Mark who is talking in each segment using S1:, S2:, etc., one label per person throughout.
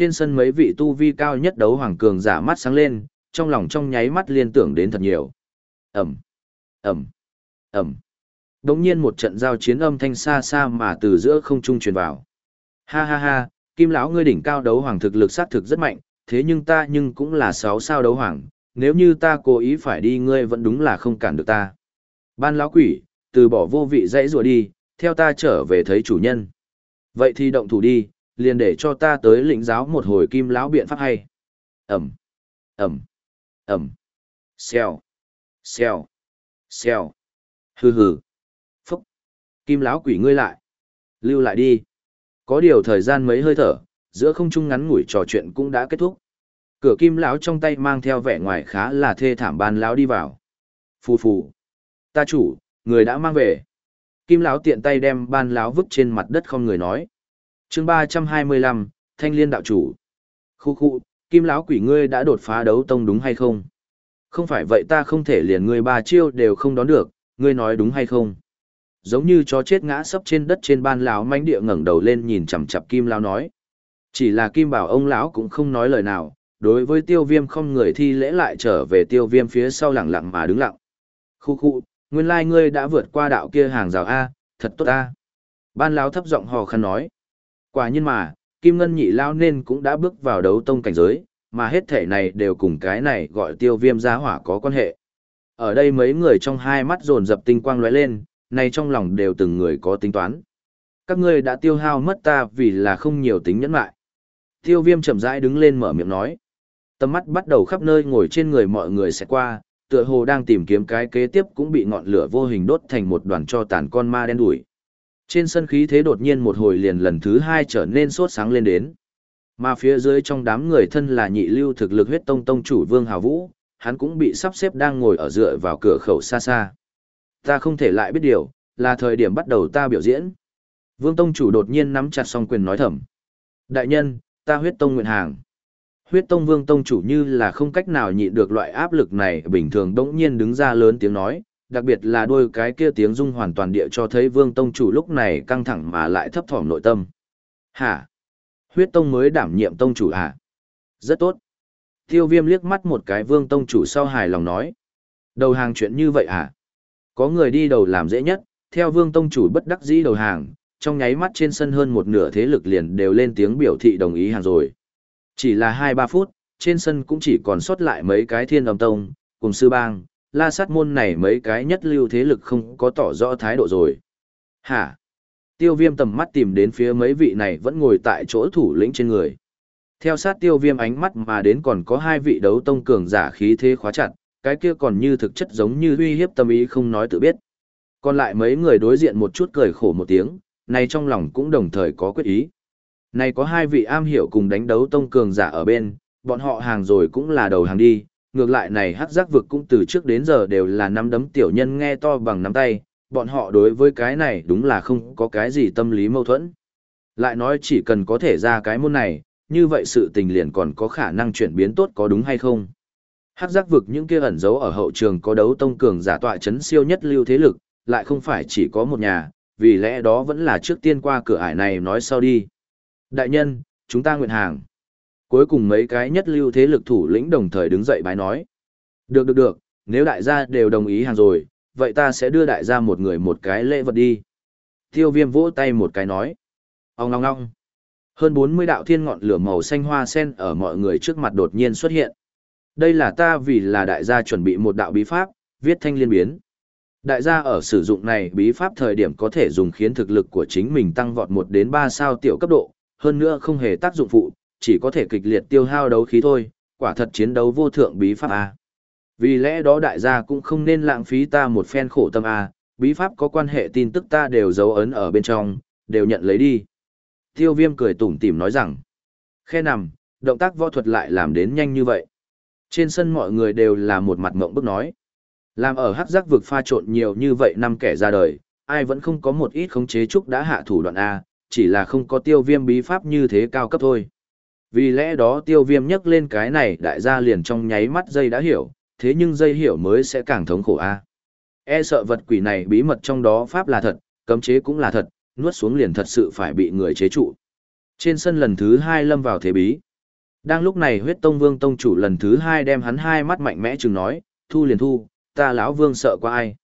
S1: Trên sân mấy vị tu vi cao nhất đấu hoàng cường giả mắt sáng lên, trong lòng trong nháy mắt liên tưởng đến thật nhiều. Ẩm, Ẩm, Ẩm. Đống nhiên một trận giao chiến âm thanh xa xa mà từ giữa không trung truyền vào. Ha ha ha, kim lão ngươi đỉnh cao đấu hoàng thực lực sát thực rất mạnh, thế nhưng ta nhưng cũng là sáu sao đấu hoàng, nếu như ta cố ý phải đi ngươi vẫn đúng là không cản được ta. Ban lão quỷ, từ bỏ vô vị dãy rùa đi, theo ta trở về thấy chủ nhân. Vậy thì động thủ đi, liền để cho ta tới lĩnh giáo một hồi kim lão biện pháp hay. Ẩm, Ẩm, Ẩm, xèo, xèo, xèo, hừ hừ, phúc, kim lão quỷ ngươi lại, lưu lại đi. Có điều thời gian mấy hơi thở, giữa không trung ngắn ngủi trò chuyện cũng đã kết thúc. Cửa kim lão trong tay mang theo vẻ ngoài khá là thê thảm ban lão đi vào. Phù phù. Ta chủ, người đã mang về. Kim lão tiện tay đem ban lão vứt trên mặt đất không người nói. Chương ba trăm hai mươi lăm, Thanh Liên đạo chủ. Khu khu, Kim lão quỷ ngươi đã đột phá đấu tông đúng hay không? Không phải vậy ta không thể liền ngươi ba chiêu đều không đón được, ngươi nói đúng hay không? Giống như chó chết ngã sấp trên đất trên ban lão manh địa ngẩng đầu lên nhìn chằm chằm Kim lão nói. Chỉ là Kim bảo ông lão cũng không nói lời nào, đối với tiêu viêm không người thi lễ lại trở về tiêu viêm phía sau lặng lặng mà đứng lặng. Khu khu, nguyên lai ngươi đã vượt qua đạo kia hàng rào A, thật tốt A. Ban lão thấp giọng hò khăn nói. Quả nhiên mà, Kim Ngân nhị lao nên cũng đã bước vào đấu tông cảnh giới, mà hết thể này đều cùng cái này gọi tiêu viêm gia hỏa có quan hệ. Ở đây mấy người trong hai mắt dồn dập tinh quang lóe lên, này trong lòng đều từng người có tính toán. Các ngươi đã tiêu hao mất ta vì là không nhiều tính nhẫn lại. Tiêu viêm chậm rãi đứng lên mở miệng nói. Tầm mắt bắt đầu khắp nơi ngồi trên người mọi người sẽ qua, tựa hồ đang tìm kiếm cái kế tiếp cũng bị ngọn lửa vô hình đốt thành một đoàn cho tàn con ma đen đuổi. Trên sân khí thế đột nhiên một hồi liền lần thứ hai trở nên sốt sáng lên đến. Mà phía dưới trong đám người thân là nhị lưu thực lực huyết tông tông chủ Vương Hào Vũ, hắn cũng bị sắp xếp đang ngồi ở dựa vào cửa khẩu xa xa. Ta không thể lại biết điều, là thời điểm bắt đầu ta biểu diễn. Vương tông chủ đột nhiên nắm chặt song quyền nói thầm. Đại nhân, ta huyết tông nguyện hàng. Huyết tông vương tông chủ như là không cách nào nhịn được loại áp lực này bình thường đống nhiên đứng ra lớn tiếng nói, đặc biệt là đôi cái kia tiếng rung hoàn toàn địa cho thấy vương tông chủ lúc này căng thẳng mà lại thấp thỏm nội tâm. Hả? Huyết tông mới đảm nhiệm tông chủ à? Rất tốt. Tiêu viêm liếc mắt một cái vương tông chủ sau hài lòng nói. Đầu hàng chuyện như vậy à? Có người đi đầu làm dễ nhất, theo vương tông chủ bất đắc dĩ đầu hàng, trong nháy mắt trên sân hơn một nửa thế lực liền đều lên tiếng biểu thị đồng ý hàng rồi. Chỉ là hai ba phút, trên sân cũng chỉ còn sót lại mấy cái thiên đồng tông, cùng sư bang, la sát môn này mấy cái nhất lưu thế lực không có tỏ rõ thái độ rồi. Hả? Tiêu viêm tầm mắt tìm đến phía mấy vị này vẫn ngồi tại chỗ thủ lĩnh trên người. Theo sát tiêu viêm ánh mắt mà đến còn có hai vị đấu tông cường giả khí thế khóa chặt, cái kia còn như thực chất giống như uy hiếp tâm ý không nói tự biết. Còn lại mấy người đối diện một chút cười khổ một tiếng, này trong lòng cũng đồng thời có quyết ý. Này có hai vị am hiểu cùng đánh đấu tông cường giả ở bên, bọn họ hàng rồi cũng là đầu hàng đi, ngược lại này hắc giác vực cũng từ trước đến giờ đều là nắm đấm tiểu nhân nghe to bằng nắm tay, bọn họ đối với cái này đúng là không có cái gì tâm lý mâu thuẫn. Lại nói chỉ cần có thể ra cái môn này, như vậy sự tình liền còn có khả năng chuyển biến tốt có đúng hay không. Hắc giác vực những kia ẩn giấu ở hậu trường có đấu tông cường giả tọa chấn siêu nhất lưu thế lực, lại không phải chỉ có một nhà, vì lẽ đó vẫn là trước tiên qua cửa ải này nói sau đi. Đại nhân, chúng ta nguyện hàng. Cuối cùng mấy cái nhất lưu thế lực thủ lĩnh đồng thời đứng dậy bái nói. Được được được, nếu đại gia đều đồng ý hàng rồi, vậy ta sẽ đưa đại gia một người một cái lễ vật đi. Tiêu viêm vỗ tay một cái nói. Ông ngong ngong. Hơn 40 đạo thiên ngọn lửa màu xanh hoa sen ở mọi người trước mặt đột nhiên xuất hiện. Đây là ta vì là đại gia chuẩn bị một đạo bí pháp, viết thanh liên biến. Đại gia ở sử dụng này bí pháp thời điểm có thể dùng khiến thực lực của chính mình tăng vọt 1 đến 3 sao tiểu cấp độ, hơn nữa không hề tác dụng phụ, chỉ có thể kịch liệt tiêu hao đấu khí thôi, quả thật chiến đấu vô thượng bí pháp A. Vì lẽ đó đại gia cũng không nên lãng phí ta một phen khổ tâm A, bí pháp có quan hệ tin tức ta đều dấu ấn ở bên trong, đều nhận lấy đi. Tiêu viêm cười tủm tỉm nói rằng, khe nằm, động tác võ thuật lại làm đến nhanh như vậy. Trên sân mọi người đều là một mặt ngậm bức nói. Làm ở hắc giác vực pha trộn nhiều như vậy năm kẻ ra đời, ai vẫn không có một ít khống chế trúc đã hạ thủ đoạn A, chỉ là không có tiêu viêm bí pháp như thế cao cấp thôi. Vì lẽ đó tiêu viêm nhắc lên cái này đại gia liền trong nháy mắt dây đã hiểu, thế nhưng dây hiểu mới sẽ càng thống khổ a E sợ vật quỷ này bí mật trong đó pháp là thật, cấm chế cũng là thật, nuốt xuống liền thật sự phải bị người chế trụ. Trên sân lần thứ hai lâm vào thế bí. Đang lúc này huyết tông vương tông chủ lần thứ hai đem hắn hai mắt mạnh mẽ chừng nói, thu liền thu, ta lão vương sợ qua ai.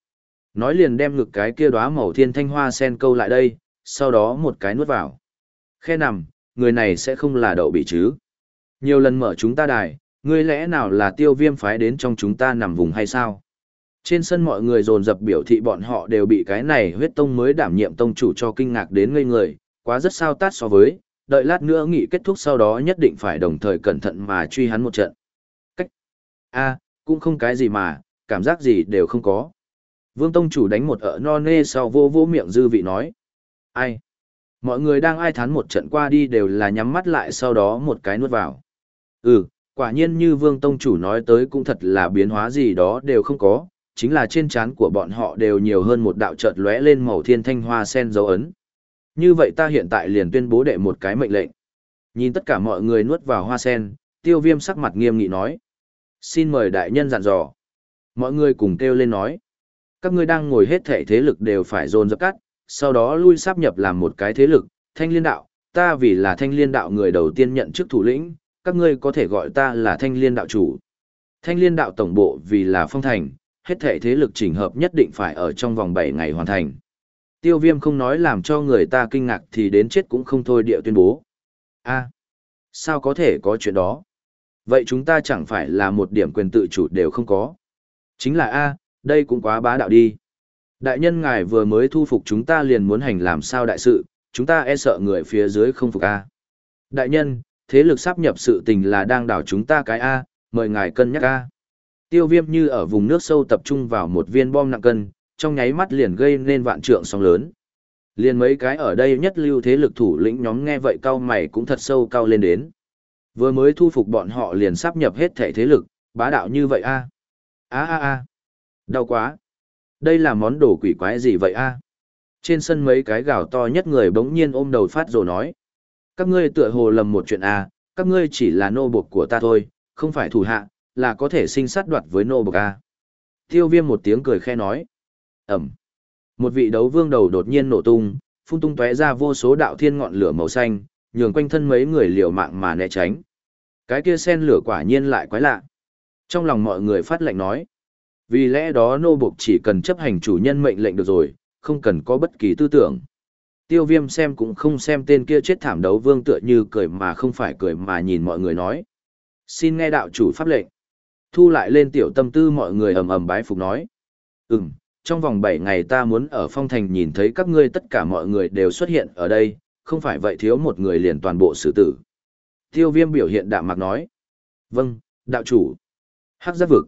S1: Nói liền đem ngực cái kia đóa màu thiên thanh hoa sen câu lại đây, sau đó một cái nuốt vào. Khe nằm, người này sẽ không là đậu bị chứ. Nhiều lần mở chúng ta đài, ngươi lẽ nào là tiêu viêm phái đến trong chúng ta nằm vùng hay sao? Trên sân mọi người dồn dập biểu thị bọn họ đều bị cái này huyết tông mới đảm nhiệm tông chủ cho kinh ngạc đến ngây người, quá rất sao tát so với, đợi lát nữa nghị kết thúc sau đó nhất định phải đồng thời cẩn thận mà truy hắn một trận. Cách a cũng không cái gì mà, cảm giác gì đều không có. Vương Tông chủ đánh một ợ no nê sau vô vô miệng dư vị nói. Ai? Mọi người đang ai thán một trận qua đi đều là nhắm mắt lại sau đó một cái nuốt vào. Ừ, quả nhiên như Vương Tông chủ nói tới cũng thật là biến hóa gì đó đều không có, chính là trên trán của bọn họ đều nhiều hơn một đạo chợt lóe lên màu thiên thanh hoa sen dấu ấn. Như vậy ta hiện tại liền tuyên bố đệ một cái mệnh lệnh. Nhìn tất cả mọi người nuốt vào hoa sen, tiêu viêm sắc mặt nghiêm nghị nói. Xin mời đại nhân dặn dò. Mọi người cùng kêu lên nói. Các ngươi đang ngồi hết thể thế lực đều phải dồn dập cắt, sau đó lui sáp nhập làm một cái thế lực, thanh liên đạo, ta vì là thanh liên đạo người đầu tiên nhận chức thủ lĩnh, các ngươi có thể gọi ta là thanh liên đạo chủ. Thanh liên đạo tổng bộ vì là phong thành, hết thể thế lực chỉnh hợp nhất định phải ở trong vòng 7 ngày hoàn thành. Tiêu viêm không nói làm cho người ta kinh ngạc thì đến chết cũng không thôi địa tuyên bố. a sao có thể có chuyện đó? Vậy chúng ta chẳng phải là một điểm quyền tự chủ đều không có. Chính là a đây cũng quá bá đạo đi. Đại nhân ngài vừa mới thu phục chúng ta liền muốn hành làm sao đại sự, chúng ta e sợ người phía dưới không phục a. Đại nhân, thế lực sắp nhập sự tình là đang đảo chúng ta cái a, mời ngài cân nhắc a. Tiêu viêm như ở vùng nước sâu tập trung vào một viên bom nặng cân, trong nháy mắt liền gây nên vạn trượng sóng lớn. Liền mấy cái ở đây nhất lưu thế lực thủ lĩnh nhóm nghe vậy cao mày cũng thật sâu cao lên đến. Vừa mới thu phục bọn họ liền sắp nhập hết thể thế lực, bá đạo như vậy a. A a a. Đau quá. Đây là món đồ quỷ quái gì vậy a? Trên sân mấy cái gào to nhất người bỗng nhiên ôm đầu phát rồi nói. Các ngươi tựa hồ lầm một chuyện a, các ngươi chỉ là nô buộc của ta thôi, không phải thủ hạ, là có thể sinh sát đoạt với nô buộc a. Tiêu viêm một tiếng cười khe nói. Ẩm. Một vị đấu vương đầu đột nhiên nổ tung, phun tung tóe ra vô số đạo thiên ngọn lửa màu xanh, nhường quanh thân mấy người liều mạng mà né tránh. Cái kia sen lửa quả nhiên lại quái lạ. Trong lòng mọi người phát lệnh nói. Vì lẽ đó nô buộc chỉ cần chấp hành chủ nhân mệnh lệnh được rồi, không cần có bất kỳ tư tưởng. Tiêu viêm xem cũng không xem tên kia chết thảm đấu vương tựa như cười mà không phải cười mà nhìn mọi người nói. Xin nghe đạo chủ pháp lệnh. Thu lại lên tiểu tâm tư mọi người ầm ầm bái phục nói. Ừm, trong vòng 7 ngày ta muốn ở phong thành nhìn thấy các ngươi tất cả mọi người đều xuất hiện ở đây, không phải vậy thiếu một người liền toàn bộ xử tử. Tiêu viêm biểu hiện đạm mạc nói. Vâng, đạo chủ. Hắc giác vực.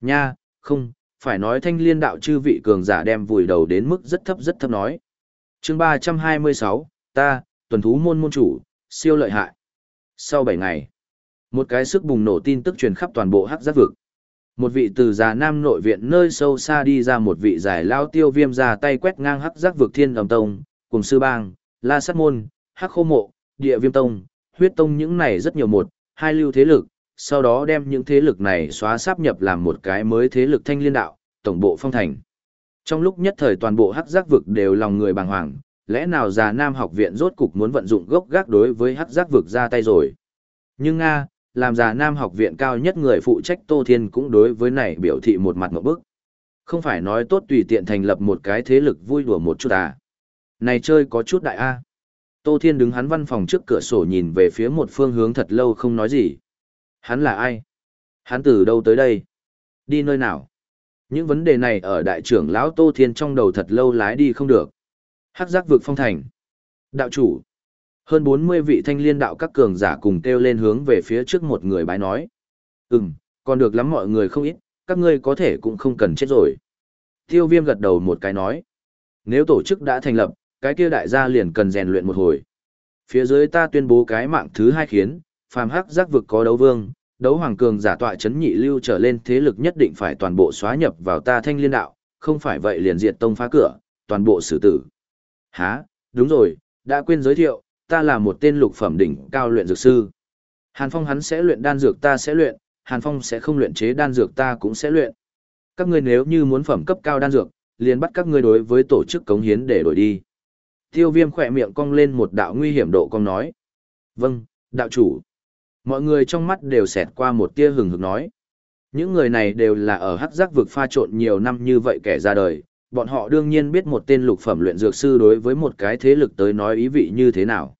S1: Nha, không, phải nói thanh liên đạo chư vị cường giả đem vùi đầu đến mức rất thấp rất thấp nói. chương 326, ta, tuần thú môn môn chủ, siêu lợi hại. Sau bảy ngày, một cái sức bùng nổ tin tức truyền khắp toàn bộ hắc giác vực. Một vị từ già nam nội viện nơi sâu xa đi ra một vị giải lao tiêu viêm ra tay quét ngang hắc giác vực thiên đồng tông, cùng sư bang, la sát môn, hắc khô mộ, địa viêm tông, huyết tông những này rất nhiều một, hai lưu thế lực, sau đó đem những thế lực này xóa sáp nhập làm một cái mới thế lực thanh liên đạo, tổng bộ phong thành. Trong lúc nhất thời toàn bộ hắc giác vực đều lòng người bàng hoàng, lẽ nào già nam học viện rốt cục muốn vận dụng gốc gác đối với hắc giác vực ra tay rồi. Nhưng Nga, làm già nam học viện cao nhất người phụ trách Tô Thiên cũng đối với này biểu thị một mặt một bức. Không phải nói tốt tùy tiện thành lập một cái thế lực vui đùa một chút à. Này chơi có chút đại A. Tô Thiên đứng hắn văn phòng trước cửa sổ nhìn về phía một phương hướng thật lâu không nói gì. Hắn là ai? Hắn từ đâu tới đây? Đi nơi nào? Những vấn đề này ở đại trưởng lão Tô Thiên trong đầu thật lâu lái đi không được. Hắc giác vực phong thành. Đạo chủ. Hơn 40 vị thanh liên đạo các cường giả cùng kêu lên hướng về phía trước một người bái nói. Ừm, còn được lắm mọi người không ít, các ngươi có thể cũng không cần chết rồi. Tiêu viêm gật đầu một cái nói. Nếu tổ chức đã thành lập, cái kia đại gia liền cần rèn luyện một hồi. Phía dưới ta tuyên bố cái mạng thứ hai khiến, phàm hắc giác vực có đấu vương, đấu hoàng cường giả tọa chấn nhị lưu trở lên thế lực nhất định phải toàn bộ xóa nhập vào ta thanh liên đạo, không phải vậy liền diệt tông phá cửa, toàn bộ xử tử. Hả, đúng rồi, đã quên giới thiệu, ta là một tên lục phẩm đỉnh cao luyện dược sư. Hàn Phong hắn sẽ luyện đan dược ta sẽ luyện, Hàn Phong sẽ không luyện chế đan dược ta cũng sẽ luyện. Các ngươi nếu như muốn phẩm cấp cao đan dược, liền bắt các ngươi đối với tổ chức cống hiến để đổi đi. Tiêu viêm khỏe miệng cong lên một đạo nguy hiểm độ cong nói. Vâng, đạo chủ. Mọi người trong mắt đều xẹt qua một tia hừng hực nói. Những người này đều là ở hắc giác vực pha trộn nhiều năm như vậy kẻ ra đời, bọn họ đương nhiên biết một tên lục phẩm luyện dược sư đối với một cái thế lực tới nói ý vị như thế nào.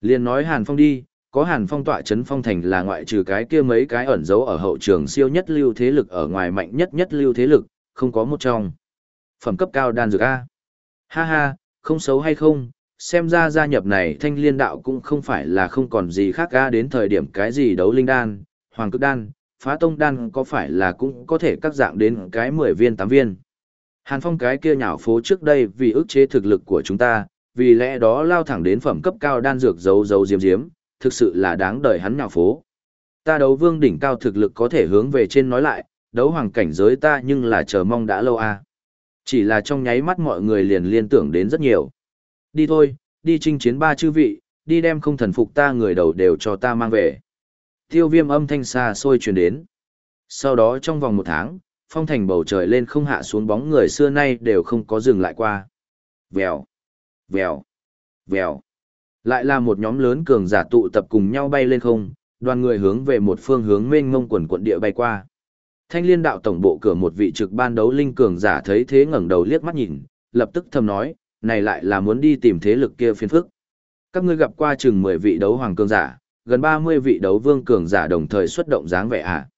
S1: Liên nói Hàn Phong đi, có Hàn Phong tọa chấn phong thành là ngoại trừ cái kia mấy cái ẩn giấu ở hậu trường siêu nhất lưu thế lực ở ngoài mạnh nhất nhất lưu thế lực, không có một trong. Phẩm cấp cao đan dược A. Ha ha, không xấu hay không, xem ra gia nhập này thanh liên đạo cũng không phải là không còn gì khác ga đến thời điểm cái gì đấu linh đan, hoàng cực đan, phá tông đan có phải là cũng có thể các dạng đến cái 10 viên 8 viên. Hàn Phong cái kia nhảo phố trước đây vì ức chế thực lực của chúng ta, vì lẽ đó lao thẳng đến phẩm cấp cao đan dược giấu giấu diếm diếm, thực sự là đáng đời hắn nhảo phố. Ta đấu vương đỉnh cao thực lực có thể hướng về trên nói lại, đấu hoàng cảnh giới ta nhưng là chờ mong đã lâu à. Chỉ là trong nháy mắt mọi người liền liên tưởng đến rất nhiều. Đi thôi, đi chinh chiến ba chư vị, đi đem không thần phục ta người đầu đều cho ta mang về. Tiêu viêm âm thanh xa xôi truyền đến. Sau đó trong vòng một tháng, phong thành bầu trời lên không hạ xuống bóng người xưa nay đều không có dừng lại qua. Vèo, vèo, vèo. Lại là một nhóm lớn cường giả tụ tập cùng nhau bay lên không, đoàn người hướng về một phương hướng mênh mông quần quận địa bay qua. Thanh liên đạo tổng bộ cửa một vị trực ban đấu linh cường giả thấy thế ngẩng đầu liếc mắt nhìn, lập tức thầm nói, này lại là muốn đi tìm thế lực kia phiền phức. Các ngươi gặp qua chừng 10 vị đấu hoàng cường giả, gần 30 vị đấu vương cường giả đồng thời xuất động dáng vẻ à.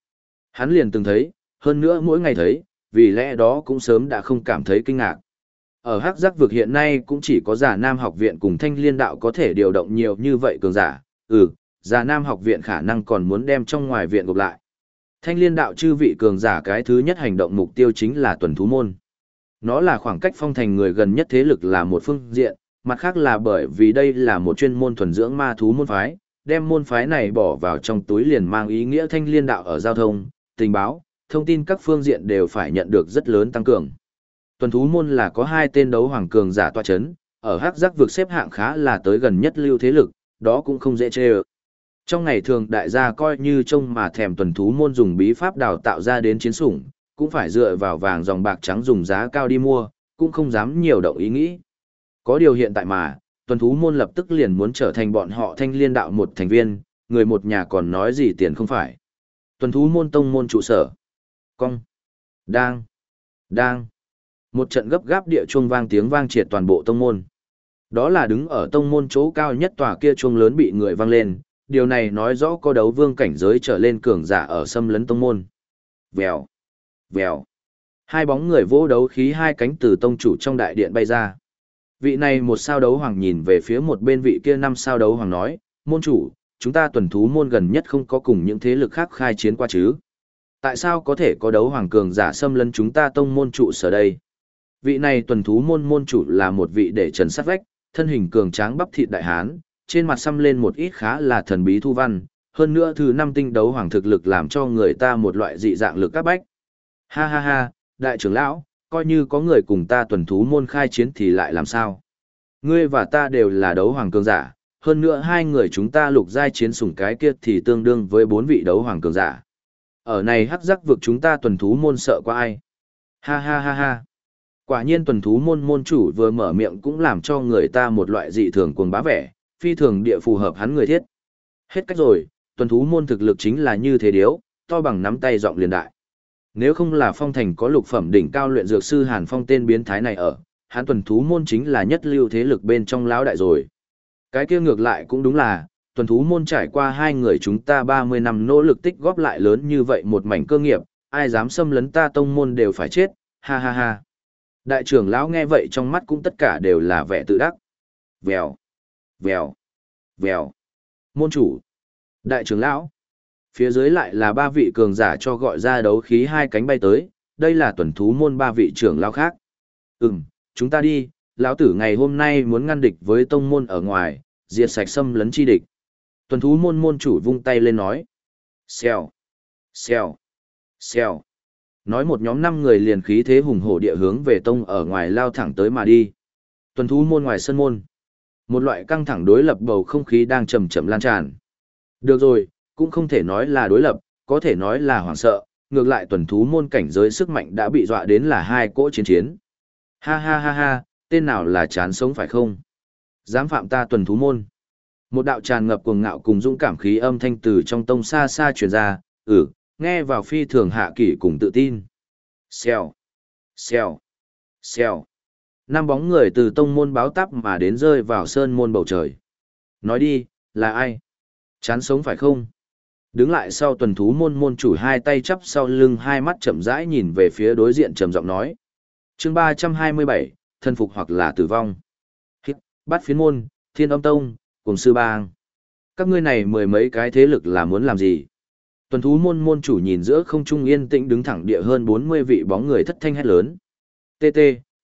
S1: Hắn liền từng thấy, hơn nữa mỗi ngày thấy, vì lẽ đó cũng sớm đã không cảm thấy kinh ngạc. Ở Hắc Giác vực hiện nay cũng chỉ có giả Nam học viện cùng Thanh Liên đạo có thể điều động nhiều như vậy cường giả, ừ, giả Nam học viện khả năng còn muốn đem trong ngoài viện gộp lại. Thanh Liên đạo chư vị cường giả cái thứ nhất hành động mục tiêu chính là tuần thú môn. Nó là khoảng cách phong thành người gần nhất thế lực là một phương diện, mặt khác là bởi vì đây là một chuyên môn thuần dưỡng ma thú môn phái, đem môn phái này bỏ vào trong túi liền mang ý nghĩa thanh liên đạo ở giao thông, tình báo, thông tin các phương diện đều phải nhận được rất lớn tăng cường. Tuần thú môn là có hai tên đấu hoàng cường giả tọa chấn, ở hắc giác vực xếp hạng khá là tới gần nhất lưu thế lực, đó cũng không dễ chê ơ. Trong ngày thường đại gia coi như trông mà thèm tuần thú môn dùng bí pháp đào tạo ra đến chiến sủng, cũng phải dựa vào vàng dòng bạc trắng dùng giá cao đi mua, cũng không dám nhiều động ý nghĩ. Có điều hiện tại mà, tuần thú môn lập tức liền muốn trở thành bọn họ thanh liên đạo một thành viên, người một nhà còn nói gì tiền không phải. Tuần thú môn tông môn trụ sở. Cong. Đang. Đang. Một trận gấp gáp địa chuông vang tiếng vang triệt toàn bộ tông môn. Đó là đứng ở tông môn chỗ cao nhất tòa kia chuông lớn bị người vang lên, điều này nói rõ có đấu vương cảnh giới trở lên cường giả ở xâm lấn tông môn. Vèo. Vèo. Hai bóng người vỗ đấu khí hai cánh từ tông chủ trong đại điện bay ra. Vị này một sao đấu hoàng nhìn về phía một bên vị kia năm sao đấu hoàng nói, môn chủ, chúng ta tuần thú môn gần nhất không có cùng những thế lực khác khai chiến qua chứ. Tại sao có thể có đấu hoàng cường giả xâm lấn chúng ta tông môn trụ sở đây? Vị này tuần thú môn môn chủ là một vị để trần sát vách, thân hình cường tráng bắp thịt đại hán, trên mặt xăm lên một ít khá là thần bí thu văn, hơn nữa thứ năm tinh đấu hoàng thực lực làm cho người ta một loại dị dạng lực các bách. Ha ha ha, đại trưởng lão, coi như có người cùng ta tuần thú môn khai chiến thì lại làm sao? Ngươi và ta đều là đấu hoàng cường giả, hơn nữa hai người chúng ta lục giai chiến sủng cái kia thì tương đương với bốn vị đấu hoàng cường giả. Ở này hắc giác vực chúng ta tuần thú môn sợ qua ai? Ha ha ha ha. Quả nhiên tuần thú môn môn chủ vừa mở miệng cũng làm cho người ta một loại dị thường cuồng bá vẻ, phi thường địa phù hợp hắn người thiết. Hết cách rồi, tuần thú môn thực lực chính là như thế điếu, to bằng nắm tay giọng liền đại. Nếu không là phong thành có lục phẩm đỉnh cao luyện dược sư Hàn Phong tên biến thái này ở, hắn tuần thú môn chính là nhất lưu thế lực bên trong lão đại rồi. Cái kia ngược lại cũng đúng là, tuần thú môn trải qua hai người chúng ta 30 năm nỗ lực tích góp lại lớn như vậy một mảnh cơ nghiệp, ai dám xâm lấn ta tông môn đều phải chết, ha ha ha. Đại trưởng lão nghe vậy trong mắt cũng tất cả đều là vẻ tự đắc. Vèo, vèo, vèo. Môn chủ, đại trưởng lão. Phía dưới lại là ba vị cường giả cho gọi ra đấu khí hai cánh bay tới, đây là tuần thú môn ba vị trưởng lão khác. Ừm, chúng ta đi, lão tử ngày hôm nay muốn ngăn địch với tông môn ở ngoài, diệt sạch xâm lấn chi địch. Tuần thú môn môn chủ vung tay lên nói. Xèo, xèo, xèo. Nói một nhóm năm người liền khí thế hùng hổ địa hướng về tông ở ngoài lao thẳng tới mà đi. Tuần thú môn ngoài sân môn. Một loại căng thẳng đối lập bầu không khí đang chậm chậm lan tràn. Được rồi, cũng không thể nói là đối lập, có thể nói là hoảng sợ, ngược lại tuần thú môn cảnh giới sức mạnh đã bị dọa đến là hai cỗ chiến chiến. Ha ha ha ha, tên nào là chán sống phải không? Dám phạm ta tuần thú môn. Một đạo tràn ngập cuồng ngạo cùng dũng cảm khí âm thanh từ trong tông xa xa truyền ra, ừ, nghe vào phi thường hạ kỷ cùng tự tin. Xèo, xèo, xèo. Năm bóng người từ tông môn báo tắp mà đến rơi vào sơn môn bầu trời. Nói đi, là ai? Chán sống phải không? Đứng lại sau tuần thú môn môn chủ hai tay chắp sau lưng hai mắt chậm rãi nhìn về phía đối diện trầm giọng nói. chương ba trăm hai mươi bảy thân phục hoặc là tử vong. Hít, bắt phiến môn, thiên âm tông, cùng sư bang. Các ngươi này mười mấy cái thế lực là muốn làm gì? Tuần thú môn môn chủ nhìn giữa không trung yên tĩnh đứng thẳng địa hơn bốn mươi vị bóng người thất thanh hét lớn. TT,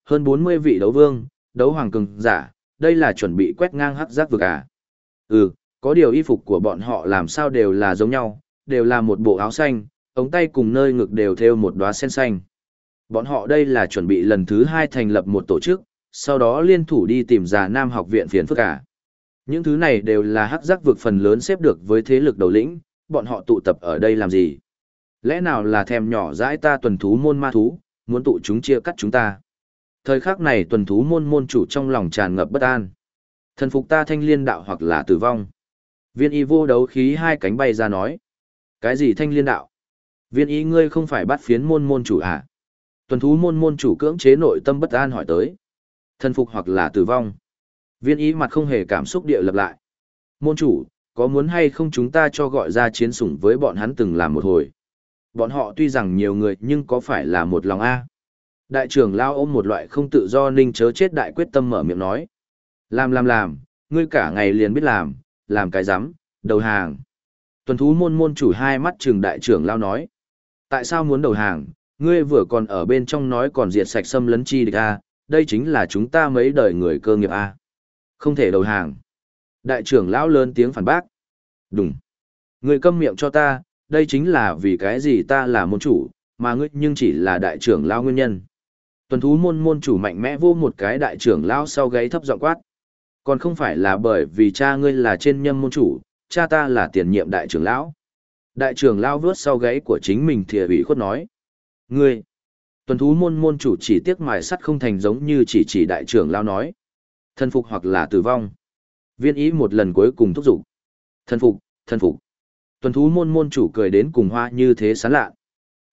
S1: hơn bốn mươi vị đấu vương, đấu hoàng cường giả, đây là chuẩn bị quét ngang hắc giác vực à? Ừ, có điều y phục của bọn họ làm sao đều là giống nhau, đều là một bộ áo xanh, ống tay cùng nơi ngực đều thêu một đóa sen xanh. Bọn họ đây là chuẩn bị lần thứ hai thành lập một tổ chức, sau đó liên thủ đi tìm già Nam học viện phiền phức cả. À? Những thứ này đều là hắc giác vực phần lớn xếp được với thế lực đầu lĩnh, bọn họ tụ tập ở đây làm gì? Lẽ nào là thèm nhỏ dãi ta tuần thú môn ma thú, muốn tụ chúng chia cắt chúng ta? Thời khắc này tuần thú môn môn chủ trong lòng tràn ngập bất an. Thần phục ta thanh liên đạo hoặc là tử vong. Viên y vô đấu khí hai cánh bay ra nói. Cái gì thanh liên đạo? Viên y ngươi không phải bắt phiến môn môn chủ à? Tuần thú môn môn chủ cưỡng chế nội tâm bất an hỏi tới. Thần phục hoặc là tử vong. Viên y mặt không hề cảm xúc địa lập lại. Môn chủ, có muốn hay không chúng ta cho gọi ra chiến sủng với bọn hắn từng làm một hồi. Bọn họ tuy rằng nhiều người nhưng có phải là một lòng A. Đại trưởng lao ôm một loại không tự do ninh chớ chết đại quyết tâm mở miệng nói. Làm làm làm, ngươi cả ngày liền biết làm, làm cái rắm đầu hàng. Tuần thú môn môn chủ hai mắt trừng đại trưởng lao nói. Tại sao muốn đầu hàng, ngươi vừa còn ở bên trong nói còn diệt sạch xâm lấn chi địch A, đây chính là chúng ta mấy đời người cơ nghiệp A. Không thể đầu hàng. Đại trưởng lão lớn tiếng phản bác. Đúng. Ngươi câm miệng cho ta, đây chính là vì cái gì ta là môn chủ, mà ngươi nhưng chỉ là đại trưởng lão nguyên nhân. Tuần thú môn môn chủ mạnh mẽ vô một cái đại trưởng lão sau gáy thấp giọng quát. Còn không phải là bởi vì cha ngươi là trên nhâm môn chủ, cha ta là tiền nhiệm đại trưởng lão. Đại trưởng lão vướt sau gáy của chính mình thìa ủy khuất nói. Ngươi, tuần thú môn môn chủ chỉ tiếc mài sắt không thành giống như chỉ chỉ đại trưởng lão nói. Thân phục hoặc là tử vong. Viên ý một lần cuối cùng thúc giục. Thân phục, thân phục. Tuần thú môn môn chủ cười đến cùng hoa như thế sán lạ.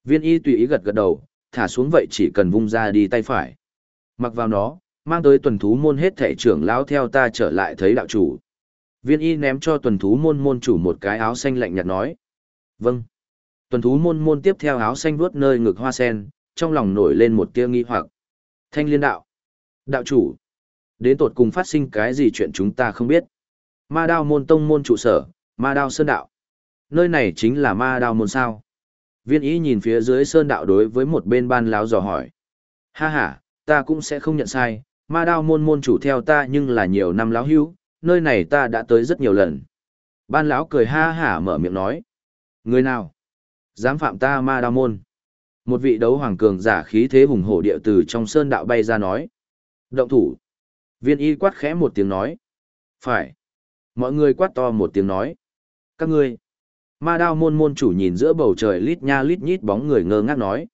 S1: Viên y tùy ý gật gật đầu, thả xuống vậy chỉ cần vung ra đi tay phải. Mặc vào nó, mang tới tuần thú môn hết thệ trưởng lão theo ta trở lại thấy đạo chủ. Viên y ném cho tuần thú môn môn chủ một cái áo xanh lạnh nhạt nói. Vâng. Tuần thú môn môn tiếp theo áo xanh vuốt nơi ngực hoa sen, trong lòng nổi lên một tia nghi hoặc. Thanh liên đạo. Đạo chủ. Đến tột cùng phát sinh cái gì chuyện chúng ta không biết. Ma đao môn tông môn trụ sở, ma đao sơn đạo. Nơi này chính là ma đao môn sao. Viên ý nhìn phía dưới sơn đạo đối với một bên ban láo dò hỏi. Ha ha, ta cũng sẽ không nhận sai, ma đao môn môn chủ theo ta nhưng là nhiều năm láo hữu, nơi này ta đã tới rất nhiều lần. Ban lão cười ha hả mở miệng nói. Người nào? Dám phạm ta ma đao môn. Một vị đấu hoàng cường giả khí thế hùng hổ địa từ trong sơn đạo bay ra nói. Động thủ. Viên y quát khẽ một tiếng nói. Phải. Mọi người quát to một tiếng nói. Các ngươi. Ma đao môn môn chủ nhìn giữa bầu trời lít nha lít nhít bóng người ngơ ngác nói.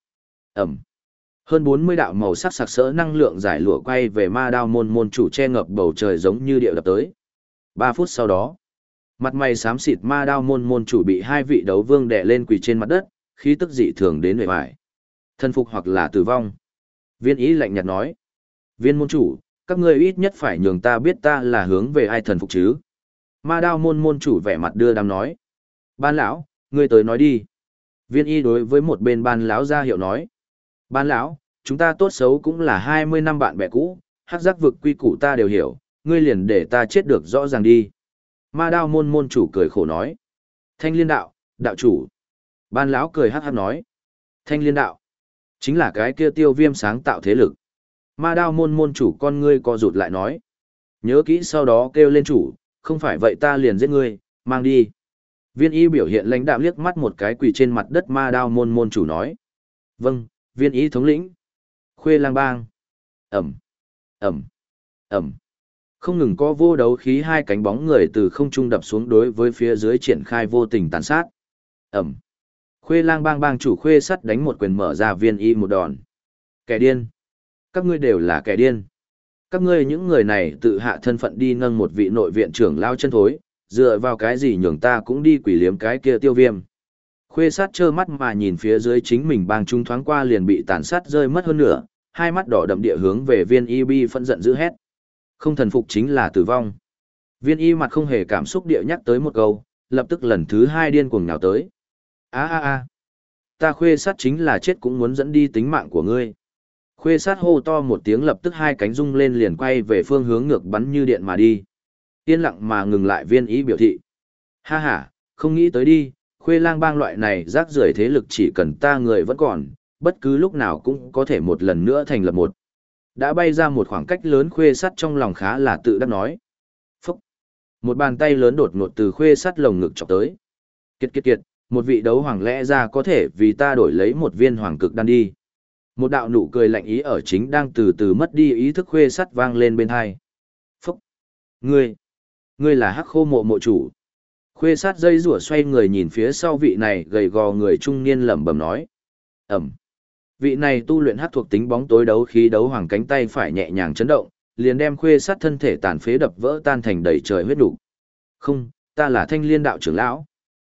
S1: Ẩm. Hơn 40 đạo màu sắc sặc sỡ năng lượng giải lụa quay về ma đao môn môn chủ che ngập bầu trời giống như địa đập tới. 3 phút sau đó, mặt mày xám xịt ma đao môn môn chủ bị hai vị đấu vương đè lên quỳ trên mặt đất, khí tức dị thường đến vẻ vải. Thân phục hoặc là tử vong. Viên ý lạnh nhạt nói. Viên môn chủ, các ngươi ít nhất phải nhường ta biết ta là hướng về ai thần phục chứ. Ma đao môn môn chủ vẻ mặt đưa đám nói. Ban lão, ngươi tới nói đi. Viên y đối với một bên ban lão ra hiệu nói. Ban lão, chúng ta tốt xấu cũng là hai mươi năm bạn bè cũ, hắc giác vực quy củ ta đều hiểu, ngươi liền để ta chết được rõ ràng đi. Ma đao môn môn chủ cười khổ nói. Thanh liên đạo, đạo chủ. Ban lão cười hắc hắc nói. Thanh liên đạo. Chính là cái kia tiêu viêm sáng tạo thế lực. Ma đao môn môn chủ con ngươi co rụt lại nói. Nhớ kỹ sau đó kêu lên chủ, không phải vậy ta liền giết ngươi, mang đi. Viên y biểu hiện lãnh đạm liếc mắt một cái quỳ trên mặt đất ma đao môn môn chủ nói. Vâng, viên y thống lĩnh. Khuê lang bang. Ẩm, Ẩm, Ẩm. Không ngừng có vô đấu khí hai cánh bóng người từ không trung đập xuống đối với phía dưới triển khai vô tình tàn sát. Ẩm. Khuê lang bang bang chủ khuê sắt đánh một quyền mở ra viên y một đòn. Kẻ điên. Các ngươi đều là kẻ điên. Các ngươi những người này tự hạ thân phận đi nâng một vị nội viện trưởng lao chân thối, Dựa vào cái gì nhường ta cũng đi quỷ liếm cái kia tiêu viêm. Khuê sát trơ mắt mà nhìn phía dưới chính mình bang trung thoáng qua liền bị tàn sát rơi mất hơn nửa, hai mắt đỏ đậm địa hướng về viên y bi phân giận dữ hét. Không thần phục chính là tử vong. Viên y mặt không hề cảm xúc địa nhắc tới một câu, lập tức lần thứ hai điên cuồng nhào tới. a a a ta khuê sát chính là chết cũng muốn dẫn đi tính mạng của ngươi. Khuê sát hô to một tiếng lập tức hai cánh rung lên liền quay về phương hướng ngược bắn như điện mà đi. Yên lặng mà ngừng lại viên ý biểu thị. Ha ha, không nghĩ tới đi, khuê lang bang loại này rác rưởi thế lực chỉ cần ta người vẫn còn, bất cứ lúc nào cũng có thể một lần nữa thành lập một. Đã bay ra một khoảng cách lớn khuê sắt trong lòng khá là tự đắc nói. Phúc! Một bàn tay lớn đột ngột từ khuê sắt lồng ngực chọc tới. Kiệt kiệt kiệt, một vị đấu hoàng lẽ ra có thể vì ta đổi lấy một viên hoàng cực đan đi. Một đạo nụ cười lạnh ý ở chính đang từ từ mất đi ý thức khuê sắt vang lên bên hai. Phúc! Ngươi! Ngươi là hắc khô mộ mộ chủ. Khuê sát dây rủa xoay người nhìn phía sau vị này gầy gò người trung niên lẩm bẩm nói. Ẩm! Vị này tu luyện hắc thuộc tính bóng tối đấu khí đấu hoàng cánh tay phải nhẹ nhàng chấn động, liền đem khuê sát thân thể tàn phế đập vỡ tan thành đầy trời huyết đủ. Không, ta là thanh liên đạo trưởng lão.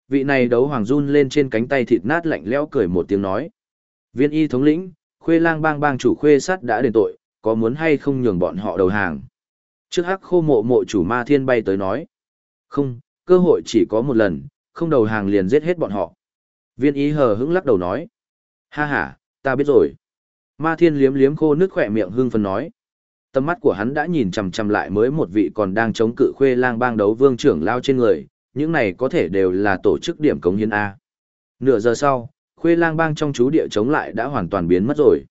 S1: Vị này đấu hoàng run lên trên cánh tay thịt nát lạnh lẽo cười một tiếng nói. Viên y thống lĩnh, khuê lang bang bang chủ khuê sát đã đền tội, có muốn hay không nhường bọn họ đầu hàng. Trước hắc khô mộ mộ chủ ma thiên bay tới nói. Không, cơ hội chỉ có một lần, không đầu hàng liền giết hết bọn họ. Viên ý hờ hững lắc đầu nói. Ha ha, ta biết rồi. Ma thiên liếm liếm khô nước khỏe miệng hưng phấn nói. Tầm mắt của hắn đã nhìn chằm chằm lại mới một vị còn đang chống cự khuê lang bang đấu vương trưởng lao trên người, những này có thể đều là tổ chức điểm cống hiến A. Nửa giờ sau, khuê lang bang trong chú địa chống lại đã hoàn toàn biến mất rồi.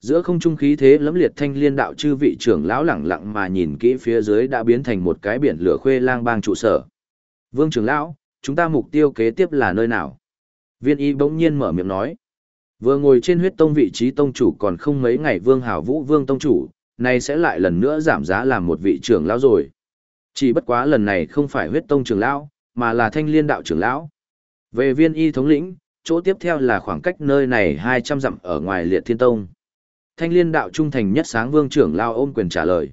S1: Giữa không trung khí thế lẫm liệt thanh liên đạo chư vị trưởng lão lẳng lặng mà nhìn kỹ phía dưới đã biến thành một cái biển lửa khuê lang bang trụ sở. Vương trưởng lão, chúng ta mục tiêu kế tiếp là nơi nào? Viên y bỗng nhiên mở miệng nói. Vừa ngồi trên huyết tông vị trí tông chủ còn không mấy ngày vương hảo vũ vương tông chủ, nay sẽ lại lần nữa giảm giá làm một vị trưởng lão rồi. Chỉ bất quá lần này không phải huyết tông trưởng lão, mà là thanh liên đạo trưởng lão. Về viên y thống lĩnh, chỗ tiếp theo là khoảng cách nơi này 200 dặm ở ngoài liệt thiên tông. Thanh liên đạo trung thành nhất sáng vương trưởng lao ôm quyền trả lời.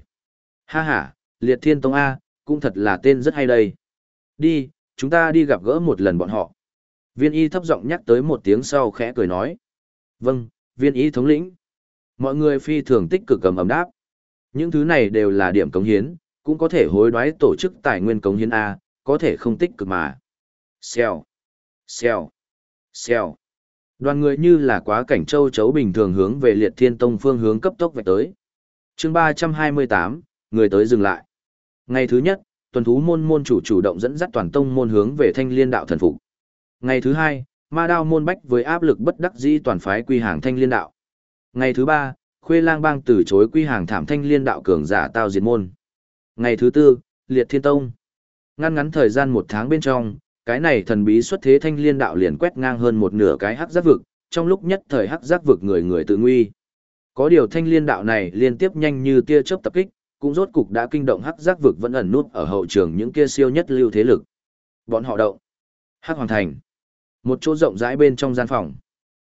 S1: Ha ha, liệt thiên tông A, cũng thật là tên rất hay đây. Đi, chúng ta đi gặp gỡ một lần bọn họ. Viên y thấp giọng nhắc tới một tiếng sau khẽ cười nói. Vâng, viên y thống lĩnh. Mọi người phi thường tích cực cầm ấm đáp. Những thứ này đều là điểm cống hiến, cũng có thể hối đoái tổ chức tài nguyên cống hiến A, có thể không tích cực mà. Xèo, xèo, xèo. Đoàn người như là quá cảnh châu chấu bình thường hướng về liệt thiên tông phương hướng cấp tốc về tới. chương 328, người tới dừng lại. Ngày thứ nhất, tuần thú môn môn chủ chủ động dẫn dắt toàn tông môn hướng về thanh liên đạo thần phục. Ngày thứ hai, ma đao môn bách với áp lực bất đắc dĩ toàn phái quy hàng thanh liên đạo. Ngày thứ ba, khuê lang bang từ chối quy hàng thảm thanh liên đạo cường giả tao diệt môn. Ngày thứ tư, liệt thiên tông. Ngăn ngắn thời gian một tháng bên trong, cái này thần bí xuất thế thanh liên đạo liền quét ngang hơn một nửa cái hắc giác vực, trong lúc nhất thời hắc giác vực người người tự nguy. Có điều thanh liên đạo này liên tiếp nhanh như tia chớp tập kích, cũng rốt cục đã kinh động hắc giác vực vẫn ẩn nút ở hậu trường những kia siêu nhất lưu thế lực. Bọn họ động. Hắc Hoàng Thành. Một chỗ rộng rãi bên trong gian phòng.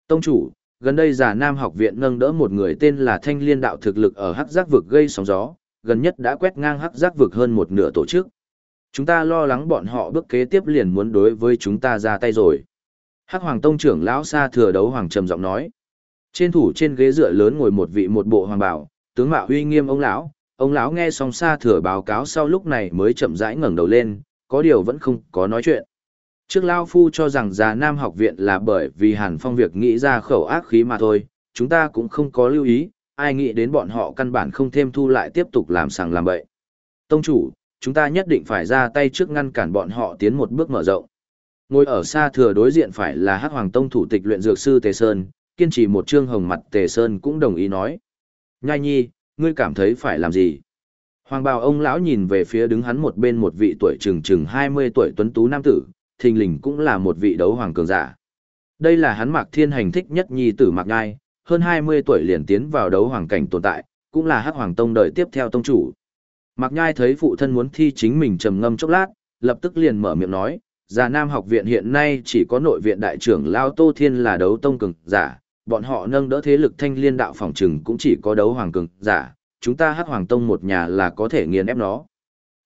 S1: Tông chủ, gần đây giả nam học viện nâng đỡ một người tên là thanh liên đạo thực lực ở hắc giác vực gây sóng gió, gần nhất đã quét ngang hắc giác vực hơn một nửa tổ chức. Chúng ta lo lắng bọn họ bước kế tiếp liền muốn đối với chúng ta ra tay rồi. Hắc Hoàng Tông trưởng lão xa thừa đấu hoàng trầm giọng nói. Trên thủ trên ghế dựa lớn ngồi một vị một bộ hoàng bảo, tướng mạo uy nghiêm ông lão, ông lão nghe xong xa thừa báo cáo sau lúc này mới chậm rãi ngẩng đầu lên, có điều vẫn không có nói chuyện. Trước Lao Phu cho rằng già Nam học viện là bởi vì Hàn Phong việc nghĩ ra khẩu ác khí mà thôi, chúng ta cũng không có lưu ý, ai nghĩ đến bọn họ căn bản không thêm thu lại tiếp tục làm sàng làm bậy. Tông chủ, chúng ta nhất định phải ra tay trước ngăn cản bọn họ tiến một bước mở rộng. Ngồi ở xa thừa đối diện phải là Hắc Hoàng Tông thủ tịch luyện dược sư Tề Sơn, kiên trì một trương hồng mặt Tề Sơn cũng đồng ý nói. Nhai nhi, ngươi cảm thấy phải làm gì? Hoàng bào ông lão nhìn về phía đứng hắn một bên một vị tuổi chừng chừng 20 tuổi tuấn tú nam tử, thình lình cũng là một vị đấu hoàng cường giả. Đây là hắn Mạc Thiên Hành thích nhất nhi tử Mạc Nhai, hơn 20 tuổi liền tiến vào đấu hoàng cảnh tồn tại, cũng là Hắc Hoàng Tông đời tiếp theo tông chủ. Mạc Nhai thấy phụ thân muốn thi chính mình trầm ngâm chốc lát, lập tức liền mở miệng nói, Già Nam học viện hiện nay chỉ có nội viện đại trưởng Lao Tô Thiên là đấu tông cường giả, bọn họ nâng đỡ thế lực thanh liên đạo phòng trừng cũng chỉ có đấu hoàng cường giả, chúng ta hắc hoàng tông một nhà là có thể nghiền ép nó.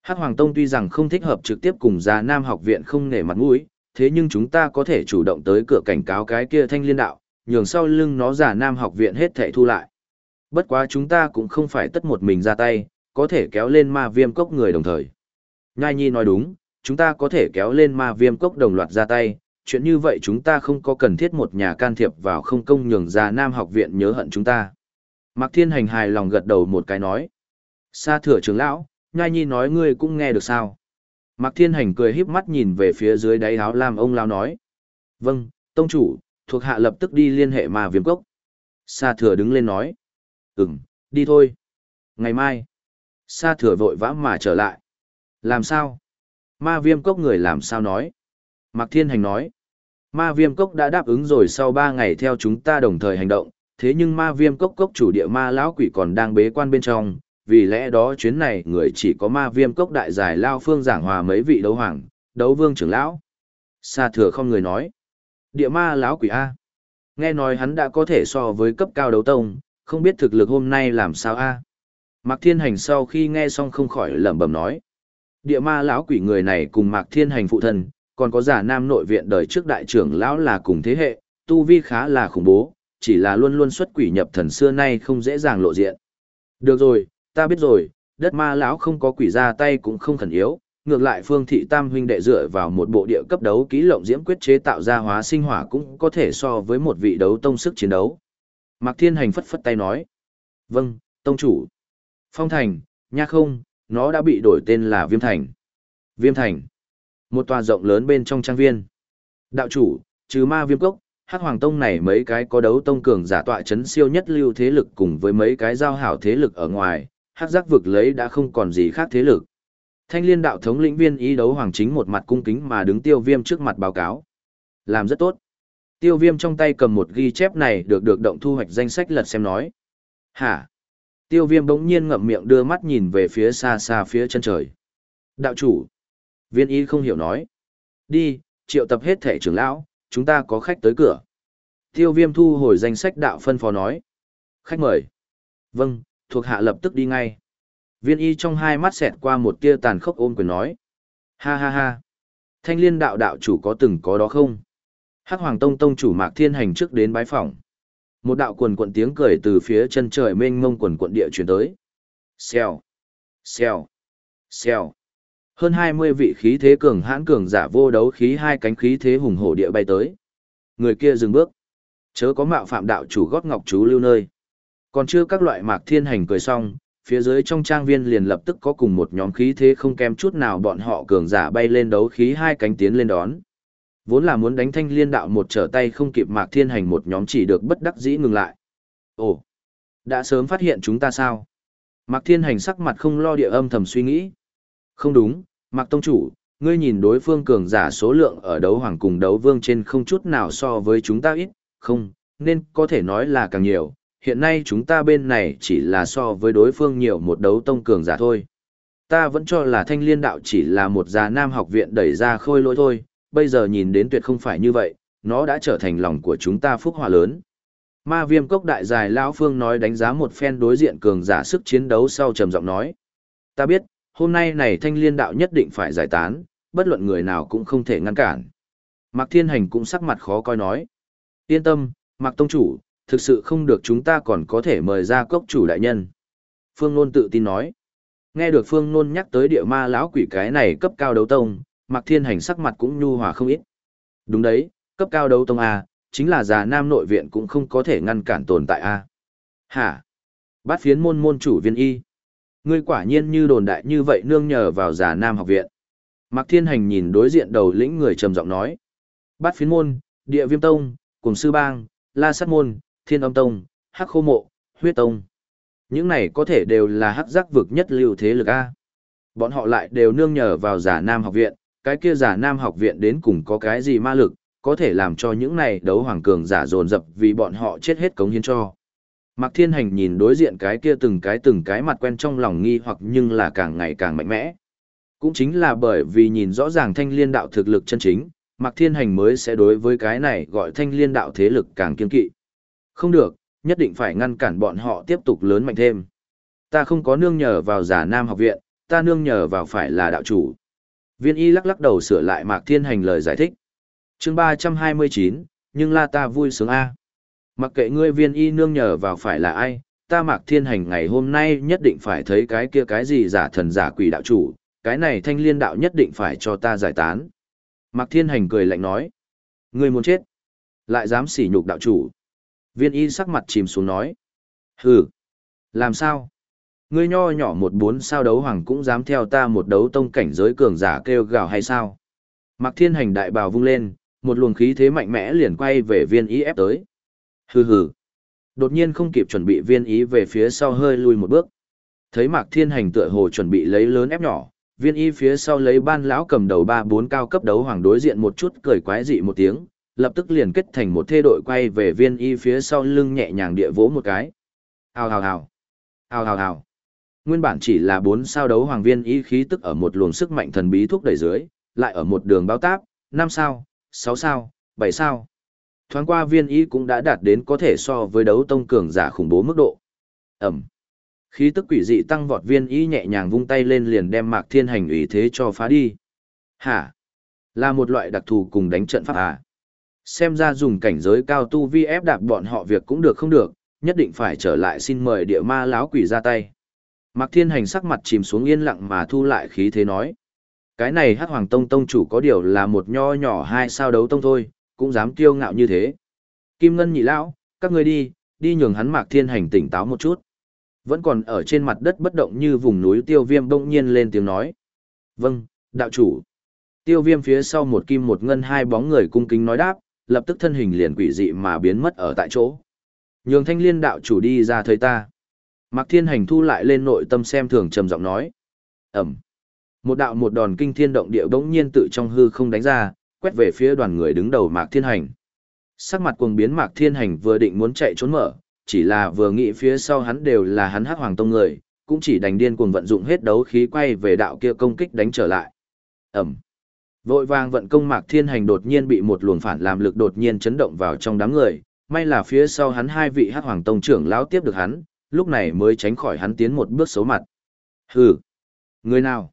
S1: Hắc Hoàng Tông tuy rằng không thích hợp trực tiếp cùng Già Nam học viện không nể mặt mũi, thế nhưng chúng ta có thể chủ động tới cửa cảnh cáo cái kia thanh liên đạo, nhường sau lưng nó Già Nam học viện hết thảy thu lại. Bất quá chúng ta cũng không phải tất một mình ra tay, có thể kéo lên ma viêm cốc người đồng thời. Nhai Nhi nói đúng, chúng ta có thể kéo lên ma viêm cốc đồng loạt ra tay, chuyện như vậy chúng ta không có cần thiết một nhà can thiệp vào không công nhường ra Nam học viện nhớ hận chúng ta. Mạc Thiên Hành hài lòng gật đầu một cái nói. Sa thừa trưởng lão, Nhai Nhi nói ngươi cũng nghe được sao. Mạc Thiên Hành cười híp mắt nhìn về phía dưới đáy áo lam ông lao nói. Vâng, tông chủ, thuộc hạ lập tức đi liên hệ mà viêm cốc. Sa thừa đứng lên nói. Ừm, đi thôi. Ngày mai. Sa thừa vội vã mà trở lại. Làm sao? Ma viêm cốc người làm sao nói? Mạc Thiên Hành nói. Ma viêm cốc đã đáp ứng rồi sau ba ngày theo chúng ta đồng thời hành động, thế nhưng ma viêm cốc cốc chủ địa ma lão quỷ còn đang bế quan bên trong, vì lẽ đó chuyến này người chỉ có ma viêm cốc đại giải lao phương giảng hòa mấy vị đấu hoàng, đấu vương trưởng lão. Sa thừa không người nói. Địa ma lão quỷ A. Nghe nói hắn đã có thể so với cấp cao đấu tông, không biết thực lực hôm nay làm sao A. Mạc Thiên Hành sau khi nghe xong không khỏi lẩm bẩm nói. Địa ma lão quỷ người này cùng Mạc Thiên Hành phụ thân, còn có giả nam nội viện đời trước đại trưởng lão là cùng thế hệ, tu vi khá là khủng bố, chỉ là luôn luôn xuất quỷ nhập thần xưa nay không dễ dàng lộ diện. Được rồi, ta biết rồi, đất ma lão không có quỷ ra tay cũng không khẩn yếu, ngược lại phương thị tam huynh đệ dựa vào một bộ địa cấp đấu kỹ lộng diễm quyết chế tạo ra hóa sinh hỏa cũng có thể so với một vị đấu tông sức chiến đấu. Mạc Thiên Hành phất phất tay nói. Vâng, tông chủ. Phong Thành, nha không, nó đã bị đổi tên là Viêm Thành. Viêm Thành. Một tòa rộng lớn bên trong trang viên. Đạo chủ, trừ ma viêm cốc, Hắc Hoàng Tông này mấy cái có đấu tông cường giả tọa chấn siêu nhất lưu thế lực cùng với mấy cái giao hảo thế lực ở ngoài, Hắc Giác vực lấy đã không còn gì khác thế lực. Thanh Liên đạo thống lĩnh viên ý đấu hoàng chính một mặt cung kính mà đứng Tiêu Viêm trước mặt báo cáo. Làm rất tốt. Tiêu Viêm trong tay cầm một ghi chép này được được động thu hoạch danh sách lật xem nói. Hả? Tiêu Viêm bỗng nhiên ngậm miệng đưa mắt nhìn về phía xa xa phía chân trời. Đạo chủ. Viên Y không hiểu nói. Đi, triệu tập hết thể trưởng lão, chúng ta có khách tới cửa. Tiêu viêm thu hồi danh sách đạo phân phó nói. Khách mời. Vâng, thuộc hạ lập tức đi ngay. Viên y trong hai mắt xẹt qua một tia tàn khốc ôm quyền nói. Ha ha ha. Thanh liên đạo đạo chủ có từng có đó không? Hắc Hoàng Tông Tông chủ Mạc Thiên Hành trước đến bái phòng. Một đạo quần quận tiếng cười từ phía chân trời mênh mông quần quận địa chuyển tới. Xèo. Xèo. Xèo. Hơn 20 vị khí thế cường hãn cường giả vô đấu khí hai cánh khí thế hùng hổ địa bay tới. Người kia dừng bước. Chớ có mạo phạm đạo chủ gót ngọc chú lưu nơi. Còn chưa các loại mạc thiên hành cười xong, phía dưới trong trang viên liền lập tức có cùng một nhóm khí thế không kém chút nào bọn họ cường giả bay lên đấu khí hai cánh tiến lên đón. Vốn là muốn đánh thanh liên đạo một trở tay không kịp mạc thiên hành một nhóm chỉ được bất đắc dĩ ngừng lại. Ồ, đã sớm phát hiện chúng ta sao? Mạc thiên hành sắc mặt không lo địa âm thầm suy nghĩ. Không đúng, Mạc Tông Chủ, ngươi nhìn đối phương cường giả số lượng ở đấu hoàng cùng đấu vương trên không chút nào so với chúng ta ít, không, nên có thể nói là càng nhiều. Hiện nay chúng ta bên này chỉ là so với đối phương nhiều một đấu tông cường giả thôi. Ta vẫn cho là thanh liên đạo chỉ là một già nam học viện đẩy ra khôi lỗi thôi, bây giờ nhìn đến tuyệt không phải như vậy, nó đã trở thành lòng của chúng ta phúc hòa lớn. Ma viêm cốc đại dài lão phương nói đánh giá một phen đối diện cường giả sức chiến đấu sau trầm giọng nói. Ta biết, hôm nay này thanh liên đạo nhất định phải giải tán, bất luận người nào cũng không thể ngăn cản. Mạc Thiên Hành cũng sắc mặt khó coi nói. Yên tâm, Mạc Tông Chủ, thực sự không được chúng ta còn có thể mời ra cốc chủ đại nhân. Phương Nôn tự tin nói. Nghe được Phương Nôn nhắc tới địa ma lão quỷ cái này cấp cao đấu tông, Mạc Thiên Hành sắc mặt cũng nhu hòa không ít. Đúng đấy, cấp cao đấu tông A, chính là già nam nội viện cũng không có thể ngăn cản tồn tại A. Hả? Bát phiến môn môn chủ viên y. Ngươi quả nhiên như đồn đại như vậy nương nhờ vào giả nam học viện. Mạc Thiên Hành nhìn đối diện đầu lĩnh người trầm giọng nói. Bát phiến môn, địa viêm tông, cùng sư bang, la sát môn, thiên âm tông, hắc khô mộ, huyết tông. Những này có thể đều là hắc giác vực nhất lưu thế lực A. Bọn họ lại đều nương nhờ vào giả nam học viện, cái kia giả nam học viện đến cùng có cái gì ma lực, có thể làm cho những này đấu hoàng cường giả dồn dập vì bọn họ chết hết cống hiến cho. Mạc Thiên Hành nhìn đối diện cái kia từng cái từng cái mặt quen trong lòng nghi hoặc nhưng là càng ngày càng mạnh mẽ. Cũng chính là bởi vì nhìn rõ ràng thanh liên đạo thực lực chân chính, Mạc Thiên Hành mới sẽ đối với cái này gọi thanh liên đạo thế lực càng kiên kỵ. Không được, nhất định phải ngăn cản bọn họ tiếp tục lớn mạnh thêm. Ta không có nương nhờ vào giả nam học viện, ta nương nhờ vào phải là đạo chủ. Viên y lắc lắc đầu sửa lại Mạc Thiên Hành lời giải thích. chương 329, nhưng là ta vui sướng A. Mặc kệ ngươi viên y nương nhờ vào phải là ai, ta Mạc Thiên Hành ngày hôm nay nhất định phải thấy cái kia cái gì giả thần giả quỷ đạo chủ, cái này thanh liên đạo nhất định phải cho ta giải tán. Mạc Thiên Hành cười lạnh nói. Ngươi muốn chết. Lại dám sỉ nhục đạo chủ. Viên y sắc mặt chìm xuống nói. Hừ. Làm sao? Ngươi nho nhỏ một bốn sao đấu hoàng cũng dám theo ta một đấu tông cảnh giới cường giả kêu gào hay sao? Mạc Thiên Hành đại bào vung lên, một luồng khí thế mạnh mẽ liền quay về viên y ép tới. Hừ hừ. Đột nhiên không kịp chuẩn bị viên ý về phía sau hơi lui một bước. Thấy Mạc Thiên Hành tựa hồ chuẩn bị lấy lớn ép nhỏ, viên y phía sau lấy ban lão cầm đầu ba bốn cao cấp đấu hoàng đối diện một chút cười quái dị một tiếng, lập tức liền kết thành một thê đội quay về viên y phía sau lưng nhẹ nhàng địa vỗ một cái. Hào hào hào. Hào hào hào. Nguyên bản chỉ là bốn sao đấu hoàng viên y khí tức ở một luồng sức mạnh thần bí thúc đẩy dưới, lại ở một đường bao táp, năm sao, sáu sao, bảy sao. Thoáng qua viên y cũng đã đạt đến có thể so với đấu tông cường giả khủng bố mức độ. Ẩm. Khí tức quỷ dị tăng vọt viên y nhẹ nhàng vung tay lên liền đem mạc thiên hành ủy thế cho phá đi. Hả? Là một loại đặc thù cùng đánh trận pháp à? Xem ra dùng cảnh giới cao tu vi ép đạp bọn họ việc cũng được không được, nhất định phải trở lại xin mời địa ma láo quỷ ra tay. Mạc Thiên Hành sắc mặt chìm xuống yên lặng mà thu lại khí thế nói. Cái này hắc hoàng tông tông chủ có điều là một nho nhỏ hai sao đấu tông thôi, cũng dám kiêu ngạo như thế. Kim Ngân nhị lão, các ngươi đi, đi nhường hắn Mạc Thiên Hành tỉnh táo một chút. Vẫn còn ở trên mặt đất bất động như vùng núi tiêu viêm bỗng nhiên lên tiếng nói. Vâng, đạo chủ. Tiêu viêm phía sau một kim một ngân hai bóng người cung kính nói đáp, lập tức thân hình liền quỷ dị mà biến mất ở tại chỗ. Nhường thanh liên đạo chủ đi ra thấy ta. Mạc Thiên Hành thu lại lên nội tâm xem thường trầm giọng nói. Ẩm. Một đạo một đòn kinh thiên động địa bỗng nhiên tự trong hư không đánh ra, quét về phía đoàn người đứng đầu Mạc Thiên Hành. Sắc mặt cuồng biến Mạc Thiên Hành vừa định muốn chạy trốn mở, chỉ là vừa nghĩ phía sau hắn đều là hắn hắc hoàng tông người, cũng chỉ đành điên cuồng vận dụng hết đấu khí quay về đạo kia công kích đánh trở lại. Ẩm. Vội vàng vận công Mạc Thiên Hành đột nhiên bị một luồng phản làm lực đột nhiên chấn động vào trong đám người, may là phía sau hắn hai vị hắc hoàng tông trưởng lão tiếp được hắn, lúc này mới tránh khỏi hắn tiến một bước xấu mặt. Hừ, người nào?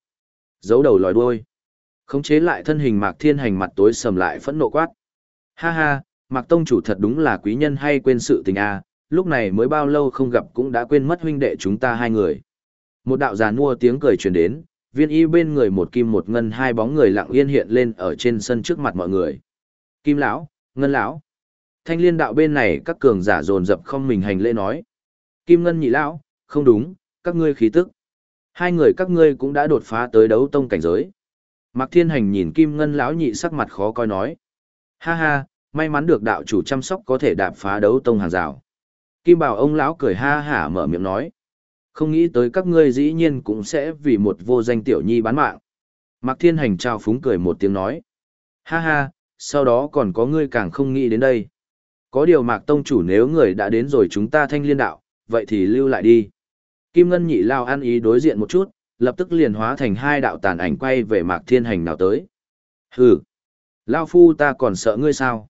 S1: Giấu đầu lòi đuôi. Khống chế lại thân hình Mạc Thiên Hành mặt tối sầm lại phẫn nộ quát. Ha ha, Mạc Tông chủ thật đúng là quý nhân hay quên sự tình a, à, lúc này mới bao lâu không gặp cũng đã quên mất huynh đệ chúng ta hai người. Một đạo giàn mua tiếng cười truyền đến, viên y bên người một kim một ngân hai bóng người lặng yên hiện lên ở trên sân trước mặt mọi người. Kim lão, ngân lão. Thanh liên đạo bên này các cường giả dồn dập không mình hành lễ nói. Kim ngân nhị lão, không đúng, các ngươi khí tức. Hai người các ngươi cũng đã đột phá tới đấu tông cảnh giới. Mạc Thiên Hành nhìn Kim Ngân lão nhị sắc mặt khó coi nói. Ha ha, may mắn được đạo chủ chăm sóc có thể đạp phá đấu tông hàng rào. Kim Bảo ông lão cười ha hả mở miệng nói. Không nghĩ tới các ngươi dĩ nhiên cũng sẽ vì một vô danh tiểu nhi bán mạng. Mạc Thiên Hành trao phúng cười một tiếng nói. Ha ha, sau đó còn có ngươi càng không nghĩ đến đây. Có điều Mạc Tông chủ nếu người đã đến rồi chúng ta thanh liên đạo, vậy thì lưu lại đi. Kim Ngân nhị lao ăn ý đối diện một chút, lập tức liền hóa thành hai đạo tàn ảnh quay về Mạc Thiên Hành nào tới. Hừ, lao phu ta còn sợ ngươi sao?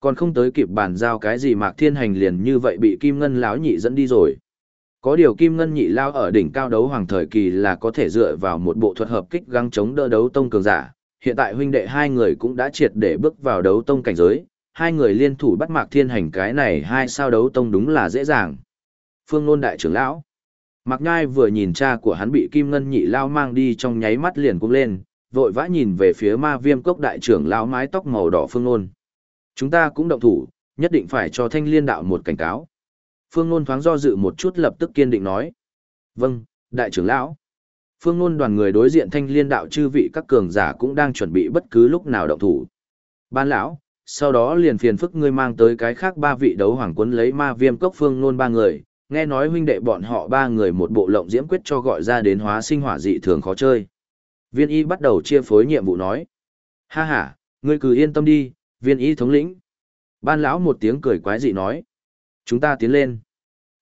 S1: Còn không tới kịp bàn giao cái gì Mạc Thiên Hành liền như vậy bị Kim Ngân lão nhị dẫn đi rồi. Có điều Kim Ngân nhị lao ở đỉnh cao đấu hoàng thời kỳ là có thể dựa vào một bộ thuật hợp kích găng chống đỡ đấu tông cường giả. Hiện tại huynh đệ hai người cũng đã triệt để bước vào đấu tông cảnh giới, hai người liên thủ bắt Mạc Thiên Hành cái này hai sao đấu tông đúng là dễ dàng. Phương Nôn đại trưởng lão. Mạc Nhai vừa nhìn cha của hắn bị Kim Ngân nhị lao mang đi trong nháy mắt liền cũng lên, vội vã nhìn về phía ma viêm cốc đại trưởng lão mái tóc màu đỏ Phương Nôn. Chúng ta cũng động thủ, nhất định phải cho thanh liên đạo một cảnh cáo. Phương Nôn thoáng do dự một chút lập tức kiên định nói. Vâng, đại trưởng lão. Phương Nôn đoàn người đối diện thanh liên đạo chư vị các cường giả cũng đang chuẩn bị bất cứ lúc nào động thủ. Ban lão, sau đó liền phiền phức ngươi mang tới cái khác ba vị đấu hoàng quân lấy ma viêm cốc Phương Nôn ba người, nghe nói huynh đệ bọn họ ba người một bộ lộng diễm quyết cho gọi ra đến hóa sinh hỏa dị thường khó chơi. Viên y bắt đầu chia phối nhiệm vụ nói. Ha ha, ngươi cứ yên tâm đi, viên y thống lĩnh. Ban lão một tiếng cười quái dị nói. Chúng ta tiến lên.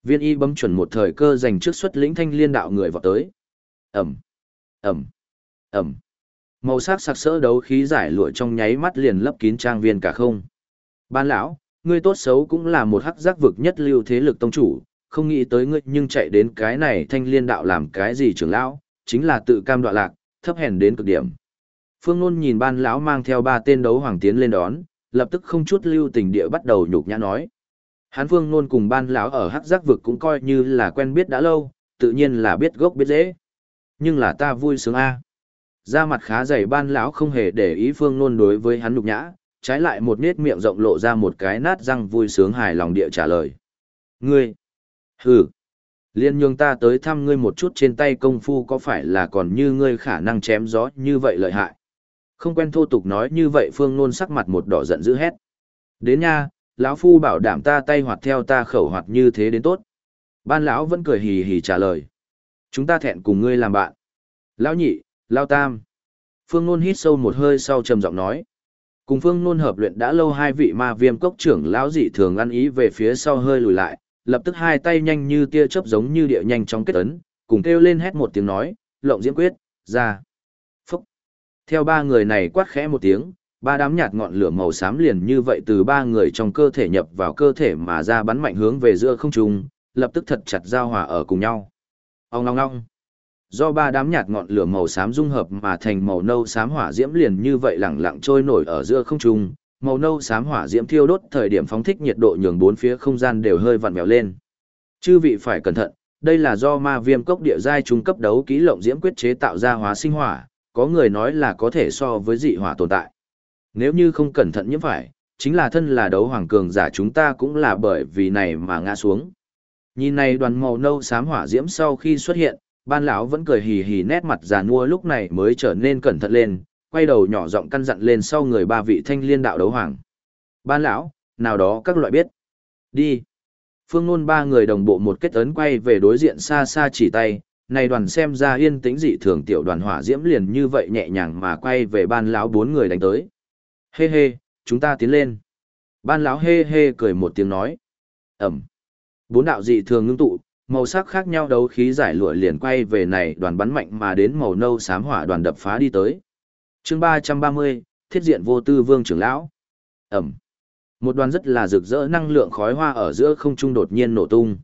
S1: Viên y bấm chuẩn một thời cơ dành trước xuất lĩnh thanh liên đạo người vào tới. Ẩm, Ẩm, Ẩm. Màu sắc sặc sỡ đấu khí giải lụa trong nháy mắt liền lấp kín trang viên cả không. Ban lão, ngươi tốt xấu cũng là một hắc giác vực nhất lưu thế lực tông chủ, không nghĩ tới ngươi nhưng chạy đến cái này thanh liên đạo làm cái gì trưởng lão, chính là tự cam đoạ lạc, thấp hèn đến cực điểm. Phương Nôn nhìn ban lão mang theo ba tên đấu hoàng tiến lên đón, lập tức không chút lưu tình địa bắt đầu nhục nhã nói. Hán Phương Nôn cùng ban lão ở hắc giác vực cũng coi như là quen biết đã lâu, tự nhiên là biết gốc biết dễ. Nhưng là ta vui sướng a. Da mặt khá dày ban lão không hề để ý Phương Nôn đối với hắn nhục nhã, trái lại một nét miệng rộng lộ ra một cái nát răng vui sướng hài lòng địa trả lời. Ngươi! Hừ! Liên nhường ta tới thăm ngươi một chút trên tay công phu có phải là còn như ngươi khả năng chém gió như vậy lợi hại. Không quen thô tục nói như vậy Phương Nôn sắc mặt một đỏ giận dữ hét. Đến nha, lão phu bảo đảm ta tay hoạt theo ta khẩu hoạt như thế đến tốt. Ban lão vẫn cười hì hì trả lời. Chúng ta thẹn cùng ngươi làm bạn. Lão nhị, lão tam. Phương Nôn hít sâu một hơi sau trầm giọng nói. Cùng Phương Nôn hợp luyện đã lâu hai vị ma viêm cốc trưởng lão dị thường ăn ý về phía sau hơi lùi lại, lập tức hai tay nhanh như tia chớp giống như địa nhanh chóng kết ấn, cùng kêu lên hét một tiếng nói, lộng diễm quyết, ra. Phúc. Theo ba người này quát khẽ một tiếng, ba đám nhạt ngọn lửa màu xám liền như vậy từ ba người trong cơ thể nhập vào cơ thể mà ra bắn mạnh hướng về giữa không trung, lập tức thật chặt giao hòa ở cùng nhau. Ông ngong ngong. Do ba đám nhạt ngọn lửa màu xám dung hợp mà thành màu nâu xám hỏa diễm liền như vậy lẳng lặng trôi nổi ở giữa không trung, màu nâu xám hỏa diễm thiêu đốt thời điểm phóng thích nhiệt độ nhường bốn phía không gian đều hơi vặn vẹo lên. Chư vị phải cẩn thận, đây là do ma viêm cốc địa giai trung cấp đấu ký lộng diễm quyết chế tạo ra hóa sinh hỏa, có người nói là có thể so với dị hỏa tồn tại. Nếu như không cẩn thận nhiễm phải, chính là thân là đấu hoàng cường giả chúng ta cũng là bởi vì này mà ngã xuống. Nhìn này đoàn màu nâu xám hỏa diễm sau khi xuất hiện, ban lão vẫn cười hì hì nét mặt già nua lúc này mới trở nên cẩn thận lên, quay đầu nhỏ giọng căn dặn lên sau người ba vị thanh liên đạo đấu hoàng. Ban lão, nào đó các loại biết. Đi. Phương Nôn ba người đồng bộ một kết ấn quay về đối diện xa xa chỉ tay, này đoàn xem ra yên tĩnh dị thường tiểu đoàn hỏa diễm liền như vậy nhẹ nhàng mà quay về ban lão bốn người đánh tới. Hê hê, chúng ta tiến lên. Ban lão hê hê cười một tiếng nói. Ẩm. Bốn đạo dị thường ngưng tụ, màu sắc khác nhau đấu khí giải lụa liền quay về này đoàn bắn mạnh mà đến màu nâu xám hỏa đoàn đập phá đi tới chương ba trăm ba mươi thiết diện vô tư vương trưởng lão. Ẩm. Một đoàn rất là rực rỡ năng lượng khói hoa ở giữa không trung đột nhiên nổ tung.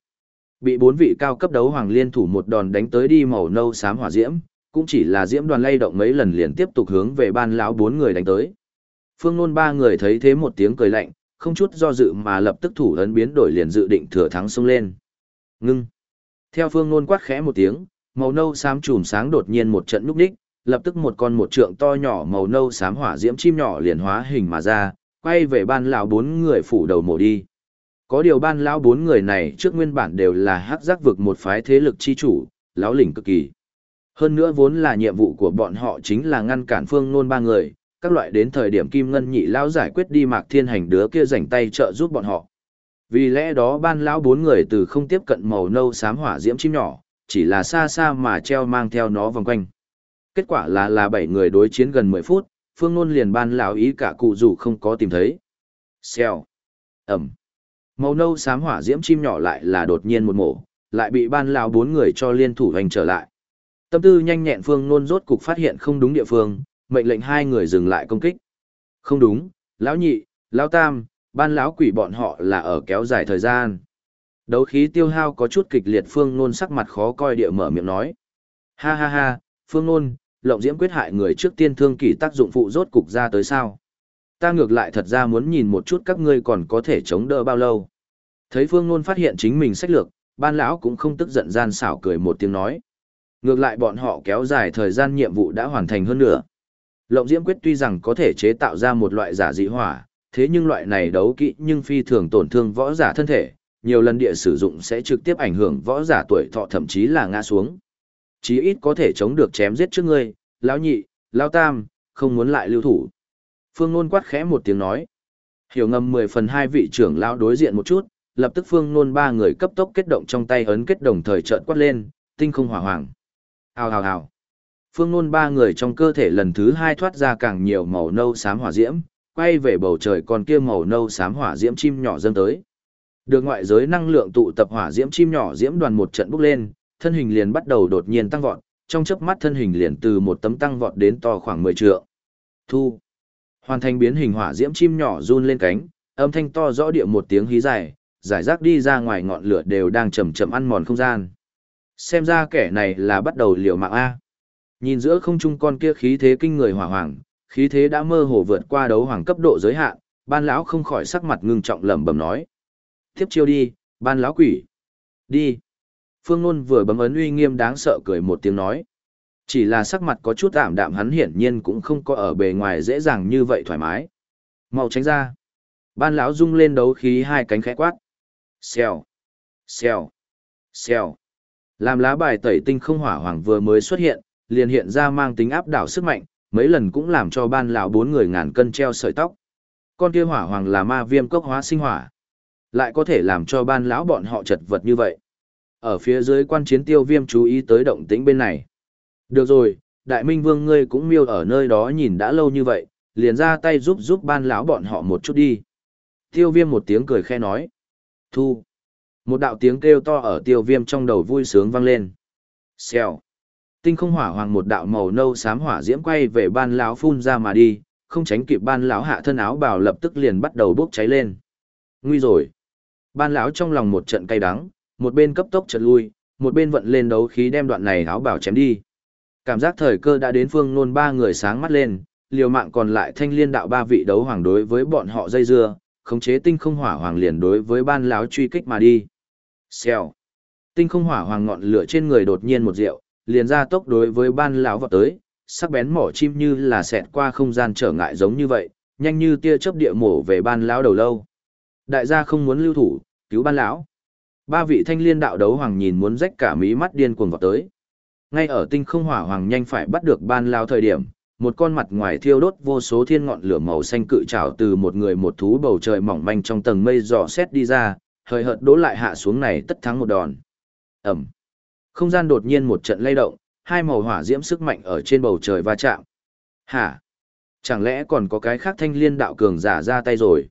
S1: Bị bốn vị cao cấp đấu hoàng liên thủ một đòn đánh tới đi màu nâu xám hỏa diễm, cũng chỉ là diễm đoàn lay động mấy lần liền tiếp tục hướng về ban lão bốn người đánh tới. Phương Nôn ba người thấy thế một tiếng cười lạnh, không chút do dự mà lập tức thủ ấn biến đổi liền dự định thừa thắng xông lên. Ngưng. Theo Phương Nôn quát khẽ một tiếng, màu nâu xám chùm sáng đột nhiên một trận núp đích, lập tức một con một trượng to nhỏ màu nâu xám hỏa diễm chim nhỏ liền hóa hình mà ra, quay về ban lão bốn người phủ đầu mổ đi. Có điều ban lão bốn người này trước nguyên bản đều là hắc giác vực một phái thế lực chi chủ, lão lĩnh cực kỳ. Hơn nữa vốn là nhiệm vụ của bọn họ chính là ngăn cản phương nôn ba người, các loại đến thời điểm kim ngân nhị lão giải quyết đi mạc thiên hành đứa kia rảnh tay trợ giúp bọn họ. Vì lẽ đó ban lão bốn người từ không tiếp cận màu nâu xám hỏa diễm chim nhỏ, chỉ là xa xa mà treo mang theo nó vòng quanh. Kết quả là là bảy người đối chiến gần mười phút, phương nôn liền ban lão ý cả cụ dù không có tìm thấy. Xèo. Ẩm. Màu nâu xám hỏa diễm chim nhỏ lại là đột nhiên một mổ, lại bị ban lão bốn người cho liên thủ hành trở lại. Tâm tư nhanh nhẹn phương nôn rốt cục phát hiện không đúng địa phương, mệnh lệnh hai người dừng lại công kích. Không đúng, lão nhị, lão tam, ban lão quỷ bọn họ là ở kéo dài thời gian. Đấu khí tiêu hao có chút kịch liệt phương nôn sắc mặt khó coi địa mở miệng nói. Ha ha ha, phương nôn, lộng diễm quyết hại người trước tiên thương kỳ tác dụng phụ rốt cục ra tới sao. Ta ngược lại thật ra muốn nhìn một chút các ngươi còn có thể chống đỡ bao lâu. Thấy phương nôn phát hiện chính mình sách lược, ban lão cũng không tức giận gian xảo cười một tiếng nói. Ngược lại bọn họ kéo dài thời gian nhiệm vụ đã hoàn thành hơn nữa. Lộng diễm quyết tuy rằng có thể chế tạo ra một loại giả dị hỏa, thế nhưng loại này đấu kỹ nhưng phi thường tổn thương võ giả thân thể, nhiều lần địa sử dụng sẽ trực tiếp ảnh hưởng võ giả tuổi thọ thậm chí là ngã xuống. Chí ít có thể chống được chém giết trước ngươi, lão nhị, lão tam, không muốn lại lưu thủ. Phương Nôn quát khẽ một tiếng nói. Hiểu ngầm 10 phần hai vị trưởng lão đối diện một chút, lập tức Phương Nôn ba người cấp tốc kết động trong tay ấn kết đồng thời trợn quát lên, tinh không hỏa hoàng. Hào hào hào. Phương Nôn ba người trong cơ thể lần thứ hai thoát ra càng nhiều màu nâu xám hỏa diễm, quay về bầu trời còn kia màu nâu xám hỏa diễm chim nhỏ dâng tới. Được ngoại giới năng lượng tụ tập hỏa diễm chim nhỏ diễm đoàn một trận bốc lên, thân hình liền bắt đầu đột nhiên tăng vọt, trong chớp mắt thân hình liền từ một tấm tăng vọt đến to khoảng 10 trượng. Thu. Hoàn thành biến hình hỏa diễm chim nhỏ run lên cánh, âm thanh to rõ địa một tiếng hí dài, giải rác đi ra ngoài ngọn lửa đều đang chậm chậm ăn mòn không gian. Xem ra kẻ này là bắt đầu liều mạng A. Nhìn giữa không trung con kia khí thế kinh người hỏa hoàng, khí thế đã mơ hồ vượt qua đấu hoàng cấp độ giới hạn, ban lão không khỏi sắc mặt ngưng trọng lẩm bẩm nói. Tiếp chiêu đi, ban lão quỷ. Đi. Phương Nôn vừa bấm ấn uy nghiêm đáng sợ cười một tiếng nói. Chỉ là sắc mặt có chút ảm đạm hắn hiển nhiên cũng không có ở bề ngoài dễ dàng như vậy thoải mái. Mau tránh ra. Ban lão rung lên đấu khí hai cánh khẽ quát. Xèo. Xèo. Xèo. Làm lá bài tẩy tinh không hỏa hoàng vừa mới xuất hiện, liền hiện ra mang tính áp đảo sức mạnh, mấy lần cũng làm cho ban lão bốn người ngàn cân treo sợi tóc. Con kia hỏa hoàng là ma viêm cốc hóa sinh hỏa, lại có thể làm cho ban lão bọn họ chật vật như vậy. Ở phía dưới quan chiến tiêu viêm chú ý tới động tĩnh bên này. Được rồi, đại minh vương ngươi cũng miêu ở nơi đó nhìn đã lâu như vậy, liền ra tay giúp giúp ban lão bọn họ một chút đi. Tiêu viêm một tiếng cười khe nói. Thu. Một đạo tiếng kêu to ở tiêu viêm trong đầu vui sướng vang lên. Xèo. Tinh không hỏa hoàng một đạo màu nâu xám hỏa diễm quay về ban lão phun ra mà đi, không tránh kịp ban lão hạ thân áo bào lập tức liền bắt đầu bốc cháy lên. Nguy rồi. Ban lão trong lòng một trận cay đắng, một bên cấp tốc trật lui, một bên vận lên đấu khí đem đoạn này áo bảo chém đi. Cảm giác thời cơ đã đến phương nôn ba người sáng mắt lên, liều mạng còn lại thanh liên đạo ba vị đấu hoàng đối với bọn họ dây dưa, khống chế tinh không hỏa hoàng liền đối với ban lão truy kích mà đi. Xèo. Tinh không hỏa hoàng ngọn lửa trên người đột nhiên một rượu, liền ra tốc đối với ban lão vọt tới, sắc bén mỏ chim như là xẹt qua không gian trở ngại giống như vậy, nhanh như tia chớp địa mổ về ban lão đầu lâu. Đại gia không muốn lưu thủ, cứu ban lão. Ba vị thanh liên đạo đấu hoàng nhìn muốn rách cả mí mắt điên cuồng vọt tới. Ngay ở tinh không hỏa hoàng nhanh phải bắt được ban lao thời điểm, một con mặt ngoài thiêu đốt vô số thiên ngọn lửa màu xanh cự trảo từ một người một thú bầu trời mỏng manh trong tầng mây dò xét đi ra, hơi hợt đố lại hạ xuống này tất thắng một đòn. Ẩm. Không gian đột nhiên một trận lay động, hai màu hỏa diễm sức mạnh ở trên bầu trời va chạm. Hả? Chẳng lẽ còn có cái khác thanh liên đạo cường giả ra tay rồi?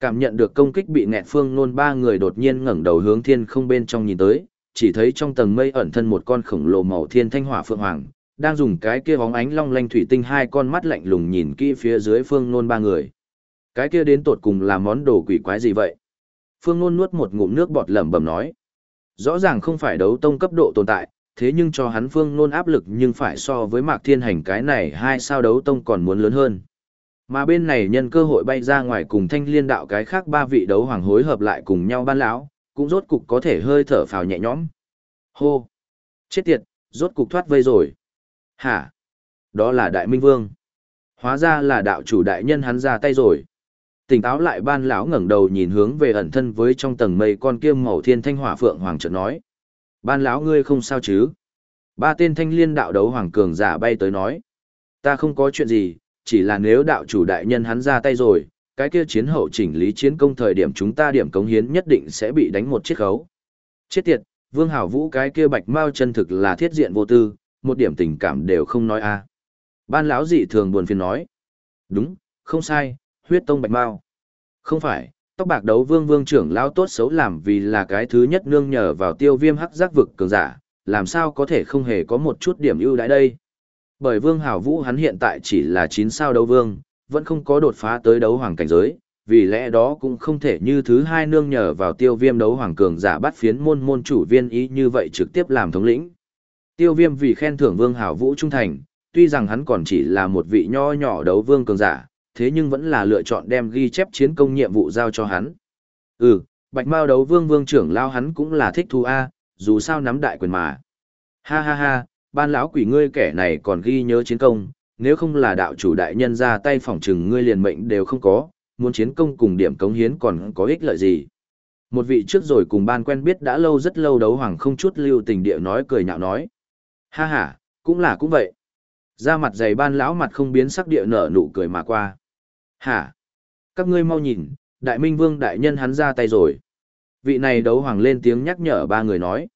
S1: Cảm nhận được công kích bị nghẹt phương nôn ba người đột nhiên ngẩng đầu hướng thiên không bên trong nhìn tới, chỉ thấy trong tầng mây ẩn thân một con khổng lồ màu thiên thanh hỏa phượng hoàng, đang dùng cái kia bóng ánh long lanh thủy tinh hai con mắt lạnh lùng nhìn kỹ phía dưới phương nôn ba người. Cái kia đến tột cùng là món đồ quỷ quái gì vậy? Phương nôn nuốt một ngụm nước bọt lẩm bẩm nói. Rõ ràng không phải đấu tông cấp độ tồn tại, thế nhưng cho hắn phương nôn áp lực nhưng phải so với mạc thiên hành cái này hai sao đấu tông còn muốn lớn hơn. Mà bên này nhân cơ hội bay ra ngoài cùng thanh liên đạo cái khác ba vị đấu hoàng hối hợp lại cùng nhau ban lão, cũng rốt cục có thể hơi thở phào nhẹ nhõm. Hô! Chết tiệt, rốt cục thoát vây rồi. Hả? Đó là Đại Minh Vương. Hóa ra là đạo chủ đại nhân hắn ra tay rồi. Tỉnh táo lại ban lão ngẩng đầu nhìn hướng về ẩn thân với trong tầng mây con kiêm màu thiên thanh hỏa phượng hoàng chợt nói. Ban lão ngươi không sao chứ? Ba tên thanh liên đạo đấu hoàng cường giả bay tới nói. Ta không có chuyện gì, chỉ là nếu đạo chủ đại nhân hắn ra tay rồi, cái kia chiến hậu chỉnh lý chiến công thời điểm chúng ta điểm cống hiến nhất định sẽ bị đánh một chiếc khấu. Chết tiệt, Vương Hảo Vũ cái kia bạch mao chân thực là thiết diện vô tư, một điểm tình cảm đều không nói a. Ban lão dị thường buồn phiền nói. Đúng, không sai, huyết tông bạch mao. Không phải, tóc bạc đấu vương vương trưởng lão tốt xấu làm vì là cái thứ nhất nương nhờ vào tiêu viêm hắc giác vực cường giả, làm sao có thể không hề có một chút điểm ưu đãi đây. Bởi vương hảo vũ hắn hiện tại chỉ là 9 sao đấu vương, vẫn không có đột phá tới đấu hoàng cảnh giới, vì lẽ đó cũng không thể như thứ hai nương nhờ vào tiêu viêm đấu hoàng cường giả bắt phiến môn môn chủ viên ý như vậy trực tiếp làm thống lĩnh. Tiêu viêm vì khen thưởng vương hảo vũ trung thành, tuy rằng hắn còn chỉ là một vị nho nhỏ đấu vương cường giả, thế nhưng vẫn là lựa chọn đem ghi chép chiến công nhiệm vụ giao cho hắn. Ừ, bạch mao đấu vương vương trưởng lao hắn cũng là thích thu A, dù sao nắm đại quyền mà. Ha ha ha, ban lão quỷ ngươi kẻ này còn ghi nhớ chiến công, nếu không là đạo chủ đại nhân ra tay phỏng trừng ngươi liền mệnh đều không có, muốn chiến công cùng điểm cống hiến còn có ích lợi gì. Một vị trước rồi cùng ban quen biết đã lâu rất lâu đấu hoàng không chút lưu tình địa nói cười nhạo nói. Ha ha, cũng là cũng vậy. Ra mặt dày ban lão mặt không biến sắc địa nở nụ cười mà qua. Hả? Các ngươi mau nhìn, đại minh vương đại nhân hắn ra tay rồi. Vị này đấu hoàng lên tiếng nhắc nhở ba người nói.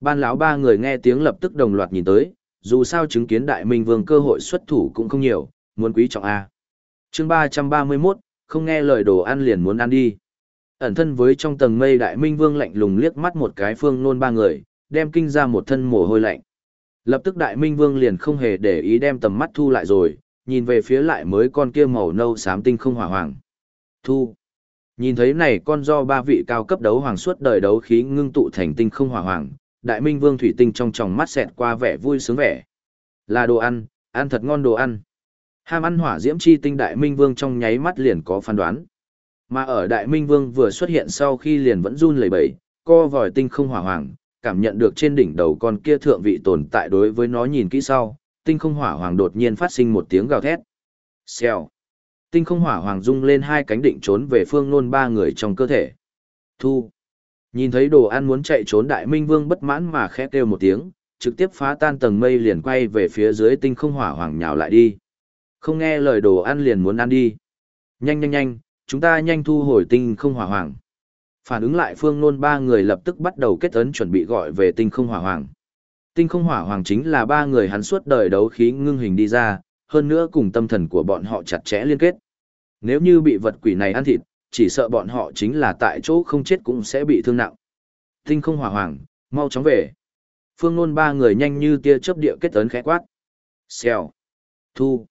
S1: Ban lão ba người nghe tiếng lập tức đồng loạt nhìn tới, dù sao chứng kiến đại minh vương cơ hội xuất thủ cũng không nhiều, muốn quý trọng A. chương ba trăm ba mươi 331, không nghe lời đồ ăn liền muốn ăn đi. Ẩn thân với trong tầng mây đại minh vương lạnh lùng liếc mắt một cái phương nôn ba người, đem kinh ra một thân mồ hôi lạnh. Lập tức đại minh vương liền không hề để ý đem tầm mắt thu lại rồi, nhìn về phía lại mới con kia màu nâu xám tinh không hỏa hoàng. Thu. Nhìn thấy này con do ba vị cao cấp đấu hoàng suốt đời đấu khí ngưng tụ thành tinh không hỏa hoàng, đại minh vương thủy tinh trong tròng mắt xẹt qua vẻ vui sướng vẻ. Là đồ ăn, ăn thật ngon đồ ăn. Ham ăn hỏa diễm chi tinh đại minh vương trong nháy mắt liền có phán đoán. Mà ở đại minh vương vừa xuất hiện sau khi liền vẫn run lẩy bẩy, co vòi tinh không hỏa hoàng, cảm nhận được trên đỉnh đầu con kia thượng vị tồn tại đối với nó nhìn kỹ sau, tinh không hỏa hoàng đột nhiên phát sinh một tiếng gào thét. Xèo. Tinh không hỏa hoàng rung lên hai cánh định trốn về phương nôn ba người trong cơ thể. Thu. Nhìn thấy đồ ăn muốn chạy trốn đại minh vương bất mãn mà khẽ kêu một tiếng, trực tiếp phá tan tầng mây liền quay về phía dưới tinh không hỏa hoàng nhào lại đi. Không nghe lời đồ ăn liền muốn ăn đi. Nhanh nhanh nhanh, chúng ta nhanh thu hồi tinh không hỏa hoàng. Phản ứng lại phương nôn ba người lập tức bắt đầu kết ấn chuẩn bị gọi về tinh không hỏa hoàng. Tinh không hỏa hoàng chính là ba người hắn suốt đời đấu khí ngưng hình đi ra, hơn nữa cùng tâm thần của bọn họ chặt chẽ liên kết. Nếu như bị vật quỷ này ăn thịt, chỉ sợ bọn họ chính là tại chỗ không chết cũng sẽ bị thương nặng. Tinh không hỏa hoàng, mau chóng về. Phương nôn ba người nhanh như tia chớp địa kết ấn khẽ quát. Xèo. Thu.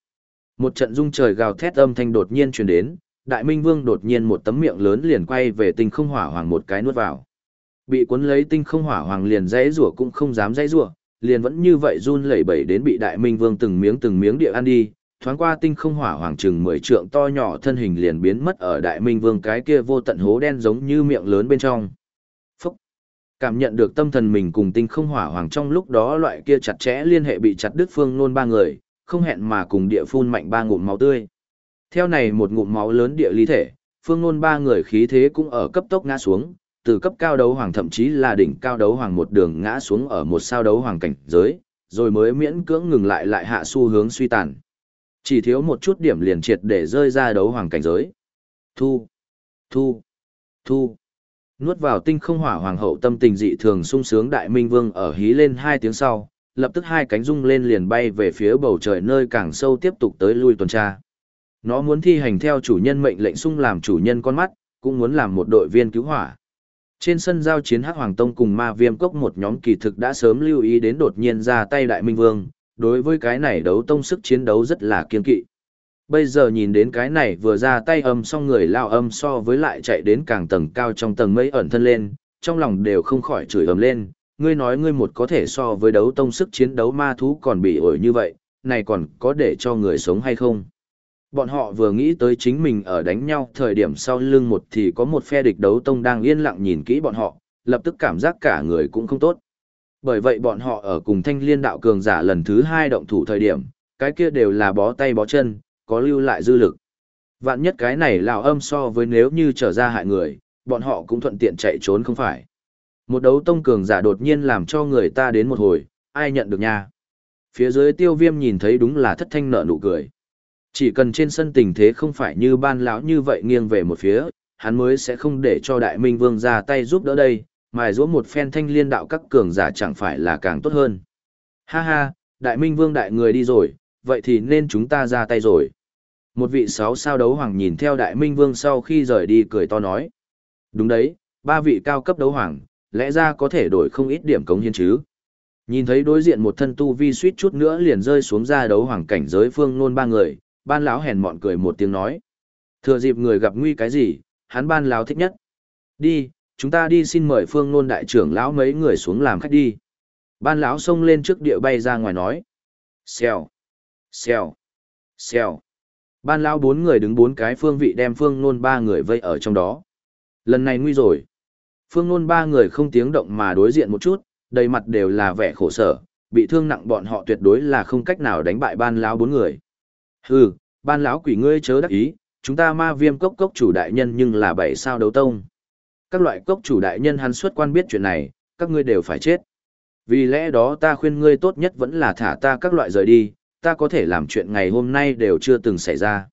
S1: Một trận rung trời gào thét âm thanh đột nhiên truyền đến, Đại Minh Vương đột nhiên một tấm miệng lớn liền quay về tinh không hỏa hoàng một cái nuốt vào. Bị cuốn lấy tinh không hỏa hoàng liền dãy rủa cũng không dám dãy rủa, liền vẫn như vậy run lẩy bẩy đến bị Đại Minh Vương từng miếng từng miếng địa ăn đi, thoáng qua tinh không hỏa hoàng chừng mười trượng to nhỏ thân hình liền biến mất ở Đại Minh Vương cái kia vô tận hố đen giống như miệng lớn bên trong. Phúc! Cảm nhận được tâm thần mình cùng tinh không hỏa hoàng trong lúc đó loại kia chặt chẽ liên hệ bị chặt đứt phương nôn ba người, không hẹn mà cùng địa phun mạnh ba ngụm máu tươi. Theo này một ngụm máu lớn địa lý thể, phương nôn ba người khí thế cũng ở cấp tốc ngã xuống, từ cấp cao đấu hoàng thậm chí là đỉnh cao đấu hoàng một đường ngã xuống ở một sao đấu hoàng cảnh giới, rồi mới miễn cưỡng ngừng lại lại hạ xu hướng suy tàn. Chỉ thiếu một chút điểm liền triệt để rơi ra đấu hoàng cảnh giới. Thu, thu, thu. Nuốt vào tinh không hỏa hoàng hậu tâm tình dị thường sung sướng đại minh vương ở hí lên hai tiếng sau, lập tức hai cánh rung lên liền bay về phía bầu trời nơi càng sâu tiếp tục tới lui tuần tra. Nó muốn thi hành theo chủ nhân mệnh lệnh sung làm chủ nhân con mắt, cũng muốn làm một đội viên cứu hỏa. Trên sân giao chiến Hắc Hoàng Tông cùng Ma Viêm Cốc một nhóm kỳ thực đã sớm lưu ý đến đột nhiên ra tay Đại Minh Vương, đối với cái này đấu tông sức chiến đấu rất là kiên kỵ. Bây giờ nhìn đến cái này vừa ra tay âm xong người lao âm so với lại chạy đến càng tầng cao trong tầng mây ẩn thân lên, trong lòng đều không khỏi chửi ầm lên, ngươi nói ngươi một có thể so với đấu tông sức chiến đấu ma thú còn bị ổi như vậy, này còn có để cho người sống hay không? Bọn họ vừa nghĩ tới chính mình ở đánh nhau thời điểm sau lưng một thì có một phe địch đấu tông đang yên lặng nhìn kỹ bọn họ, lập tức cảm giác cả người cũng không tốt. Bởi vậy bọn họ ở cùng thanh liên đạo cường giả lần thứ hai động thủ thời điểm, cái kia đều là bó tay bó chân, có lưu lại dư lực. Vạn nhất cái này lào âm so với nếu như trở ra hại người, bọn họ cũng thuận tiện chạy trốn không phải. Một đấu tông cường giả đột nhiên làm cho người ta đến một hồi, ai nhận được nha. Phía dưới tiêu viêm nhìn thấy đúng là thất thanh nợ nụ cười. Chỉ cần trên sân tình thế không phải như ban lão như vậy nghiêng về một phía, hắn mới sẽ không để cho đại minh vương ra tay giúp đỡ đây, mài giũa một phen thanh liên đạo các cường giả chẳng phải là càng tốt hơn. Ha ha, đại minh vương đại người đi rồi, vậy thì nên chúng ta ra tay rồi. Một vị sáu sao đấu hoàng nhìn theo đại minh vương sau khi rời đi cười to nói. Đúng đấy, ba vị cao cấp đấu hoàng, lẽ ra có thể đổi không ít điểm cống hiến chứ. Nhìn thấy đối diện một thân tu vi suýt chút nữa liền rơi xuống ra đấu hoàng cảnh giới phương nôn ba người, ban lão hèn mọn cười một tiếng nói. Thừa dịp người gặp nguy cái gì, hắn ban lão thích nhất. Đi, chúng ta đi xin mời phương nôn đại trưởng lão mấy người xuống làm khách đi. Ban lão xông lên trước địa bay ra ngoài nói. Xèo, xèo, xèo. Ban lão bốn người đứng bốn cái phương vị đem phương nôn ba người vây ở trong đó. Lần này nguy rồi. Phương nôn ba người không tiếng động mà đối diện một chút, đầy mặt đều là vẻ khổ sở, bị thương nặng bọn họ tuyệt đối là không cách nào đánh bại ban lão bốn người. Hừ, ban lão quỷ ngươi chớ đắc ý, chúng ta ma viêm cốc cốc chủ đại nhân nhưng là bảy sao đấu tông. Các loại cốc chủ đại nhân hắn xuất quan biết chuyện này, các ngươi đều phải chết. Vì lẽ đó ta khuyên ngươi tốt nhất vẫn là thả ta các loại rời đi, ta có thể làm chuyện ngày hôm nay đều chưa từng xảy ra.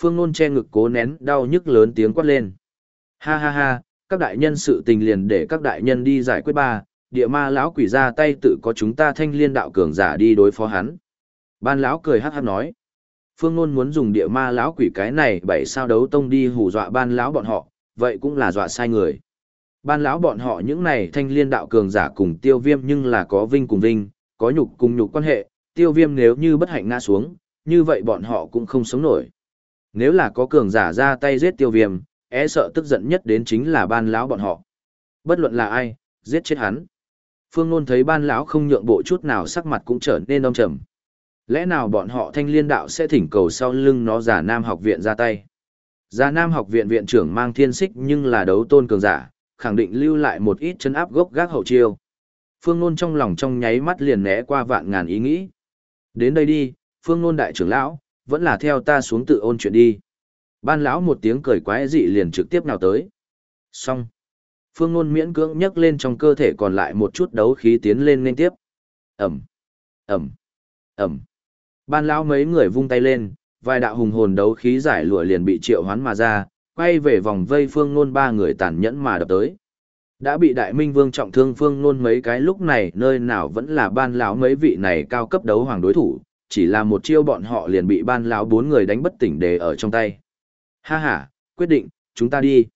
S1: Phương Nôn che ngực cố nén đau nhức lớn tiếng quát lên. Ha ha ha, các đại nhân sự tình liền để các đại nhân đi giải quyết ba, địa ma lão quỷ ra tay tự có chúng ta thanh liên đạo cường giả đi đối phó hắn. Ban lão cười hát hát nói. Phương Nôn muốn dùng địa ma lão quỷ cái này bảy sao đấu tông đi hù dọa ban lão bọn họ, vậy cũng là dọa sai người. Ban lão bọn họ những này thanh liên đạo cường giả cùng tiêu viêm nhưng là có vinh cùng vinh, có nhục cùng nhục quan hệ, tiêu viêm nếu như bất hạnh ngã xuống, như vậy bọn họ cũng không sống nổi. Nếu là có cường giả ra tay giết tiêu viêm, e sợ tức giận nhất đến chính là ban lão bọn họ. Bất luận là ai, giết chết hắn. Phương Nôn thấy ban lão không nhượng bộ chút nào sắc mặt cũng trở nên đông trầm. Lẽ nào bọn họ thanh liên đạo sẽ thỉnh cầu sau lưng nó giả nam học viện ra tay? Gia nam học viện viện trưởng mang thiên xích nhưng là đấu tôn cường giả, khẳng định lưu lại một ít chân áp gốc gác hậu chiêu. Phương Nôn trong lòng trong nháy mắt liền né qua vạn ngàn ý nghĩ. Đến đây đi, Phương Nôn đại trưởng lão, vẫn là theo ta xuống tự ôn chuyện đi. Ban lão một tiếng cười quái dị liền trực tiếp nào tới. Xong. Phương Nôn miễn cưỡng nhấc lên trong cơ thể còn lại một chút đấu khí tiến lên nên tiếp. Ẩm, Ẩm, Ẩm. Ban lão mấy người vung tay lên, vài đạo hùng hồn đấu khí giải lụa liền bị triệu hoán mà ra, quay về vòng vây Phương Nôn ba người tàn nhẫn mà đập tới. Đã bị Đại Minh Vương trọng thương Phương Nôn mấy cái lúc này nơi nào vẫn là ban lão mấy vị này cao cấp đấu hoàng đối thủ, chỉ là một chiêu bọn họ liền bị ban lão bốn người đánh bất tỉnh đề ở trong tay. Ha ha, quyết định, chúng ta đi.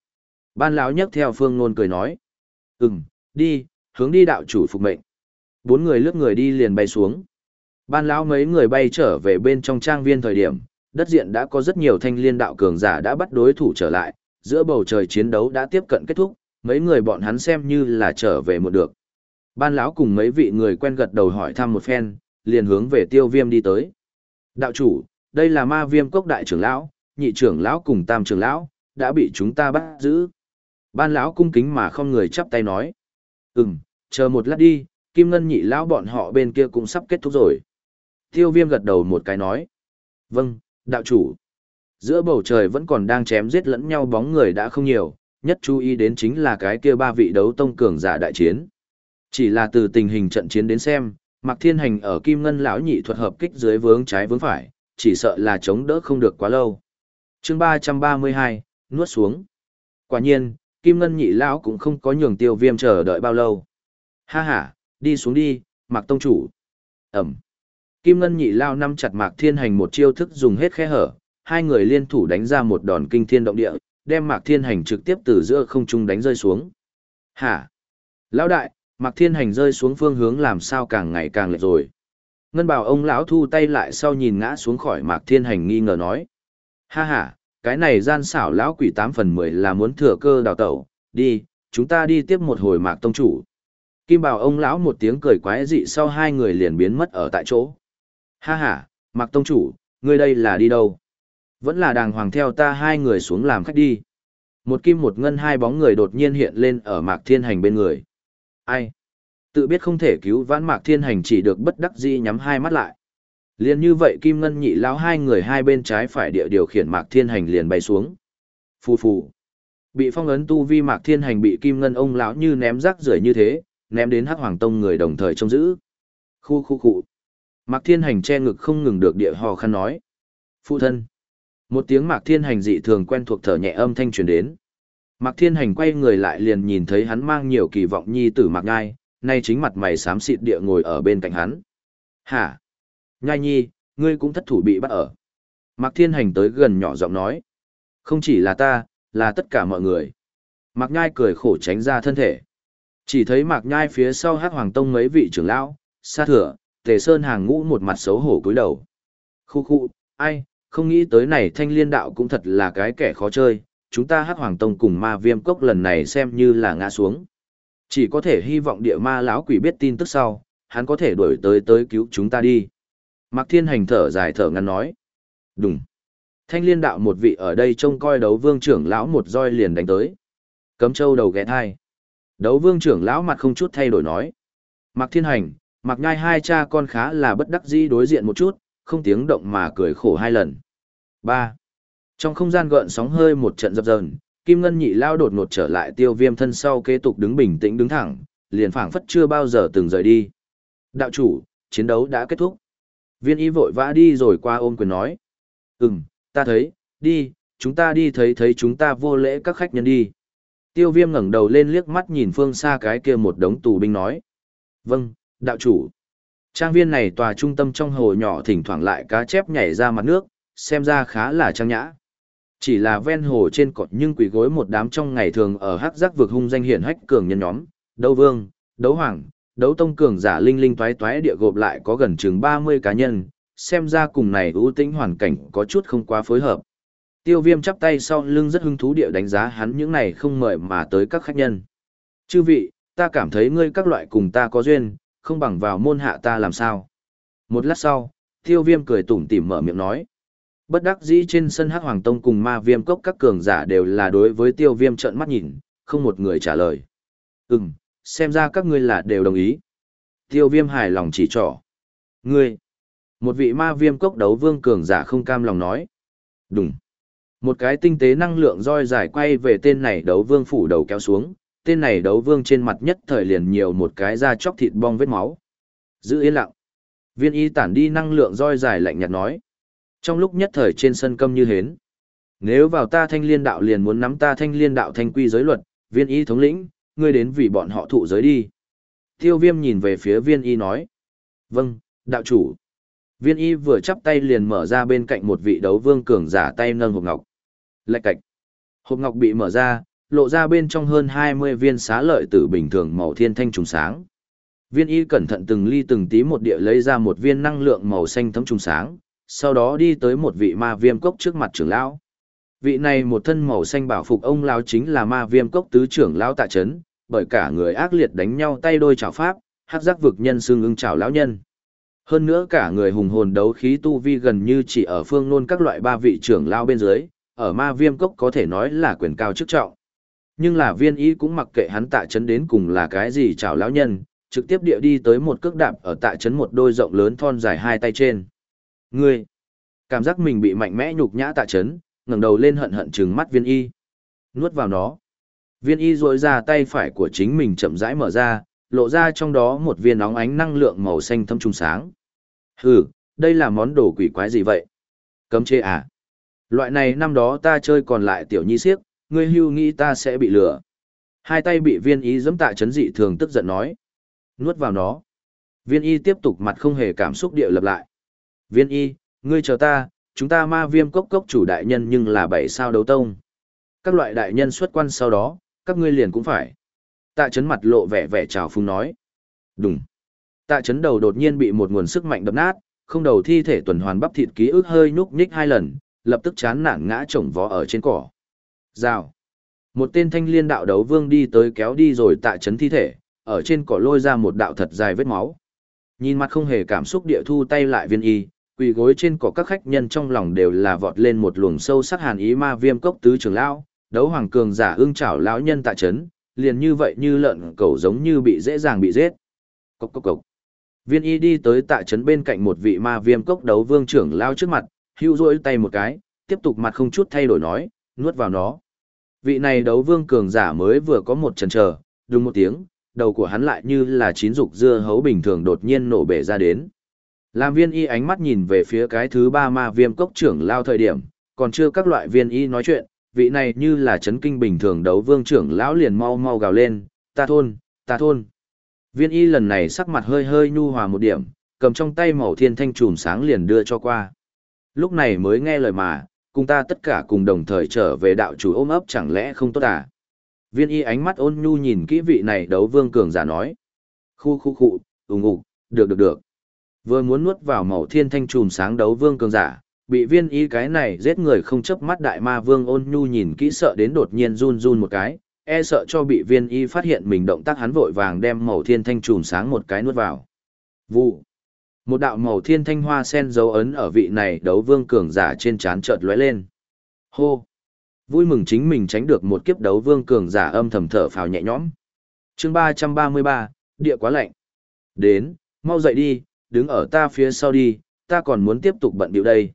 S1: Ban lão nhấc theo Phương Nôn cười nói. Ừm, đi, hướng đi đạo chủ phục mệnh. Bốn người lướt người đi liền bay xuống. Ban lão mấy người bay trở về bên trong trang viên thời điểm, đất diện đã có rất nhiều thanh liên đạo cường giả đã bắt đối thủ trở lại, giữa bầu trời chiến đấu đã tiếp cận kết thúc, mấy người bọn hắn xem như là trở về một được. Ban lão cùng mấy vị người quen gật đầu hỏi thăm một phen, liền hướng về tiêu viêm đi tới. Đạo chủ, đây là ma viêm cốc đại trưởng lão, nhị trưởng lão cùng tam trưởng lão, đã bị chúng ta bắt giữ. Ban lão cung kính mà không người chắp tay nói. Ừm, chờ một lát đi, kim ngân nhị lão bọn họ bên kia cũng sắp kết thúc rồi. Tiêu viêm gật đầu một cái nói. Vâng, đạo chủ. Giữa bầu trời vẫn còn đang chém giết lẫn nhau bóng người đã không nhiều, nhất chú ý đến chính là cái kia ba vị đấu tông cường giả đại chiến. Chỉ là từ tình hình trận chiến đến xem, Mạc Thiên Hành ở Kim Ngân lão nhị thuật hợp kích dưới vướng trái vướng phải, chỉ sợ là chống đỡ không được quá lâu. Chương ba ba mươi hai nuốt xuống. Quả nhiên, Kim Ngân nhị lão cũng không có nhường Tiêu Viêm chờ đợi bao lâu. Ha ha, đi xuống đi, Mạc tông chủ. Ẩm. Kim Ngân nhị lao năm chặt Mạc Thiên Hành một chiêu thức dùng hết khe hở, hai người liên thủ đánh ra một đòn kinh thiên động địa, đem Mạc Thiên Hành trực tiếp từ giữa không trung đánh rơi xuống. Hả? Lão đại, Mạc Thiên Hành rơi xuống phương hướng làm sao càng ngày càng lệch rồi. Ngân bảo ông lão thu tay lại sau nhìn ngã xuống khỏi Mạc Thiên Hành nghi ngờ nói. Ha ha, cái này gian xảo lão quỷ tám phần mười là muốn thừa cơ đào tẩu, đi, chúng ta đi tiếp một hồi Mạc Tông Chủ. Kim bảo ông lão một tiếng cười quái dị sau hai người liền biến mất ở tại chỗ. Ha ha, Mạc Tông Chủ, ngươi đây là đi đâu? Vẫn là đàng hoàng theo ta hai người xuống làm khách đi. Một kim một ngân hai bóng người đột nhiên hiện lên ở Mạc Thiên Hành bên người. Ai? Tự biết không thể cứu vãn Mạc Thiên Hành chỉ được bất đắc dĩ nhắm hai mắt lại. Liên như vậy Kim Ngân nhị lão hai người hai bên trái phải địa điều khiển Mạc Thiên Hành liền bay xuống. Phù phù. Bị phong ấn tu vi Mạc Thiên Hành bị Kim Ngân ông lão như ném rác rưởi như thế, ném đến Hắc Hoàng Tông người đồng thời trông giữ. Khu khu khu. Mạc Thiên Hành che ngực không ngừng được địa hò khăn nói. Phụ thân. Một tiếng Mạc Thiên Hành dị thường quen thuộc thở nhẹ âm thanh truyền đến. Mạc Thiên Hành quay người lại liền nhìn thấy hắn mang nhiều kỳ vọng nhi tử Mạc Ngai, nay chính mặt mày xám xịt địa ngồi ở bên cạnh hắn. Hả? Nhai nhi, ngươi cũng thất thủ bị bắt ở. Mạc Thiên Hành tới gần nhỏ giọng nói. Không chỉ là ta, là tất cả mọi người. Mạc Nhai cười khổ tránh ra thân thể. Chỉ thấy Mạc Nhai phía sau hát hoàng tông mấy vị trưởng lão, xa thừa, tề sơn hàng ngũ một mặt xấu hổ cúi đầu. Khu khu, ai, không nghĩ tới này thanh liên đạo cũng thật là cái kẻ khó chơi, chúng ta hát hoàng tông cùng ma viêm cốc lần này xem như là ngã xuống. Chỉ có thể hy vọng địa ma lão quỷ biết tin tức sau, hắn có thể đuổi tới tới cứu chúng ta đi. Mạc Thiên Hành thở dài thở ngắn nói. Đúng. Thanh liên đạo một vị ở đây trông coi đấu vương trưởng lão một roi liền đánh tới. Cấm châu đầu ghé thai. Đấu vương trưởng lão mặt không chút thay đổi nói. Mạc Thiên Hành, mặc Nhai hai cha con khá là bất đắc dĩ đối diện một chút, không tiếng động mà cười khổ hai lần. 3. Trong không gian gợn sóng hơi một trận dập dờn, Kim Ngân nhị lao đột ngột trở lại tiêu viêm thân sau kế tục đứng bình tĩnh đứng thẳng, liền phảng phất chưa bao giờ từng rời đi. Đạo chủ, chiến đấu đã kết thúc. Viên y vội vã đi rồi qua ôm quyền nói. Ừm, ta thấy, đi, chúng ta đi thấy thấy chúng ta vô lễ các khách nhân đi. Tiêu viêm ngẩng đầu lên liếc mắt nhìn phương xa cái kia một đống tù binh nói. Vâng, đạo chủ. Trang viên này tòa trung tâm trong hồ nhỏ thỉnh thoảng lại cá chép nhảy ra mặt nước, xem ra khá là trang nhã. Chỉ là ven hồ trên cột nhưng quỷ gối một đám trong ngày thường ở hắc giác vực hung danh hiển hách cường nhân nhóm, đấu vương, đấu hoàng, đấu tông cường giả linh linh toái toái địa gộp lại có gần chừng 30 cá nhân, xem ra cùng này ưu tĩnh hoàn cảnh có chút không quá phối hợp. Tiêu viêm chắp tay sau lưng rất hứng thú địa đánh giá hắn những này không mời mà tới các khách nhân. Chư vị, ta cảm thấy ngươi các loại cùng ta có duyên, không bằng vào môn hạ ta làm sao. Một lát sau, Tiêu viêm cười tủm tỉm mở miệng nói. Bất đắc dĩ trên sân hắc hoàng tông cùng ma viêm cốc các cường giả đều là đối với tiêu viêm trợn mắt nhìn, không một người trả lời. Ừm, xem ra các ngươi là đều đồng ý. Tiêu viêm hài lòng chỉ trỏ. Ngươi, một vị ma viêm cốc đấu vương cường giả không cam lòng nói. Đúng. Một cái tinh tế năng lượng roi dài quay về tên này đấu vương phủ đầu kéo xuống, tên này đấu vương trên mặt nhất thời liền nhiều một cái da chóc thịt bong vết máu. Giữ yên lặng. Viên y tản đi năng lượng roi dài lạnh nhạt nói. Trong lúc nhất thời trên sân câm như hến. Nếu vào ta thanh liên đạo liền muốn nắm ta thanh liên đạo thanh quy giới luật, viên y thống lĩnh, ngươi đến vì bọn họ thụ giới đi. Tiêu viêm nhìn về phía viên y nói. Vâng, đạo chủ. Viên y vừa chắp tay liền mở ra bên cạnh một vị đấu vương cường giả tay nâng hộp ngọc. Lạch cạch. Hộp ngọc bị mở ra, lộ ra bên trong hơn 20 viên xá lợi tử bình thường màu thiên thanh trùng sáng. Viên y cẩn thận từng ly từng tí một địa lấy ra một viên năng lượng màu xanh thấm trùng sáng, sau đó đi tới một vị ma viêm cốc trước mặt trưởng lão. Vị này một thân màu xanh bảo phục ông lão chính là ma viêm cốc tứ trưởng lão tạ chấn, bởi cả người ác liệt đánh nhau tay đôi chảo pháp, hắc giác vực nhân xương ưng chảo lão nhân. Hơn nữa cả người hùng hồn đấu khí tu vi gần như chỉ ở phương nôn các loại ba vị trưởng lão bên dưới, ở ma viêm cốc có thể nói là quyền cao chức trọng. Nhưng là viên ý cũng mặc kệ hắn tạ chấn đến cùng là cái gì chảo lão nhân, trực tiếp địa đi tới một cước đạp ở tạ chấn một đôi rộng lớn thon dài hai tay trên. Ngươi, cảm giác mình bị mạnh mẽ nhục nhã tạ chấn, ngẩng đầu lên hận hận trừng mắt viên y. Nuốt vào nó. Viên y rội ra tay phải của chính mình chậm rãi mở ra, lộ ra trong đó một viên óng ánh năng lượng màu xanh thâm trùng sáng. Hừ, đây là món đồ quỷ quái gì vậy? Cấm chê à? Loại này năm đó ta chơi còn lại tiểu nhi siếc, ngươi hưu nghĩ ta sẽ bị lừa. Hai tay bị viên y giẫm tạ chấn dị thường tức giận nói. Nuốt vào nó. Viên y tiếp tục mặt không hề cảm xúc địa lập lại. Viên y, ngươi chờ ta, chúng ta ma viêm cốc cốc chủ đại nhân nhưng là bảy sao đấu tông. Các loại đại nhân xuất quan sau đó, các ngươi liền cũng phải. Tạ chấn mặt lộ vẻ vẻ trào phung nói. Đúng. Tạ chấn đầu đột nhiên bị một nguồn sức mạnh đập nát, không đầu thi thể tuần hoàn bắp thịt ký ức hơi nhúc nhích hai lần, lập tức chán nản ngã chồng vó ở trên cỏ. Rào. Một tên thanh liên đạo đấu vương đi tới kéo đi rồi tạ chấn thi thể, ở trên cỏ lôi ra một đạo thật dài vết máu. Nhìn mặt không hề cảm xúc địa thu tay lại viên y, quỳ gối trên cỏ các khách nhân trong lòng đều là vọt lên một luồng sâu sắc hàn ý ma viêm cốc tứ trưởng lão, đấu hoàng cường giả ương chảo lão nhân tại chấn, liền như vậy như lợn cẩu giống như bị dễ dàng bị giết. Cốc cốc cốc. Viên y đi tới tại trấn bên cạnh một vị ma viêm cốc đấu vương trưởng lao trước mặt, hưu rỗi tay một cái, tiếp tục mặt không chút thay đổi nói, nuốt vào nó. Vị này đấu vương cường giả mới vừa có một chần chờ, đúng một tiếng, đầu của hắn lại như là chín dục dưa hấu bình thường đột nhiên nổ bể ra đến. Làm viên y ánh mắt nhìn về phía cái thứ ba ma viêm cốc trưởng lao thời điểm, còn chưa các loại viên y nói chuyện, vị này như là chấn kinh bình thường đấu vương trưởng lão liền mau mau gào lên, ta thôn, ta thôn. Viên y lần này sắc mặt hơi hơi nhu hòa một điểm, cầm trong tay màu thiên thanh trùm sáng liền đưa cho qua. Lúc này mới nghe lời mà, cùng ta tất cả cùng đồng thời trở về đạo chủ ôm ấp chẳng lẽ không tốt à? Viên y ánh mắt ôn nhu nhìn kỹ vị này đấu vương cường giả nói. Khu khu khu, ủng ủng, được được được. Vừa muốn nuốt vào màu thiên thanh trùm sáng đấu vương cường giả, bị viên y cái này giết người không chấp mắt đại ma vương ôn nhu nhìn kỹ sợ đến đột nhiên run run một cái, e sợ cho bị viên y phát hiện mình động tác hắn vội vàng đem màu thiên thanh trùm sáng một cái nuốt vào. Vụ. Một đạo màu thiên thanh hoa sen dấu ấn ở vị này đấu vương cường giả trên trán chợt lóe lên. Hô. Vui mừng chính mình tránh được một kiếp đấu vương cường giả âm thầm thở phào nhẹ nhõm. Chương ba ba mươi ba địa quá lạnh. Đến, mau dậy đi, đứng ở ta phía sau đi, ta còn muốn tiếp tục bận điệu đây.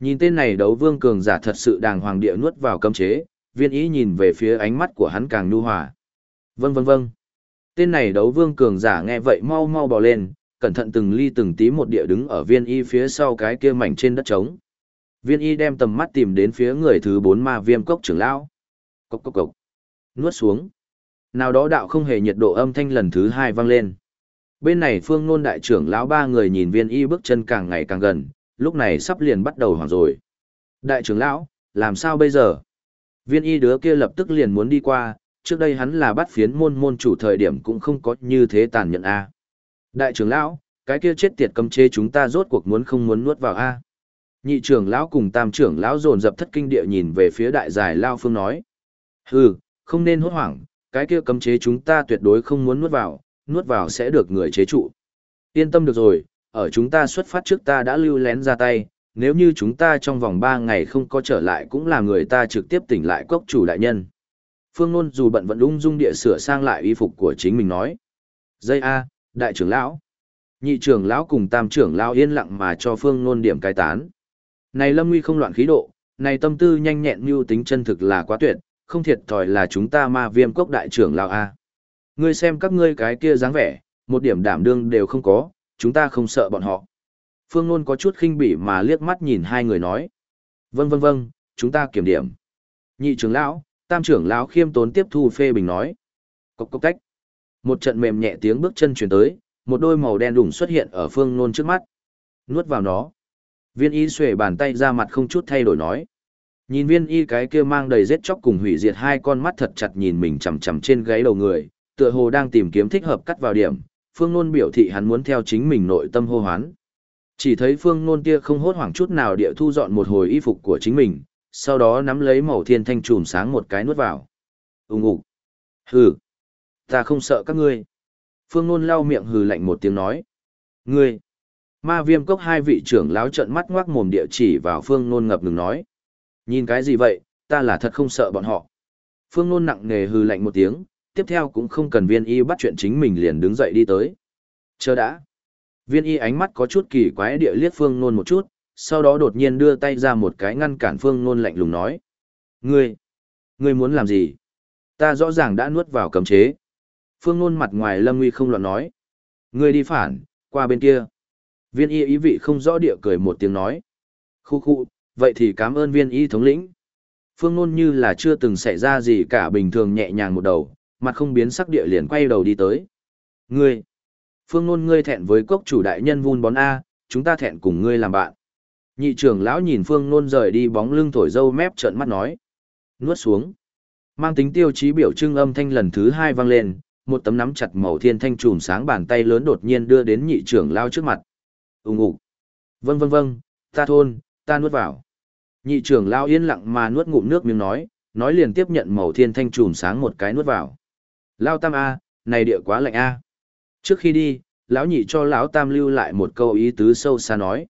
S1: Nhìn tên này đấu vương cường giả thật sự đàng hoàng địa nuốt vào cấm chế, viên ý nhìn về phía ánh mắt của hắn càng nhu hòa. Vâng vâng vâng. Tên này đấu vương cường giả nghe vậy mau mau bò lên, cẩn thận từng ly từng tí một địa đứng ở viên y phía sau cái kia mảnh trên đất trống. Viên y đem tầm mắt tìm đến phía người thứ bốn ma viêm cốc trưởng lão. Cốc cốc cốc. Nuốt xuống. Nào đó đạo không hề nhiệt độ âm thanh lần thứ hai vang lên. Bên này phương nôn đại trưởng lão ba người nhìn viên y bước chân càng ngày càng gần, lúc này sắp liền bắt đầu hoảng rồi. Đại trưởng lão, làm sao bây giờ? Viên y đứa kia lập tức liền muốn đi qua, trước đây hắn là bắt phiến môn môn chủ thời điểm cũng không có như thế tàn nhẫn a. Đại trưởng lão, cái kia chết tiệt cầm chê chúng ta rốt cuộc muốn không muốn nuốt vào a. Nhị trưởng lão cùng tam trưởng lão dồn dập thất kinh địa nhìn về phía đại giải lao phương nói. Hừ, không nên hốt hoảng, cái kia cấm chế chúng ta tuyệt đối không muốn nuốt vào, nuốt vào sẽ được người chế trụ. Yên tâm được rồi, ở chúng ta xuất phát trước ta đã lưu lén ra tay, nếu như chúng ta trong vòng 3 ngày không có trở lại cũng là người ta trực tiếp tỉnh lại cốc chủ đại nhân. Phương Nôn dù bận vẫn ung dung địa sửa sang lại y phục của chính mình nói. Dây A, đại trưởng lão. Nhị trưởng lão cùng tam trưởng lão yên lặng mà cho Phương Nôn điểm cai tán. Này Lâm Nguy không loạn khí độ, này tâm tư nhanh nhẹn mưu tính chân thực là quá tuyệt, không thiệt thòi là chúng ta ma viêm cốc đại trưởng lão A. Ngươi xem các ngươi cái kia dáng vẻ, một điểm đảm đương đều không có, chúng ta không sợ bọn họ. Phương Nôn có chút khinh bỉ mà liếc mắt nhìn hai người nói. Vâng vâng vâng, chúng ta kiểm điểm. Nhị trưởng lão, tam trưởng lão khiêm tốn tiếp thu phê bình nói. Cốc cốc tách. Một trận mềm nhẹ tiếng bước chân chuyển tới, một đôi màu đen đủng xuất hiện ở Phương Nôn trước mắt. Nuốt vào nó. Viên y xuề bàn tay ra mặt không chút thay đổi nói. Nhìn viên y cái kia mang đầy rết chóc cùng hủy diệt hai con mắt thật chặt nhìn mình chằm chằm trên gáy đầu người, tựa hồ đang tìm kiếm thích hợp cắt vào điểm, Phương Nôn biểu thị hắn muốn theo chính mình nội tâm hô hoán. Chỉ thấy Phương Nôn kia không hốt hoảng chút nào địa thu dọn một hồi y phục của chính mình, sau đó nắm lấy màu thiên thanh trùm sáng một cái nuốt vào. Ung ục. Hừ. Ta không sợ các ngươi. Phương Nôn lau miệng hừ lạnh một tiếng nói. Ngươi. Ma viêm cốc hai vị trưởng láo trận mắt ngoác mồm địa chỉ vào Phương Nôn ngập ngừng nói. Nhìn cái gì vậy, ta là thật không sợ bọn họ. Phương Nôn nặng nề hừ lạnh một tiếng, tiếp theo cũng không cần viên y bắt chuyện chính mình liền đứng dậy đi tới. Chờ đã. Viên y ánh mắt có chút kỳ quái địa liếc phương nôn một chút, sau đó đột nhiên đưa tay ra một cái ngăn cản phương nôn lạnh lùng nói. Ngươi, ngươi muốn làm gì? Ta rõ ràng đã nuốt vào cấm chế. Phương nôn mặt ngoài lâm nguy không loạn nói. Ngươi đi phản, qua bên kia. Viên y ý vị không rõ địa cười một tiếng nói. Khu khu, vậy thì cảm ơn viên y thống lĩnh. Phương nôn như là chưa từng xảy ra gì cả bình thường nhẹ nhàng một đầu, mặt không biến sắc địa liền quay đầu đi tới. Ngươi, phương nôn ngươi thẹn với cốc chủ đại nhân vun bón A, chúng ta thẹn cùng ngươi làm bạn. Nhị trưởng lão nhìn phương nôn rời đi bóng lưng thổi dâu mép trợn mắt nói. Nuốt xuống. Mang tính tiêu chí biểu trưng âm thanh lần thứ hai vang lên, một tấm nắm chặt màu thiên thanh trùm sáng bàn tay lớn đột nhiên đưa đến nhị trưởng lao trước mặt. Úng ủ. Vâng vâng vâng, ta thôn, ta nuốt vào. Nhị trưởng lao yên lặng mà nuốt ngụm nước miếng nói, nói liền tiếp nhận màu thiên thanh trùm sáng một cái nuốt vào. Lao tam A, này địa quá lạnh A. Trước khi đi, lão nhị cho lão tam lưu lại một câu ý tứ sâu xa nói.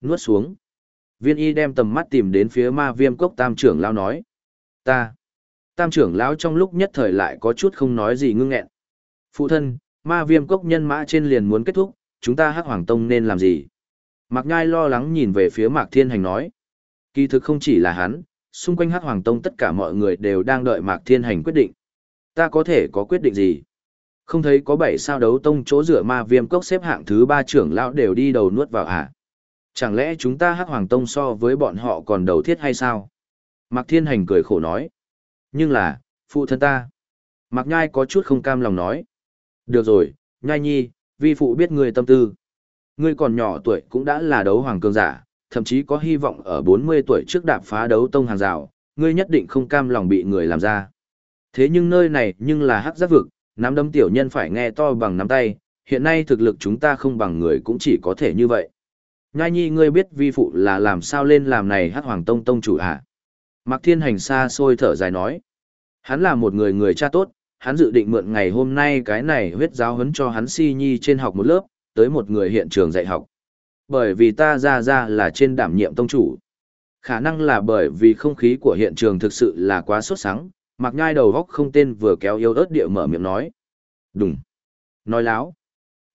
S1: Nuốt xuống. Viên y đem tầm mắt tìm đến phía ma viêm cốc tam trưởng lao nói. Ta. Tam trưởng lão trong lúc nhất thời lại có chút không nói gì ngưng nghẹn. Phụ thân, ma viêm cốc nhân mã trên liền muốn kết thúc, chúng ta hắc hoàng tông nên làm gì? Mạc Nhai lo lắng nhìn về phía Mạc Thiên Hành nói. Kỳ thực không chỉ là hắn, xung quanh hắc hoàng tông tất cả mọi người đều đang đợi Mạc Thiên Hành quyết định. Ta có thể có quyết định gì? Không thấy có bảy sao đấu tông chỗ rửa ma viêm cốc xếp hạng thứ ba trưởng lão đều đi đầu nuốt vào à? Chẳng lẽ chúng ta hắc hoàng tông so với bọn họ còn đầu thiết hay sao? Mạc Thiên Hành cười khổ nói. Nhưng là, phụ thân ta. Mạc Nhai có chút không cam lòng nói. Được rồi, Nhai Nhi, vi phụ biết người tâm tư. Ngươi còn nhỏ tuổi cũng đã là đấu hoàng cường giả, thậm chí có hy vọng ở 40 tuổi trước đạp phá đấu tông hàng rào, ngươi nhất định không cam lòng bị người làm ra. Thế nhưng nơi này nhưng là hắc giác vực, nắm đấm tiểu nhân phải nghe to bằng nắm tay, hiện nay thực lực chúng ta không bằng người cũng chỉ có thể như vậy. Nhai nhi ngươi biết vi phụ là làm sao lên làm này hắc hoàng tông tông chủ à? Mạc Thiên Hành xa xôi thở dài nói. Hắn là một người người cha tốt, hắn dự định mượn ngày hôm nay cái này huyết giáo huấn cho hắn si nhi trên học một lớp, tới một người hiện trường dạy học. Bởi vì ta ra ra là trên đảm nhiệm tông chủ. Khả năng là bởi vì không khí của hiện trường thực sự là quá sốt sắng, Mạc nhai đầu góc không tên vừa kéo yêu ớt địa mở miệng nói. Đúng. Nói láo.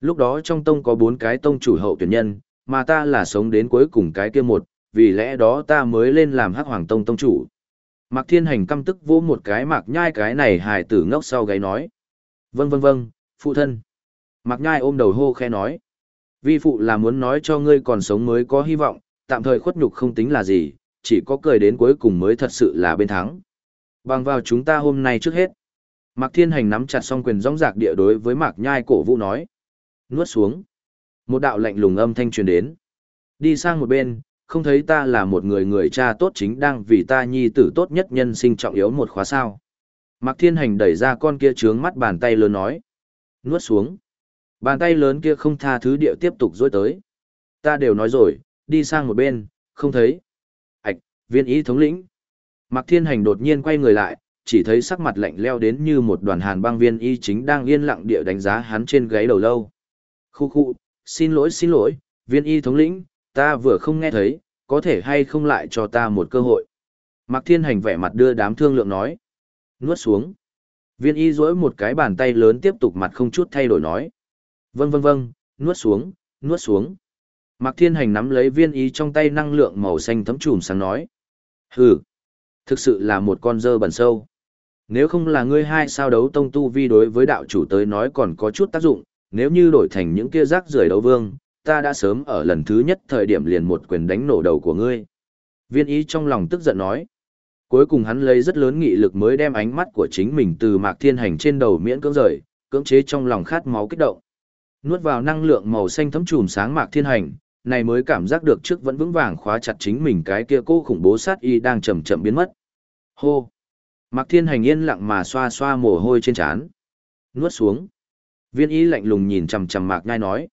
S1: Lúc đó trong tông có bốn cái tông chủ hậu tuyển nhân, mà ta là sống đến cuối cùng cái kia một, vì lẽ đó ta mới lên làm hắc hoàng tông tông chủ. Mạc thiên hành căm tức vô một cái mạc nhai cái này hài tử ngốc sau gáy nói. Vâng vâng vâng, phụ thân. Mạc nhai ôm đầu hô khe nói. Vi phụ là muốn nói cho ngươi còn sống mới có hy vọng, tạm thời khuất nhục không tính là gì, chỉ có cười đến cuối cùng mới thật sự là bên thắng. Bằng vào chúng ta hôm nay trước hết. Mạc Thiên Hành nắm chặt song quyền rong rạc địa đối với Mạc Nhai cổ vũ nói. Nuốt xuống. Một đạo lạnh lùng âm thanh truyền đến. Đi sang một bên, không thấy ta là một người người cha tốt chính đang vì ta nhi tử tốt nhất nhân sinh trọng yếu một khóa sao. Mạc Thiên Hành đẩy ra con kia trướng mắt bàn tay lớn nói. Nuốt xuống. Bàn tay lớn kia không tha thứ địa tiếp tục dối tới. Ta đều nói rồi, đi sang một bên, không thấy. Ảch, viên ý thống lĩnh. Mạc Thiên Hành đột nhiên quay người lại, chỉ thấy sắc mặt lạnh leo đến như một đoàn hàn băng viên y chính đang yên lặng địa đánh giá hắn trên gáy đầu lâu. Khu khu, xin lỗi xin lỗi, viên y thống lĩnh, ta vừa không nghe thấy, có thể hay không lại cho ta một cơ hội. Mạc Thiên Hành vẻ mặt đưa đám thương lượng nói. Nuốt xuống. Viên y duỗi một cái bàn tay lớn tiếp tục mặt không chút thay đổi nói. Vâng vâng vâng, nuốt xuống, nuốt xuống. Mạc Thiên Hành nắm lấy viên y trong tay năng lượng màu xanh thấm trùm sáng nói. Hừ, thực sự là một con dơ bẩn sâu. Nếu không là ngươi hai sao đấu tông tu vi đối với đạo chủ tới nói còn có chút tác dụng, nếu như đổi thành những kia rác rưởi đấu vương, ta đã sớm ở lần thứ nhất thời điểm liền một quyền đánh nổ đầu của ngươi. Viên y trong lòng tức giận nói. Cuối cùng hắn lấy rất lớn nghị lực mới đem ánh mắt của chính mình từ mạc thiên hành trên đầu miễn cưỡng rời, cưỡng chế trong lòng khát máu kích động. Nuốt vào năng lượng màu xanh thấm trùm sáng mạc thiên hành, này mới cảm giác được trước vẫn vững vàng khóa chặt chính mình cái kia cô khủng bố sát y đang chậm chậm biến mất. Hô! Mạc thiên hành yên lặng mà xoa xoa mồ hôi trên trán. Nuốt xuống. Viên y lạnh lùng nhìn chằm chằm mạc nhai nói.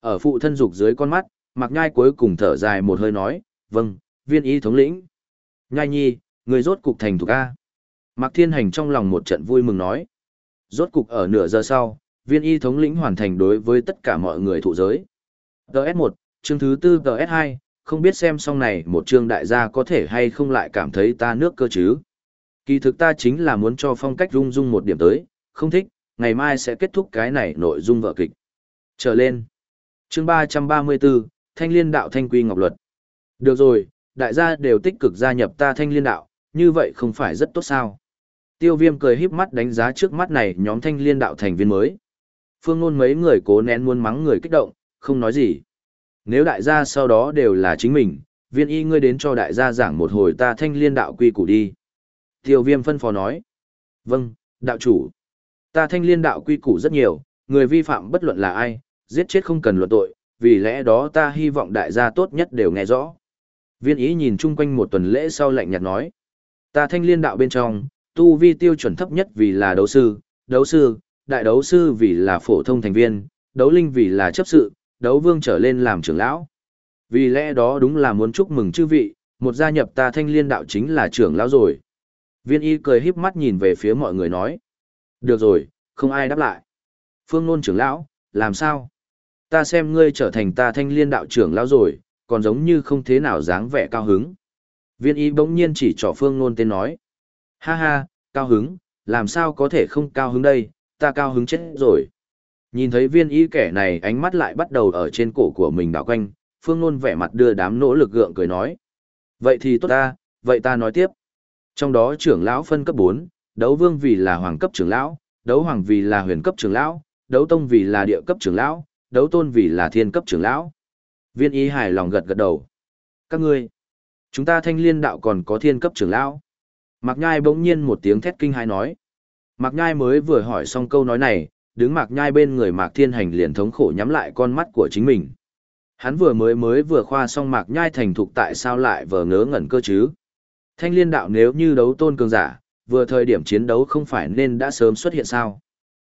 S1: Ở phụ thân dục dưới con mắt, mạc nhai cuối cùng thở dài một hơi nói, vâng, viên y thống lĩnh. Nhai nhi, người rốt cục thành thục A. Mạc Thiên Hành trong lòng một trận vui mừng nói. Rốt cục ở nửa giờ sau, viên y thống lĩnh hoàn thành đối với tất cả mọi người thụ giới. TS1, chương thứ tư TS2, không biết xem xong này một chương đại gia có thể hay không lại cảm thấy ta nước cơ chứ. Kỳ thực ta chính là muốn cho phong cách rung rung một điểm tới, không thích, ngày mai sẽ kết thúc cái này nội dung vợ kịch. Trở lên. Chương 334, Thanh liên đạo Thanh Quy Ngọc Luật. Được rồi, đại gia đều tích cực gia nhập ta Thanh liên đạo, như vậy không phải rất tốt sao. Tiêu viêm cười híp mắt đánh giá trước mắt này nhóm thanh liên đạo thành viên mới. Phương ngôn mấy người cố nén muốn mắng người kích động, không nói gì. Nếu đại gia sau đó đều là chính mình, viên y ngươi đến cho đại gia giảng một hồi ta thanh liên đạo quy củ đi. Tiêu viêm phân phó nói. Vâng, đạo chủ. Ta thanh liên đạo quy củ rất nhiều, người vi phạm bất luận là ai, giết chết không cần luận tội, vì lẽ đó ta hy vọng đại gia tốt nhất đều nghe rõ. Viên ý nhìn chung quanh một tuần lễ sau lạnh nhạt nói. Ta thanh liên đạo bên trong, tu vi tiêu chuẩn thấp nhất vì là đấu sư, đấu sư, đại đấu sư vì là phổ thông thành viên, đấu linh vì là chấp sự, đấu vương trở lên làm trưởng lão. Vì lẽ đó đúng là muốn chúc mừng chư vị, một gia nhập ta thanh liên đạo chính là trưởng lão rồi. Viên y cười híp mắt nhìn về phía mọi người nói. Được rồi, không ai đáp lại. Phương nôn trưởng lão, làm sao? Ta xem ngươi trở thành ta thanh liên đạo trưởng lão rồi, còn giống như không thế nào dáng vẻ cao hứng. Viên y bỗng nhiên chỉ trỏ phương nôn tên nói. Ha ha, cao hứng, làm sao có thể không cao hứng đây, ta cao hứng chết rồi. Nhìn thấy viên y kẻ này ánh mắt lại bắt đầu ở trên cổ của mình đảo quanh, phương nôn vẻ mặt đưa đám nỗ lực gượng cười nói. Vậy thì tốt ta, vậy ta nói tiếp. Trong đó trưởng lão phân cấp 4, đấu vương vì là hoàng cấp trưởng lão, đấu hoàng vì là huyền cấp trưởng lão, đấu tông vì là địa cấp trưởng lão, đấu tôn vì là thiên cấp trưởng lão. Viên y hài lòng gật gật đầu. Các ngươi, Chúng ta thanh liên đạo còn có thiên cấp trưởng lão. Mạc Nhai bỗng nhiên một tiếng thét kinh hãi nói. Mạc Nhai mới vừa hỏi xong câu nói này, đứng Mạc Nhai bên người Mạc Thiên Hành liền thống khổ nhắm lại con mắt của chính mình. Hắn vừa mới mới vừa khoa xong Mạc Nhai thành thục tại sao lại vờ ngớ ngẩn cơ chứ. Thanh liên đạo nếu như đấu tôn cường giả, vừa thời điểm chiến đấu không phải nên đã sớm xuất hiện sao.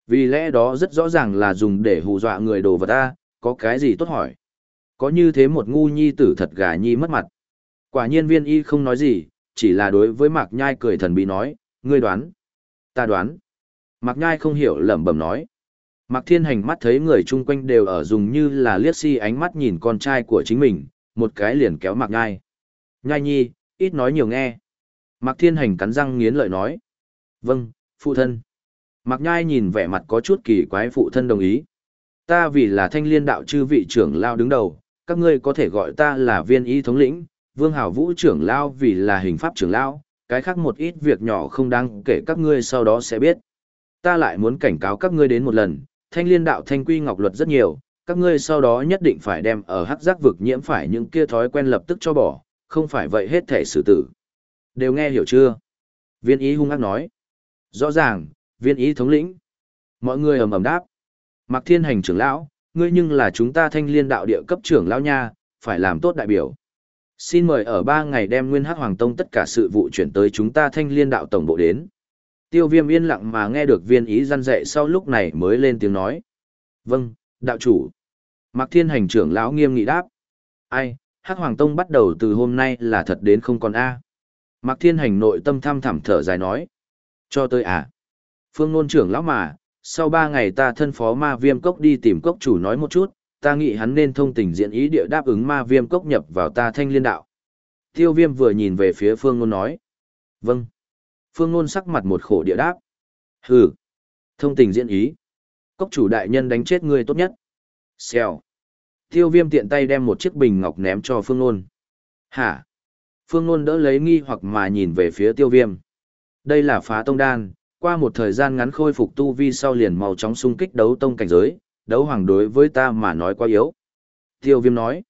S1: Vì lẽ đó rất rõ ràng là dùng để hù dọa người đồ vật ta, có cái gì tốt hỏi. Có như thế một ngu nhi tử thật gà nhi mất mặt. Quả nhiên viên y không nói gì, chỉ là đối với Mạc Nhai cười thần bí nói, ngươi đoán. Ta đoán. Mạc Nhai không hiểu lẩm bẩm nói. Mạc Thiên Hành mắt thấy người chung quanh đều ở dùng như là liếc si ánh mắt nhìn con trai của chính mình, một cái liền kéo Mạc Nhai. Nhai nhi, ít nói nhiều nghe. Mạc Thiên Hành cắn răng nghiến lợi nói. Vâng, phụ thân. Mạc Nhai nhìn vẻ mặt có chút kỳ quái phụ thân đồng ý. Ta vì là thanh liên đạo chư vị trưởng lao đứng đầu, các ngươi có thể gọi ta là viên y thống lĩnh, Vương Hảo Vũ trưởng lao vì là hình pháp trưởng lao, cái khác một ít việc nhỏ không đáng kể các ngươi sau đó sẽ biết. Ta lại muốn cảnh cáo các ngươi đến một lần, thanh liên đạo thanh quy ngọc luật rất nhiều, các ngươi sau đó nhất định phải đem ở hắc giác vực nhiễm phải những kia thói quen lập tức cho bỏ, không phải vậy hết thể xử tử. Đều nghe hiểu chưa? Viên ý hung ác nói. Rõ ràng, viên ý thống lĩnh. Mọi người ầm ầm đáp. Mạc Thiên Hành trưởng lão, ngươi nhưng là chúng ta thanh liên đạo địa cấp trưởng lão nha, phải làm tốt đại biểu. Xin mời ở ba ngày đem Nguyên Hắc Hoàng Tông tất cả sự vụ chuyển tới chúng ta thanh liên đạo tổng bộ đến. Tiêu viêm yên lặng mà nghe được viên ý răn dạy sau lúc này mới lên tiếng nói. Vâng, đạo chủ. Mạc Thiên Hành trưởng lão nghiêm nghị đáp. Ai, Hắc Hoàng Tông bắt đầu từ hôm nay là thật đến không còn A. Mạc Thiên Hành nội tâm thăm thẳm thở dài nói. Cho tôi à. Phương nôn trưởng lão mà, sau ba ngày ta thân phó ma viêm cốc đi tìm cốc chủ nói một chút, ta nghĩ hắn nên thông tình diện ý địa đáp ứng ma viêm cốc nhập vào ta thanh liên đạo. Tiêu viêm vừa nhìn về phía phương nôn nói. Vâng. Phương nôn sắc mặt một khổ địa đáp. Hừ. Thông tình diễn ý. Cốc chủ đại nhân đánh chết ngươi tốt nhất. Xèo. Tiêu viêm tiện tay đem một chiếc bình ngọc ném cho phương nôn. Hả? Phương nôn đỡ lấy nghi hoặc mà nhìn về phía tiêu viêm. Đây là phá tông đan, qua một thời gian ngắn khôi phục tu vi sau liền màu chóng xung kích đấu tông cảnh giới, đấu hoàng đối với ta mà nói quá yếu. Tiêu viêm nói.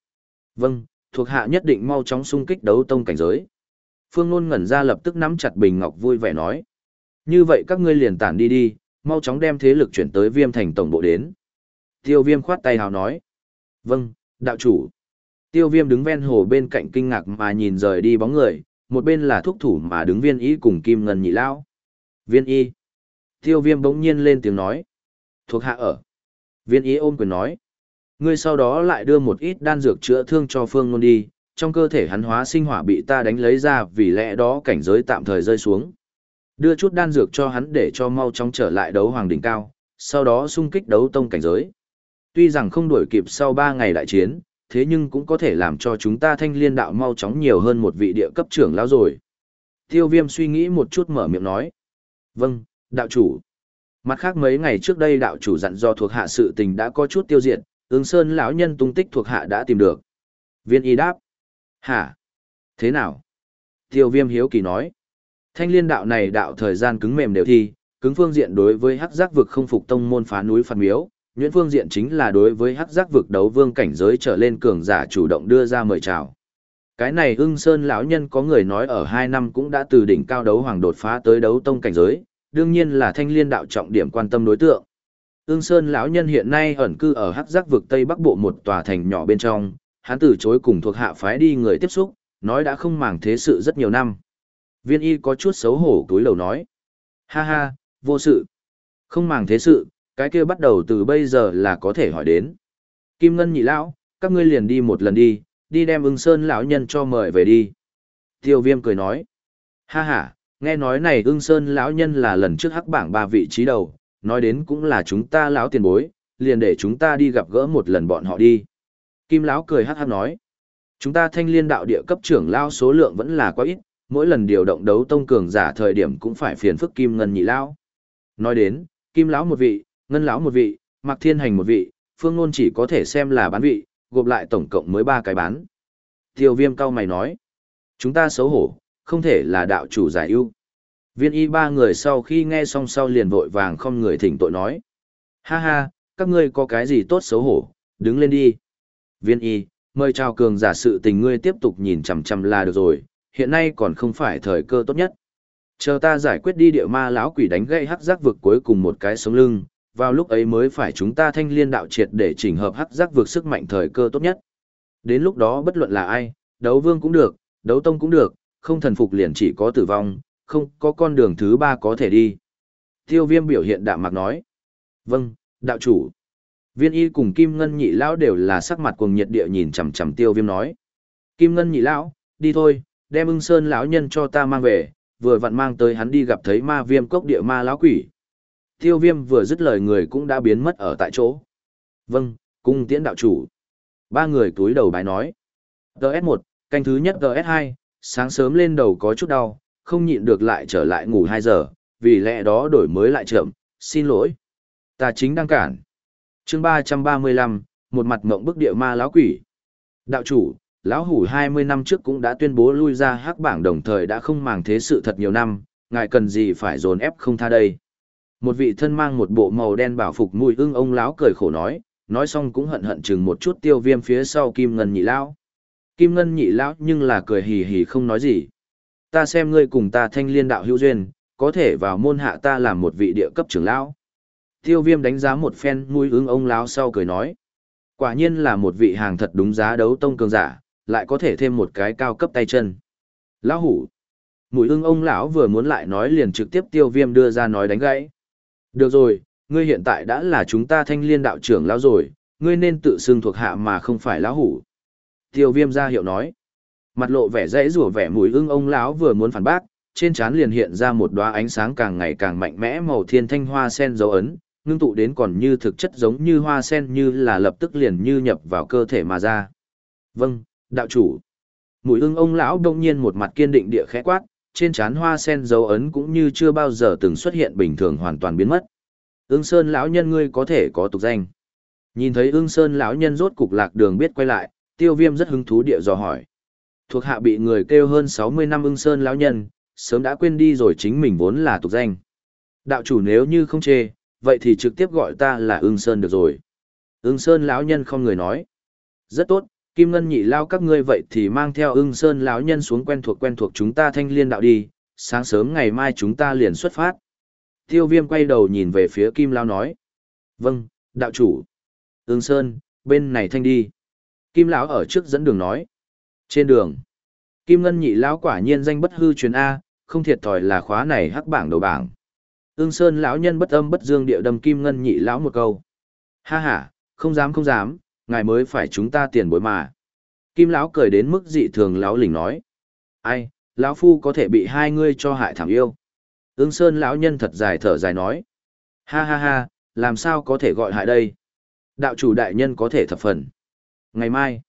S1: Vâng, thuộc hạ nhất định mau chóng xung kích đấu tông cảnh giới. Phương Nôn ngẩn ra lập tức nắm chặt bình ngọc vui vẻ nói. Như vậy các ngươi liền tản đi đi, mau chóng đem thế lực chuyển tới viêm thành tổng bộ đến. Tiêu viêm khoát tay hào nói. Vâng, đạo chủ. Tiêu viêm đứng ven hồ bên cạnh kinh ngạc mà nhìn rời đi bóng người, một bên là thúc thủ mà đứng viên ý cùng kim ngân nhị lao. Viên y. Tiêu viêm bỗng nhiên lên tiếng nói. Thuộc hạ ở. Viên y ôm quyền nói. Ngươi sau đó lại đưa một ít đan dược chữa thương cho phương ngôn đi, trong cơ thể hắn hóa sinh hỏa bị ta đánh lấy ra vì lẽ đó cảnh giới tạm thời rơi xuống. Đưa chút đan dược cho hắn để cho mau chóng trở lại đấu hoàng đỉnh cao, sau đó xung kích đấu tông cảnh giới. Tuy rằng không đuổi kịp sau 3 ngày đại chiến, thế nhưng cũng có thể làm cho chúng ta thanh liên đạo mau chóng nhiều hơn một vị địa cấp trưởng lão rồi. Tiêu viêm suy nghĩ một chút mở miệng nói. Vâng, đạo chủ. Mặt khác mấy ngày trước đây đạo chủ dặn do thuộc hạ sự tình đã có chút tiêu diệt, ứng sơn lão nhân tung tích thuộc hạ đã tìm được. Viên y đáp. Hả? Thế nào? Tiêu viêm hiếu kỳ nói. Thanh liên đạo này đạo thời gian cứng mềm đều thi, cứng phương diện đối với hắc giác vực không phục tông môn phá núi phạt miếu, nhuyễn phương diện chính là đối với hắc giác vực đấu vương cảnh giới trở lên cường giả chủ động đưa ra mời chào. Cái này ưng sơn lão nhân có người nói ở hai năm cũng đã từ đỉnh cao đấu hoàng đột phá tới đấu tông cảnh giới, đương nhiên là thanh liên đạo trọng điểm quan tâm đối tượng. Ưng sơn lão nhân hiện nay ẩn cư ở hắc giác vực tây bắc bộ một tòa thành nhỏ bên trong, hắn từ chối cùng thuộc hạ phái đi người tiếp xúc, nói đã không màng thế sự rất nhiều năm. Viên y có chút xấu hổ túi lầu nói. Ha ha, vô sự. Không màng thế sự, cái kia bắt đầu từ bây giờ là có thể hỏi đến. Kim Ngân nhị lão, các ngươi liền đi một lần đi, đi đem ưng sơn lão nhân cho mời về đi. Tiêu viêm cười nói. Ha ha, nghe nói này ưng sơn lão nhân là lần trước hắc bảng ba vị trí đầu, nói đến cũng là chúng ta lão tiền bối, liền để chúng ta đi gặp gỡ một lần bọn họ đi. Kim lão cười hắc hắc nói. Chúng ta thanh liên đạo địa cấp trưởng lao số lượng vẫn là quá ít, mỗi lần điều động đấu tông cường giả thời điểm cũng phải phiền phức kim ngân nhị lão. Nói đến, kim lão một vị, ngân lão một vị, mặc thiên hành một vị, phương ngôn chỉ có thể xem là bán vị, gộp lại tổng cộng mới ba cái bán. Tiêu viêm cao mày nói, chúng ta xấu hổ, không thể là đạo chủ giải ưu. Viên y ba người sau khi nghe xong sau liền vội vàng không người thỉnh tội nói. Ha ha, các ngươi có cái gì tốt xấu hổ, đứng lên đi. Viên y, mời chào cường giả sự tình ngươi tiếp tục nhìn chằm chằm là được rồi, hiện nay còn không phải thời cơ tốt nhất. Chờ ta giải quyết đi địa ma lão quỷ đánh gây hắc giác vực cuối cùng một cái sống lưng, vào lúc ấy mới phải chúng ta thanh liên đạo triệt để chỉnh hợp hắc giác vượt sức mạnh thời cơ tốt nhất. Đến lúc đó bất luận là ai, đấu vương cũng được, đấu tông cũng được, không thần phục liền chỉ có tử vong, không có con đường thứ ba có thể đi. Tiêu viêm biểu hiện đạm mạc nói. Vâng, đạo chủ. Viên y cùng Kim Ngân nhị lão đều là sắc mặt cuồng nhiệt địa nhìn chằm chằm tiêu viêm nói. Kim Ngân nhị lão, đi thôi, đem ưng sơn lão nhân cho ta mang về, vừa vặn mang tới hắn đi gặp thấy ma viêm cốc địa ma lão quỷ. Tiêu viêm vừa dứt lời người cũng đã biến mất ở tại chỗ. Vâng, cung tiễn đạo chủ. Ba người túi đầu bài nói. GS1, canh thứ nhất GS2, sáng sớm lên đầu có chút đau, không nhịn được lại trở lại ngủ 2 giờ, vì lẽ đó đổi mới lại chậm, xin lỗi. Ta chính đang cản. chương 335, một mặt mộng bức địa ma lão quỷ. Đạo chủ, lão hủ 20 năm trước cũng đã tuyên bố lui ra hắc bảng đồng thời đã không màng thế sự thật nhiều năm, ngài cần gì phải dồn ép không tha đây. Một vị thân mang một bộ màu đen bảo phục mùi ưng ông lão cười khổ nói, nói xong cũng hận hận chừng một chút tiêu viêm phía sau kim ngân nhị lão. Kim ngân nhị lão nhưng là cười hì hì không nói gì. Ta xem ngươi cùng ta thanh liên đạo hữu duyên, có thể vào môn hạ ta làm một vị địa cấp trưởng lão. Tiêu viêm đánh giá một phen mũi ưng ông lão sau cười nói. Quả nhiên là một vị hàng thật đúng giá đấu tông cường giả, lại có thể thêm một cái cao cấp tay chân. Lão hủ. Mũi ưng ông lão vừa muốn lại nói liền trực tiếp tiêu viêm đưa ra nói đánh gãy. Được rồi, ngươi hiện tại đã là chúng ta thanh liên đạo trưởng lão rồi, ngươi nên tự xưng thuộc hạ mà không phải lão hủ. Tiêu viêm ra hiệu nói. Mặt lộ vẻ dãy rủa vẻ mùi ưng ông lão vừa muốn phản bác, trên trán liền hiện ra một đóa ánh sáng càng ngày càng mạnh mẽ màu thiên thanh hoa sen dấu ấn, ngưng tụ đến còn như thực chất giống như hoa sen như là lập tức liền như nhập vào cơ thể mà ra. Vâng, đạo chủ. Mùi ưng ông lão đông nhiên một mặt kiên định địa khẽ quát, trên trán hoa sen dấu ấn cũng như chưa bao giờ từng xuất hiện bình thường hoàn toàn biến mất. Ưng Sơn lão nhân ngươi có thể có tục danh. Nhìn thấy Ưng Sơn lão nhân rốt cục lạc đường biết quay lại, Tiêu Viêm rất hứng thú địa dò hỏi. Thuộc hạ bị người kêu hơn 60 năm Ưng Sơn lão nhân, sớm đã quên đi rồi chính mình vốn là tục danh. Đạo chủ nếu như không chê, vậy thì trực tiếp gọi ta là Ưng Sơn được rồi. Ưng Sơn lão nhân không người nói. Rất tốt, Kim Ngân nhị lao các ngươi vậy thì mang theo ưng sơn lão nhân xuống quen thuộc quen thuộc chúng ta thanh liên đạo đi, sáng sớm ngày mai chúng ta liền xuất phát. Tiêu viêm quay đầu nhìn về phía Kim Lao nói. Vâng, đạo chủ. Ưng sơn, bên này thanh đi. Kim lão ở trước dẫn đường nói. Trên đường. Kim Ngân nhị lão quả nhiên danh bất hư truyền A, không thiệt thòi là khóa này hắc bảng đầu bảng. Ưng sơn lão nhân bất âm bất dương địa đâm Kim Ngân nhị lão một câu. Ha ha, không dám không dám, ngài mới phải chúng ta tiền bối mà. Kim lão cười đến mức dị thường lão lỉnh nói. Ai, lão phu có thể bị hai ngươi cho hại thảm yêu. Ưng sơn lão nhân thật dài thở dài nói. Ha ha ha, làm sao có thể gọi hại đây? Đạo chủ đại nhân có thể thập phần. Ngày mai,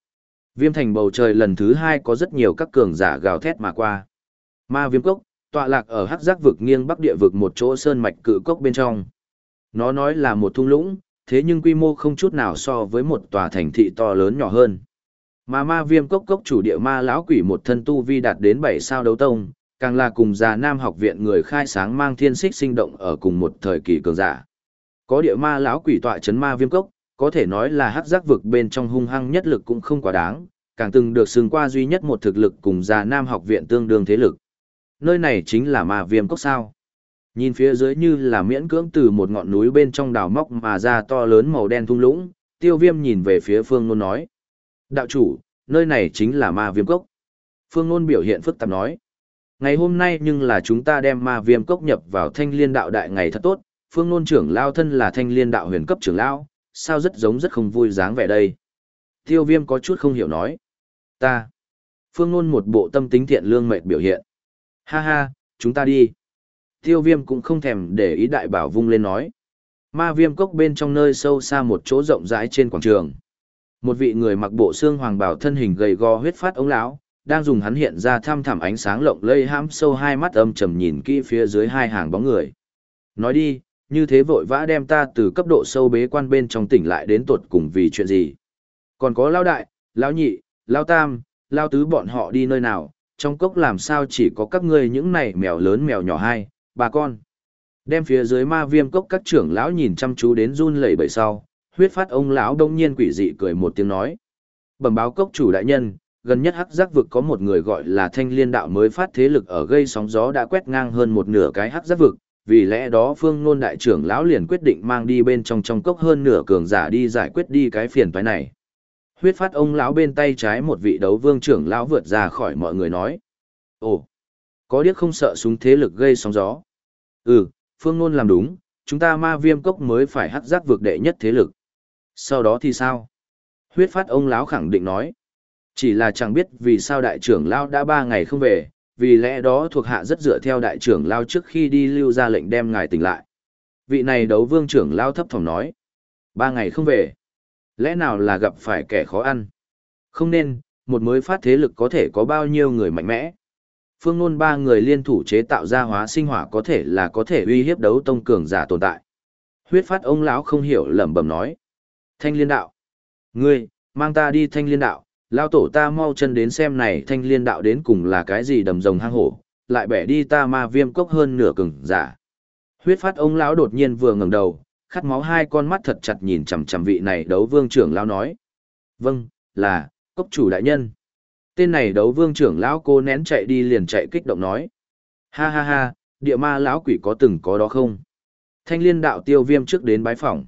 S1: viêm thành bầu trời lần thứ hai có rất nhiều các cường giả gào thét mà qua. Ma viêm cốc, tọa lạc ở hắc giác vực nghiêng bắc địa vực một chỗ sơn mạch cự cốc bên trong. Nó nói là một thung lũng, thế nhưng quy mô không chút nào so với một tòa thành thị to lớn nhỏ hơn. Mà ma viêm cốc cốc chủ địa ma lão quỷ một thân tu vi đạt đến 7 sao đấu tông, càng là cùng già nam học viện người khai sáng mang thiên xích sinh động ở cùng một thời kỳ cường giả. Có địa ma lão quỷ tọa chấn ma viêm cốc, có thể nói là hắc giác vực bên trong hung hăng nhất lực cũng không quá đáng, càng từng được xưng qua duy nhất một thực lực cùng già nam học viện tương đương thế lực. Nơi này chính là ma viêm cốc sao. Nhìn phía dưới như là miễn cưỡng từ một ngọn núi bên trong đào móc mà ra to lớn màu đen thung lũng, tiêu viêm nhìn về phía phương nôn nói. Đạo chủ, nơi này chính là ma viêm cốc. Phương nôn biểu hiện phức tạp nói. Ngày hôm nay nhưng là chúng ta đem ma viêm cốc nhập vào thanh liên đạo đại ngày thật tốt, phương nôn trưởng lao thân là thanh liên đạo huyền cấp trưởng lao, sao rất giống rất không vui dáng vẻ đây. Tiêu viêm có chút không hiểu nói. Ta. Phương nôn một bộ tâm tính thiện lương mệt biểu hiện. Ha ha, chúng ta đi tiêu viêm cũng không thèm để ý đại bảo vung lên nói. Ma viêm cốc bên trong nơi sâu xa một chỗ rộng rãi trên quảng trường. Một vị người mặc bộ xương hoàng bảo thân hình gầy gò huyết phát ống lão, đang dùng hắn hiện ra tham thẳm ánh sáng lộng lây hãm sâu hai mắt âm trầm nhìn kỹ phía dưới hai hàng bóng người. Nói đi, như thế vội vã đem ta từ cấp độ sâu bế quan bên trong tỉnh lại đến tột cùng vì chuyện gì. Còn có lao đại, lao nhị, lao tam, lao tứ bọn họ đi nơi nào, trong cốc làm sao chỉ có các ngươi những này mèo lớn mèo nhỏ hai, bà con. Đem phía dưới ma viêm cốc các trưởng lão nhìn chăm chú đến run lẩy bẩy sau, huyết phát ông lão đông nhiên quỷ dị cười một tiếng nói. Bẩm báo cốc chủ đại nhân, gần nhất hắc giác vực có một người gọi là thanh liên đạo mới phát thế lực ở gây sóng gió đã quét ngang hơn một nửa cái hắc giác vực, vì lẽ đó phương nôn đại trưởng lão liền quyết định mang đi bên trong trong cốc hơn nửa cường giả đi giải quyết đi cái phiền toái này. Huyết phát ông lão bên tay trái một vị đấu vương trưởng lão vượt ra khỏi mọi người nói. Ồ, có điếc không sợ súng thế lực gây sóng gió. Ừ, phương ngôn làm đúng, chúng ta ma viêm cốc mới phải hắc giác vượt đệ nhất thế lực. Sau đó thì sao? Huyết phát ông lão khẳng định nói. Chỉ là chẳng biết vì sao đại trưởng lao đã ba ngày không về, vì lẽ đó thuộc hạ rất dựa theo đại trưởng lao trước khi đi lưu ra lệnh đem ngài tỉnh lại. Vị này đấu vương trưởng lao thấp thỏm nói. Ba ngày không về. Lẽ nào là gặp phải kẻ khó ăn? Không nên, một mới phát thế lực có thể có bao nhiêu người mạnh mẽ. Phương Nôn ba người liên thủ chế tạo ra hóa sinh hỏa có thể là có thể uy hiếp đấu tông cường giả tồn tại. Huyết phát ông lão không hiểu lẩm bẩm nói. Thanh liên đạo. Ngươi, mang ta đi thanh liên đạo, lao tổ ta mau chân đến xem này thanh liên đạo đến cùng là cái gì đầm rồng hang hổ, lại bẻ đi ta ma viêm cốc hơn nửa cường giả. Huyết phát ông lão đột nhiên vừa ngẩng đầu, khát máu hai con mắt thật chặt nhìn chằm chằm vị này đấu vương trưởng lão nói. Vâng, là, cốc chủ đại nhân. Tên này đấu vương trưởng lão cô nén chạy đi liền chạy kích động nói. Ha ha ha, địa ma lão quỷ có từng có đó không? Thanh liên đạo tiêu viêm trước đến bái phỏng.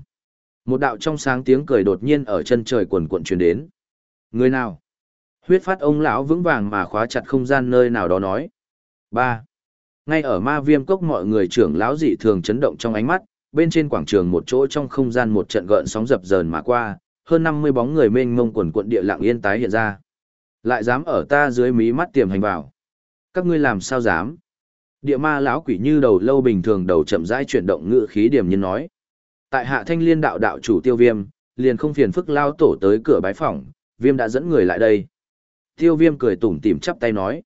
S1: Một đạo trong sáng tiếng cười đột nhiên ở chân trời quần cuộn truyền đến. Người nào? Huyết phát ông lão vững vàng mà khóa chặt không gian nơi nào đó nói. ba Ngay ở ma viêm cốc mọi người trưởng lão dị thường chấn động trong ánh mắt, bên trên quảng trường một chỗ trong không gian một trận gợn sóng dập dờn mà qua, hơn 50 bóng người mênh mông quần cuộn địa lặng yên tái hiện ra. Lại dám ở ta dưới mí mắt tiềm hành vào. Các ngươi làm sao dám? Địa ma lão quỷ như đầu lâu bình thường đầu chậm rãi chuyển động ngựa khí điểm nhiên nói. Tại hạ thanh liên đạo đạo chủ tiêu viêm, liền không phiền phức lao tổ tới cửa bái phòng, viêm đã dẫn người lại đây. Tiêu viêm cười tủm tỉm chắp tay nói.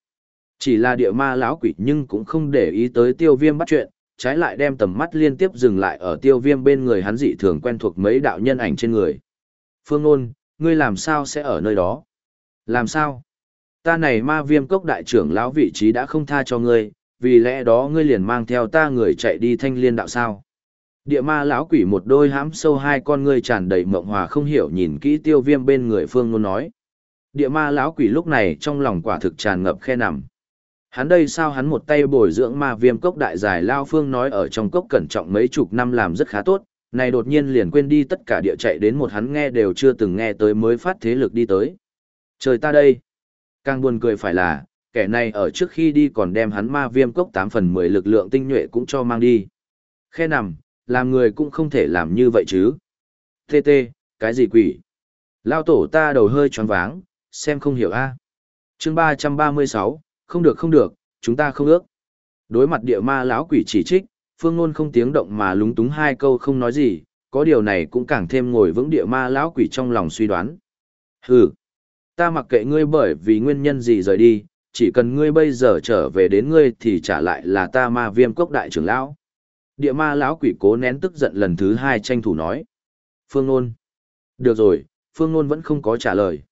S1: Chỉ là địa ma lão quỷ nhưng cũng không để ý tới tiêu viêm bắt chuyện, trái lại đem tầm mắt liên tiếp dừng lại ở tiêu viêm bên người hắn dị thường quen thuộc mấy đạo nhân ảnh trên người. Phương ôn, ngươi làm sao sẽ ở nơi đó? Làm sao? Ta này ma viêm cốc đại trưởng lão vị trí đã không tha cho ngươi, vì lẽ đó ngươi liền mang theo ta người chạy đi thanh liên đạo sao? Địa ma lão quỷ một đôi hãm sâu hai con ngươi tràn đầy mộng hòa không hiểu nhìn kỹ tiêu viêm bên người phương ngôn nói. Địa ma lão quỷ lúc này trong lòng quả thực tràn ngập khe nằm. Hắn đây sao hắn một tay bồi dưỡng ma viêm cốc đại dài lao phương nói ở trong cốc cẩn trọng mấy chục năm làm rất khá tốt, này đột nhiên liền quên đi tất cả địa chạy đến một hắn nghe đều chưa từng nghe tới mới phát thế lực đi tới. Trời ta đây! Càng buồn cười phải là, kẻ này ở trước khi đi còn đem hắn ma viêm cốc 8 phần 10 lực lượng tinh nhuệ cũng cho mang đi. Khe nằm, làm người cũng không thể làm như vậy chứ. Tê tê, cái gì quỷ? Lao tổ ta đầu hơi choáng váng, xem không hiểu a. À? Chương 336, không được không được, chúng ta không ước. Đối mặt địa ma lão quỷ chỉ trích, Phương Luân không tiếng động mà lúng túng hai câu không nói gì, có điều này cũng càng thêm ngồi vững địa ma lão quỷ trong lòng suy đoán. Hừ, ta mặc kệ ngươi bởi vì nguyên nhân gì rời đi, chỉ cần ngươi bây giờ trở về đến ngươi thì trả lại là ta ma viêm cốc đại trưởng lão. Địa ma lão quỷ cố nén tức giận lần thứ hai tranh thủ nói. Phương Nôn. Được rồi, Phương Nôn vẫn không có trả lời.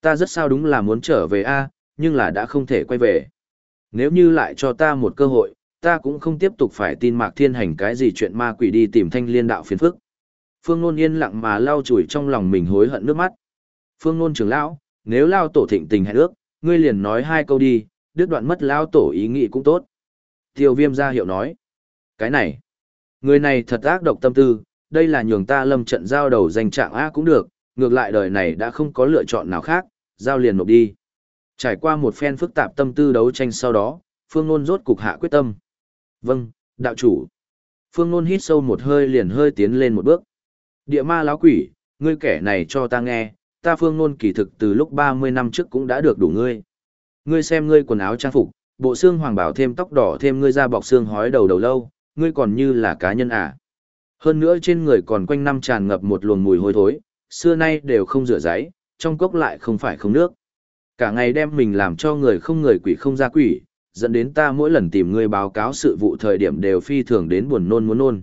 S1: Ta rất sao đúng là muốn trở về a nhưng là đã không thể quay về. Nếu như lại cho ta một cơ hội, ta cũng không tiếp tục phải tin Mạc Thiên Hành cái gì chuyện ma quỷ đi tìm thanh liên đạo phiền phức. Phương Nôn yên lặng mà lau chùi trong lòng mình hối hận nước mắt. Phương Nôn trưởng lão, nếu lao tổ thịnh tình hẹn ước, ngươi liền nói hai câu đi, đứt đoạn mất lao tổ ý nghĩ cũng tốt. Tiêu viêm ra hiệu nói. Cái này, người này thật ác độc tâm tư, đây là nhường ta lâm trận giao đầu danh trạng a cũng được, ngược lại đời này đã không có lựa chọn nào khác, giao liền nộp đi. Trải qua một phen phức tạp tâm tư đấu tranh sau đó, Phương Nôn rốt cục hạ quyết tâm. Vâng, đạo chủ. Phương Nôn hít sâu một hơi liền hơi tiến lên một bước. Địa ma lão quỷ, ngươi kẻ này cho ta nghe, ta Phương Nôn kỳ thực từ lúc 30 năm trước cũng đã được đủ ngươi. Ngươi xem ngươi quần áo trang phục, bộ xương hoàng bảo thêm tóc đỏ thêm ngươi da bọc xương hói đầu đầu lâu, ngươi còn như là cá nhân à. Hơn nữa trên người còn quanh năm tràn ngập một luồng mùi hôi thối, xưa nay đều không rửa giấy, trong cốc lại không phải không nước. Cả ngày đem mình làm cho người không người quỷ không ra quỷ, dẫn đến ta mỗi lần tìm ngươi báo cáo sự vụ thời điểm đều phi thường đến buồn nôn muốn nôn.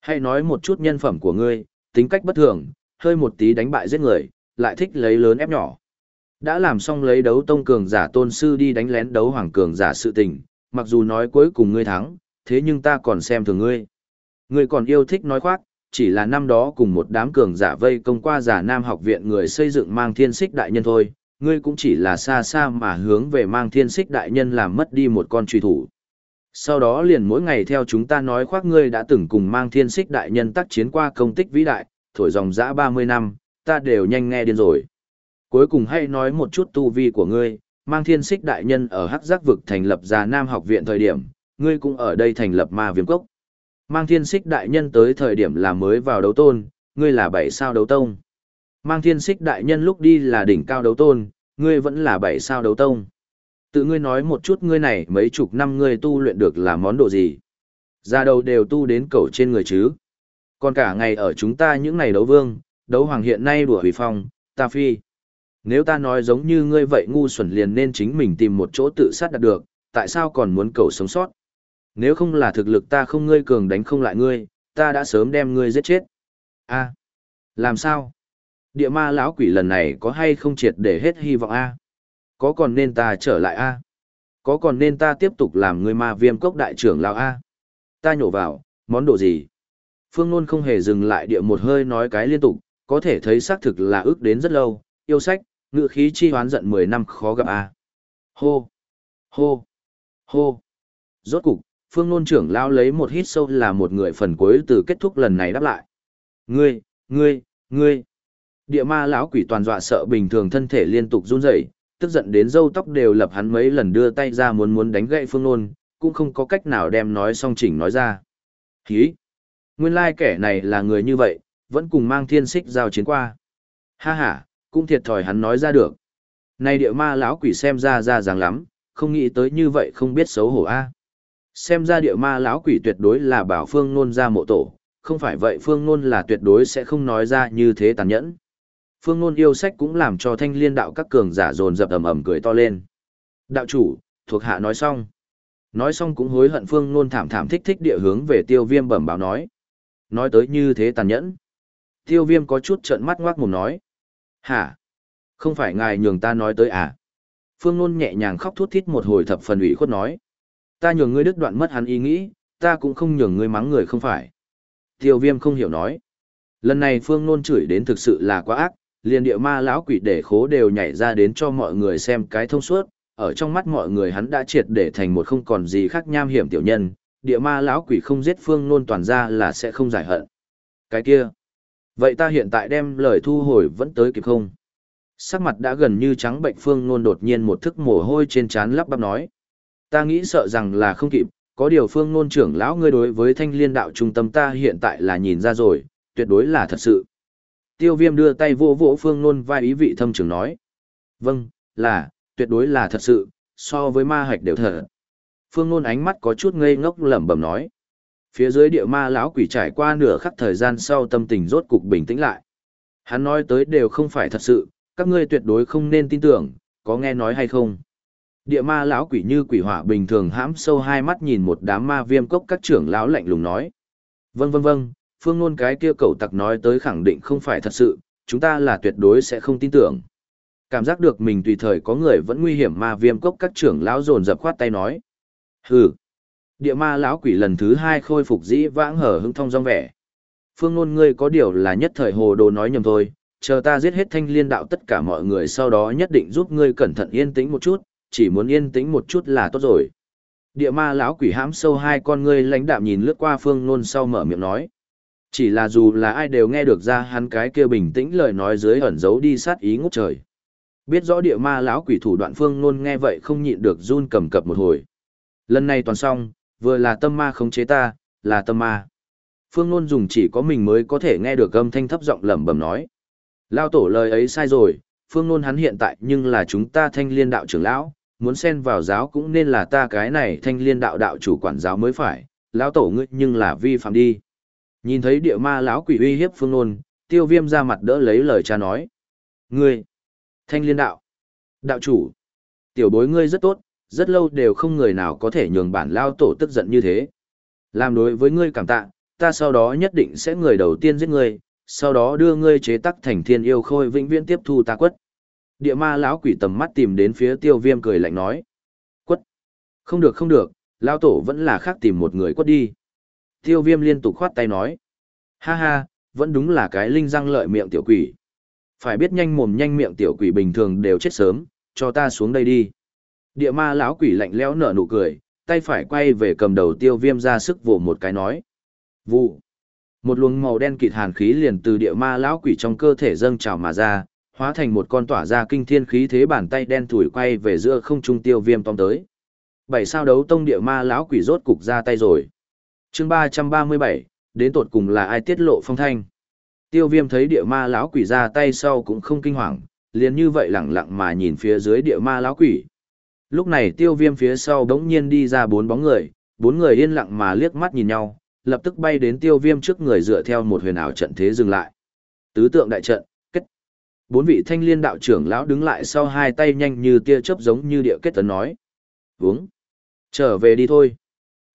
S1: Hãy nói một chút nhân phẩm của ngươi, tính cách bất thường, hơi một tí đánh bại giết người, lại thích lấy lớn ép nhỏ. Đã làm xong lấy đấu tông cường giả tôn sư đi đánh lén đấu hoàng cường giả sự tình, mặc dù nói cuối cùng ngươi thắng, thế nhưng ta còn xem thường ngươi. Ngươi còn yêu thích nói khoác, chỉ là năm đó cùng một đám cường giả vây công qua giả nam học viện người xây dựng mang thiên xích đại nhân thôi, ngươi cũng chỉ là xa xa mà hướng về mang thiên xích đại nhân làm mất đi một con truy thủ. Sau đó liền mỗi ngày theo chúng ta nói khoác ngươi đã từng cùng mang thiên xích đại nhân tác chiến qua công tích vĩ đại, thổi dòng dã 30 năm, ta đều nhanh nghe điên rồi. Cuối cùng hãy nói một chút tu vi của ngươi, mang thiên xích đại nhân ở hắc giác vực thành lập già nam học viện thời điểm, ngươi cũng ở đây thành lập ma viêm cốc. Mang thiên xích đại nhân tới thời điểm là mới vào đấu tôn, ngươi là bảy sao đấu tông. Mang thiên xích đại nhân lúc đi là đỉnh cao đấu tôn, ngươi vẫn là bảy sao đấu tông. Tự ngươi nói một chút ngươi này mấy chục năm ngươi tu luyện được là món đồ gì. Ra đầu đều tu đến cầu trên người chứ. Còn cả ngày ở chúng ta những ngày đấu vương, đấu hoàng hiện nay đùa hủy phong, ta phi. Nếu ta nói giống như ngươi vậy ngu xuẩn liền nên chính mình tìm một chỗ tự sát đạt được, tại sao còn muốn cầu sống sót? Nếu không là thực lực ta không ngươi cường đánh không lại ngươi, ta đã sớm đem ngươi giết chết. A, làm sao? Địa ma lão quỷ lần này có hay không triệt để hết hy vọng a? Có còn nên ta trở lại a? Có còn nên ta tiếp tục làm người ma viêm cốc đại trưởng lão a? Ta nhổ vào, món đồ gì? Phương Nôn không hề dừng lại địa một hơi nói cái liên tục, có thể thấy xác thực là ước đến rất lâu, yêu sách, ngự khí chi hoán giận 10 năm khó gặp a. Hô! Hô! Hô! Rốt cục, Phương Nôn trưởng lão lấy một hít sâu là một người phần cuối từ kết thúc lần này đáp lại. Ngươi, ngươi, ngươi! Địa ma lão quỷ toàn dọa sợ bình thường thân thể liên tục run rẩy, tức giận đến râu tóc đều lập hắn mấy lần đưa tay ra muốn muốn đánh gậy Phương Nôn, cũng không có cách nào đem nói xong chỉnh nói ra. Hí! Nguyên lai kẻ này là người như vậy, vẫn cùng mang thiên xích giao chiến qua. Ha ha, cũng thiệt thòi hắn nói ra được. Này địa ma lão quỷ xem ra ra dáng lắm, không nghĩ tới như vậy không biết xấu hổ a. Xem ra địa ma lão quỷ tuyệt đối là bảo phương nôn ra mộ tổ, không phải vậy Phương Nôn là tuyệt đối sẽ không nói ra như thế tàn nhẫn. Phương Nôn yêu sách cũng làm cho thanh liên đạo các cường giả dồn dập ầm ầm cười to lên. Đạo chủ, thuộc hạ nói xong. Nói xong cũng hối hận Phương Nôn thảm thảm thích thích địa hướng về tiêu viêm bẩm báo nói. Nói tới như thế tàn nhẫn. Tiêu viêm có chút trợn mắt ngoác mồm nói. Hả? Không phải ngài nhường ta nói tới à? Phương Nôn nhẹ nhàng khóc thút thít một hồi thập phần ủy khuất nói. Ta nhường ngươi đứt đoạn mất hắn ý nghĩ, ta cũng không nhường ngươi mắng người không phải. Tiêu viêm không hiểu nói. Lần này Phương Nôn chửi đến thực sự là quá ác, liền địa ma lão quỷ để khố đều nhảy ra đến cho mọi người xem cái thông suốt, ở trong mắt mọi người hắn đã triệt để thành một không còn gì khác nham hiểm tiểu nhân, địa ma lão quỷ không giết Phương Nôn toàn ra là sẽ không giải hận. Cái kia. Vậy ta hiện tại đem lời thu hồi vẫn tới kịp không? Sắc mặt đã gần như trắng bệnh Phương Nôn đột nhiên một thức mồ hôi trên trán lắp bắp nói. Ta nghĩ sợ rằng là không kịp, có điều Phương Nôn trưởng lão ngươi đối với thanh liên đạo trung tâm ta hiện tại là nhìn ra rồi, tuyệt đối là thật sự. Tiêu viêm đưa tay vỗ vỗ Phương Nôn vai ý vị thâm trưởng nói. Vâng, là, tuyệt đối là thật sự, so với ma hạch đều thật. Phương Nôn ánh mắt có chút ngây ngốc lẩm bẩm nói. Phía dưới địa ma lão quỷ trải qua nửa khắc thời gian sau tâm tình rốt cục bình tĩnh lại. Hắn nói tới đều không phải thật sự, các ngươi tuyệt đối không nên tin tưởng, có nghe nói hay không? Địa ma lão quỷ như quỷ hỏa bình thường hãm sâu hai mắt nhìn một đám ma viêm cốc các trưởng lão lạnh lùng nói. Vâng vâng vâng, phương ngôn cái kia cậu tặc nói tới khẳng định không phải thật sự, chúng ta là tuyệt đối sẽ không tin tưởng. Cảm giác được mình tùy thời có người vẫn nguy hiểm ma viêm cốc các trưởng lão dồn dập khoát tay nói. Hừ. Địa ma lão quỷ lần thứ hai khôi phục dĩ vãng hở hững thông dong vẻ. Phương ngôn ngươi có điều là nhất thời hồ đồ nói nhầm thôi, chờ ta giết hết thanh liên đạo tất cả mọi người sau đó nhất định giúp ngươi cẩn thận yên tĩnh một chút, chỉ muốn yên tĩnh một chút là tốt rồi. Địa ma lão quỷ hãm sâu hai con ngươi lãnh đạm nhìn lướt qua phương nôn sau mở miệng nói. Chỉ là dù là ai đều nghe được ra hắn cái kia bình tĩnh lời nói dưới ẩn giấu đi sát ý ngút trời. Biết rõ địa ma lão quỷ thủ đoạn phương nôn nghe vậy không nhịn được run cầm cập một hồi. Lần này toàn xong, vừa là tâm ma khống chế ta, là tâm ma. Phương luân dùng chỉ có mình mới có thể nghe được âm thanh thấp giọng lẩm bẩm nói. Lao tổ lời ấy sai rồi, phương luân hắn hiện tại nhưng là chúng ta thanh liên đạo trưởng lão, muốn xen vào giáo cũng nên là ta cái này thanh liên đạo đạo chủ quản giáo mới phải, lão tổ ngươi nhưng là vi phạm đi. Nhìn thấy địa ma lão quỷ uy hiếp phương luân tiêu viêm ra mặt đỡ lấy lời cha nói. Ngươi, thanh liên đạo, đạo chủ, tiểu bối ngươi rất tốt, rất lâu đều không người nào có thể nhường bản lao tổ tức giận như thế. Làm đối với ngươi cảm tạ, ta sau đó nhất định sẽ người đầu tiên giết ngươi, sau đó đưa ngươi chế tắc thành thiên yêu khôi vĩnh viễn tiếp thu ta quất. Địa ma lão quỷ tầm mắt tìm đến phía tiêu viêm cười lạnh nói. Quất. Không được không được, lao tổ vẫn là khác tìm một người quất đi. Tiêu viêm liên tục khoát tay nói. Ha ha, vẫn đúng là cái linh răng lợi miệng tiểu quỷ. Phải biết nhanh mồm nhanh miệng tiểu quỷ bình thường đều chết sớm, cho ta xuống đây đi. Địa ma lão quỷ lạnh lẽo nở nụ cười, tay phải quay về cầm đầu tiêu viêm ra sức vồ một cái nói. Vụ. Một luồng màu đen kịt hàn khí liền từ địa ma lão quỷ trong cơ thể dâng trào mà ra, hóa thành một con tỏa ra kinh thiên khí thế bàn tay đen thủi quay về giữa không trung tiêu viêm tóm tới. Bảy sao đấu tông địa ma lão quỷ rốt cục ra tay rồi. Chương ba trăm ba mươi bảy đến tột cùng là ai tiết lộ phong thanh. Tiêu viêm thấy địa ma lão quỷ ra tay sau cũng không kinh hoàng, liền như vậy lẳng lặng mà nhìn phía dưới địa ma lão quỷ. Lúc này tiêu viêm phía sau đống nhiên đi ra bốn bóng người, bốn người yên lặng mà liếc mắt nhìn nhau, lập tức bay đến tiêu viêm trước người dựa theo một huyền ảo trận thế dừng lại. Tứ tượng đại trận, kết. Bốn vị thanh liên đạo trưởng lão đứng lại sau hai tay nhanh như tia chớp giống như địa kết tấn nói. Vúng. Trở về đi thôi.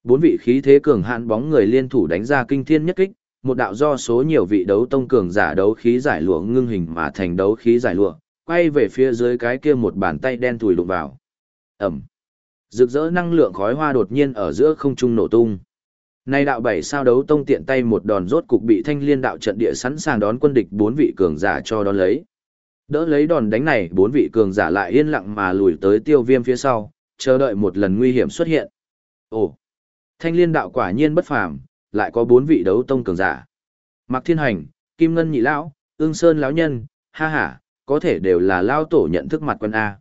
S1: Bốn vị khí thế cường hạn bóng người liên thủ đánh ra kinh thiên nhất kích, một đạo do số nhiều vị đấu tông cường giả đấu khí giải lụa ngưng hình mà thành đấu khí giải lụa, quay về phía dưới cái kia một bàn tay đen thùi đụng vào. Ẩm. Rực rỡ năng lượng khói hoa đột nhiên ở giữa không trung nổ tung. Nay đạo bảy sao đấu tông tiện tay một đòn rốt cục bị thanh liên đạo trận địa sẵn sàng đón quân địch bốn vị cường giả cho đón lấy. Đỡ lấy đòn đánh này bốn vị cường giả lại yên lặng mà lùi tới tiêu viêm phía sau, chờ đợi một lần nguy hiểm xuất hiện. Ồ! Thanh liên đạo quả nhiên bất phàm, lại có bốn vị đấu tông cường giả. Mạc Thiên Hành, Kim Ngân Nhị Lão, Ương Sơn Lão Nhân, ha ha, có thể đều là Lao Tổ nhận thức mặt quân A.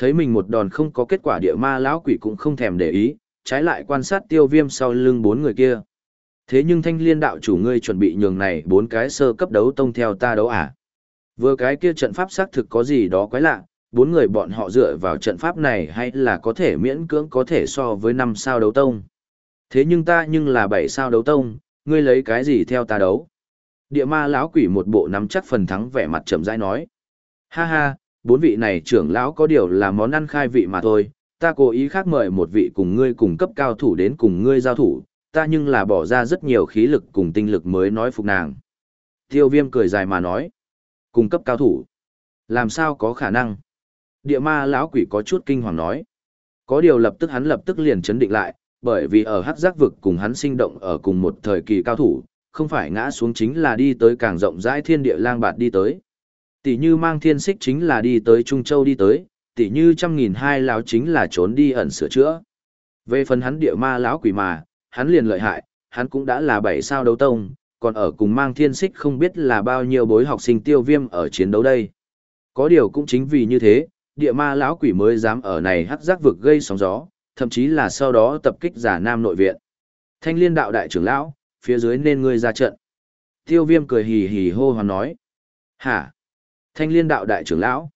S1: Thấy mình một đòn không có kết quả địa ma lão quỷ cũng không thèm để ý, trái lại quan sát tiêu viêm sau lưng bốn người kia. Thế nhưng thanh liên đạo chủ ngươi chuẩn bị nhường này bốn cái sơ cấp đấu tông theo ta đấu à? Vừa cái kia trận pháp xác thực có gì đó quái lạ, bốn người bọn họ dựa vào trận pháp này hay là có thể miễn cưỡng có thể so với năm sao đấu tông. Thế nhưng ta nhưng là bảy sao đấu tông, ngươi lấy cái gì theo ta đấu? Địa ma lão quỷ một bộ nắm chắc phần thắng vẻ mặt chậm rãi nói. Ha ha, bốn vị này trưởng lão có điều là món ăn khai vị mà thôi, ta cố ý khác mời một vị cùng ngươi cùng cấp cao thủ đến cùng ngươi giao thủ, ta nhưng là bỏ ra rất nhiều khí lực cùng tinh lực mới nói phục nàng. Tiêu viêm cười dài mà nói. Cùng cấp cao thủ. Làm sao có khả năng? Địa ma lão quỷ có chút kinh hoàng nói. Có điều lập tức hắn lập tức liền chấn định lại, bởi vì ở hắc giác vực cùng hắn sinh động ở cùng một thời kỳ cao thủ, không phải ngã xuống chính là đi tới càng rộng rãi thiên địa lang bạt đi tới. Tỷ như mang thiên xích chính là đi tới Trung Châu đi tới, tỷ như trăm nghìn hai lão chính là trốn đi ẩn sửa chữa. Về phần hắn địa ma lão quỷ mà, hắn liền lợi hại, hắn cũng đã là bảy sao đấu tông, còn ở cùng mang thiên xích không biết là bao nhiêu bối học sinh tiêu viêm ở chiến đấu đây. Có điều cũng chính vì như thế, địa ma lão quỷ mới dám ở này hắc giác vực gây sóng gió, thậm chí là sau đó tập kích giả nam nội viện. Thanh liên đạo đại trưởng lão, phía dưới nên ngươi ra trận. Tiêu viêm cười hì hì hô hoán nói. Hả? Thanh liên đạo đại trưởng lão?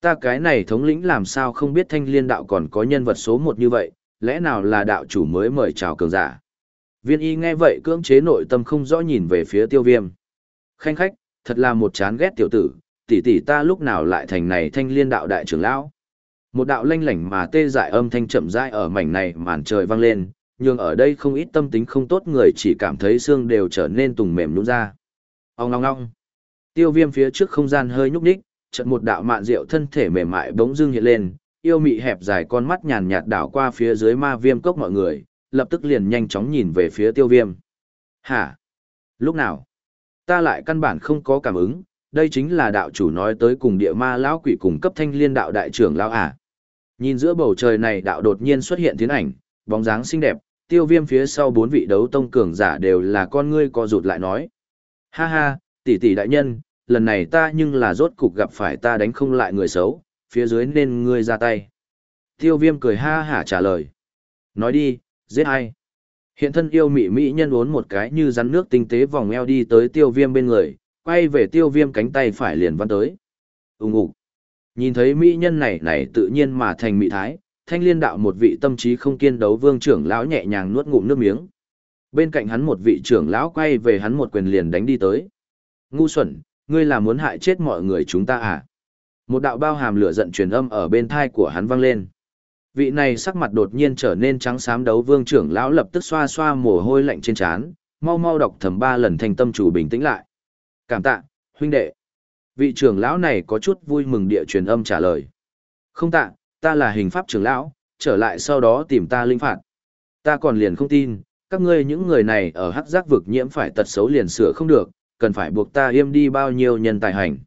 S1: Ta cái này thống lĩnh làm sao không biết thanh liên đạo còn có nhân vật số một như vậy, lẽ nào là đạo chủ mới mời chào cường giả? Viên y nghe vậy cưỡng chế nội tâm không rõ nhìn về phía tiêu viêm. Khanh khách, thật là một chán ghét tiểu tử, tỷ tỷ ta lúc nào lại thành này thanh liên đạo đại trưởng lão. Một đạo lanh lảnh mà tê dại âm thanh chậm rãi ở mảnh này màn trời vang lên, nhưng ở đây không ít tâm tính không tốt người chỉ cảm thấy xương đều trở nên tùng mềm nhũn ra. Ong ong ong. Tiêu viêm phía trước không gian hơi nhúc nhích, chợt một đạo mạn rượu thân thể mềm mại bỗng dưng hiện lên, yêu mị hẹp dài con mắt nhàn nhạt đảo qua phía dưới ma viêm cốc mọi người, lập tức liền nhanh chóng nhìn về phía tiêu viêm. Hả? Lúc nào? Ta lại căn bản không có cảm ứng, đây chính là đạo chủ nói tới cùng địa ma lão quỷ cùng cấp thanh liên đạo đại trưởng lão à. Nhìn giữa bầu trời này đạo đột nhiên xuất hiện tiến ảnh, bóng dáng xinh đẹp, tiêu viêm phía sau bốn vị đấu tông cường giả đều là con ngươi co rụt lại nói. Ha ha, tỷ tỷ đại nhân, lần này ta nhưng là rốt cục gặp phải ta đánh không lại người xấu, phía dưới nên ngươi ra tay. Tiêu viêm cười ha hả trả lời. Nói đi, giết ai? Hiện thân yêu mị mỹ nhân uốn một cái như rắn nước tinh tế vòng eo đi tới tiêu viêm bên người, quay về tiêu viêm cánh tay phải liền văn tới. Úng ủ. Nhìn thấy mỹ nhân này này tự nhiên mà thành mỹ thái, thanh liên đạo một vị tâm trí không kiên đấu vương trưởng lão nhẹ nhàng nuốt ngụm nước miếng. Bên cạnh hắn một vị trưởng lão quay về hắn một quyền liền đánh đi tới. Ngu xuẩn, ngươi là muốn hại chết mọi người chúng ta à? Một đạo bao hàm lửa giận truyền âm ở bên thai của hắn vang lên. Vị này sắc mặt đột nhiên trở nên trắng xám đấu vương trưởng lão lập tức xoa xoa mồ hôi lạnh trên trán, mau mau đọc thầm ba lần thành tâm chủ bình tĩnh lại. Cảm tạ, huynh đệ. Vị trưởng lão này có chút vui mừng địa truyền âm trả lời. Không tạ, ta là hình pháp trưởng lão, trở lại sau đó tìm ta linh phạt. Ta còn liền không tin, các ngươi những người này ở hắc giác vực nhiễm phải tật xấu liền sửa không được, cần phải buộc ta yêm đi bao nhiêu nhân tài hành.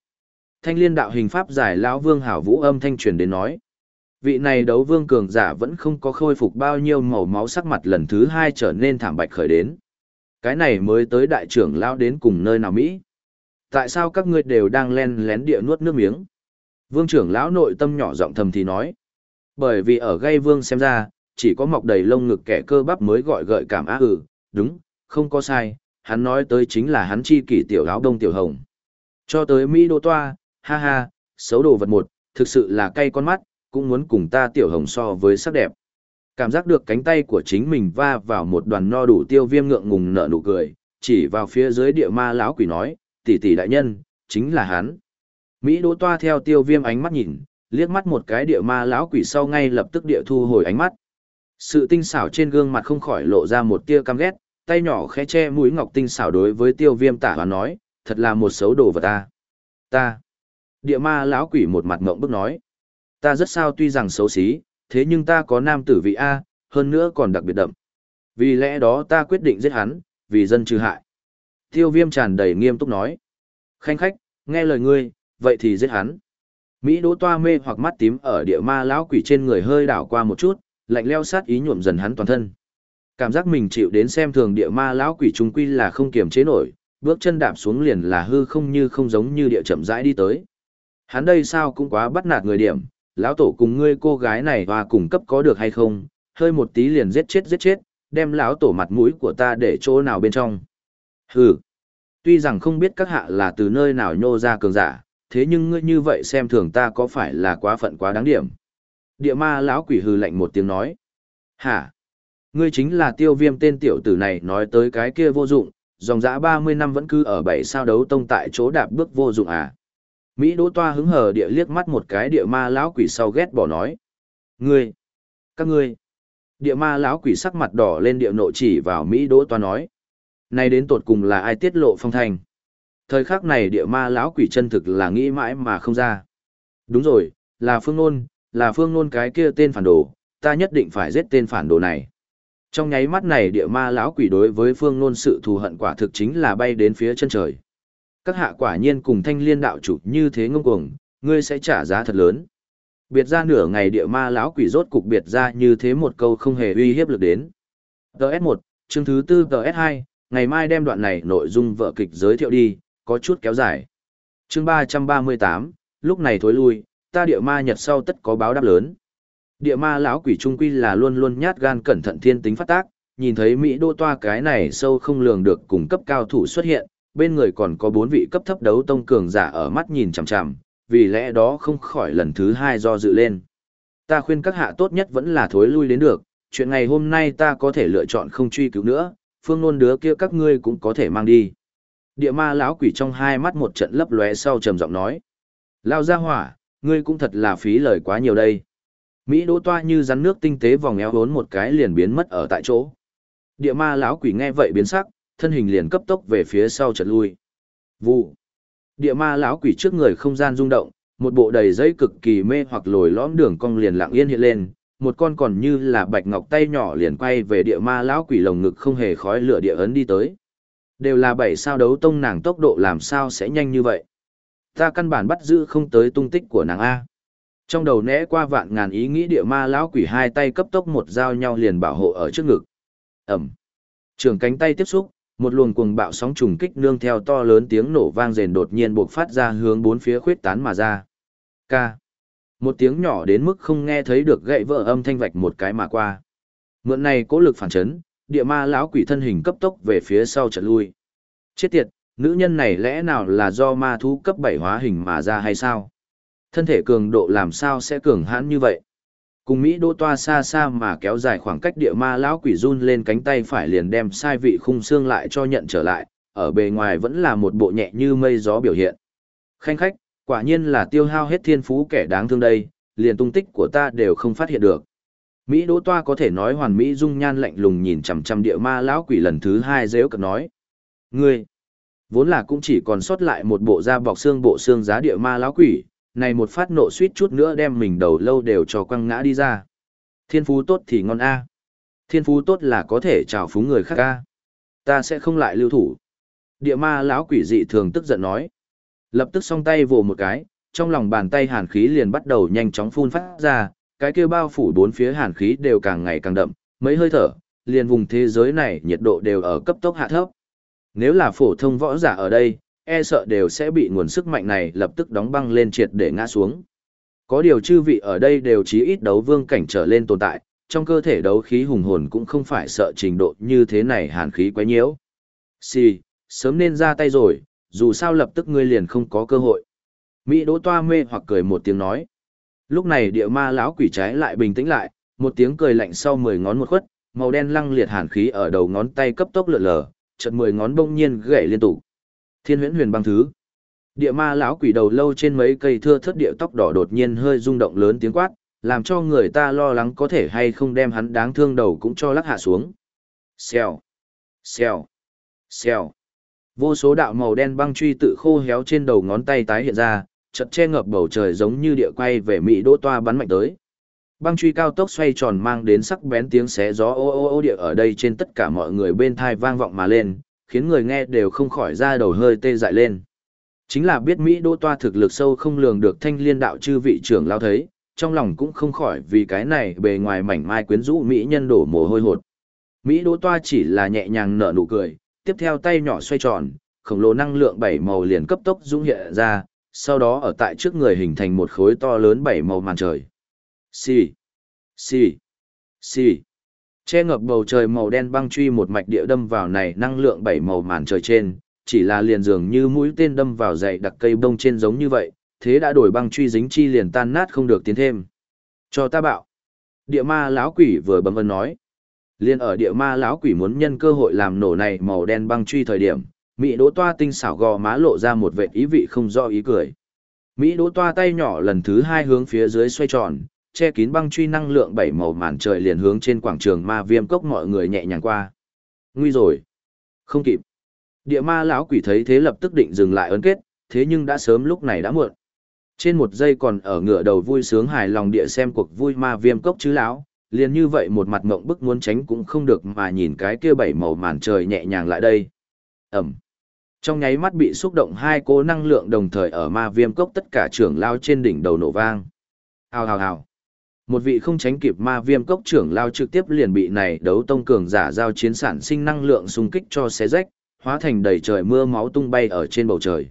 S1: Thanh liên đạo hình pháp giải lão vương hảo vũ âm thanh truyền đến nói. Vị này đấu vương cường giả vẫn không có khôi phục bao nhiêu màu máu sắc mặt lần thứ hai trở nên thảm bạch khởi đến. Cái này mới tới đại trưởng lão đến cùng nơi nào Mỹ. Tại sao các ngươi đều đang len lén địa nuốt nước miếng? Vương trưởng lão nội tâm nhỏ giọng thầm thì nói. Bởi vì ở gây vương xem ra, chỉ có mọc đầy lông ngực kẻ cơ bắp mới gọi gợi cảm á ừ, đúng, không có sai, hắn nói tới chính là hắn chi kỷ tiểu áo đông tiểu hồng. Cho tới Mỹ đô toa, ha ha, xấu đồ vật một, thực sự là cay con mắt, cũng muốn cùng ta tiểu hồng so với sắc đẹp. Cảm giác được cánh tay của chính mình va vào một đoàn no đủ tiêu viêm ngượng ngùng nở nụ cười, chỉ vào phía dưới địa ma lão quỷ nói, tỷ tỷ đại nhân, chính là hắn. Mỹ đỗ toa theo tiêu viêm ánh mắt nhìn, liếc mắt một cái địa ma lão quỷ sau ngay lập tức địa thu hồi ánh mắt. Sự tinh xảo trên gương mặt không khỏi lộ ra một tia căm ghét, tay nhỏ khẽ che mũi ngọc tinh xảo đối với tiêu viêm tả và nói, thật là một xấu đồ vật ta. Ta. Địa ma lão quỷ một mặt ngộng bức nói. Ta rất sao tuy rằng xấu xí, thế nhưng ta có nam tử vị A, hơn nữa còn đặc biệt đậm. Vì lẽ đó ta quyết định giết hắn, vì dân trừ hại. Tiêu viêm tràn đầy nghiêm túc nói. Khanh khách, nghe lời ngươi, vậy thì giết hắn. Mỹ đỗ toa mê hoặc mắt tím ở địa ma lão quỷ trên người hơi đảo qua một chút, lạnh leo sát ý nhuộm dần hắn toàn thân. Cảm giác mình chịu đến xem thường địa ma lão quỷ trung quy là không kiềm chế nổi, bước chân đạp xuống liền là hư không như không giống như địa chậm rãi đi tới. Hắn đây sao cũng quá bắt nạt người điểm, lão tổ cùng ngươi cô gái này và cùng cấp có được hay không, hơi một tí liền giết chết giết chết, đem lão tổ mặt mũi của ta để chỗ nào bên trong. Hừ. Tuy rằng không biết các hạ là từ nơi nào nhô ra cường giả, thế nhưng ngươi như vậy xem thường ta có phải là quá phận quá đáng điểm. Địa ma lão quỷ hừ lạnh một tiếng nói. Hả? Ngươi chính là tiêu viêm tên tiểu tử này nói tới cái kia vô dụng, dòng dã 30 năm vẫn cứ ở bảy sao đấu tông tại chỗ đạp bước vô dụng à. Mỹ Đỗ Toa hứng hờ địa liếc mắt một cái địa ma lão quỷ sau ghét bỏ nói. Ngươi! Các ngươi! Địa ma lão quỷ sắc mặt đỏ lên địa nộ chỉ vào Mỹ Đỗ Toa nói. nay đến tột cùng là ai tiết lộ phong thành? Thời khắc này địa ma lão quỷ chân thực là nghĩ mãi mà không ra. Đúng rồi, là phương nôn, là phương nôn cái kia tên phản đồ, ta nhất định phải giết tên phản đồ này. Trong nháy mắt này địa ma lão quỷ đối với phương nôn sự thù hận quả thực chính là bay đến phía chân trời. Các hạ quả nhiên cùng thanh liên đạo chủ như thế ngông cuồng, ngươi sẽ trả giá thật lớn. Biệt ra nửa ngày địa ma lão quỷ rốt cục biệt ra như thế một câu không hề uy hiếp lực đến. TS1, chương thứ tư TS2, ngày mai đem đoạn này nội dung vợ kịch giới thiệu đi, có chút kéo dài. Chương 338, lúc này thối lui, ta địa ma nhật sau tất có báo đáp lớn. Địa ma lão quỷ trung quy là luôn luôn nhát gan cẩn thận thiên tính phát tác, nhìn thấy Mỹ đô toa cái này sâu không lường được cùng cấp cao thủ xuất hiện, bên người còn có bốn vị cấp thấp đấu tông cường giả ở mắt nhìn chằm chằm, vì lẽ đó không khỏi lần thứ hai do dự lên. Ta khuyên các hạ tốt nhất vẫn là thối lui đến được, chuyện ngày hôm nay ta có thể lựa chọn không truy cứu nữa, phương nôn đứa kia các ngươi cũng có thể mang đi. Địa ma lão quỷ trong hai mắt một trận lấp lóe sau trầm giọng nói. Lao ra hỏa, ngươi cũng thật là phí lời quá nhiều đây. Mỹ đỗ toa như rắn nước tinh tế vòng eo hốn một cái liền biến mất ở tại chỗ. Địa ma lão quỷ nghe vậy biến sắc, thân hình liền cấp tốc về phía sau chợt lui. Vụ. Địa ma lão quỷ trước người không gian rung động, một bộ đầy giấy cực kỳ mê hoặc lồi lõm đường cong liền lặng yên hiện lên, một con còn như là bạch ngọc tay nhỏ liền quay về địa ma lão quỷ lồng ngực không hề khói lửa địa ấn đi tới. Đều là bảy sao đấu tông nàng tốc độ làm sao sẽ nhanh như vậy. Ta căn bản bắt giữ không tới tung tích của nàng A. Trong đầu né qua vạn ngàn ý nghĩ địa ma lão quỷ hai tay cấp tốc một dao nhau liền bảo hộ ở trước ngực. Ẩm. Trường cánh tay tiếp xúc, một luồng cuồng bạo sóng trùng kích nương theo to lớn tiếng nổ vang rền đột nhiên buộc phát ra hướng bốn phía khuyết tán mà ra. K. Một tiếng nhỏ đến mức không nghe thấy được gậy vỡ âm thanh vạch một cái mà qua. Mượn này cố lực phản chấn, địa ma lão quỷ thân hình cấp tốc về phía sau trận lui. Chết tiệt, nữ nhân này lẽ nào là do ma thú cấp bảy hóa hình mà ra hay sao? Thân thể cường độ làm sao sẽ cường hãn như vậy? Cùng Mỹ đô toa xa xa mà kéo dài khoảng cách địa ma lão quỷ run lên cánh tay phải liền đem sai vị khung xương lại cho nhận trở lại, ở bề ngoài vẫn là một bộ nhẹ như mây gió biểu hiện. Khanh khách, quả nhiên là tiêu hao hết thiên phú kẻ đáng thương đây, liền tung tích của ta đều không phát hiện được. Mỹ đỗ toa có thể nói hoàn mỹ dung nhan lạnh lùng nhìn chằm chằm địa ma lão quỷ lần thứ hai dễ cật nói. Ngươi, vốn là cũng chỉ còn sót lại một bộ da bọc xương bộ xương giá địa ma lão quỷ, này một phát nộ suýt chút nữa đem mình đầu lâu đều cho quăng ngã đi ra. Thiên phú tốt thì ngon a. Thiên phú tốt là có thể trào phúng người khác a. Ta sẽ không lại lưu thủ. Địa ma lão quỷ dị thường tức giận nói. Lập tức song tay vồ một cái, trong lòng bàn tay hàn khí liền bắt đầu nhanh chóng phun phát ra, cái kia bao phủ bốn phía hàn khí đều càng ngày càng đậm, mấy hơi thở, liền vùng thế giới này nhiệt độ đều ở cấp tốc hạ thấp. Nếu là phổ thông võ giả ở đây, e sợ đều sẽ bị nguồn sức mạnh này lập tức đóng băng lên triệt để ngã xuống. Có điều chư vị ở đây đều chí ít đấu vương cảnh trở lên tồn tại, trong cơ thể đấu khí hùng hồn cũng không phải sợ trình độ như thế này hàn khí quá nhiễu. Xì, sớm nên ra tay rồi, dù sao lập tức ngươi liền không có cơ hội. Mỹ đỗ toa mê hoặc cười một tiếng nói. Lúc này địa ma lão quỷ trái lại bình tĩnh lại, một tiếng cười lạnh sau mười ngón một khuất, màu đen lăng liệt hàn khí ở đầu ngón tay cấp tốc lượn lờ, chợt mười ngón bỗng nhiên gãy liên tục. Thiên huyễn huyền băng thứ. Địa ma lão quỷ đầu lâu trên mấy cây thưa thất địa tóc đỏ đột nhiên hơi rung động lớn tiếng quát, làm cho người ta lo lắng có thể hay không đem hắn đáng thương đầu cũng cho lắc hạ xuống. Xèo, xèo, xèo. Vô số đạo màu đen băng truy tự khô héo trên đầu ngón tay tái hiện ra, chật che ngập bầu trời giống như địa quay về mỹ đỗ toa bắn mạnh tới. Băng truy cao tốc xoay tròn mang đến sắc bén tiếng xé gió ô ô ô địa ở đây trên tất cả mọi người bên thai vang vọng mà lên, khiến người nghe đều không khỏi ra đầu hơi tê dại lên. Chính là biết Mỹ đỗ toa thực lực sâu không lường được thanh liên đạo chư vị trưởng lao thấy, trong lòng cũng không khỏi vì cái này bề ngoài mảnh mai quyến rũ Mỹ nhân đổ mồ hôi hột. Mỹ đỗ toa chỉ là nhẹ nhàng nở nụ cười, tiếp theo tay nhỏ xoay tròn, khổng lồ năng lượng bảy màu liền cấp tốc dũng hiện ra, sau đó ở tại trước người hình thành một khối to lớn bảy màu màn trời. Xì, xì, xì. Che ngập bầu trời màu đen băng truy một mạch địa đâm vào này năng lượng bảy màu màn trời trên, chỉ là liền dường như mũi tên đâm vào dày đặc cây bông trên giống như vậy, thế đã đổi băng truy dính chi liền tan nát không được tiến thêm. Cho ta bạo. Địa ma lão quỷ vừa bấm ân nói. Liên ở địa ma lão quỷ muốn nhân cơ hội làm nổ này màu đen băng truy thời điểm, Mỹ Đỗ Toa tinh xảo gò má lộ ra một vệ ý vị không rõ ý cười. Mỹ Đỗ Toa tay nhỏ lần thứ hai hướng phía dưới xoay tròn, che kín băng truy năng lượng bảy màu màn trời liền hướng trên quảng trường ma viêm cốc mọi người nhẹ nhàng qua. Nguy rồi. Không kịp. Địa ma lão quỷ thấy thế lập tức định dừng lại ấn kết, thế nhưng đã sớm lúc này đã muộn. Trên một giây còn ở ngựa đầu vui sướng hài lòng địa xem cuộc vui ma viêm cốc chứ lão, liền như vậy một mặt mộng bức muốn tránh cũng không được mà nhìn cái kia bảy màu màn trời nhẹ nhàng lại đây. Ẩm. Trong nháy mắt bị xúc động hai cô năng lượng đồng thời ở ma viêm cốc tất cả trưởng lao trên đỉnh đầu nổ vang. Hào hào hào. Một vị không tránh kịp ma viêm cốc trưởng lao trực tiếp liền bị này đấu tông cường giả giao chiến sản sinh năng lượng xung kích cho xé rách, hóa thành đầy trời mưa máu tung bay ở trên bầu trời.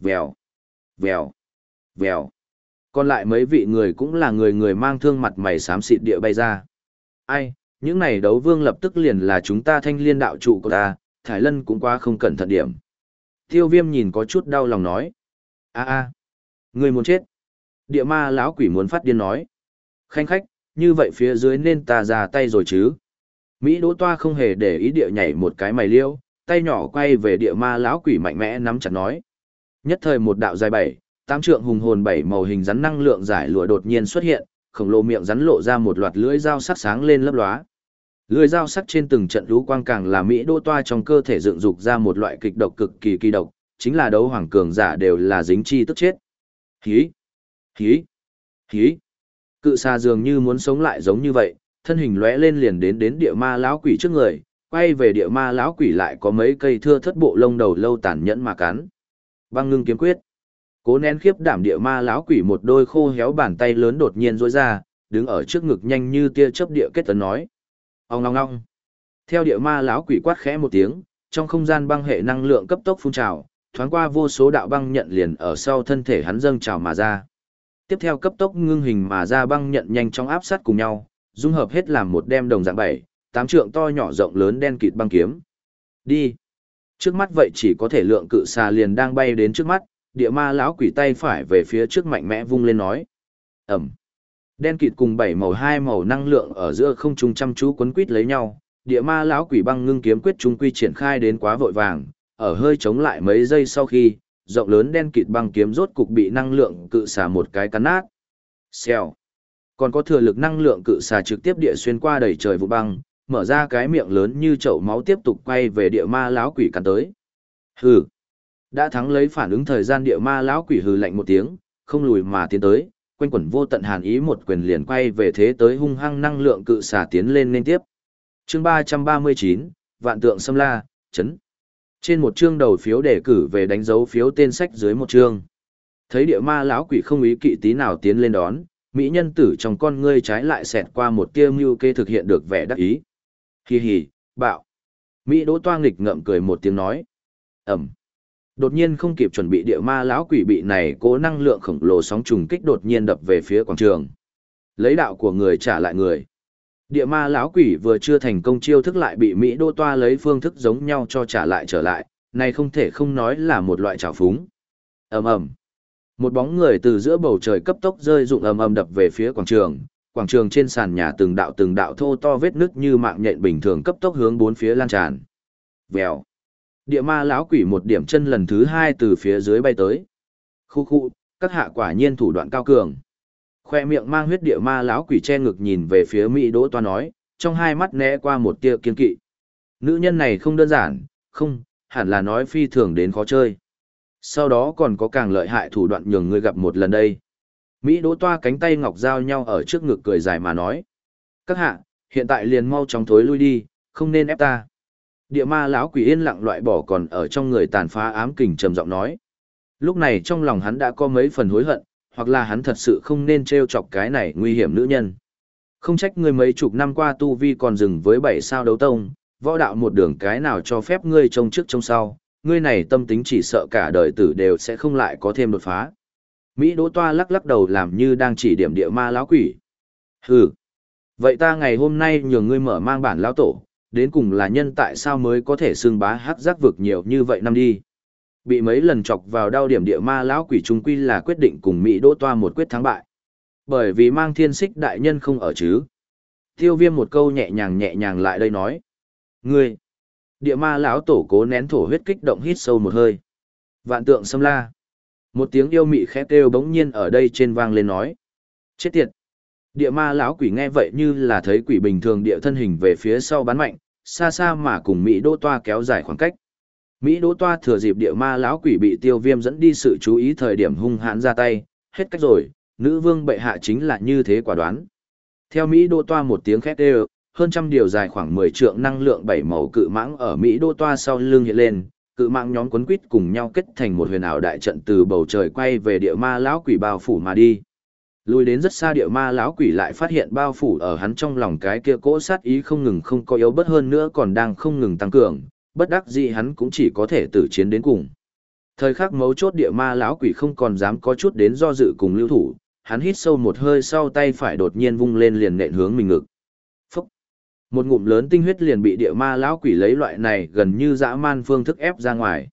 S1: Vèo, vèo, vèo. Còn lại mấy vị người cũng là người người mang thương mặt mày xám xịt địa bay ra. Ai, những này đấu vương lập tức liền là chúng ta thanh liên đạo trụ của ta, thái Lân cũng quá không cẩn thận điểm. Tiêu viêm nhìn có chút đau lòng nói. a a người muốn chết. Địa ma lão quỷ muốn phát điên nói. Khanh khách, như vậy phía dưới nên ta ra tay rồi chứ. Mỹ đỗ toa không hề để ý địa nhảy một cái mày liêu, tay nhỏ quay về địa ma lão quỷ mạnh mẽ nắm chặt nói. Nhất thời một đạo dài bảy, tám trượng hùng hồn bảy màu hình rắn năng lượng giải lụa đột nhiên xuất hiện, khổng lồ miệng rắn lộ ra một loạt lưỡi dao sắc sáng lên lấp lóa. Lưỡi dao sắc trên từng trận lũ quang càng là mỹ đô toa trong cơ thể dựng dục ra một loại kịch độc cực kỳ kỳ độc, chính là đấu hoàng cường giả đều là dính chi tức chết. Hí, hí, hí. Cự xà dường như muốn sống lại giống như vậy, thân hình lóe lên liền đến đến địa ma lão quỷ trước người, quay về địa ma lão quỷ lại có mấy cây thưa thất bộ lông đầu lâu tàn nhẫn mà cắn. Băng ngưng kiếm quyết. Cố nén khiếp đảm địa ma lão quỷ một đôi khô héo bàn tay lớn đột nhiên rối ra, đứng ở trước ngực nhanh như tia chớp địa kết tấn nói. Ông ong ong. Theo địa ma lão quỷ quát khẽ một tiếng, trong không gian băng hệ năng lượng cấp tốc phun trào, thoáng qua vô số đạo băng nhận liền ở sau thân thể hắn dâng trào mà ra. Tiếp theo cấp tốc ngưng hình mà ra băng nhận nhanh chóng áp sát cùng nhau, dung hợp hết làm một đem đồng dạng bảy, tám trượng to nhỏ rộng lớn đen kịt băng kiếm. Đi. Trước mắt vậy chỉ có thể lượng cự xà liền đang bay đến trước mắt, địa ma lão quỷ tay phải về phía trước mạnh mẽ vung lên nói. Ẩm. Đen kịt cùng bảy màu hai màu năng lượng ở giữa không trung chăm chú quấn quít lấy nhau, địa ma lão quỷ băng ngưng kiếm quyết trung quy triển khai đến quá vội vàng, ở hơi chống lại mấy giây sau khi, rộng lớn đen kịt băng kiếm rốt cục bị năng lượng cự xà một cái cắn nát. Xèo. Còn có thừa lực năng lượng cự xà trực tiếp địa xuyên qua đầy trời vụ băng, mở ra cái miệng lớn như chậu máu tiếp tục quay về địa ma lão quỷ cắn tới. Hừ. Đã thắng lấy phản ứng thời gian địa ma lão quỷ hừ lạnh một tiếng, không lùi mà tiến tới, quanh quẩn vô tận hàn ý một quyền liền quay về thế tới hung hăng năng lượng cự xà tiến lên liên tiếp. Chương ba ba mươi chín Vạn tượng xâm la, chấn. Trên một chương đầu phiếu đề cử về đánh dấu phiếu tên sách dưới một chương. Thấy địa ma lão quỷ không ý kỵ tí nào tiến lên đón, mỹ nhân tử trong con ngươi trái lại xẹt qua một tia mưu kê thực hiện được vẻ đắc ý. Hì hì, bạo. Mỹ đỗ toang nghịch ngậm cười một tiếng nói. Ẩm. Đột nhiên không kịp chuẩn bị địa ma lão quỷ bị này cố năng lượng khổng lồ sóng trùng kích đột nhiên đập về phía quảng trường. Lấy đạo của người trả lại người. Địa ma lão quỷ vừa chưa thành công chiêu thức lại bị Mỹ đô toa lấy phương thức giống nhau cho trả lại trở lại, này không thể không nói là một loại trào phúng. ầm ầm Một bóng người từ giữa bầu trời cấp tốc rơi rụng ầm ầm đập về phía quảng trường, quảng trường trên sàn nhà từng đạo từng đạo thô to vết nứt như mạng nhện bình thường cấp tốc hướng bốn phía lan tràn. Vèo. Địa ma lão quỷ một điểm chân lần thứ hai từ phía dưới bay tới. Khu khu, các hạ quả nhiên thủ đoạn cao cường. Khoe miệng mang huyết địa ma lão quỷ che ngực nhìn về phía Mỹ Đỗ Toa nói, trong hai mắt né qua một tia kiên kỵ. Nữ nhân này không đơn giản, không, hẳn là nói phi thường đến khó chơi. Sau đó còn có càng lợi hại thủ đoạn nhường ngươi gặp một lần đây. Mỹ Đỗ Toa cánh tay ngọc giao nhau ở trước ngực cười dài mà nói. Các hạ, hiện tại liền mau chóng thối lui đi, không nên ép ta. Địa ma lão quỷ yên lặng loại bỏ còn ở trong người tàn phá ám kình trầm giọng nói. Lúc này trong lòng hắn đã có mấy phần hối hận, hoặc là hắn thật sự không nên trêu chọc cái này nguy hiểm nữ nhân. Không trách ngươi mấy chục năm qua tu vi còn dừng với bảy sao đấu tông, võ đạo một đường cái nào cho phép ngươi trông trước trông sau, ngươi này tâm tính chỉ sợ cả đời tử đều sẽ không lại có thêm đột phá. Mỹ Đỗ Toa lắc lắc đầu làm như đang chỉ điểm địa ma lão quỷ. Hừ. Vậy ta ngày hôm nay nhường ngươi mở mang bản lão tổ, đến cùng là nhân tại sao mới có thể xương bá hát giác vực nhiều như vậy năm đi. Bị mấy lần chọc vào đau điểm địa ma lão quỷ trung quy là quyết định cùng Mỹ đỗ toa một quyết thắng bại. Bởi vì mang thiên xích đại nhân không ở chứ. Tiêu viêm một câu nhẹ nhàng nhẹ nhàng lại đây nói. Ngươi! Địa ma lão tổ cố nén thổ huyết kích động hít sâu một hơi. Vạn tượng xâm la. Một tiếng yêu mị khẽ kêu bỗng nhiên ở đây trên vang lên nói. Chết tiệt! Địa ma lão quỷ nghe vậy như là thấy quỷ bình thường địa thân hình về phía sau bắn mạnh, xa xa mà cùng Mỹ Đỗ Toa kéo dài khoảng cách. Mỹ Đỗ Toa thừa dịp địa ma lão quỷ bị tiêu viêm dẫn đi sự chú ý thời điểm hung hãn ra tay, hết cách rồi, nữ vương bệ hạ chính là như thế quả đoán. Theo Mỹ Đỗ Toa một tiếng khét đều, hơn trăm điều dài khoảng 10 trượng năng lượng bảy màu cự mãng ở Mỹ Đỗ Toa sau lưng hiện lên, cự mãng nhóm quấn quýt cùng nhau kết thành một huyền ảo đại trận từ bầu trời quay về địa ma lão quỷ bao phủ mà đi. Lùi đến rất xa địa ma lão quỷ lại phát hiện bao phủ ở hắn trong lòng cái kia cỗ sát ý không ngừng không có yếu bất hơn nữa còn đang không ngừng tăng cường, bất đắc dĩ hắn cũng chỉ có thể tử chiến đến cùng. Thời khắc mấu chốt địa ma lão quỷ không còn dám có chút đến do dự cùng lưu thủ, hắn hít sâu một hơi sau tay phải đột nhiên vung lên liền nện hướng mình ngực. Phúc! Một ngụm lớn tinh huyết liền bị địa ma lão quỷ lấy loại này gần như dã man phương thức ép ra ngoài.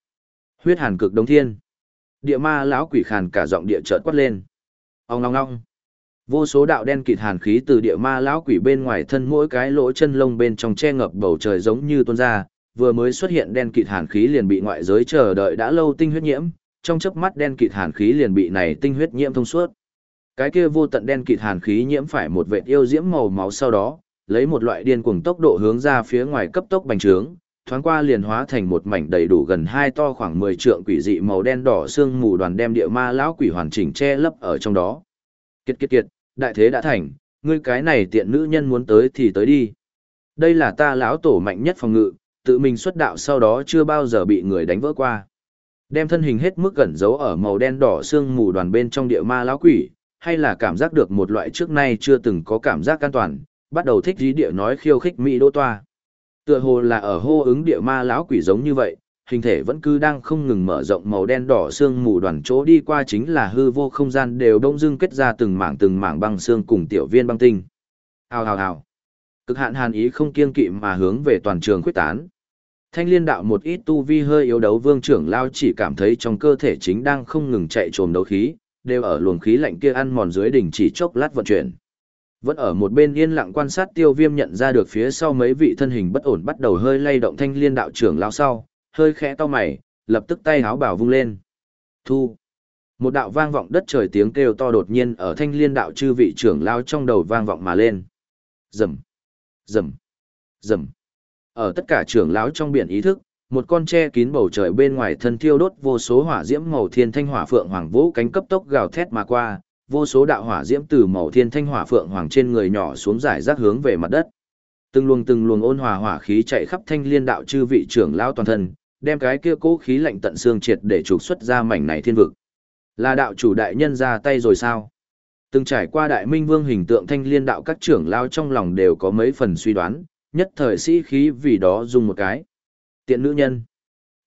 S1: Huyết hàn cực đông thiên. Địa ma lão quỷ khàn cả giọng địa chợt quát lên. Ông ngong ngong. Vô số đạo đen kịt hàn khí từ địa ma lão quỷ bên ngoài thân mỗi cái lỗ chân lông bên trong che ngập bầu trời giống như tuôn ra, vừa mới xuất hiện đen kịt hàn khí liền bị ngoại giới chờ đợi đã lâu tinh huyết nhiễm, trong chớp mắt đen kịt hàn khí liền bị này tinh huyết nhiễm thông suốt. Cái kia vô tận đen kịt hàn khí nhiễm phải một vệt yêu diễm màu máu sau đó, lấy một loại điên cuồng tốc độ hướng ra phía ngoài cấp tốc bành trướng, thoáng qua liền hóa thành một mảnh đầy đủ gần hai to khoảng 10 trượng quỷ dị màu đen đỏ xương mù đoàn đem địa ma lão quỷ hoàn chỉnh che lấp ở trong đó. Kiệt kiệt kiệt, đại thế đã thành, ngươi cái này tiện nữ nhân muốn tới thì tới đi. Đây là ta lão tổ mạnh nhất phòng ngự, tự mình xuất đạo sau đó chưa bao giờ bị người đánh vỡ qua. Đem thân hình hết mức gần giấu ở màu đen đỏ xương mù đoàn bên trong địa ma lão quỷ, hay là cảm giác được một loại trước nay chưa từng có cảm giác an toàn, bắt đầu thích dí địa nói khiêu khích Mỹ đô toa. Tựa hồ là ở hô ứng địa ma lão quỷ giống như vậy, hình thể vẫn cứ đang không ngừng mở rộng màu đen đỏ xương mù đoàn chỗ đi qua chính là hư vô không gian đều đông dưng kết ra từng mảng từng mảng băng xương cùng tiểu viên băng tinh. Hào hào hào. Cực hạn hàn ý không kiên kỵ mà hướng về toàn trường khuyết tán. Thanh liên đạo một ít tu vi hơi yếu đấu vương trưởng lao chỉ cảm thấy trong cơ thể chính đang không ngừng chạy trồm đấu khí, đều ở luồng khí lạnh kia ăn mòn dưới đỉnh chỉ chốc lát vận chuyển. Vẫn ở một bên yên lặng quan sát tiêu viêm nhận ra được phía sau mấy vị thân hình bất ổn bắt đầu hơi lay động thanh liên đạo trưởng lao sau, hơi khẽ to mày, lập tức tay háo bảo vung lên. Thu. Một đạo vang vọng đất trời tiếng kêu to đột nhiên ở thanh liên đạo chư vị trưởng lao trong đầu vang vọng mà lên. Dầm. Rầm. Rầm. Ở tất cả trưởng lão trong biển ý thức, một con tre kín bầu trời bên ngoài thân thiêu đốt vô số hỏa diễm màu thiên thanh hỏa phượng hoàng vũ cánh cấp tốc gào thét mà qua, vô số đạo hỏa diễm từ màu thiên thanh hỏa phượng hoàng trên người nhỏ xuống giải rác hướng về mặt đất. Từng luồng từng luồng ôn hòa hỏa khí chạy khắp thanh liên đạo chư vị trưởng lão toàn thân, đem cái kia cố khí lạnh tận xương triệt để trục xuất ra mảnh này thiên vực. Là đạo chủ đại nhân ra tay rồi sao? Từng trải qua đại minh vương hình tượng thanh liên đạo các trưởng lao trong lòng đều có mấy phần suy đoán, nhất thời sĩ khí vì đó dùng một cái. Tiện nữ nhân.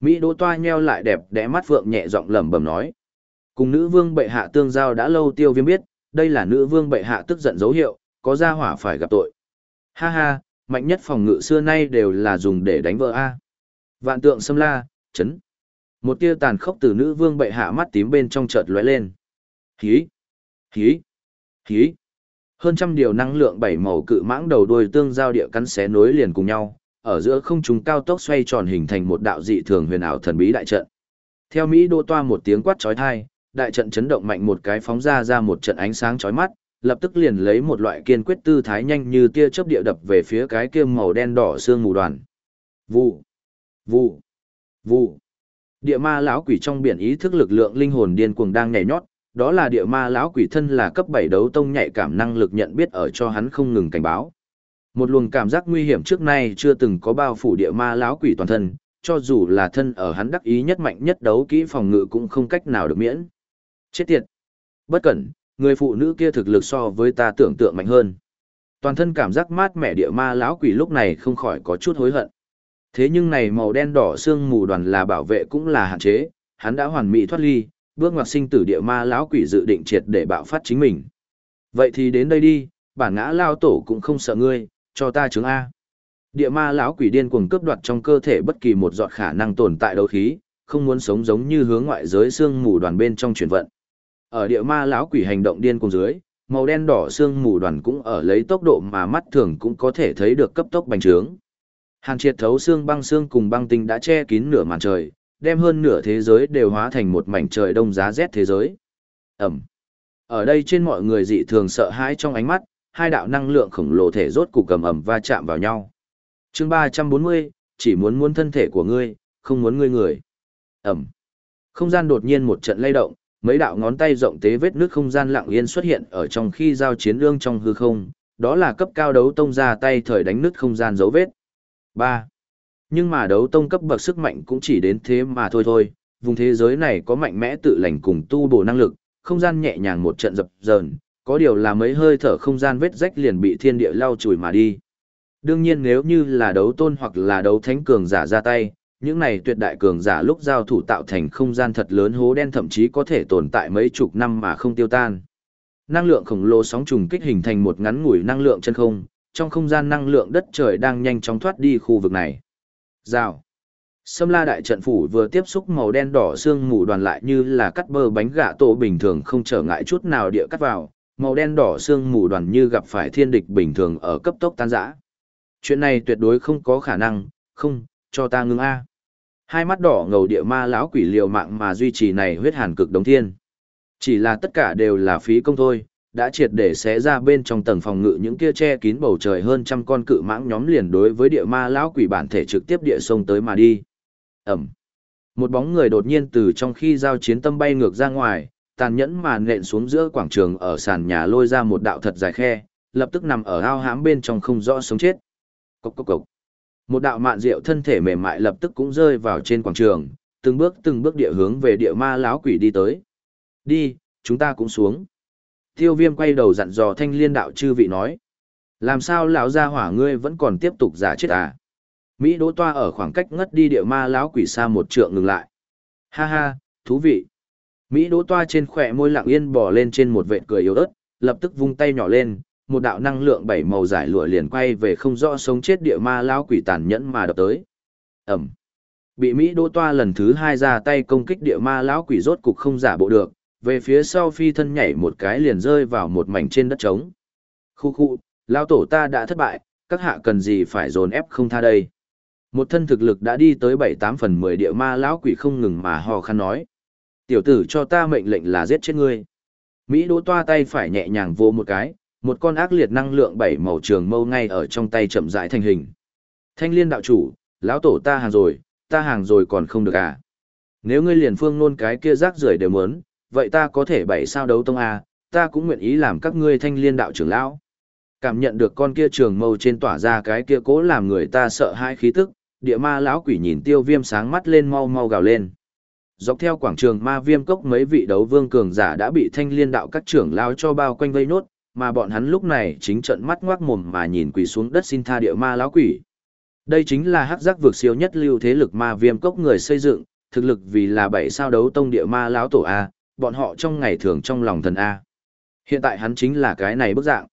S1: Mỹ đỗ toa nheo lại đẹp đẽ mắt phượng nhẹ giọng lẩm bẩm nói. Cùng nữ vương bệ hạ tương giao đã lâu tiêu viêm biết, đây là nữ vương bệ hạ tức giận dấu hiệu, có ra hỏa phải gặp tội. Ha ha, mạnh nhất phòng ngự xưa nay đều là dùng để đánh vợ A. Vạn tượng xâm la, chấn. Một tia tàn khốc từ nữ vương bệ hạ mắt tím bên trong chợt lóe lên. Hí, hí, hí. Hơn trăm điều năng lượng bảy màu cự mãng đầu đuôi tương giao địa cắn xé nối liền cùng nhau, ở giữa không trung cao tốc xoay tròn hình thành một đạo dị thường huyền ảo thần bí đại trận. Theo Mỹ đô toa một tiếng quát chói tai, đại trận chấn động mạnh một cái phóng ra ra một trận ánh sáng chói mắt, lập tức liền lấy một loại kiên quyết tư thái nhanh như tia chớp địa đập về phía cái kia màu đen đỏ xương mù đoàn. Vụ, vụ, vụ. Địa ma lão quỷ trong biển ý thức lực lượng linh hồn điên cuồng đang nhảy nhót, đó là địa ma lão quỷ thân là cấp 7 đấu tông nhạy cảm năng lực nhận biết ở cho hắn không ngừng cảnh báo. Một luồng cảm giác nguy hiểm trước nay chưa từng có bao phủ địa ma lão quỷ toàn thân, cho dù là thân ở hắn đắc ý nhất mạnh nhất đấu kỹ phòng ngự cũng không cách nào được miễn. Chết tiệt! Bất cẩn, người phụ nữ kia thực lực so với ta tưởng tượng mạnh hơn. Toàn thân cảm giác mát mẻ địa ma lão quỷ lúc này không khỏi có chút hối hận. Thế nhưng này màu đen đỏ xương mù đoàn là bảo vệ cũng là hạn chế, hắn đã hoàn mỹ thoát ly, bước ngoặt sinh tử địa ma lão quỷ dự định triệt để bạo phát chính mình. Vậy thì đến đây đi, bản ngã lao tổ cũng không sợ ngươi, cho ta chứng A. Địa ma lão quỷ điên cuồng cướp đoạt trong cơ thể bất kỳ một giọt khả năng tồn tại đấu khí, không muốn sống giống như hướng ngoại giới xương mù đoàn bên trong chuyển vận. Ở địa ma lão quỷ hành động điên cuồng dưới, màu đen đỏ xương mù đoàn cũng ở lấy tốc độ mà mắt thường cũng có thể thấy được cấp tốc bành trướng. Hàn triệt thấu xương băng xương cùng băng tinh đã che kín nửa màn trời, đem hơn nửa thế giới đều hóa thành một mảnh trời đông giá rét thế giới. Ẩm. Ở đây trên mọi người dị thường sợ hãi trong ánh mắt, hai đạo năng lượng khổng lồ thể rốt cục cầm ẩm va chạm vào nhau. chương 340, chỉ muốn muốn thân thể của ngươi, không muốn ngươi người. Ẩm. Không gian đột nhiên một trận lay động, mấy đạo ngón tay rộng tế vết nước không gian lặng yên xuất hiện ở trong khi giao chiến ương trong hư không, đó là cấp cao đấu tông ra tay thời đánh nứt không gian dấu vết. 3. Nhưng mà đấu tông cấp bậc sức mạnh cũng chỉ đến thế mà thôi thôi, vùng thế giới này có mạnh mẽ tự lành cùng tu bổ năng lực, không gian nhẹ nhàng một trận dập dờn, có điều là mấy hơi thở không gian vết rách liền bị thiên địa lau chùi mà đi. Đương nhiên nếu như là đấu tôn hoặc là đấu thánh cường giả ra tay, những này tuyệt đại cường giả lúc giao thủ tạo thành không gian thật lớn hố đen thậm chí có thể tồn tại mấy chục năm mà không tiêu tan. Năng lượng khổng lồ sóng trùng kích hình thành một ngắn ngủi năng lượng chân không, trong không gian năng lượng đất trời đang nhanh chóng thoát đi khu vực này. Rào. Sâm la đại trận phủ vừa tiếp xúc màu đen đỏ xương mù đoàn lại như là cắt bơ bánh gạ tổ bình thường không trở ngại chút nào địa cắt vào, màu đen đỏ xương mù đoàn như gặp phải thiên địch bình thường ở cấp tốc tan rã. Chuyện này tuyệt đối không có khả năng, không, cho ta ngưng A. Hai mắt đỏ ngầu địa ma lão quỷ liều mạng mà duy trì này huyết hàn cực đồng thiên. Chỉ là tất cả đều là phí công thôi, đã triệt để xé ra bên trong tầng phòng ngự những kia che kín bầu trời hơn trăm con cự mãng nhóm liền đối với địa ma lão quỷ bản thể trực tiếp địa sông tới mà đi. Ẩm. Một bóng người đột nhiên từ trong khi giao chiến tâm bay ngược ra ngoài, tàn nhẫn mà nện xuống giữa quảng trường ở sàn nhà lôi ra một đạo thật dài khe, lập tức nằm ở ao hãm bên trong không rõ sống chết. Cốc cốc cốc. Một đạo mạn diệu thân thể mềm mại lập tức cũng rơi vào trên quảng trường, từng bước từng bước địa hướng về địa ma lão quỷ đi tới. Đi, chúng ta cũng xuống. Tiêu viêm quay đầu dặn dò thanh liên đạo chư vị nói. Làm sao lão gia hỏa ngươi vẫn còn tiếp tục giả chết à? Mỹ đỗ toa ở khoảng cách ngất đi địa ma lão quỷ xa một trượng ngừng lại. Ha ha, thú vị. Mỹ đỗ toa trên khỏe môi lặng yên bò lên trên một vệt cười yếu ớt, lập tức vung tay nhỏ lên, một đạo năng lượng bảy màu giải lụa liền quay về không rõ sống chết địa ma lão quỷ tàn nhẫn mà đập tới. Ẩm. Bị Mỹ đỗ toa lần thứ hai ra tay công kích địa ma lão quỷ rốt cục không giả bộ được, về phía sau phi thân nhảy một cái liền rơi vào một mảnh trên đất trống. Khu khu, lao tổ ta đã thất bại, các hạ cần gì phải dồn ép không tha đây. Một thân thực lực đã đi tới bảy tám phần mười địa ma lão quỷ không ngừng mà hò khăn nói. Tiểu tử cho ta mệnh lệnh là giết chết ngươi. Mỹ đỗ toa tay phải nhẹ nhàng vô một cái, một con ác liệt năng lượng bảy màu trường mâu ngay ở trong tay chậm rãi thành hình. Thanh liên đạo chủ, lão tổ ta hàng rồi, ta hàng rồi còn không được à. Nếu ngươi liền phương nôn cái kia rác rưởi đều muốn, vậy ta có thể bảy sao đấu tông A, ta cũng nguyện ý làm các ngươi thanh liên đạo trưởng lão. Cảm nhận được con kia trường mâu trên tỏa ra cái kia cố làm người ta sợ hãi khí tức, địa ma lão quỷ nhìn tiêu viêm sáng mắt lên mau mau gào lên. Dọc theo quảng trường ma viêm cốc mấy vị đấu vương cường giả đã bị thanh liên đạo các trưởng lão cho bao quanh vây nốt, mà bọn hắn lúc này chính trận mắt ngoác mồm mà nhìn quỳ xuống đất xin tha địa ma lão quỷ. Đây chính là hắc giác vượt siêu nhất lưu thế lực ma viêm cốc người xây dựng, thực lực vì là bảy sao đấu tông địa ma lão tổ A, bọn họ trong ngày thường trong lòng thần A. Hiện tại hắn chính là cái này bức dạng.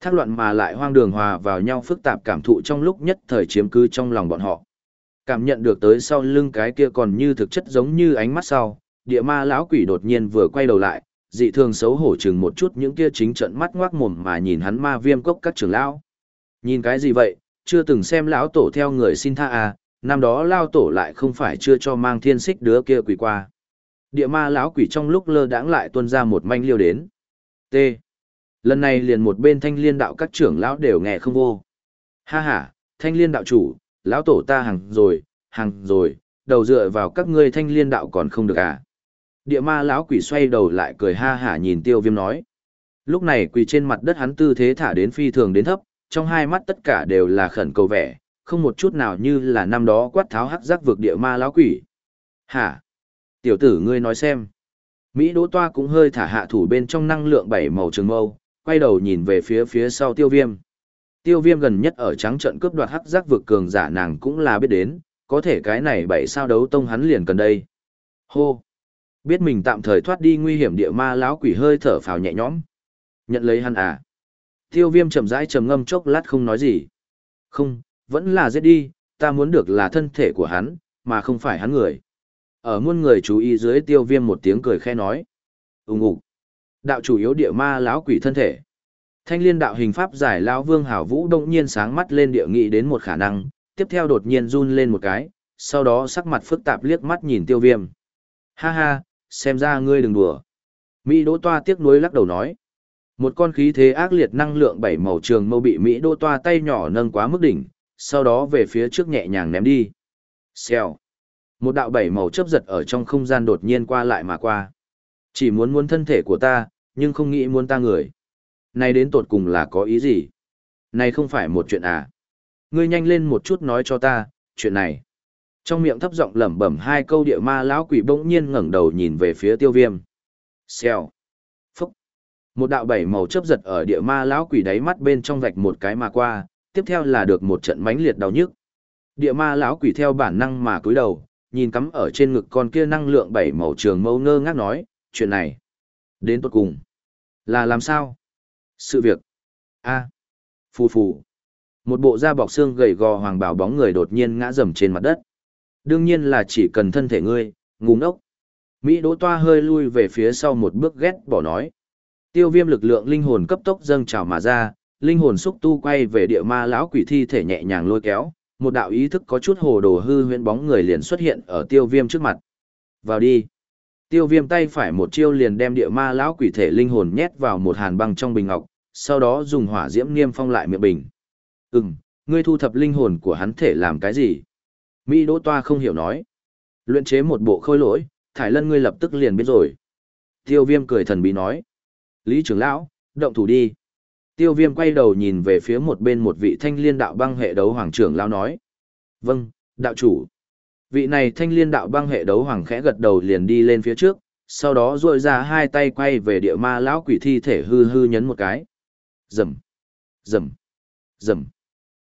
S1: Thác loạn mà lại hoang đường hòa vào nhau phức tạp cảm thụ trong lúc nhất thời chiếm cứ trong lòng bọn họ. Cảm nhận được tới sau lưng cái kia còn như thực chất giống như ánh mắt sau, địa ma lão quỷ đột nhiên vừa quay đầu lại, dị thường xấu hổ chừng một chút những kia chính trận mắt ngoác mồm mà nhìn hắn ma viêm cốc các trưởng lão. Nhìn cái gì vậy, chưa từng xem lão tổ theo người xin tha à, năm đó lao tổ lại không phải chưa cho mang thiên xích đứa kia quỷ qua. Địa ma lão quỷ trong lúc lơ đãng lại tuôn ra một manh liêu đến. T. Lần này liền một bên thanh liên đạo các trưởng lão đều nghe không vô. Ha ha, thanh liên đạo chủ, lão tổ ta hàng rồi, hàng rồi, đầu dựa vào các ngươi thanh liên đạo còn không được à. Địa ma lão quỷ xoay đầu lại cười ha hả nhìn tiêu viêm nói. Lúc này quỳ trên mặt đất hắn tư thế thả đến phi thường đến thấp, trong hai mắt tất cả đều là khẩn cầu vẻ, không một chút nào như là năm đó quát tháo hắc giác vượt địa ma lão quỷ. Hả? Tiểu tử ngươi nói xem. Mỹ Đỗ Toa cũng hơi thả hạ thủ bên trong năng lượng bảy màu trường mâu, quay đầu nhìn về phía phía sau tiêu viêm. Tiêu viêm gần nhất ở trắng trận cướp đoạt hắc giác vực cường giả nàng cũng là biết đến, có thể cái này bảy sao đấu tông hắn liền cần đây. Hô! Biết mình tạm thời thoát đi nguy hiểm địa ma lão quỷ hơi thở phào nhẹ nhõm. Nhận lấy hắn à? Tiêu viêm chậm rãi trầm ngâm chốc lát không nói gì. Không, vẫn là giết đi, ta muốn được là thân thể của hắn, mà không phải hắn người. Ở muôn người chú ý dưới tiêu viêm một tiếng cười khe nói. Úng ục. Đạo chủ yếu địa ma lão quỷ thân thể. Thanh liên đạo hình pháp giải lão vương hảo vũ đông nhiên sáng mắt lên địa nghị đến một khả năng, tiếp theo đột nhiên run lên một cái, sau đó sắc mặt phức tạp liếc mắt nhìn tiêu viêm. Ha ha, xem ra ngươi đừng đùa. Mỹ Đỗ Toa tiếc nuối lắc đầu nói. Một con khí thế ác liệt năng lượng bảy màu trường mâu bị Mỹ Đỗ Toa tay nhỏ nâng quá mức đỉnh, sau đó về phía trước nhẹ nhàng ném đi. Xèo. Một đạo bảy màu chớp giật ở trong không gian đột nhiên qua lại mà qua. Chỉ muốn muốn thân thể của ta, nhưng không nghĩ muốn ta người. Này đến tột cùng là có ý gì? Này không phải một chuyện à? Ngươi nhanh lên một chút nói cho ta, chuyện này. Trong miệng thấp giọng lẩm bẩm hai câu địa ma lão quỷ bỗng nhiên ngẩng đầu nhìn về phía tiêu viêm. Xèo. Phúc. Một đạo bảy màu chớp giật ở địa ma lão quỷ đáy mắt bên trong vạch một cái mà qua, tiếp theo là được một trận mãnh liệt đau nhức. Địa ma lão quỷ theo bản năng mà cúi đầu, nhìn cắm ở trên ngực con kia năng lượng bảy màu trường mâu ngơ ngác nói, chuyện này. Đến tốt cùng. Là làm sao? Sự việc. a Phù phù. Một bộ da bọc xương gầy gò hoàng bảo bóng người đột nhiên ngã rầm trên mặt đất. Đương nhiên là chỉ cần thân thể ngươi, ngu ngốc. Mỹ Đỗ Toa hơi lui về phía sau một bước ghét bỏ nói. Tiêu viêm lực lượng linh hồn cấp tốc dâng trào mà ra, linh hồn xúc tu quay về địa ma lão quỷ thi thể nhẹ nhàng lôi kéo, một đạo ý thức có chút hồ đồ hư huyễn bóng người liền xuất hiện ở tiêu viêm trước mặt. Vào đi. Tiêu viêm tay phải một chiêu liền đem địa ma lão quỷ thể linh hồn nhét vào một hàn băng trong bình ngọc, sau đó dùng hỏa diễm niêm phong lại miệng bình. Ừm, ngươi thu thập linh hồn của hắn thể làm cái gì? Mỹ Đỗ Toa không hiểu nói. Luyện chế một bộ khôi lỗi, thải lân ngươi lập tức liền biết rồi. Tiêu viêm cười thần bí nói. Lý trưởng lão, động thủ đi. Tiêu viêm quay đầu nhìn về phía một bên một vị thanh liên đạo băng hệ đấu hoàng trưởng lao nói. Vâng, đạo chủ. Vị này thanh liên đạo băng hệ đấu hoàng khẽ gật đầu liền đi lên phía trước, sau đó duỗi ra hai tay quay về địa ma lão quỷ thi thể hư hư nhấn một cái. Rầm, rầm, rầm.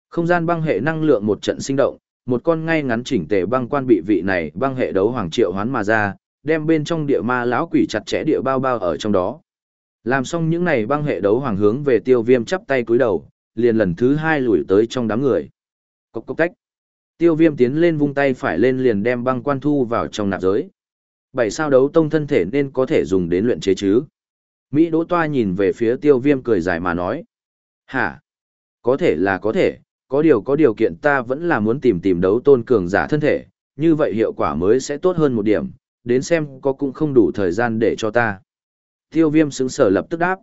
S1: Không gian băng hệ năng lượng một trận sinh động, một con ngay ngắn chỉnh tề băng quan bị vị này băng hệ đấu hoàng triệu hoán mà ra, đem bên trong địa ma lão quỷ chặt chẽ địa bao bao ở trong đó. Làm xong những này băng hệ đấu hoàng hướng về tiêu viêm chắp tay cúi đầu, liền lần thứ hai lùi tới trong đám người. Cốc cốc tách. Tiêu viêm tiến lên vung tay phải lên liền đem băng quan thu vào trong nạp giới. Bảy sao đấu tông thân thể nên có thể dùng đến luyện chế chứ. Mỹ Đỗ Toa nhìn về phía tiêu viêm cười dài mà nói. Hả? Có thể là có thể, có điều có điều kiện ta vẫn là muốn tìm tìm đấu tôn cường giả thân thể, như vậy hiệu quả mới sẽ tốt hơn một điểm, đến xem có cũng không đủ thời gian để cho ta. Tiêu viêm xứng sở lập tức đáp.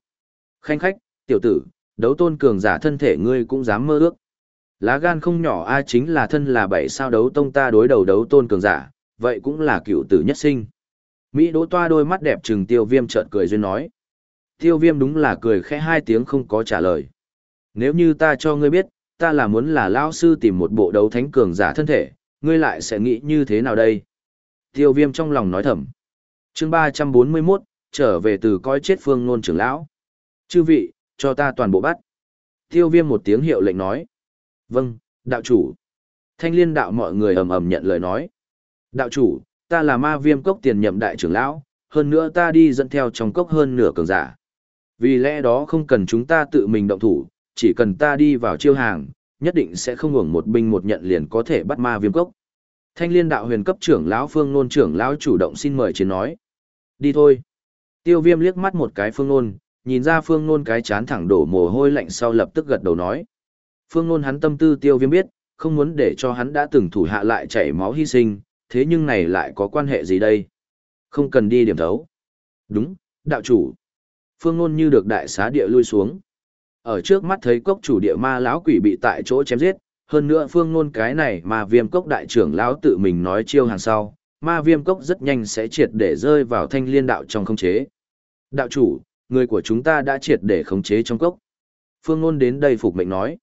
S1: Khanh khách, tiểu tử, đấu tôn cường giả thân thể ngươi cũng dám mơ ước. Lá gan không nhỏ a chính là thân là bảy sao đấu tông ta đối đầu đấu tôn cường giả, vậy cũng là cựu tử nhất sinh. Mỹ đỗ toa đôi mắt đẹp trừng tiêu viêm trợn cười duyên nói. Tiêu viêm đúng là cười khẽ hai tiếng không có trả lời. Nếu như ta cho ngươi biết, ta là muốn là lao sư tìm một bộ đấu thánh cường giả thân thể, ngươi lại sẽ nghĩ như thế nào đây? Tiêu viêm trong lòng nói thầm. chương 341, trở về từ coi chết phương nôn trưởng lão. Chư vị, cho ta toàn bộ bắt. Tiêu viêm một tiếng hiệu lệnh nói. Vâng, đạo chủ. Thanh liên đạo mọi người ầm ầm nhận lời nói. Đạo chủ, ta là ma viêm cốc tiền nhậm đại trưởng lão, hơn nữa ta đi dẫn theo trong cốc hơn nửa cường giả. Vì lẽ đó không cần chúng ta tự mình động thủ, chỉ cần ta đi vào chiêu hàng, nhất định sẽ không hưởng một binh một nhận liền có thể bắt ma viêm cốc. Thanh liên đạo huyền cấp trưởng lão phương nôn trưởng lão chủ động xin mời chiến nói. Đi thôi. Tiêu viêm liếc mắt một cái phương nôn, nhìn ra phương nôn cái chán thẳng đổ mồ hôi lạnh sau lập tức gật đầu nói. Phương nôn hắn tâm tư tiêu viêm biết, không muốn để cho hắn đã từng thủ hạ lại chảy máu hy sinh, thế nhưng này lại có quan hệ gì đây? Không cần đi điểm thấu. Đúng, đạo chủ. Phương nôn như được đại xá địa lui xuống. Ở trước mắt thấy cốc chủ địa ma lão quỷ bị tại chỗ chém giết, hơn nữa phương nôn cái này mà viêm cốc đại trưởng lão tự mình nói chiêu hàng sau, ma viêm cốc rất nhanh sẽ triệt để rơi vào thanh liên đạo trong không chế. Đạo chủ, người của chúng ta đã triệt để khống chế trong cốc. Phương nôn đến đây phục mệnh nói.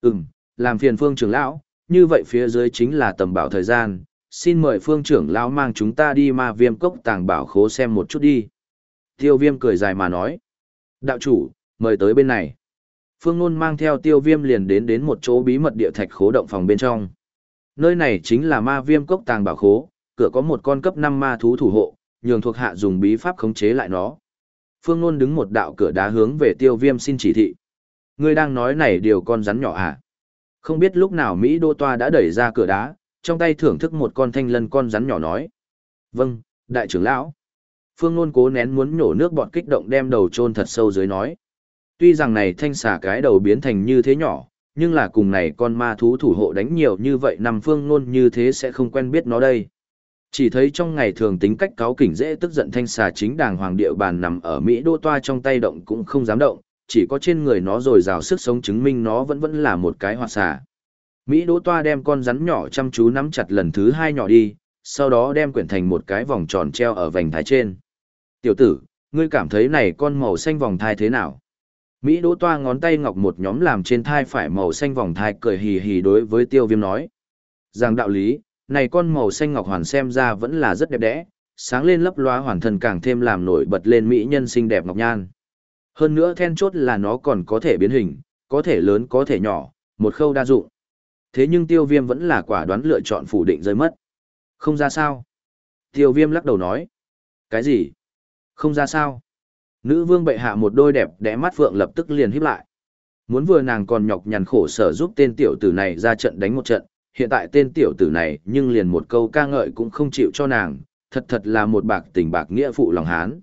S1: Ừm, làm phiền phương trưởng lão, như vậy phía dưới chính là tầm bảo thời gian, xin mời phương trưởng lão mang chúng ta đi ma viêm cốc tàng bảo khố xem một chút đi. Tiêu viêm cười dài mà nói. Đạo chủ, mời tới bên này. Phương Nôn mang theo tiêu viêm liền đến đến một chỗ bí mật địa thạch khố động phòng bên trong. Nơi này chính là ma viêm cốc tàng bảo khố, cửa có một con cấp 5 ma thú thủ hộ, nhường thuộc hạ dùng bí pháp khống chế lại nó. Phương Nôn đứng một đạo cửa đá hướng về tiêu viêm xin chỉ thị. Ngươi đang nói này điều con rắn nhỏ à? Không biết lúc nào Mỹ Đô Toa đã đẩy ra cửa đá, trong tay thưởng thức một con thanh lân con rắn nhỏ nói. Vâng, đại trưởng lão. Phương Nôn cố nén muốn nhổ nước bọt kích động đem đầu chôn thật sâu dưới nói. Tuy rằng này thanh xà cái đầu biến thành như thế nhỏ, nhưng là cùng này con ma thú thủ hộ đánh nhiều như vậy nằm Phương Nôn như thế sẽ không quen biết nó đây. Chỉ thấy trong ngày thường tính cách cáo kỉnh dễ tức giận thanh xà chính đàng hoàng địa bàn nằm ở Mỹ đô toa trong tay động cũng không dám động, chỉ có trên người nó rồi rào sức sống chứng minh nó vẫn vẫn là một cái hoạt xà. Mỹ đỗ toa đem con rắn nhỏ chăm chú nắm chặt lần thứ hai nhỏ đi, sau đó đem quyển thành một cái vòng tròn treo ở vành thái trên. Tiểu tử, ngươi cảm thấy này con màu xanh vòng thai thế nào? Mỹ đỗ toa ngón tay ngọc một nhóm làm trên thai phải màu xanh vòng thai cười hì hì đối với tiêu viêm nói. Rằng đạo lý, này con màu xanh ngọc hoàn xem ra vẫn là rất đẹp đẽ, sáng lên lấp loá hoàn thân càng thêm làm nổi bật lên mỹ nhân xinh đẹp ngọc nhan. Hơn nữa then chốt là nó còn có thể biến hình, có thể lớn có thể nhỏ, một khâu đa dụng. Thế nhưng tiêu viêm vẫn là quả đoán lựa chọn phủ định rơi mất. Không ra sao. Tiêu viêm lắc đầu nói. Cái gì? Không ra sao. Nữ vương bệ hạ một đôi đẹp đẽ mắt phượng lập tức liền híp lại. Muốn vừa nàng còn nhọc nhằn khổ sở giúp tên tiểu tử này ra trận đánh một trận, hiện tại tên tiểu tử này nhưng liền một câu ca ngợi cũng không chịu cho nàng, thật thật là một bạc tình bạc nghĩa phụ lòng hán.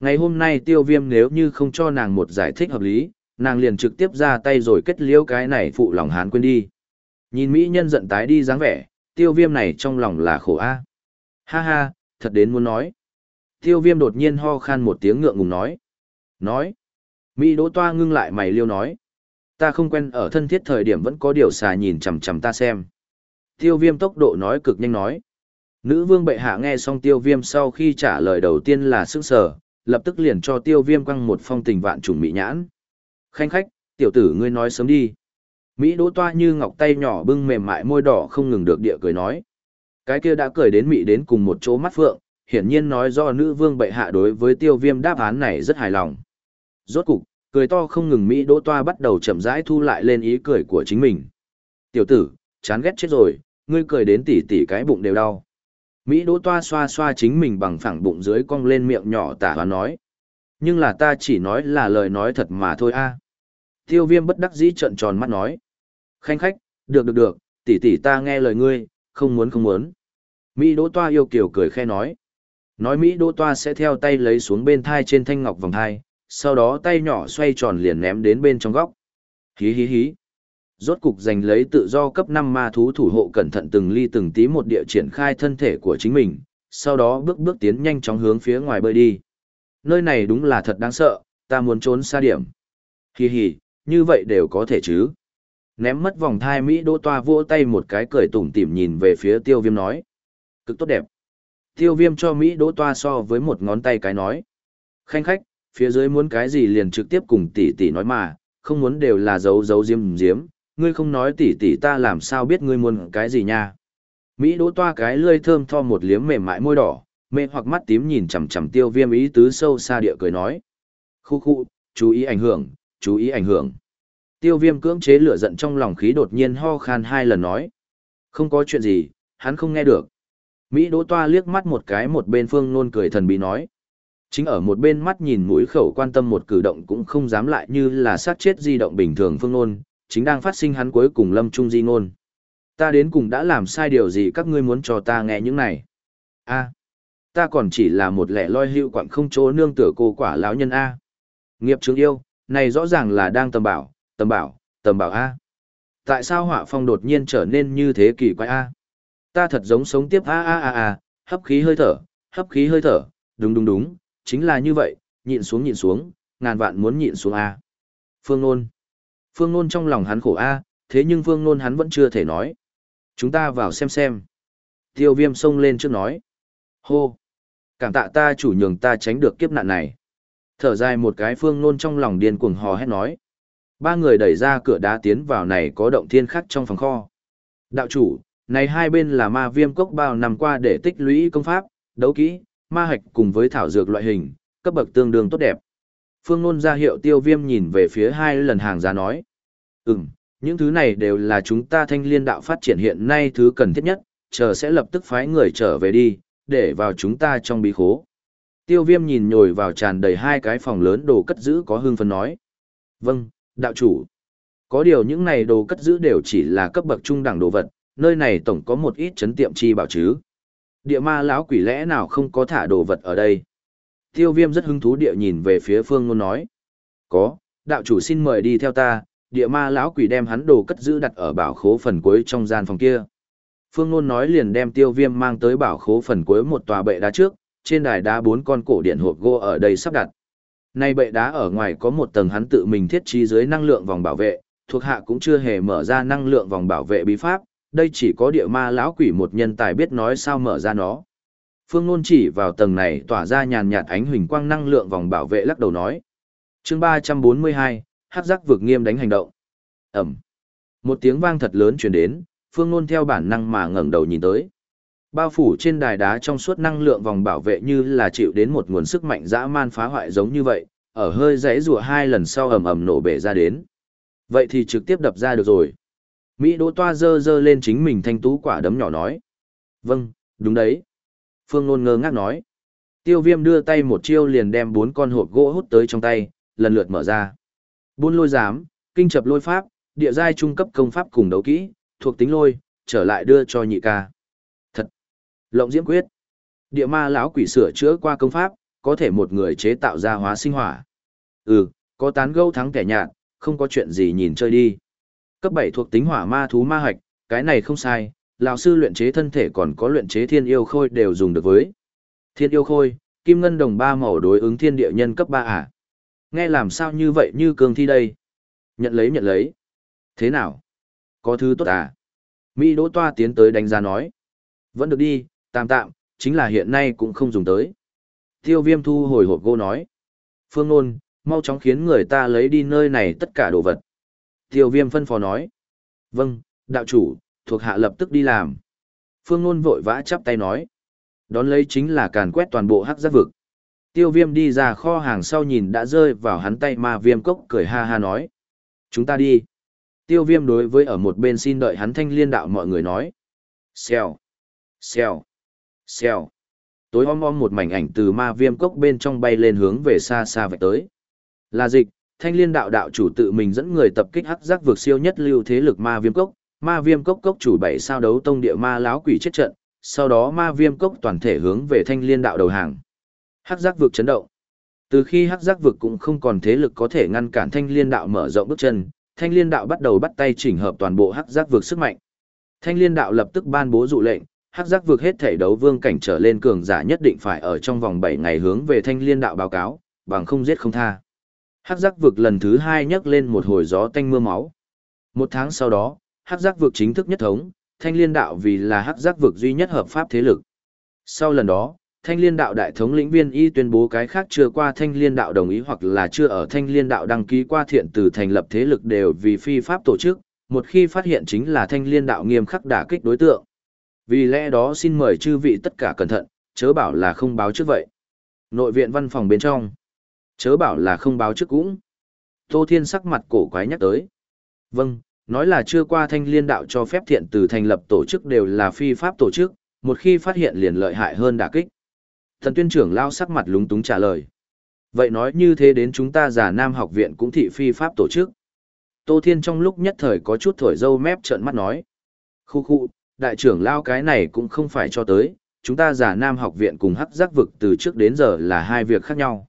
S1: Ngày hôm nay tiêu viêm nếu như không cho nàng một giải thích hợp lý, nàng liền trực tiếp ra tay rồi kết liễu cái này phụ lòng hán quên đi. Nhìn Mỹ nhân giận tái đi dáng vẻ, tiêu viêm này trong lòng là khổ a Ha ha, thật đến muốn nói. Tiêu viêm đột nhiên ho khan một tiếng ngượng ngùng nói. Nói. Mỹ đỗ toa ngưng lại mày liêu nói. Ta không quen ở thân thiết thời điểm vẫn có điều xà nhìn chằm chằm ta xem. Tiêu viêm tốc độ nói cực nhanh nói. Nữ vương bệ hạ nghe xong tiêu viêm sau khi trả lời đầu tiên là sức sở, lập tức liền cho tiêu viêm quăng một phong tình vạn trùng mỹ nhãn. Khanh khách, tiểu tử ngươi nói sớm đi. Mỹ đỗ toa như ngọc tay nhỏ bưng mềm mại môi đỏ không ngừng được địa cười nói. Cái kia đã cười đến mỹ đến cùng một chỗ mắt phượng, hiển nhiên nói do nữ vương bệ hạ đối với tiêu viêm đáp án này rất hài lòng. Rốt cục, cười to không ngừng Mỹ đỗ toa bắt đầu chậm rãi thu lại lên ý cười của chính mình. Tiểu tử, chán ghét chết rồi, ngươi cười đến tỉ tỉ cái bụng đều đau. Mỹ đỗ toa xoa xoa chính mình bằng phẳng bụng dưới cong lên miệng nhỏ tả hoa nói. Nhưng là ta chỉ nói là lời nói thật mà thôi a. Tiêu viêm bất đắc dĩ trợn tròn mắt nói. Khanh khách, được được được, tỷ tỷ ta nghe lời ngươi, không muốn không muốn. Mỹ Đỗ Toa yêu kiều cười khe nói. Nói Mỹ Đỗ Toa sẽ theo tay lấy xuống bên thai trên thanh ngọc vòng thai, sau đó tay nhỏ xoay tròn liền ném đến bên trong góc. Hí hí hí. Rốt cục giành lấy tự do cấp 5 ma thú thủ hộ cẩn thận từng ly từng tí một địa triển khai thân thể của chính mình, sau đó bước bước tiến nhanh chóng hướng phía ngoài bơi đi. Nơi này đúng là thật đáng sợ, ta muốn trốn xa điểm. Hi hi, như vậy đều có thể chứ. Ném mất vòng thai Mỹ đỗ toa vỗ tay một cái cười tủm tỉm nhìn về phía tiêu viêm nói. Cực tốt đẹp. Tiêu viêm cho Mỹ đỗ toa so với một ngón tay cái nói. Khanh khách, phía dưới muốn cái gì liền trực tiếp cùng tỷ tỷ nói mà, không muốn đều là giấu giấu diêm diếm, ngươi không nói tỉ tỉ ta làm sao biết ngươi muốn cái gì nha. Mỹ đỗ toa cái lươi thơm tho một liếm mềm mại môi đỏ, mê hoặc mắt tím nhìn chằm chằm tiêu viêm ý tứ sâu xa địa cười nói. Khu khu, chú ý ảnh hưởng, chú ý ảnh hưởng. Tiêu viêm cưỡng chế lửa giận trong lòng khí đột nhiên ho khan hai lần nói. Không có chuyện gì, hắn không nghe được. Mỹ đỗ toa liếc mắt một cái một bên phương nôn cười thần bí nói. Chính ở một bên mắt nhìn mũi khẩu quan tâm một cử động cũng không dám lại như là sát chết di động bình thường phương nôn, chính đang phát sinh hắn cuối cùng lâm trung di ngôn. Ta đến cùng đã làm sai điều gì các ngươi muốn cho ta nghe những này? a ta còn chỉ là một lẻ loi hữu quặng không chỗ nương tựa cô quả lão nhân A. Nghiệp chứng yêu, này rõ ràng là đang tầm bảo, tầm bảo, tầm bảo A. Tại sao họa phong đột nhiên trở nên như thế kỳ quái A? Ta thật giống sống tiếp A A A A, hấp khí hơi thở, hấp khí hơi thở, đúng đúng đúng, chính là như vậy, nhịn xuống nhịn xuống, ngàn vạn muốn nhịn xuống A. Phương Nôn. Phương Nôn trong lòng hắn khổ A, thế nhưng Phương Nôn hắn vẫn chưa thể nói. Chúng ta vào xem xem. Tiêu viêm xông lên trước nói. Hô. Cảm tạ ta chủ nhường ta tránh được kiếp nạn này. Thở dài một cái Phương Nôn trong lòng điên cuồng hò hét nói. Ba người đẩy ra cửa đá tiến vào này có động thiên khắc trong phòng kho. Đạo chủ, này hai bên là ma viêm cốc bao năm qua để tích lũy công pháp, đấu kỹ, ma hạch cùng với thảo dược loại hình, cấp bậc tương đương tốt đẹp. Phương Nôn ra hiệu tiêu viêm nhìn về phía hai lần hàng giá nói. Ừm, những thứ này đều là chúng ta thanh liên đạo phát triển hiện nay thứ cần thiết nhất, chờ sẽ lập tức phái người trở về đi, để vào chúng ta trong bí khố. Tiêu viêm nhìn nhồi vào tràn đầy hai cái phòng lớn đồ cất giữ có hương phân nói. Vâng, đạo chủ. Có điều những này đồ cất giữ đều chỉ là cấp bậc trung đẳng đồ vật, nơi này tổng có một ít chấn tiệm chi bảo chứ. Địa ma lão quỷ lẽ nào không có thả đồ vật ở đây. Tiêu viêm rất hứng thú địa nhìn về phía phương ngôn nói. Có, đạo chủ xin mời đi theo ta, địa ma lão quỷ đem hắn đồ cất giữ đặt ở bảo khố phần cuối trong gian phòng kia. Phương ngôn nói liền đem tiêu viêm mang tới bảo khố phần cuối một tòa bệ đá trước, trên đài đá bốn con cổ điện hộp gỗ ở đây sắp đặt. Nay bệ đá ở ngoài có một tầng hắn tự mình thiết trí dưới năng lượng vòng bảo vệ, thuộc hạ cũng chưa hề mở ra năng lượng vòng bảo vệ bí pháp, đây chỉ có địa ma lão quỷ một nhân tài biết nói sao mở ra nó. Phương Nôn chỉ vào tầng này tỏa ra nhàn nhạt ánh huỳnh quang năng lượng vòng bảo vệ lắc đầu nói. chương 342, hắc giác vực nghiêm đánh hành động. Ẩm. Một tiếng vang thật lớn truyền đến, Phương Nôn theo bản năng mà ngẩng đầu nhìn tới. Bao phủ trên đài đá trong suốt năng lượng vòng bảo vệ như là chịu đến một nguồn sức mạnh dã man phá hoại giống như vậy, ở hơi rãy rùa hai lần sau ầm ầm nổ bể ra đến. Vậy thì trực tiếp đập ra được rồi. Mỹ Đỗ Toa dơ dơ lên chính mình thanh tú quả đấm nhỏ nói. Vâng, đúng đấy. Phương Nôn ngơ ngác nói. Tiêu viêm đưa tay một chiêu liền đem bốn con hộp gỗ hút tới trong tay, lần lượt mở ra. Buôn lôi giám, kinh chập lôi pháp, địa giai trung cấp công pháp cùng đấu kỹ, thuộc tính lôi, trở lại đưa cho nhị ca. Thật! Lộng diễm quyết. Địa ma lão quỷ sửa chữa qua công pháp, có thể một người chế tạo ra hóa sinh hỏa. Ừ, có tán gâu thắng kẻ nhạt, không có chuyện gì nhìn chơi đi. Cấp 7 thuộc tính hỏa ma thú ma hạch, cái này không sai, lão sư luyện chế thân thể còn có luyện chế thiên yêu khôi đều dùng được với. Thiên yêu khôi, kim ngân đồng ba màu đối ứng thiên địa nhân cấp 3 à? Nghe làm sao như vậy như cường thi đây? Nhận lấy nhận lấy. Thế nào? Có thứ tốt à? Mỹ Đỗ Toa tiến tới đánh giá nói. Vẫn được đi, tạm tạm, chính là hiện nay cũng không dùng tới. Tiêu viêm thu hồi hộp gô nói. Phương Nôn, mau chóng khiến người ta lấy đi nơi này tất cả đồ vật. Tiêu viêm phân phó nói. Vâng, đạo chủ, thuộc hạ lập tức đi làm. Phương Nôn vội vã chắp tay nói. Đón lấy chính là càn quét toàn bộ hắc giác vực. Tiêu viêm đi ra kho hàng sau nhìn đã rơi vào hắn tay ma viêm cốc cười ha ha nói. Chúng ta đi. Tiêu viêm đối với ở một bên xin đợi hắn thanh liên đạo mọi người nói. Xèo. Xèo. Xèo. Tối om om một mảnh ảnh từ ma viêm cốc bên trong bay lên hướng về xa xa vạch tới. Là dịch, thanh liên đạo đạo chủ tự mình dẫn người tập kích hắc giác vượt siêu nhất lưu thế lực ma viêm cốc, ma viêm cốc cốc chủ bảy sao đấu tông địa ma láo quỷ chết trận, sau đó ma viêm cốc toàn thể hướng về thanh liên đạo đầu hàng. Hắc giác vực chấn động. Từ khi hắc giác vực cũng không còn thế lực có thể ngăn cản thanh liên đạo mở rộng bước chân, thanh liên đạo bắt đầu bắt tay chỉnh hợp toàn bộ hắc giác vực sức mạnh. Thanh liên đạo lập tức ban bố dụ lệnh, hắc giác vực hết thể đấu vương cảnh trở lên cường giả nhất định phải ở trong vòng bảy ngày hướng về thanh liên đạo báo cáo, bằng không giết không tha. Hắc giác vực lần thứ hai nhấc lên một hồi gió tanh mưa máu. Một tháng sau đó, hắc giác vực chính thức nhất thống, thanh liên đạo vì là hắc giác vực duy nhất hợp pháp thế lực. Sau lần đó, thanh liên đạo đại thống lĩnh viên y tuyên bố cái khác chưa qua thanh liên đạo đồng ý hoặc là chưa ở thanh liên đạo đăng ký qua thiện từ thành lập thế lực đều vì phi pháp tổ chức, một khi phát hiện chính là thanh liên đạo nghiêm khắc đả kích đối tượng. Vì lẽ đó xin mời chư vị tất cả cẩn thận, chớ bảo là không báo trước vậy. Nội viện văn phòng bên trong. Chớ bảo là không báo trước cũng. Tô Thiên sắc mặt cổ quái nhắc tới. Vâng, nói là chưa qua thanh liên đạo cho phép thiện từ thành lập tổ chức đều là phi pháp tổ chức, một khi phát hiện liền lợi hại hơn đả kích. Thần tuyên trưởng lao sắc mặt lúng túng trả lời. Vậy nói như thế đến chúng ta giả nam học viện cũng thị phi pháp tổ chức. Tô Thiên trong lúc nhất thời có chút thổi dâu mép trợn mắt nói. Khu khu, đại trưởng lao cái này cũng không phải cho tới, chúng ta giả nam học viện cùng hắc giác vực từ trước đến giờ là hai việc khác nhau.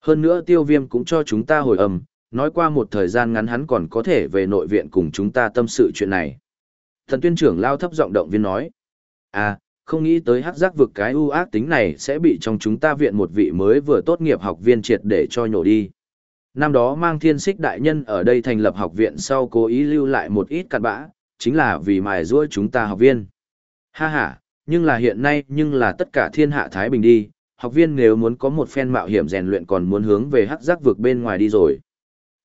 S1: Hơn nữa tiêu viêm cũng cho chúng ta hồi âm, nói qua một thời gian ngắn hắn còn có thể về nội viện cùng chúng ta tâm sự chuyện này. Thần tuyên trưởng lao thấp giọng động viên nói. À, không nghĩ tới hắc giác vực cái ưu ác tính này sẽ bị trong chúng ta viện một vị mới vừa tốt nghiệp học viên triệt để cho nhổ đi. Năm đó mang thiên xích đại nhân ở đây thành lập học viện sau cố ý lưu lại một ít cặn bã, chính là vì mài ruôi chúng ta học viên. Ha ha, nhưng là hiện nay nhưng là tất cả thiên hạ Thái Bình đi, học viên nếu muốn có một phen mạo hiểm rèn luyện còn muốn hướng về hắc giác vực bên ngoài đi rồi.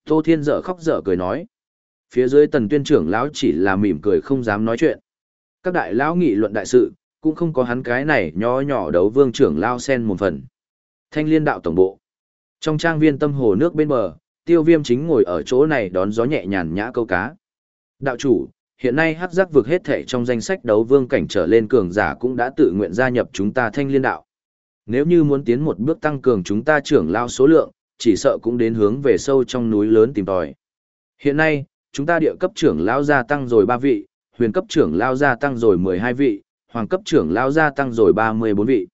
S1: Tô Thiên dở khóc dở cười nói. Phía dưới tần tuyên trưởng lão chỉ là mỉm cười không dám nói chuyện. Các đại lão nghị luận đại sự, cũng không có hắn cái này nhỏ nhỏ đấu vương trưởng lao sen một phần. Thanh liên đạo tổng bộ. Trong trang viên tâm hồ nước bên bờ, tiêu viêm chính ngồi ở chỗ này đón gió nhẹ nhàn nhã câu cá. Đạo chủ, hiện nay hắc giác vực hết thể trong danh sách đấu vương cảnh trở lên cường giả cũng đã tự nguyện gia nhập chúng ta thanh liên đạo. Nếu như muốn tiến một bước tăng cường chúng ta trưởng lao số lượng, chỉ sợ cũng đến hướng về sâu trong núi lớn tìm tòi. Hiện nay, chúng ta địa cấp trưởng lao gia tăng rồi 3 vị, huyền cấp trưởng lao gia tăng rồi 12 vị, hoàng cấp trưởng lao gia tăng rồi 34 vị.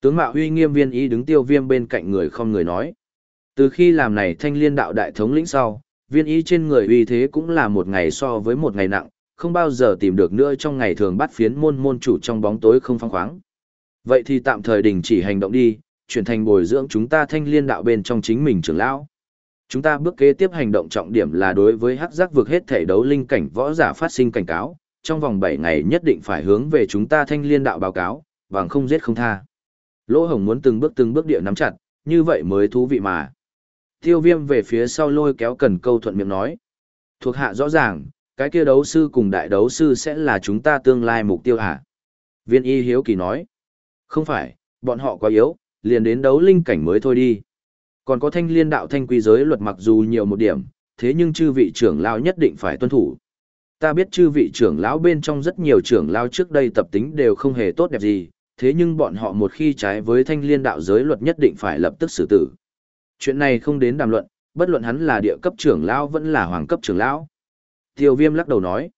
S1: Tướng mạo huy nghiêm viên ý đứng tiêu viêm bên cạnh người không người nói. Từ khi làm này thanh liên đạo đại thống lĩnh sau, viên ý trên người uy thế cũng là một ngày so với một ngày nặng, không bao giờ tìm được nữa trong ngày thường bắt phiến môn môn chủ trong bóng tối không phong khoáng. Vậy thì tạm thời đình chỉ hành động đi, chuyển thành bồi dưỡng chúng ta thanh liên đạo bên trong chính mình trưởng lão. Chúng ta bước kế tiếp hành động trọng điểm là đối với hắc giác vượt hết thể đấu linh cảnh võ giả phát sinh cảnh cáo, trong vòng 7 ngày nhất định phải hướng về chúng ta thanh liên đạo báo cáo, bằng không giết không tha. Lỗ Hồng muốn từng bước từng bước địa nắm chặt, như vậy mới thú vị mà. Tiêu viêm về phía sau lôi kéo cần câu thuận miệng nói. Thuộc hạ rõ ràng, cái kia đấu sư cùng đại đấu sư sẽ là chúng ta tương lai mục tiêu hả? Viên y hiếu kỳ nói. Không phải, bọn họ quá yếu, liền đến đấu linh cảnh mới thôi đi. Còn có thanh liên đạo thanh quy giới luật mặc dù nhiều một điểm, thế nhưng chư vị trưởng lão nhất định phải tuân thủ. Ta biết chư vị trưởng lão bên trong rất nhiều trưởng lão trước đây tập tính đều không hề tốt đẹp gì, thế nhưng bọn họ một khi trái với thanh liên đạo giới luật nhất định phải lập tức xử tử. Chuyện này không đến đàm luận, bất luận hắn là địa cấp trưởng lão vẫn là hoàng cấp trưởng lão. Tiêu viêm lắc đầu nói,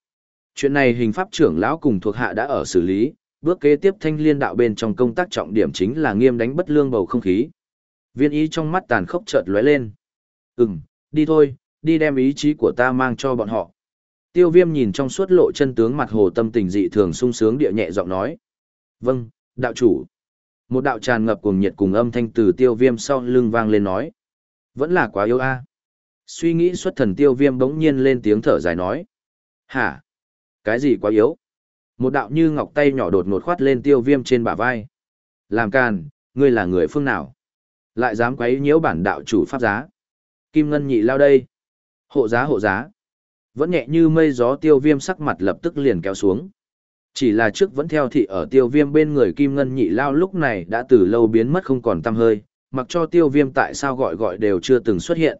S1: chuyện này hình pháp trưởng lão cùng thuộc hạ đã ở xử lý, bước kế tiếp thanh liên đạo bên trong công tác trọng điểm chính là nghiêm đánh bất lương bầu không khí. Viên ý trong mắt tàn khốc chợt lóe lên. Ừm, đi thôi, đi đem ý chí của ta mang cho bọn họ. Tiêu viêm nhìn trong suốt lộ chân tướng mặt hồ tâm tình dị thường sung sướng địa nhẹ giọng nói. Vâng, đạo chủ. Một đạo tràn ngập cùng nhiệt cùng âm thanh từ tiêu viêm sau lưng vang lên nói. Vẫn là quá yêu a Suy nghĩ xuất thần tiêu viêm bỗng nhiên lên tiếng thở dài nói. Hả? Cái gì quá yếu? Một đạo như ngọc tay nhỏ đột ngột khoát lên tiêu viêm trên bả vai. Làm càn, ngươi là người phương nào? Lại dám quấy nhiễu bản đạo chủ pháp giá. Kim Ngân nhị lao đây. Hộ giá hộ giá. Vẫn nhẹ như mây gió tiêu viêm sắc mặt lập tức liền kéo xuống. Chỉ là trước vẫn theo thị ở tiêu viêm bên người Kim Ngân nhị lao lúc này đã từ lâu biến mất không còn tăm hơi, mặc cho tiêu viêm tại sao gọi gọi đều chưa từng xuất hiện.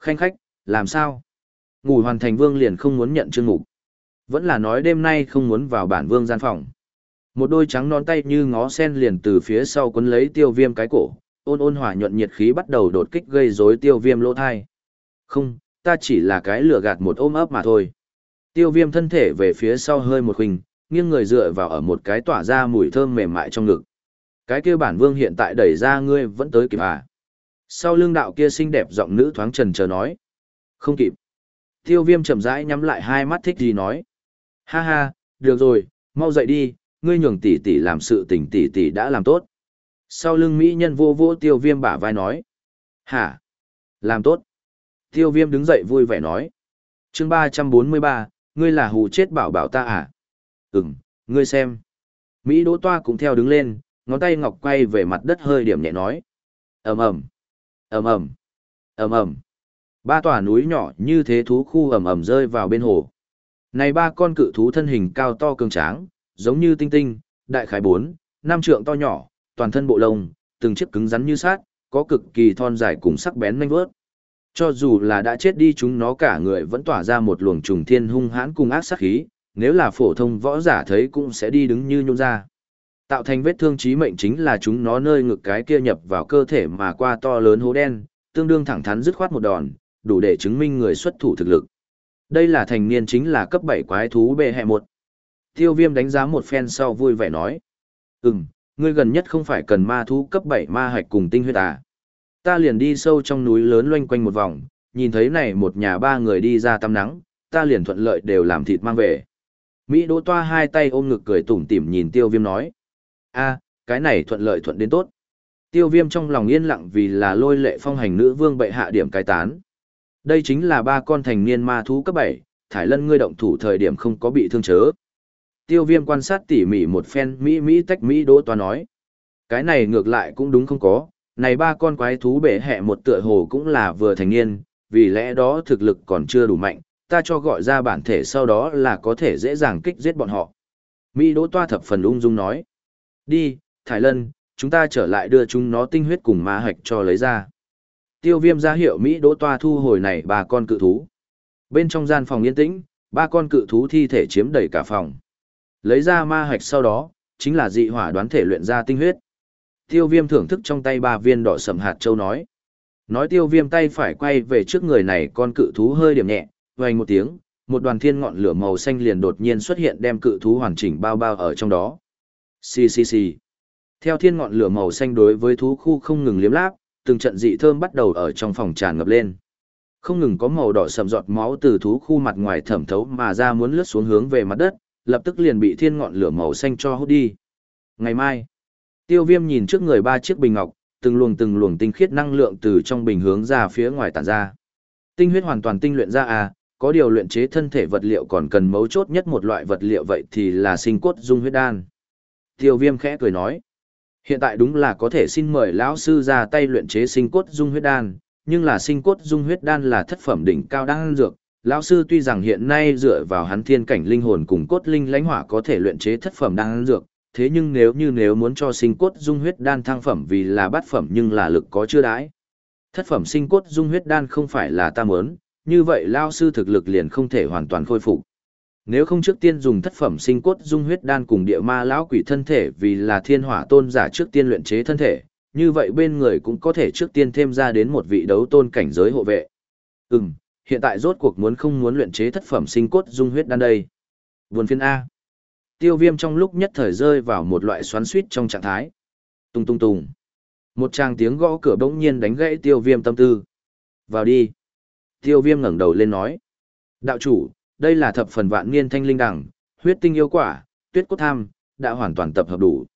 S1: Khanh khách, làm sao? Ngủ hoàn thành vương liền không muốn nhận chương mục. Vẫn là nói đêm nay không muốn vào bản vương gian phòng. Một đôi trắng non tay như ngó sen liền từ phía sau quấn lấy tiêu viêm cái cổ, ôn ôn hỏa nhuận nhiệt khí bắt đầu đột kích gây rối tiêu viêm lỗ thai. Không, ta chỉ là cái lửa gạt một ôm ấp mà thôi. Tiêu viêm thân thể về phía sau hơi một khuynh, nghiêng người dựa vào ở một cái tỏa ra mùi thơm mềm mại trong ngực. Cái kia bản vương hiện tại đẩy ra ngươi vẫn tới kịp à. Sau lưng đạo kia xinh đẹp giọng nữ thoáng trần chờ nói. Không kịp. Tiêu viêm chậm rãi nhắm lại hai mắt thích gì nói. Ha ha, được rồi, mau dậy đi, ngươi nhường tỷ tỷ làm sự tình tỷ tỷ đã làm tốt. Sau lưng Mỹ nhân vô vô tiêu viêm bả vai nói. Hả? Làm tốt. Tiêu viêm đứng dậy vui vẻ nói. chương ba trăm bốn mươi ba, ngươi là hù chết bảo bảo ta à? Ừm, ngươi xem. Mỹ đỗ toa cũng theo đứng lên, ngón tay ngọc quay về mặt đất hơi điểm nhẹ nói. ầm ầm ầm ầm ầm ầm Ba tòa núi nhỏ như thế thú khu ầm ầm rơi vào bên hồ. Này ba con cự thú thân hình cao to cường tráng, giống như tinh tinh, đại khái bốn, năm trượng to nhỏ, toàn thân bộ lông, từng chiếc cứng rắn như sát, có cực kỳ thon dài cùng sắc bén nhanh vớt. Cho dù là đã chết đi chúng nó cả người vẫn tỏa ra một luồng trùng thiên hung hãn cùng ác sát khí, nếu là phổ thông võ giả thấy cũng sẽ đi đứng như nhung ra. Tạo thành vết thương chí mệnh chính là chúng nó nơi ngực cái kia nhập vào cơ thể mà qua to lớn hố đen, tương đương thẳng thắn dứt khoát một đòn, đủ để chứng minh người xuất thủ thực lực. Đây là thành niên chính là cấp 7 quái thú bệ hệ một. Tiêu viêm đánh giá một phen sau vui vẻ nói. Ừm, ngươi gần nhất không phải cần ma thú cấp 7 ma hạch cùng tinh huyết à. Ta liền đi sâu trong núi lớn loanh quanh một vòng, nhìn thấy này một nhà ba người đi ra tắm nắng, ta liền thuận lợi đều làm thịt mang về. Mỹ đỗ toa hai tay ôm ngực cười tủm tỉm nhìn tiêu viêm nói. a cái này thuận lợi thuận đến tốt. Tiêu viêm trong lòng yên lặng vì là lôi lệ phong hành nữ vương bệ hạ điểm cai tán. Đây chính là ba con thành niên ma thú cấp 7, thải lân ngươi động thủ thời điểm không có bị thương chớ. Tiêu viêm quan sát tỉ mỉ một phen Mỹ Mỹ tách Mỹ đỗ toa nói. Cái này ngược lại cũng đúng không có, này ba con quái thú bể hẹ một tựa hồ cũng là vừa thành niên, vì lẽ đó thực lực còn chưa đủ mạnh, ta cho gọi ra bản thể sau đó là có thể dễ dàng kích giết bọn họ. Mỹ đỗ toa thập phần ung dung nói. Đi, Thái Lân, chúng ta trở lại đưa chúng nó tinh huyết cùng ma hạch cho lấy ra. Tiêu viêm ra hiệu Mỹ đỗ toa thu hồi này ba con cự thú. Bên trong gian phòng yên tĩnh, ba con cự thú thi thể chiếm đầy cả phòng. Lấy ra ma hạch sau đó, chính là dị hỏa đoán thể luyện ra tinh huyết. Tiêu viêm thưởng thức trong tay ba viên đỏ sầm hạt châu nói. Nói tiêu viêm tay phải quay về trước người này con cự thú hơi điểm nhẹ, vành một tiếng, một đoàn thiên ngọn lửa màu xanh liền đột nhiên xuất hiện đem cự thú hoàn chỉnh bao bao ở trong đó. Xì xì xì. Theo thiên ngọn lửa màu xanh đối với thú khu không ngừng liếm láp, từng trận dị thơm bắt đầu ở trong phòng tràn ngập lên. Không ngừng có màu đỏ sầm giọt máu từ thú khu mặt ngoài thẩm thấu mà ra muốn lướt xuống hướng về mặt đất, lập tức liền bị thiên ngọn lửa màu xanh cho hút đi. Ngày mai, tiêu viêm nhìn trước người ba chiếc bình ngọc, từng luồng từng luồng tinh khiết năng lượng từ trong bình hướng ra phía ngoài tản ra. Tinh huyết hoàn toàn tinh luyện ra à, có điều luyện chế thân thể vật liệu còn cần mấu chốt nhất một loại vật liệu vậy thì là sinh cốt dung huyết đan. Tiêu viêm khẽ cười nói. Hiện tại đúng là có thể xin mời lão sư ra tay luyện chế sinh cốt dung huyết đan, nhưng là sinh cốt dung huyết đan là thất phẩm đỉnh cao đan dược. Lão sư tuy rằng hiện nay dựa vào hắn thiên cảnh linh hồn cùng cốt linh lãnh hỏa có thể luyện chế thất phẩm đan dược, thế nhưng nếu như nếu muốn cho sinh cốt dung huyết đan thăng phẩm vì là bát phẩm nhưng là lực có chưa đãi. Thất phẩm sinh cốt dung huyết đan không phải là ta muốn, như vậy lão sư thực lực liền không thể hoàn toàn khôi phục. Nếu không trước tiên dùng thất phẩm sinh cốt dung huyết đan cùng địa ma lão quỷ thân thể vì là thiên hỏa tôn giả trước tiên luyện chế thân thể, như vậy bên người cũng có thể trước tiên thêm ra đến một vị đấu tôn cảnh giới hộ vệ. Ừm, hiện tại rốt cuộc muốn không muốn luyện chế thất phẩm sinh cốt dung huyết đan đây. Buồn phiên A. Tiêu viêm trong lúc nhất thời rơi vào một loại xoắn suýt trong trạng thái. Tung tung tung. Một tràng tiếng gõ cửa bỗng nhiên đánh gãy tiêu viêm tâm tư. Vào đi. Tiêu viêm ngẩng đầu lên nói. Đạo chủ, đây là thập phần vạn niên thanh linh đằng, huyết tinh yêu quả, tuyết cốt tham, đã hoàn toàn tập hợp đủ.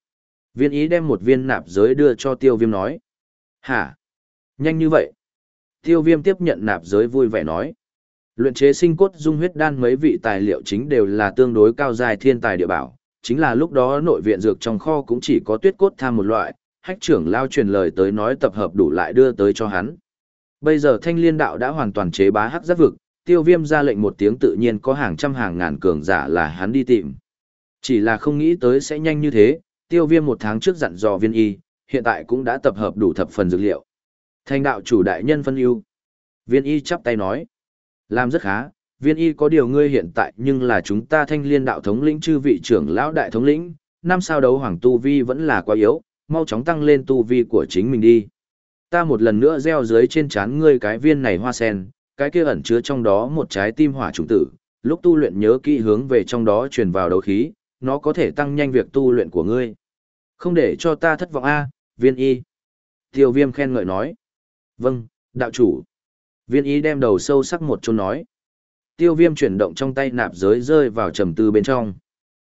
S1: Viên ý đem một viên nạp giới đưa cho tiêu viêm nói. Hả? Nhanh như vậy? Tiêu viêm tiếp nhận nạp giới vui vẻ nói. Luyện chế sinh cốt dung huyết đan mấy vị tài liệu chính đều là tương đối cao dài thiên tài địa bảo, chính là lúc đó nội viện dược trong kho cũng chỉ có tuyết cốt tham một loại, hách trưởng lao truyền lời tới nói tập hợp đủ lại đưa tới cho hắn. Bây giờ thanh liên đạo đã hoàn toàn chế bá hắc giáp vực, tiêu viêm ra lệnh một tiếng tự nhiên có hàng trăm hàng ngàn cường giả là hắn đi tìm. Chỉ là không nghĩ tới sẽ nhanh như thế, tiêu viêm một tháng trước dặn dò viên y, hiện tại cũng đã tập hợp đủ thập phần dược liệu. Thanh đạo chủ đại nhân phân ưu. Viên y chắp tay nói. Làm rất khá, viên y có điều ngươi hiện tại nhưng là chúng ta thanh liên đạo thống lĩnh chư vị trưởng lão đại thống lĩnh, năm sao đấu hoàng tu vi vẫn là quá yếu, mau chóng tăng lên tu vi của chính mình đi. Ta một lần nữa gieo dưới trên trán ngươi cái viên này hoa sen, cái kia ẩn chứa trong đó một trái tim hỏa trùng tử, lúc tu luyện nhớ kỹ hướng về trong đó truyền vào đấu khí, nó có thể tăng nhanh việc tu luyện của ngươi. Không để cho ta thất vọng a, viên y. Tiêu viêm khen ngợi nói. Vâng, đạo chủ. Viên y đem đầu sâu sắc một chôn nói. Tiêu viêm chuyển động trong tay nạp giới rơi vào trầm tư bên trong.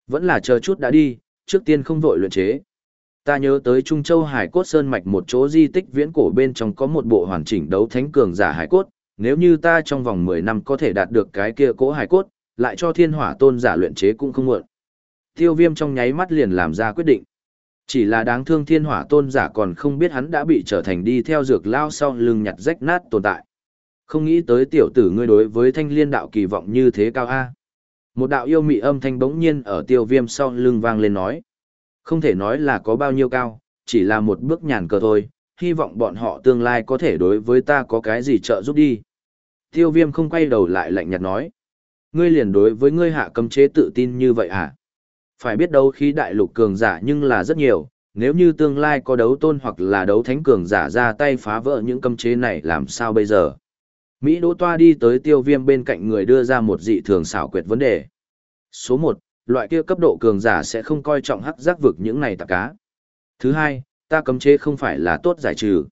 S1: Vẫn là chờ chút đã đi, trước tiên không vội luyện chế. Ta nhớ tới Trung Châu Hải Cốt Sơn Mạch một chỗ di tích viễn cổ bên trong có một bộ hoàn chỉnh đấu thánh cường giả Hải Cốt, nếu như ta trong vòng 10 năm có thể đạt được cái kia cỗ Hải Cốt, lại cho thiên hỏa tôn giả luyện chế cũng không muộn. Tiêu viêm trong nháy mắt liền làm ra quyết định. Chỉ là đáng thương thiên hỏa tôn giả còn không biết hắn đã bị trở thành đi theo dược lao sau lưng nhặt rách nát tồn tại. Không nghĩ tới tiểu tử ngươi đối với thanh liên đạo kỳ vọng như thế cao a. Một đạo yêu mị âm thanh bỗng nhiên ở tiêu viêm sau lưng vang lên nói. Không thể nói là có bao nhiêu cao, chỉ là một bước nhàn cờ thôi, hy vọng bọn họ tương lai có thể đối với ta có cái gì trợ giúp đi. Tiêu viêm không quay đầu lại lạnh nhạt nói. Ngươi liền đối với ngươi hạ cấm chế tự tin như vậy hả? Phải biết đấu khí đại lục cường giả nhưng là rất nhiều, nếu như tương lai có đấu tôn hoặc là đấu thánh cường giả ra tay phá vỡ những cấm chế này làm sao bây giờ? Mỹ Đỗ Toa đi tới tiêu viêm bên cạnh người đưa ra một dị thường xảo quyệt vấn đề. Số 1, loại kia cấp độ cường giả sẽ không coi trọng hắc giác vực những này tạp cá. Thứ hai, ta cấm chế không phải là tốt giải trừ.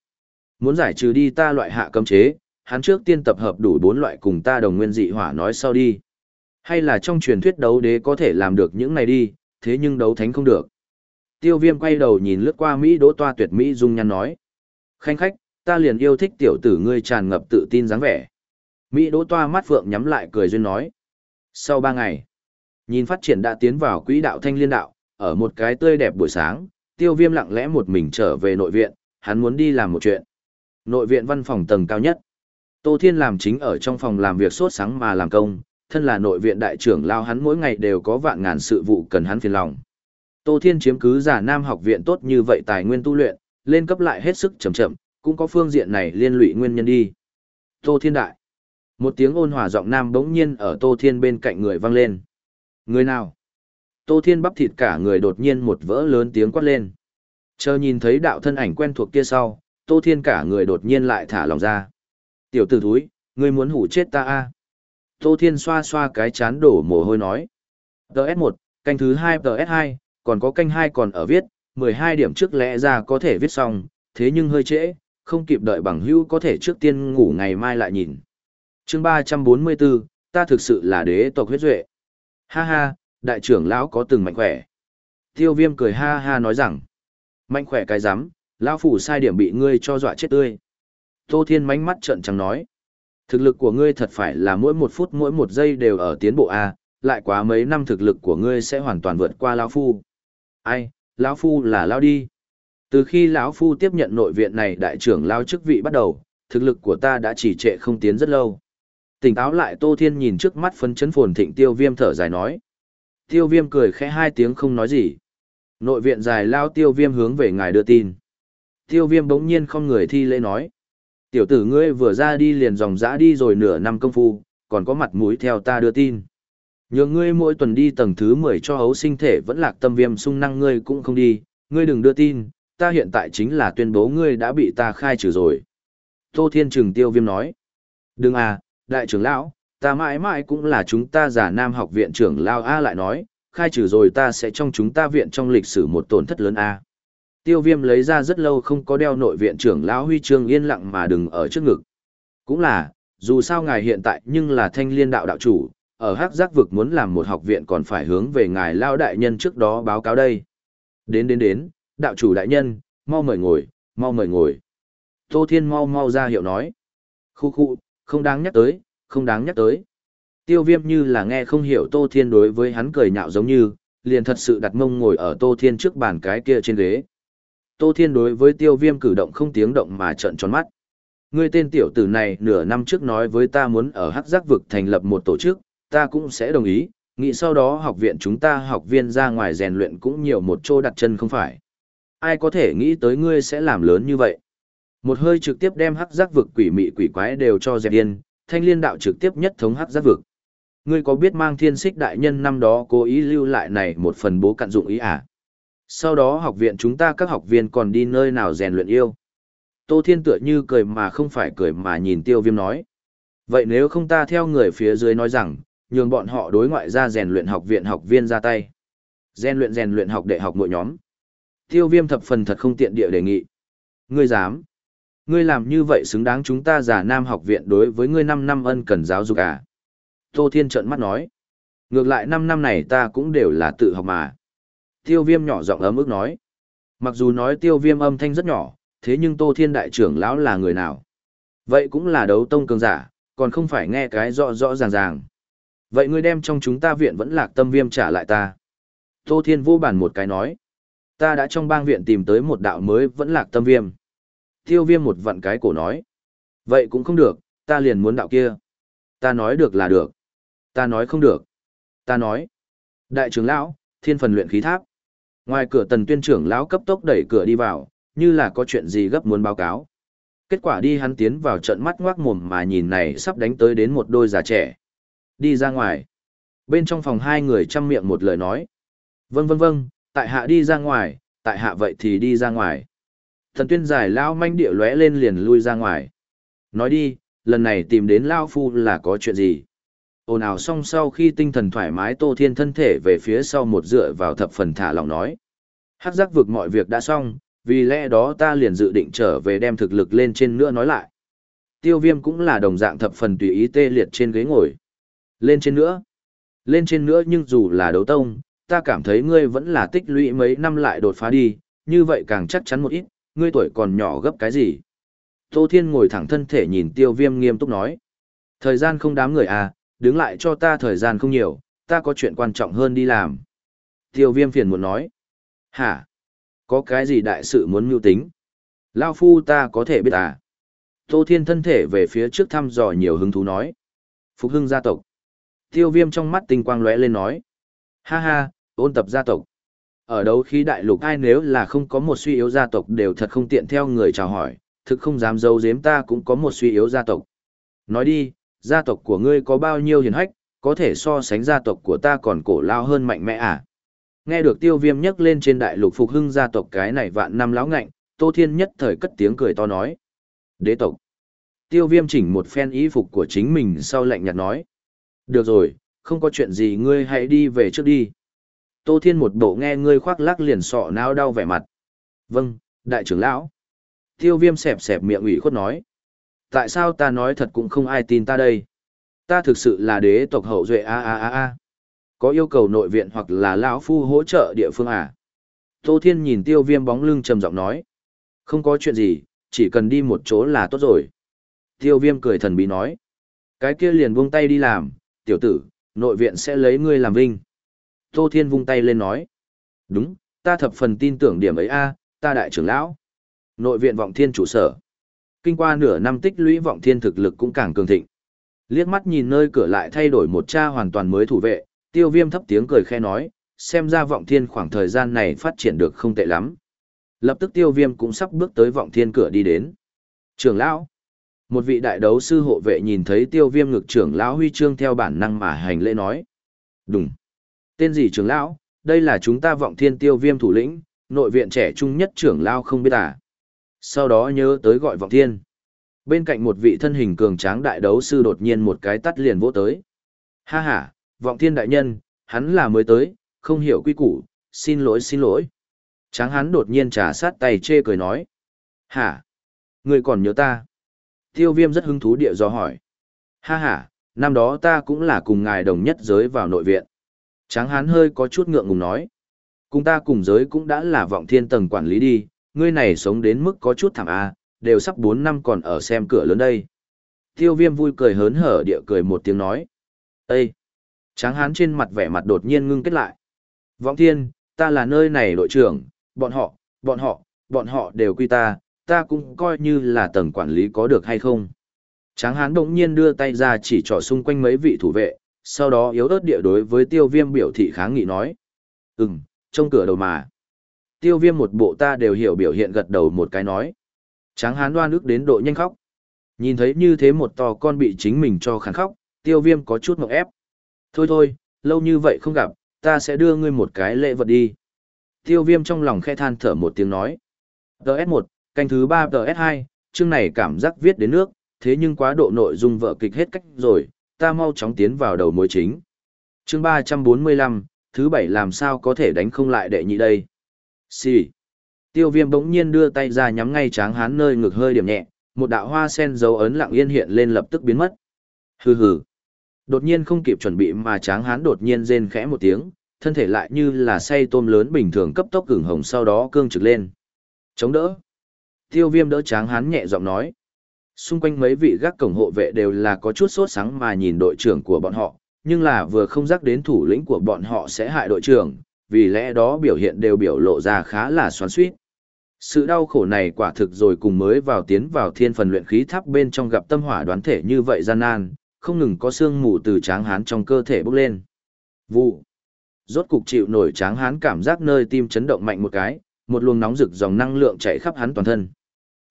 S1: Muốn giải trừ đi ta loại hạ cấm chế, hắn trước tiên tập hợp đủ bốn loại cùng ta đồng nguyên dị hỏa nói sau đi. Hay là trong truyền thuyết đấu đế có thể làm được những này đi, thế nhưng đấu thánh không được. Tiêu viêm quay đầu nhìn lướt qua Mỹ đỗ toa tuyệt Mỹ dung nhăn nói. Khanh khách, ta liền yêu thích tiểu tử ngươi tràn ngập tự tin dáng vẻ. Mỹ đỗ toa mắt phượng nhắm lại cười duyên nói. Sau ba ngày, nhìn phát triển đã tiến vào quỹ đạo thanh liên đạo, ở một cái tươi đẹp buổi sáng, tiêu viêm lặng lẽ một mình trở về nội viện, hắn muốn đi làm một chuyện. Nội viện văn phòng tầng cao nhất. Tô Thiên làm chính ở trong phòng làm việc sốt sáng mà làm công, thân là nội viện đại trưởng lao hắn mỗi ngày đều có vạn ngàn sự vụ cần hắn phiền lòng. Tô Thiên chiếm cứ giả nam học viện tốt như vậy tài nguyên tu luyện, lên cấp lại hết sức chậm chậm, cũng có phương diện này liên lụy nguyên nhân đi. Tô Thiên đại. Một tiếng ôn hòa giọng nam bỗng nhiên ở Tô Thiên bên cạnh người vang lên. Người nào? Tô Thiên bắp thịt cả người đột nhiên một vỡ lớn tiếng quát lên. Chờ nhìn thấy đạo thân ảnh quen thuộc kia sau, Tô Thiên cả người đột nhiên lại thả lòng ra. Tiểu tử thúi, ngươi muốn hủ chết ta a à? Tô Thiên xoa xoa cái chán đổ mồ hôi nói. TS1, canh thứ 2 TS2, còn có canh 2 còn ở viết, 12 điểm trước lẽ ra có thể viết xong, thế nhưng hơi trễ, không kịp đợi bằng hữu có thể trước tiên ngủ ngày mai lại nhìn. chương 344, ta thực sự là đế tộc huyết duệ. Ha ha, đại trưởng lão có từng mạnh khỏe. Tiêu viêm cười ha ha nói rằng, mạnh khỏe cái rắm lão phủ sai điểm bị ngươi cho dọa chết tươi. Tô Thiên mánh mắt trợn trắng nói, thực lực của ngươi thật phải là mỗi một phút mỗi một giây đều ở tiến bộ A, lại quá mấy năm thực lực của ngươi sẽ hoàn toàn vượt qua lão phu. Ai, lão phu là lão đi. Từ khi lão phu tiếp nhận nội viện này đại trưởng lao chức vị bắt đầu, thực lực của ta đã chỉ trệ không tiến rất lâu. Tỉnh táo lại Tô Thiên nhìn trước mắt phấn chấn phồn thịnh tiêu viêm thở dài nói. Tiêu viêm cười khẽ hai tiếng không nói gì. Nội viện dài lao tiêu viêm hướng về ngài đưa tin. Tiêu viêm bỗng nhiên không người thi lễ nói. Tiểu tử ngươi vừa ra đi liền dòng dã đi rồi nửa năm công phu, còn có mặt mũi theo ta đưa tin. Nhường ngươi mỗi tuần đi tầng thứ 10 cho hấu sinh thể vẫn lạc tâm viêm sung năng ngươi cũng không đi, ngươi đừng đưa tin, ta hiện tại chính là tuyên bố ngươi đã bị ta khai trừ rồi. Tô Thiên Trừng tiêu viêm nói. Đừng à, đại trưởng lão, ta mãi mãi cũng là chúng ta giả nam học viện trưởng lão A lại nói, khai trừ rồi ta sẽ trong chúng ta viện trong lịch sử một tổn thất lớn A. Tiêu viêm lấy ra rất lâu không có đeo nội viện trưởng lão huy trương yên lặng mà đừng ở trước ngực. Cũng là, dù sao ngài hiện tại nhưng là thanh liên đạo đạo chủ, ở hắc giác vực muốn làm một học viện còn phải hướng về ngài lao đại nhân trước đó báo cáo đây. Đến đến đến, đạo chủ đại nhân, mau mời ngồi, mau mời ngồi. Tô Thiên mau mau ra hiệu nói. Khu khu, không đáng nhắc tới, không đáng nhắc tới. Tiêu viêm như là nghe không hiểu Tô Thiên đối với hắn cười nhạo giống như, liền thật sự đặt mông ngồi ở Tô Thiên trước bàn cái kia trên ghế. Tô Thiên đối với tiêu viêm cử động không tiếng động mà trợn tròn mắt. Ngươi tên tiểu tử này nửa năm trước nói với ta muốn ở hắc giác vực thành lập một tổ chức, ta cũng sẽ đồng ý, nghĩ sau đó học viện chúng ta học viên ra ngoài rèn luyện cũng nhiều một chỗ đặt chân không phải. Ai có thể nghĩ tới ngươi sẽ làm lớn như vậy? Một hơi trực tiếp đem hắc giác vực quỷ mị quỷ quái đều cho dẹp điên, thanh liên đạo trực tiếp nhất thống hắc giác vực. Ngươi có biết mang thiên xích đại nhân năm đó cố ý lưu lại này một phần bố cạn dụng ý à? Sau đó học viện chúng ta các học viên còn đi nơi nào rèn luyện yêu. Tô Thiên tựa như cười mà không phải cười mà nhìn tiêu viêm nói. Vậy nếu không ta theo người phía dưới nói rằng, nhường bọn họ đối ngoại ra rèn luyện học viện học viên ra tay. Rèn luyện rèn luyện học đệ học mỗi nhóm. Tiêu viêm thập phần thật không tiện địa đề nghị. Ngươi dám. Ngươi làm như vậy xứng đáng chúng ta giả nam học viện đối với ngươi 5 năm ân cần giáo dục à. Tô Thiên trợn mắt nói. Ngược lại 5 năm này ta cũng đều là tự học mà. Tiêu viêm nhỏ giọng ấm ức nói. Mặc dù nói tiêu viêm âm thanh rất nhỏ, thế nhưng Tô Thiên đại trưởng lão là người nào? Vậy cũng là đấu tông cường giả, còn không phải nghe cái rõ rõ ràng ràng. Vậy ngươi đem trong chúng ta viện vẫn lạc tâm viêm trả lại ta. Tô Thiên vô bản một cái nói. Ta đã trong bang viện tìm tới một đạo mới vẫn lạc tâm viêm. Tiêu viêm một vặn cái cổ nói. Vậy cũng không được, ta liền muốn đạo kia. Ta nói được là được. Ta nói không được. Ta nói. Đại trưởng lão, thiên phần luyện khí tháp. Ngoài cửa tần tuyên trưởng lão cấp tốc đẩy cửa đi vào, như là có chuyện gì gấp muốn báo cáo. Kết quả đi hắn tiến vào trận mắt ngoác mồm mà nhìn này sắp đánh tới đến một đôi già trẻ. Đi ra ngoài. Bên trong phòng hai người chăm miệng một lời nói. Vâng vâng vâng, tại hạ đi ra ngoài, tại hạ vậy thì đi ra ngoài. Thần tuyên giải lao manh địa lóe lên liền lui ra ngoài. Nói đi, lần này tìm đến lao phu là có chuyện gì? ồn ào xong sau khi tinh thần thoải mái tô thiên thân thể về phía sau một dựa vào thập phần thả lòng nói. Hắc giác vực mọi việc đã xong vì lẽ đó ta liền dự định trở về đem thực lực lên trên nữa nói lại. Tiêu viêm cũng là đồng dạng thập phần tùy ý tê liệt trên ghế ngồi. Lên trên nữa. Lên trên nữa nhưng dù là đấu tông ta cảm thấy ngươi vẫn là tích lũy mấy năm lại đột phá đi như vậy càng chắc chắn một ít ngươi tuổi còn nhỏ gấp cái gì tô thiên ngồi thẳng thân thể nhìn tiêu viêm nghiêm túc nói thời gian không đám người à đứng lại cho ta thời gian không nhiều, ta có chuyện quan trọng hơn đi làm. Tiêu viêm phiền muốn nói. Hả? Có cái gì đại sự muốn mưu tính? Lao phu ta có thể biết à? Tô Thiên thân thể về phía trước thăm dò nhiều hứng thú nói. Phục hưng gia tộc. Tiêu viêm trong mắt tinh quang lóe lên nói. Ha ha, ôn tập gia tộc. Ở đấu khí đại lục ai nếu là không có một suy yếu gia tộc đều thật không tiện theo người chào hỏi, thực không dám giấu giếm ta cũng có một suy yếu gia tộc. Nói đi, gia tộc của ngươi có bao nhiêu hiền hách, có thể so sánh gia tộc của ta còn cổ lao hơn mạnh mẽ à? Nghe được tiêu viêm nhắc lên trên đại lục phục hưng gia tộc cái này vạn năm lão ngạnh, Tô Thiên nhất thời cất tiếng cười to nói. Đế tộc. Tiêu viêm chỉnh một phen ý phục của chính mình sau lạnh nhạt nói. Được rồi, không có chuyện gì ngươi hãy đi về trước đi. Tô Thiên một bộ nghe ngươi khoác lác liền sọ nao đau vẻ mặt. Vâng, đại trưởng lão. Tiêu viêm xẹp xẹp miệng ủy khuất nói. Tại sao ta nói thật cũng không ai tin ta đây? Ta thực sự là đế tộc hậu duệ a a a a. Có yêu cầu nội viện hoặc là lão phu hỗ trợ địa phương à? Tô Thiên nhìn tiêu viêm bóng lưng trầm giọng nói. Không có chuyện gì, chỉ cần đi một chỗ là tốt rồi. Tiêu viêm cười thần bí nói. Cái kia liền buông tay đi làm, tiểu tử, nội viện sẽ lấy ngươi làm vinh. Tô Thiên vung tay lên nói. Đúng, ta thập phần tin tưởng điểm ấy a ta đại trưởng lão. Nội viện vọng thiên trụ sở. Kinh qua nửa năm tích lũy vọng thiên thực lực cũng càng cường thịnh. Liếc mắt nhìn nơi cửa lại thay đổi một cha hoàn toàn mới thủ vệ, tiêu viêm thấp tiếng cười khe nói, xem ra vọng thiên khoảng thời gian này phát triển được không tệ lắm. Lập tức tiêu viêm cũng sắp bước tới vọng thiên cửa đi đến. Trưởng lão. Một vị đại đấu sư hộ vệ nhìn thấy tiêu viêm ngực trưởng lão huy chương theo bản năng mà hành lễ nói. Đúng. Tên gì trưởng lão, đây là chúng ta vọng thiên tiêu viêm thủ lĩnh, nội viện trẻ trung nhất trưởng lão không biết à. Sau đó nhớ tới gọi vọng thiên. Bên cạnh một vị thân hình cường tráng đại đấu sư đột nhiên một cái tắt liền vỗ tới. Ha ha, vọng thiên đại nhân, hắn là mới tới, không hiểu quy củ, xin lỗi xin lỗi. Tráng hắn đột nhiên trả sát tay chê cười nói. Hả? Người còn nhớ ta? Tiêu viêm rất hứng thú địa do hỏi. Ha ha, năm đó ta cũng là cùng ngài đồng nhất giới vào nội viện. Tráng hán hơi có chút ngượng ngùng nói. Cùng ta cùng giới cũng đã là vọng thiên tầng quản lý đi, ngươi này sống đến mức có chút thảm a đều sắp 4 năm còn ở xem cửa lớn đây. Tiêu viêm vui cười hớn hở địa cười một tiếng nói. Ê! Tráng hán trên mặt vẻ mặt đột nhiên ngưng kết lại. Vọng thiên, ta là nơi này đội trưởng, bọn họ, bọn họ, bọn họ đều quy ta, ta cũng coi như là tầng quản lý có được hay không. Tráng hán đột nhiên đưa tay ra chỉ trỏ xung quanh mấy vị thủ vệ, sau đó yếu ớt địa đối với tiêu viêm biểu thị kháng nghị nói. Ừm, trông cửa đầu mà. Tiêu viêm một bộ ta đều hiểu biểu hiện gật đầu một cái nói. Tráng hán đoan ước đến độ nhanh khóc. Nhìn thấy như thế một to con bị chính mình cho kháng khóc, tiêu viêm có chút mộng ép. Thôi thôi, lâu như vậy không gặp, ta sẽ đưa ngươi một cái lễ vật đi. Tiêu viêm trong lòng khe than thở một tiếng nói. TS1, canh thứ 3 TS2, chương này cảm giác viết đến nước, thế nhưng quá độ nội dung vợ kịch hết cách rồi, ta mau chóng tiến vào đầu mối chính. Chương 345, thứ bảy làm sao có thể đánh không lại đệ nhị đây. Xì. Tiêu viêm bỗng nhiên đưa tay ra nhắm ngay tráng hán nơi ngực hơi điểm nhẹ, một đạo hoa sen dấu ấn lặng yên hiện lên lập tức biến mất. Hừ hừ. Đột nhiên không kịp chuẩn bị mà tráng hán đột nhiên rên khẽ một tiếng, thân thể lại như là say tôm lớn bình thường cấp tốc cứng hồng sau đó cương trực lên. Chống đỡ. Tiêu viêm đỡ tráng hán nhẹ giọng nói. Xung quanh mấy vị gác cổng hộ vệ đều là có chút sốt sáng mà nhìn đội trưởng của bọn họ, nhưng là vừa không giác đến thủ lĩnh của bọn họ sẽ hại đội trưởng, vì lẽ đó biểu hiện đều biểu lộ ra khá là xoắn suýt. Sự đau khổ này quả thực rồi cùng mới vào tiến vào thiên phần luyện khí tháp bên trong gặp tâm hỏa đoán thể như vậy gian nan, không ngừng có xương mù từ tráng hán trong cơ thể bốc lên. Vụ. Rốt cục chịu nổi tráng hán cảm giác nơi tim chấn động mạnh một cái, một luồng nóng rực dòng năng lượng chạy khắp hắn toàn thân.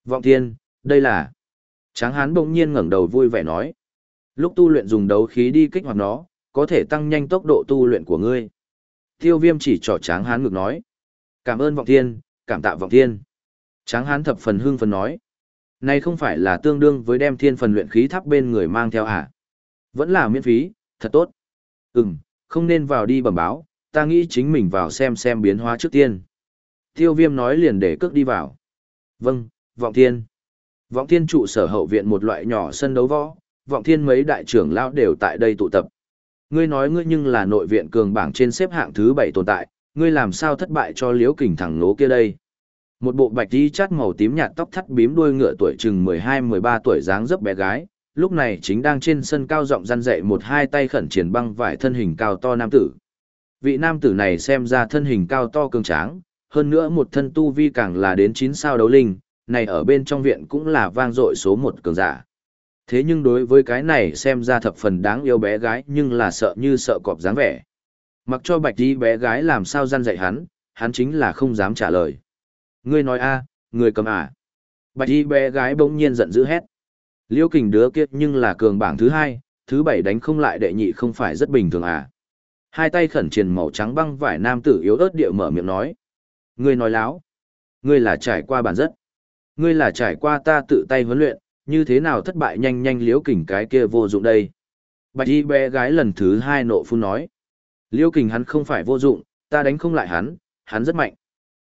S1: Vọng thiên, đây là... Tráng hán bỗng nhiên ngẩng đầu vui vẻ nói. Lúc tu luyện dùng đấu khí đi kích hoạt nó, có thể tăng nhanh tốc độ tu luyện của ngươi. Tiêu viêm chỉ trỏ tráng hán ngược nói. Cảm ơn vọng thiên, cảm tạ vọng thiên. Tráng hán thập phần hưng phần nói. Này không phải là tương đương với đem thiên phần luyện khí tháp bên người mang theo à? Vẫn là miễn phí, thật tốt. Ừm, không nên vào đi bẩm báo, ta nghĩ chính mình vào xem xem biến hóa trước tiên. Tiêu viêm nói liền để cước đi vào. Vâng, vọng thiên. Vọng thiên trụ sở hậu viện một loại nhỏ sân đấu võ, vọng thiên mấy đại trưởng lão đều tại đây tụ tập. Ngươi nói ngươi nhưng là nội viện cường bảng trên xếp hạng thứ bảy tồn tại, ngươi làm sao thất bại cho liễu kình thẳng nố kia đây. Một bộ bạch đi chát màu tím nhạt tóc thắt bím đuôi ngựa tuổi chừng 12-13 tuổi dáng dấp bé gái, lúc này chính đang trên sân cao rộng răn dậy một hai tay khẩn triển băng vải thân hình cao to nam tử. Vị nam tử này xem ra thân hình cao to cường tráng, hơn nữa một thân tu vi càng là đến 9 sao đấu linh, này ở bên trong viện cũng là vang dội số một cường giả. Thế nhưng đối với cái này xem ra thập phần đáng yêu bé gái nhưng là sợ như sợ cọp dáng vẻ. Mặc cho bạch đi bé gái làm sao gian dạy hắn, hắn chính là không dám trả lời. Ngươi nói a, người cầm à. Bạch đi bé gái bỗng nhiên giận dữ hét. Liêu kình đứa kiệt nhưng là cường bảng thứ hai, thứ bảy đánh không lại đệ nhị không phải rất bình thường à. Hai tay khẩn triền màu trắng băng vải nam tử yếu ớt địa mở miệng nói. Ngươi nói láo. Ngươi là trải qua bản rất. Ngươi là trải qua ta tự tay huấn luyện, như thế nào thất bại nhanh nhanh liễu kình cái kia vô dụng đây. Bạch y bé gái lần thứ hai nộ phun nói. Liễu kình hắn không phải vô dụng, Ta đánh không lại hắn, hắn rất mạnh.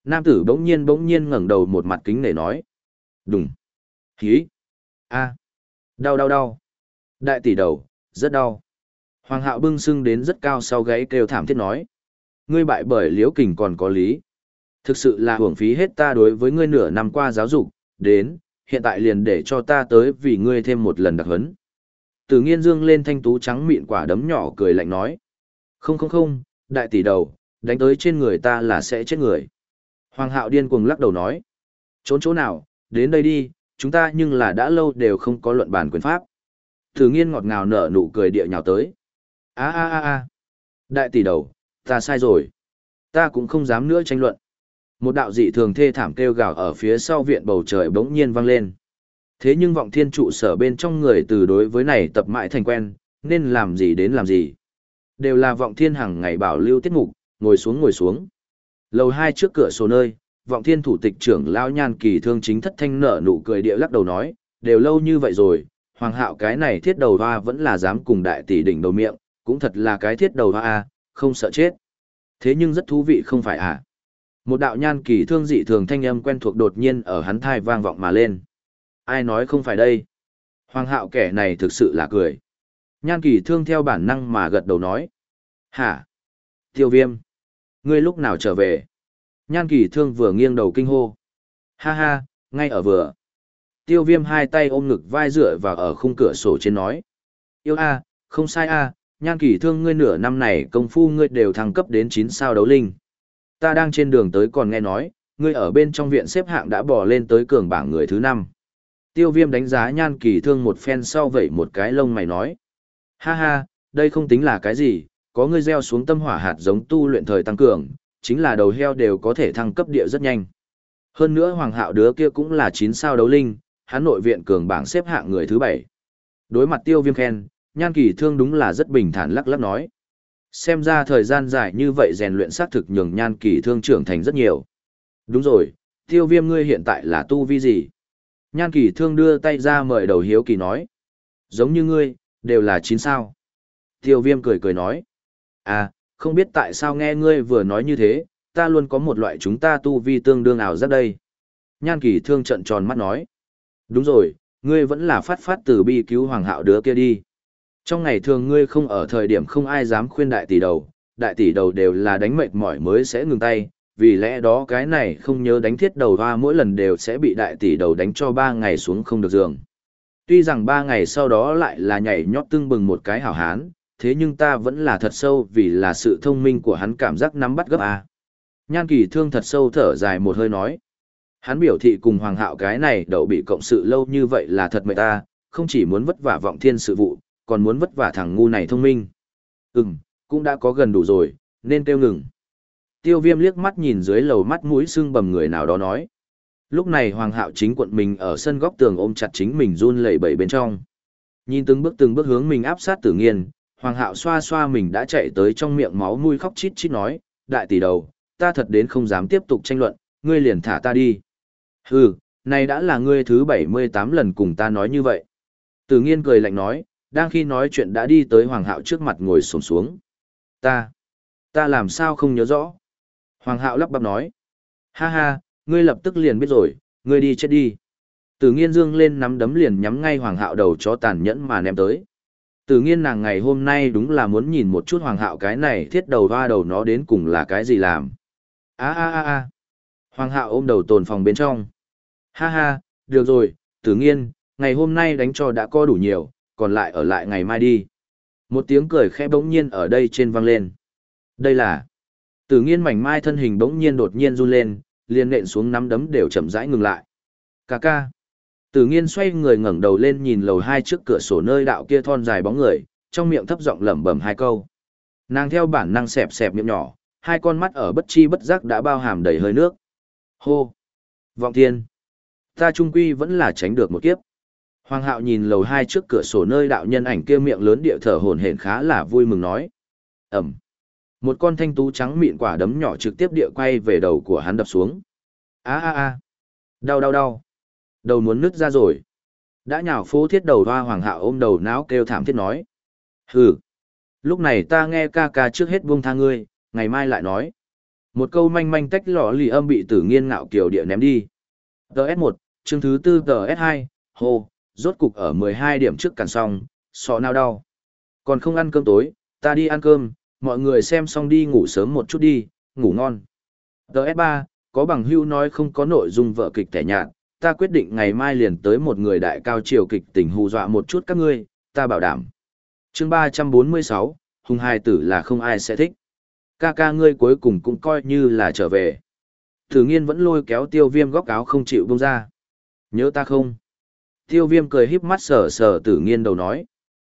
S1: Nam tử bỗng nhiên bỗng nhiên ngẩng đầu một mặt kính để nói. Đùng. Hí. a Đau đau đau. Đại tỷ đầu, rất đau. Hoàng hạo bưng sưng đến rất cao sau gáy kêu thảm thiết nói. Ngươi bại bởi liễu kình còn có lý. Thực sự là hưởng phí hết ta đối với ngươi nửa năm qua giáo dục, đến, hiện tại liền để cho ta tới vì ngươi thêm một lần đặc hấn. Từ nghiên dương lên thanh tú trắng mịn quả đấm nhỏ cười lạnh nói. Không không không, đại tỷ đầu, đánh tới trên người ta là sẽ chết người. Hoàng hạo điên cuồng lắc đầu nói. Trốn chỗ nào, đến đây đi, chúng ta nhưng là đã lâu đều không có luận bàn quyền pháp. từ nghiên ngọt ngào nở nụ cười địa nhào tới. a a a a Đại tỷ đầu, ta sai rồi. Ta cũng không dám nữa tranh luận. Một đạo dị thường thê thảm kêu gào ở phía sau viện bầu trời bỗng nhiên vang lên. Thế nhưng vọng thiên trụ sở bên trong người từ đối với này tập mãi thành quen, nên làm gì đến làm gì. Đều là vọng thiên hàng ngày bảo lưu tiết mục, ngồi xuống ngồi xuống. Lầu hai trước cửa sổ nơi, vọng thiên thủ tịch trưởng lao nhan kỳ thương chính thất thanh nở nụ cười địa lắc đầu nói, đều lâu như vậy rồi, hoàng hạo cái này thiết đầu hoa vẫn là dám cùng đại tỷ đỉnh đầu miệng, cũng thật là cái thiết đầu hoa a, không sợ chết. Thế nhưng rất thú vị không phải à? Một đạo nhan kỳ thương dị thường thanh âm quen thuộc đột nhiên ở hắn thai vang vọng mà lên. Ai nói không phải đây? Hoàng hạo kẻ này thực sự là cười. Nhan kỳ thương theo bản năng mà gật đầu nói. Hả? Tiêu viêm. Ngươi lúc nào trở về? Nhan kỳ thương vừa nghiêng đầu kinh hô. Ha ha, ngay ở vừa. Tiêu viêm hai tay ôm ngực vai dựa vào ở khung cửa sổ trên nói. Yêu a, không sai a, nhan kỳ thương ngươi nửa năm này công phu ngươi đều thăng cấp đến 9 sao đấu linh. Ta đang trên đường tới còn nghe nói, ngươi ở bên trong viện xếp hạng đã bỏ lên tới cường bảng người thứ 5. Tiêu viêm đánh giá nhan kỳ thương một phen sau vậy một cái lông mày nói. Ha ha, đây không tính là cái gì, có ngươi gieo xuống tâm hỏa hạt giống tu luyện thời tăng cường, chính là đầu heo đều có thể thăng cấp địa rất nhanh. Hơn nữa hoàng hạo đứa kia cũng là 9 sao đấu linh, hắn nội viện cường bảng xếp hạng người thứ 7. Đối mặt tiêu viêm khen, nhan kỳ thương đúng là rất bình thản lắc lắc nói. Xem ra thời gian dài như vậy rèn luyện xác thực nhường nhan kỳ thương trưởng thành rất nhiều. Đúng rồi, tiêu viêm ngươi hiện tại là tu vi gì? Nhan kỳ thương đưa tay ra mời đầu hiếu kỳ nói. Giống như ngươi, đều là chín sao. Tiêu viêm cười cười nói. À, không biết tại sao nghe ngươi vừa nói như thế, ta luôn có một loại chúng ta tu vi tương đương ảo rất đây. Nhan kỳ thương trận tròn mắt nói. Đúng rồi, ngươi vẫn là phát phát từ bi cứu hoàng hạo đứa kia đi. Trong ngày thường ngươi không ở thời điểm không ai dám khuyên đại tỷ đầu, đại tỷ đầu đều là đánh mệt mỏi mới sẽ ngừng tay, vì lẽ đó cái này không nhớ đánh thiết đầu hoa mỗi lần đều sẽ bị đại tỷ đầu đánh cho ba ngày xuống không được giường. Tuy rằng ba ngày sau đó lại là nhảy nhót tưng bừng một cái hảo hán, thế nhưng ta vẫn là thật sâu vì là sự thông minh của hắn cảm giác nắm bắt gấp a. Nhan kỳ thương thật sâu thở dài một hơi nói. Hắn biểu thị cùng hoàng hạo cái này đậu bị cộng sự lâu như vậy là thật mệt ta, không chỉ muốn vất vả vọng thiên sự vụ, còn muốn vất vả thằng ngu này thông minh. Ừm, cũng đã có gần đủ rồi, nên kêu ngừng. Tiêu viêm liếc mắt nhìn dưới lầu mắt mũi sưng bầm người nào đó nói. Lúc này hoàng hạo chính quận mình ở sân góc tường ôm chặt chính mình run lẩy bẩy bên trong. Nhìn từng bước từng bước hướng mình áp sát tử nghiên, hoàng hạo xoa xoa mình đã chạy tới trong miệng máu mũi khóc chít chít nói, đại tỷ đầu, ta thật đến không dám tiếp tục tranh luận, ngươi liền thả ta đi. Hừ, này đã là ngươi thứ 78 lần cùng ta nói như vậy. Tử nghiên cười lạnh nói, đang khi nói chuyện đã đi tới hoàng hạo trước mặt ngồi sồn xuống. Ta, ta làm sao không nhớ rõ. Hoàng hạo lắp bắp nói, ha ha, ngươi lập tức liền biết rồi, ngươi đi chết đi. Tử nghiên dương lên nắm đấm liền nhắm ngay hoàng hạo đầu chó tàn nhẫn mà ném tới. Tử nghiên nàng ngày hôm nay đúng là muốn nhìn một chút hoàng hạo cái này thiết đầu va đầu nó đến cùng là cái gì làm. a a a a Hoàng hạo ôm đầu tồn phòng bên trong. Ha ha, được rồi, tử nghiên, ngày hôm nay đánh cho đã co đủ nhiều, còn lại ở lại ngày mai đi. Một tiếng cười khẽ bỗng nhiên ở đây trên vang lên. Đây là... Tử nghiên mảnh mai thân hình bỗng nhiên đột nhiên run lên, liền nện xuống nắm đấm đều chậm rãi ngừng lại. Cà ca. Tử nghiên xoay người ngẩng đầu lên nhìn lầu hai trước cửa sổ nơi đạo kia thon dài bóng người, trong miệng thấp giọng lẩm bẩm hai câu. Nàng theo bản năng xẹp xẹp miệng nhỏ, hai con mắt ở bất chi bất giác đã bao hàm đầy hơi nước. Hô! Vọng thiên! Ta trung quy vẫn là tránh được một kiếp. Hoàng hạo nhìn lầu hai trước cửa sổ nơi đạo nhân ảnh kia miệng lớn địa thở hổn hển khá là vui mừng nói. Ẩm! Một con thanh tú trắng mịn quả đấm nhỏ trực tiếp địa quay về đầu của hắn đập xuống. a a a Đau đau đau! Đầu muốn nứt ra rồi. Đã nhào phố thiết đầu hoa hoàng hạo ôm đầu não kêu thảm thiết nói. Hừ! Lúc này ta nghe ca ca trước hết buông tha ngươi, ngày mai lại nói. Một câu manh manh tách lọ lì âm bị tử nghiên ngạo kiểu địa ném đi. TS1, chương thứ tư TS2, hồ rốt cục ở 12 điểm trước cản xong, sọ nào đau. Còn không ăn cơm tối, ta đi ăn cơm, mọi người xem xong đi ngủ sớm một chút đi, ngủ ngon. TS3, có bằng hưu nói không có nội dung vợ kịch tẻ nhạt, ta quyết định ngày mai liền tới một người đại cao triều kịch tỉnh hù dọa một chút các ngươi, ta bảo đảm. chương 346, hùng hai tử là không ai sẽ thích. Ca ca ngươi cuối cùng cũng coi như là trở về. Thử nghiên vẫn lôi kéo tiêu viêm góc áo không chịu buông ra. Nhớ ta không? Tiêu viêm cười híp mắt sờ sờ tử nghiên đầu nói.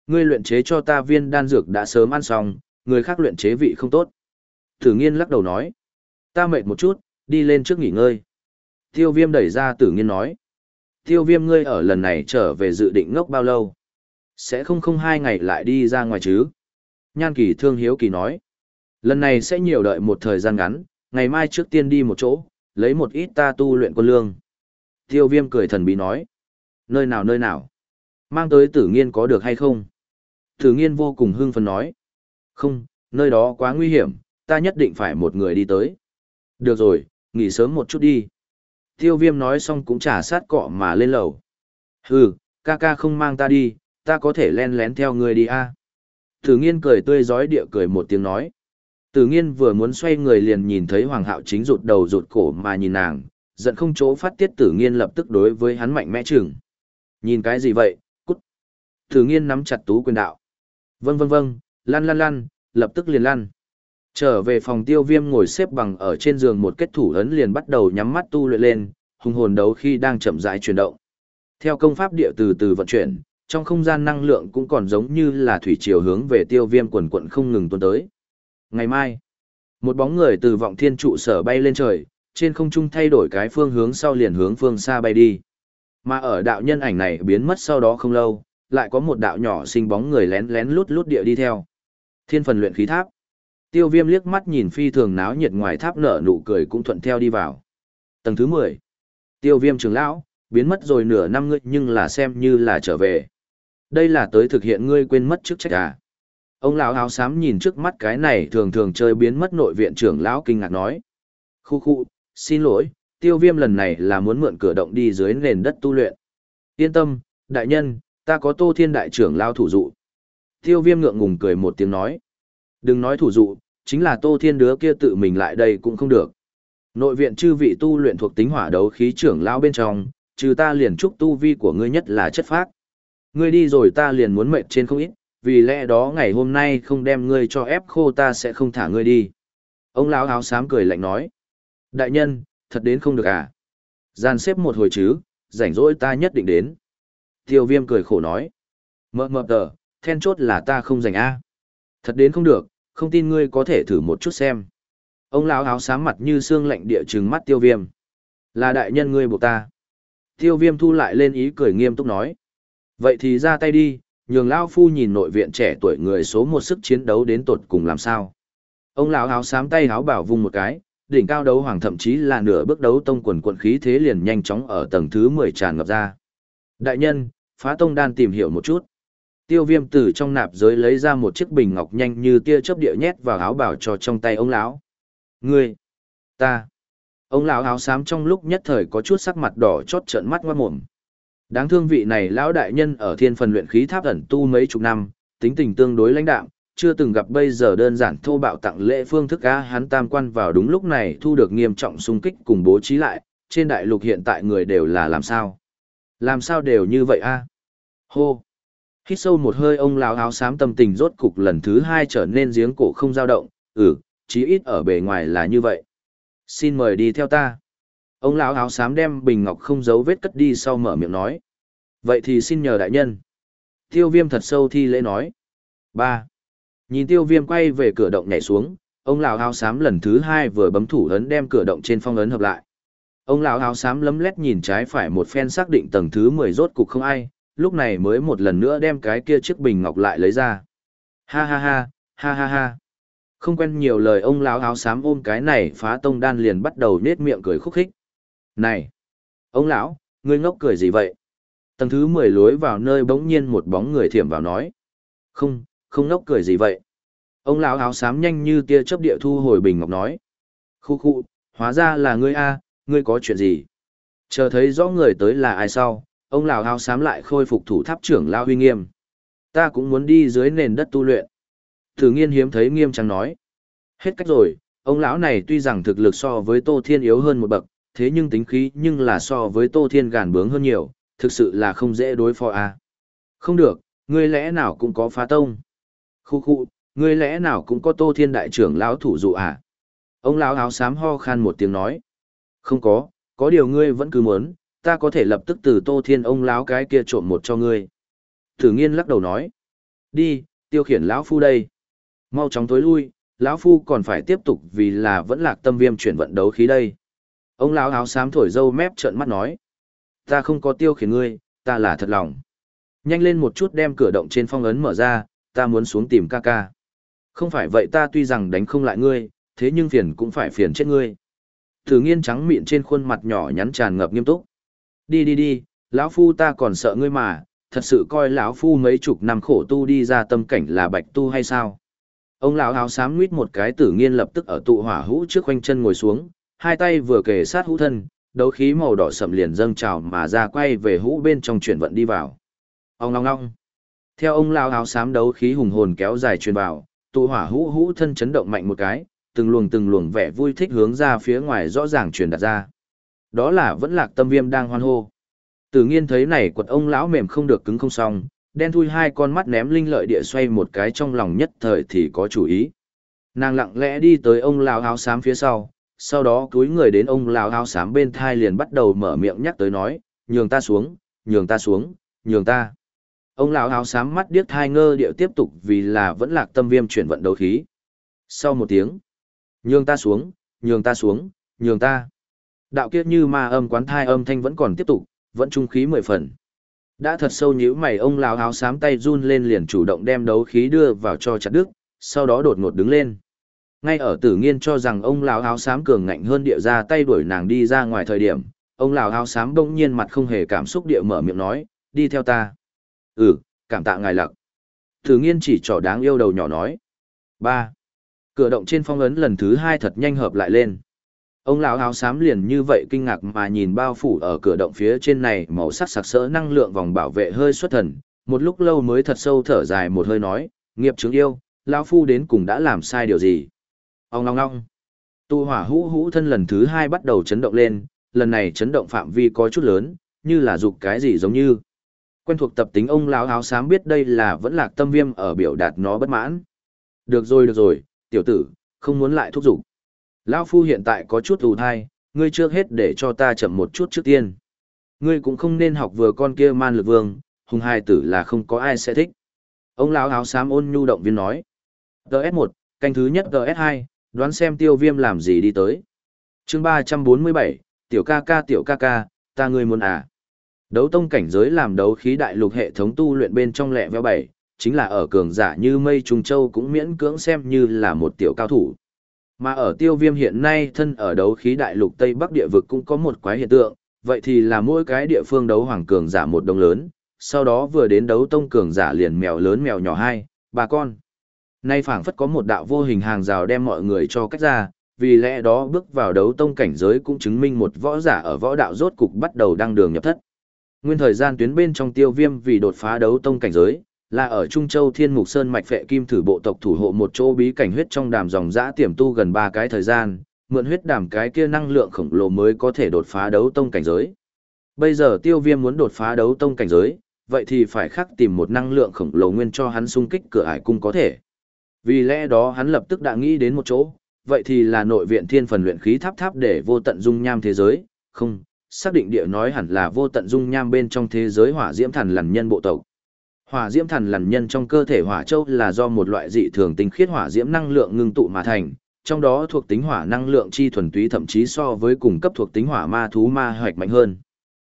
S1: Ngươi luyện chế cho ta viên đan dược đã sớm ăn xong, người khác luyện chế vị không tốt. Tử nghiên lắc đầu nói. Ta mệt một chút, đi lên trước nghỉ ngơi. Tiêu viêm đẩy ra tử nghiên nói. Tiêu viêm ngươi ở lần này trở về dự định ngốc bao lâu? Sẽ không không hai ngày lại đi ra ngoài chứ? Nhan kỳ thương hiếu kỳ nói. Lần này sẽ nhiều đợi một thời gian ngắn, ngày mai trước tiên đi một chỗ, lấy một ít ta tu luyện quân lương. Tiêu viêm cười thần bí nói. Nơi nào nơi nào? Mang tới tử nghiên có được hay không? Tử nghiên vô cùng hưng phấn nói. Không, nơi đó quá nguy hiểm, ta nhất định phải một người đi tới. Được rồi, nghỉ sớm một chút đi. Tiêu viêm nói xong cũng trả sát cọ mà lên lầu. Hừ, ca ca không mang ta đi, ta có thể len lén theo người đi a à? Tử nghiên cười tươi giói địa cười một tiếng nói. Tử nghiên vừa muốn xoay người liền nhìn thấy hoàng hạo chính rụt đầu rụt cổ mà nhìn nàng, giận không chỗ phát tiết tử nghiên lập tức đối với hắn mạnh mẽ chừng. Nhìn cái gì vậy, cút. thử nghiên nắm chặt tú quyền đạo. Vâng vâng vâng, lăn lăn lăn, lập tức liền lăn. Trở về phòng tiêu viêm ngồi xếp bằng ở trên giường một kết thủ ấn liền bắt đầu nhắm mắt tu luyện lên, hùng hồn đấu khi đang chậm rãi chuyển động. Theo công pháp địa từ từ vận chuyển, trong không gian năng lượng cũng còn giống như là thủy chiều hướng về tiêu viêm quần quận không ngừng tuôn tới. Ngày mai, một bóng người từ vọng thiên trụ sở bay lên trời, trên không trung thay đổi cái phương hướng sau liền hướng phương xa bay đi. Mà ở đạo nhân ảnh này biến mất sau đó không lâu, lại có một đạo nhỏ sinh bóng người lén lén lút lút địa đi theo. Thiên phần luyện khí tháp. Tiêu viêm liếc mắt nhìn phi thường náo nhiệt ngoài tháp nở nụ cười cũng thuận theo đi vào. Tầng thứ 10. Tiêu viêm trưởng lão, biến mất rồi nửa năm ngươi nhưng là xem như là trở về. Đây là tới thực hiện ngươi quên mất chức trách à. Ông lão áo xám nhìn trước mắt cái này thường thường chơi biến mất nội viện trưởng lão kinh ngạc nói. Khu khu, xin lỗi, tiêu viêm lần này là muốn mượn cửa động đi dưới nền đất tu luyện. Yên tâm, đại nhân, ta có tô thiên đại trưởng lao thủ dụ. Tiêu viêm ngượng ngùng cười một tiếng nói. Đừng nói thủ dụ, chính là tô thiên đứa kia tự mình lại đây cũng không được. Nội viện chư vị tu luyện thuộc tính hỏa đấu khí trưởng lao bên trong, trừ ta liền chúc tu vi của ngươi nhất là chất phác. Ngươi đi rồi ta liền muốn mệt trên không ít, vì lẽ đó ngày hôm nay không đem ngươi cho ép khô ta sẽ không thả ngươi đi. Ông lão áo xám cười lạnh nói. Đại nhân, thật đến không được à? Gian xếp một hồi chứ, rảnh rỗi ta nhất định đến. Tiêu viêm cười khổ nói. Mợ mợ tờ, then chốt là ta không rảnh a Thật đến không được, không tin ngươi có thể thử một chút xem. Ông lão áo xám mặt như xương lạnh địa trừng mắt tiêu viêm. Là đại nhân ngươi buộc ta. Tiêu viêm thu lại lên ý cười nghiêm túc nói. Vậy thì ra tay đi, nhường lão phu nhìn nội viện trẻ tuổi người số một sức chiến đấu đến tột cùng làm sao. Ông lão áo xám tay áo bảo vung một cái, đỉnh cao đấu hoàng thậm chí là nửa bước đấu tông quần quận khí thế liền nhanh chóng ở tầng thứ mười tràn ngập ra. Đại nhân, phá tông đan tìm hiểu một chút. Tiêu viêm từ trong nạp giới lấy ra một chiếc bình ngọc nhanh như tia chớp địa nhét vào áo bảo cho trong tay ông lão. Ngươi, ta. Ông lão áo xám trong lúc nhất thời có chút sắc mặt đỏ chót trợn mắt ngoan mồm. Đáng thương vị này lão đại nhân ở thiên phần luyện khí tháp ẩn tu mấy chục năm, tính tình tương đối lãnh đạm, chưa từng gặp bây giờ đơn giản thô bạo tặng lễ phương thức á hắn tam quan vào đúng lúc này thu được nghiêm trọng xung kích cùng bố trí lại, trên đại lục hiện tại người đều là làm sao? Làm sao đều như vậy a? Hô! Hít sâu một hơi ông lão áo xám tâm tình rốt cục lần thứ hai trở nên giếng cổ không dao động, ừ, chí ít ở bề ngoài là như vậy. Xin mời đi theo ta. Ông lão áo xám đem bình ngọc không giấu vết cất đi sau mở miệng nói. Vậy thì xin nhờ đại nhân. Tiêu viêm thật sâu thi lễ nói. ba Nhìn tiêu viêm quay về cửa động nhảy xuống, ông lão áo xám lần thứ hai vừa bấm thủ ấn đem cửa động trên phong ấn hợp lại. Ông lão áo xám lấm lét nhìn trái phải một phen xác định tầng thứ mười rốt cục không ai, lúc này mới một lần nữa đem cái kia chiếc bình ngọc lại lấy ra. Ha ha ha, ha ha ha. Không quen nhiều lời ông lão áo xám ôm cái này phá tông đan liền bắt đầu nết miệng cười khúc khích. Này! Ông lão, ngươi ngốc cười gì vậy? Tầng thứ mười lối vào nơi bỗng nhiên một bóng người thiểm vào nói. Không, không nốc cười gì vậy? Ông lão áo xám nhanh như tia chớp địa thu hồi bình ngọc nói. Khu khu, hóa ra là ngươi a, ngươi có chuyện gì? Chờ thấy rõ người tới là ai sau, ông lão áo sám lại khôi phục thủ tháp trưởng lao huy nghiêm. Ta cũng muốn đi dưới nền đất tu luyện. Thử nghiên hiếm thấy nghiêm trang nói. Hết cách rồi, ông lão này tuy rằng thực lực so với Tô Thiên yếu hơn một bậc, thế nhưng tính khí nhưng là so với Tô Thiên gàn bướng hơn nhiều, thực sự là không dễ đối phó a. Không được, ngươi lẽ nào cũng có phá tông. Khu khu, ngươi lẽ nào cũng có Tô Thiên đại trưởng lão thủ dụ à? Ông lão áo xám ho khan một tiếng nói. Không có, có điều ngươi vẫn cứ muốn, ta có thể lập tức từ Tô Thiên ông lão cái kia trộm một cho ngươi. Thử nghiên lắc đầu nói. Đi, tiêu khiển lão phu đây. Mau chóng tối lui, lão phu còn phải tiếp tục vì là vẫn lạc tâm viêm chuyển vận đấu khí đây. Ông lão áo xám thổi dâu mép trợn mắt nói. Ta không có tiêu khiển ngươi, ta là thật lòng. Nhanh lên một chút đem cửa động trên phong ấn mở ra, ta muốn xuống tìm ca ca. Không phải vậy ta tuy rằng đánh không lại ngươi, thế nhưng phiền cũng phải phiền chết ngươi. Thử nghiên trắng miệng trên khuôn mặt nhỏ nhắn tràn ngập nghiêm túc. Đi đi đi, lão phu ta còn sợ ngươi mà, thật sự coi lão phu mấy chục năm khổ tu đi ra tâm cảnh là bạch tu hay sao? Ông lão áo xám nguyết một cái tử nghiên lập tức ở tụ hỏa hũ trước quanh chân ngồi xuống, hai tay vừa kề sát hũ thân, đấu khí màu đỏ sậm liền dâng trào mà ra quay về hũ bên trong chuyển vận đi vào. Ông long long. Theo ông lão áo xám đấu khí hùng hồn kéo dài truyền vào, tụ hỏa hũ hũ thân chấn động mạnh một cái, từng luồng từng luồng vẻ vui thích hướng ra phía ngoài rõ ràng truyền đạt ra. Đó là vẫn lạc tâm viêm đang hoan hô. Tử nghiên thấy này quật ông lão mềm không được cứng không xong, đen thui hai con mắt ném linh lợi địa xoay một cái trong lòng nhất thời thì có chủ ý. Nàng lặng lẽ đi tới ông lão áo xám phía sau, sau đó cúi người đến ông lão áo xám bên thai liền bắt đầu mở miệng nhắc tới nói, nhường ta xuống, nhường ta xuống, nhường ta. Ông lão áo xám mắt điếc thai ngơ điệu tiếp tục vì là vẫn lạc tâm viêm chuyển vận đấu khí. Sau một tiếng, nhường ta xuống, nhường ta xuống, nhường ta. Đạo kiếp như ma âm quán thai âm thanh vẫn còn tiếp tục, vẫn trung khí mười phần. Đã thật sâu nhíu mày ông lão áo xám tay run lên liền chủ động đem đấu khí đưa vào cho chặt đức, sau đó đột ngột đứng lên. Ngay ở tử nghiên cho rằng ông lão áo xám cường ngạnh hơn địa ra tay đuổi nàng đi ra ngoài thời điểm, ông lão áo xám bỗng nhiên mặt không hề cảm xúc địa mở miệng nói, đi theo ta. Ừ, cảm tạ ngài lặc. thử nghiên chỉ trỏ đáng yêu đầu nhỏ nói. ba Cửa động trên phong ấn lần thứ hai thật nhanh hợp lại lên. Ông lão áo xám liền như vậy kinh ngạc mà nhìn bao phủ ở cửa động phía trên này màu sắc sặc sỡ năng lượng vòng bảo vệ hơi xuất thần, một lúc lâu mới thật sâu thở dài một hơi nói, nghiệp chứng yêu, lão phu đến cùng đã làm sai điều gì. Ông long long. Tu hỏa hũ hũ thân lần thứ hai bắt đầu chấn động lên, lần này chấn động phạm vi có chút lớn, như là dục cái gì giống như. Quen thuộc tập tính ông lão áo xám biết đây là vẫn lạc tâm viêm ở biểu đạt nó bất mãn. Được rồi được rồi, tiểu tử, không muốn lại thúc giục. Lão phu hiện tại có chút ù thai, ngươi trước hết để cho ta chậm một chút trước tiên. Ngươi cũng không nên học vừa con kia man lực vương, hùng hai tử là không có ai sẽ thích. Ông lão áo xám ôn nhu động viên nói. TS1, canh thứ nhất TS2, đoán xem tiêu viêm làm gì đi tới. chương 347, tiểu ca ca tiểu ca ca, ta ngươi muốn à. Đấu tông cảnh giới làm đấu khí đại lục hệ thống tu luyện bên trong lẹ veo bảy, chính là ở cường giả như mây trùng châu cũng miễn cưỡng xem như là một tiểu cao thủ. Mà ở tiêu viêm hiện nay thân ở đấu khí đại lục Tây Bắc địa vực cũng có một quái hiện tượng, vậy thì là mỗi cái địa phương đấu hoàng cường giả một đồng lớn, sau đó vừa đến đấu tông cường giả liền mèo lớn mèo nhỏ hai, bà con. Nay phảng phất có một đạo vô hình hàng rào đem mọi người cho cách ra, vì lẽ đó bước vào đấu tông cảnh giới cũng chứng minh một võ giả ở võ đạo rốt cục bắt đầu đăng đường nhập thất. Nguyên thời gian tuyến bên trong tiêu viêm vì đột phá đấu tông cảnh giới, là ở Trung Châu Thiên Mục Sơn mạch phệ kim thử bộ tộc thủ hộ một chỗ bí cảnh huyết trong đàm dòng dã tiềm tu gần ba cái thời gian, mượn huyết đàm cái kia năng lượng khổng lồ mới có thể đột phá đấu tông cảnh giới. Bây giờ Tiêu Viêm muốn đột phá đấu tông cảnh giới, vậy thì phải khắc tìm một năng lượng khổng lồ nguyên cho hắn xung kích cửa ải cung có thể. Vì lẽ đó hắn lập tức đã nghĩ đến một chỗ, vậy thì là nội viện thiên phần luyện khí tháp tháp để vô tận dung nham thế giới, không, xác định địa nói hẳn là vô tận dung nham bên trong thế giới hỏa diễm thần lằn nhân bộ tộc. Hỏa diễm thần lằn nhân trong cơ thể hỏa châu là do một loại dị thường tinh khiết hỏa diễm năng lượng ngưng tụ mà thành, trong đó thuộc tính hỏa năng lượng chi thuần túy thậm chí so với cùng cấp thuộc tính hỏa ma thú ma hoạch mạnh hơn.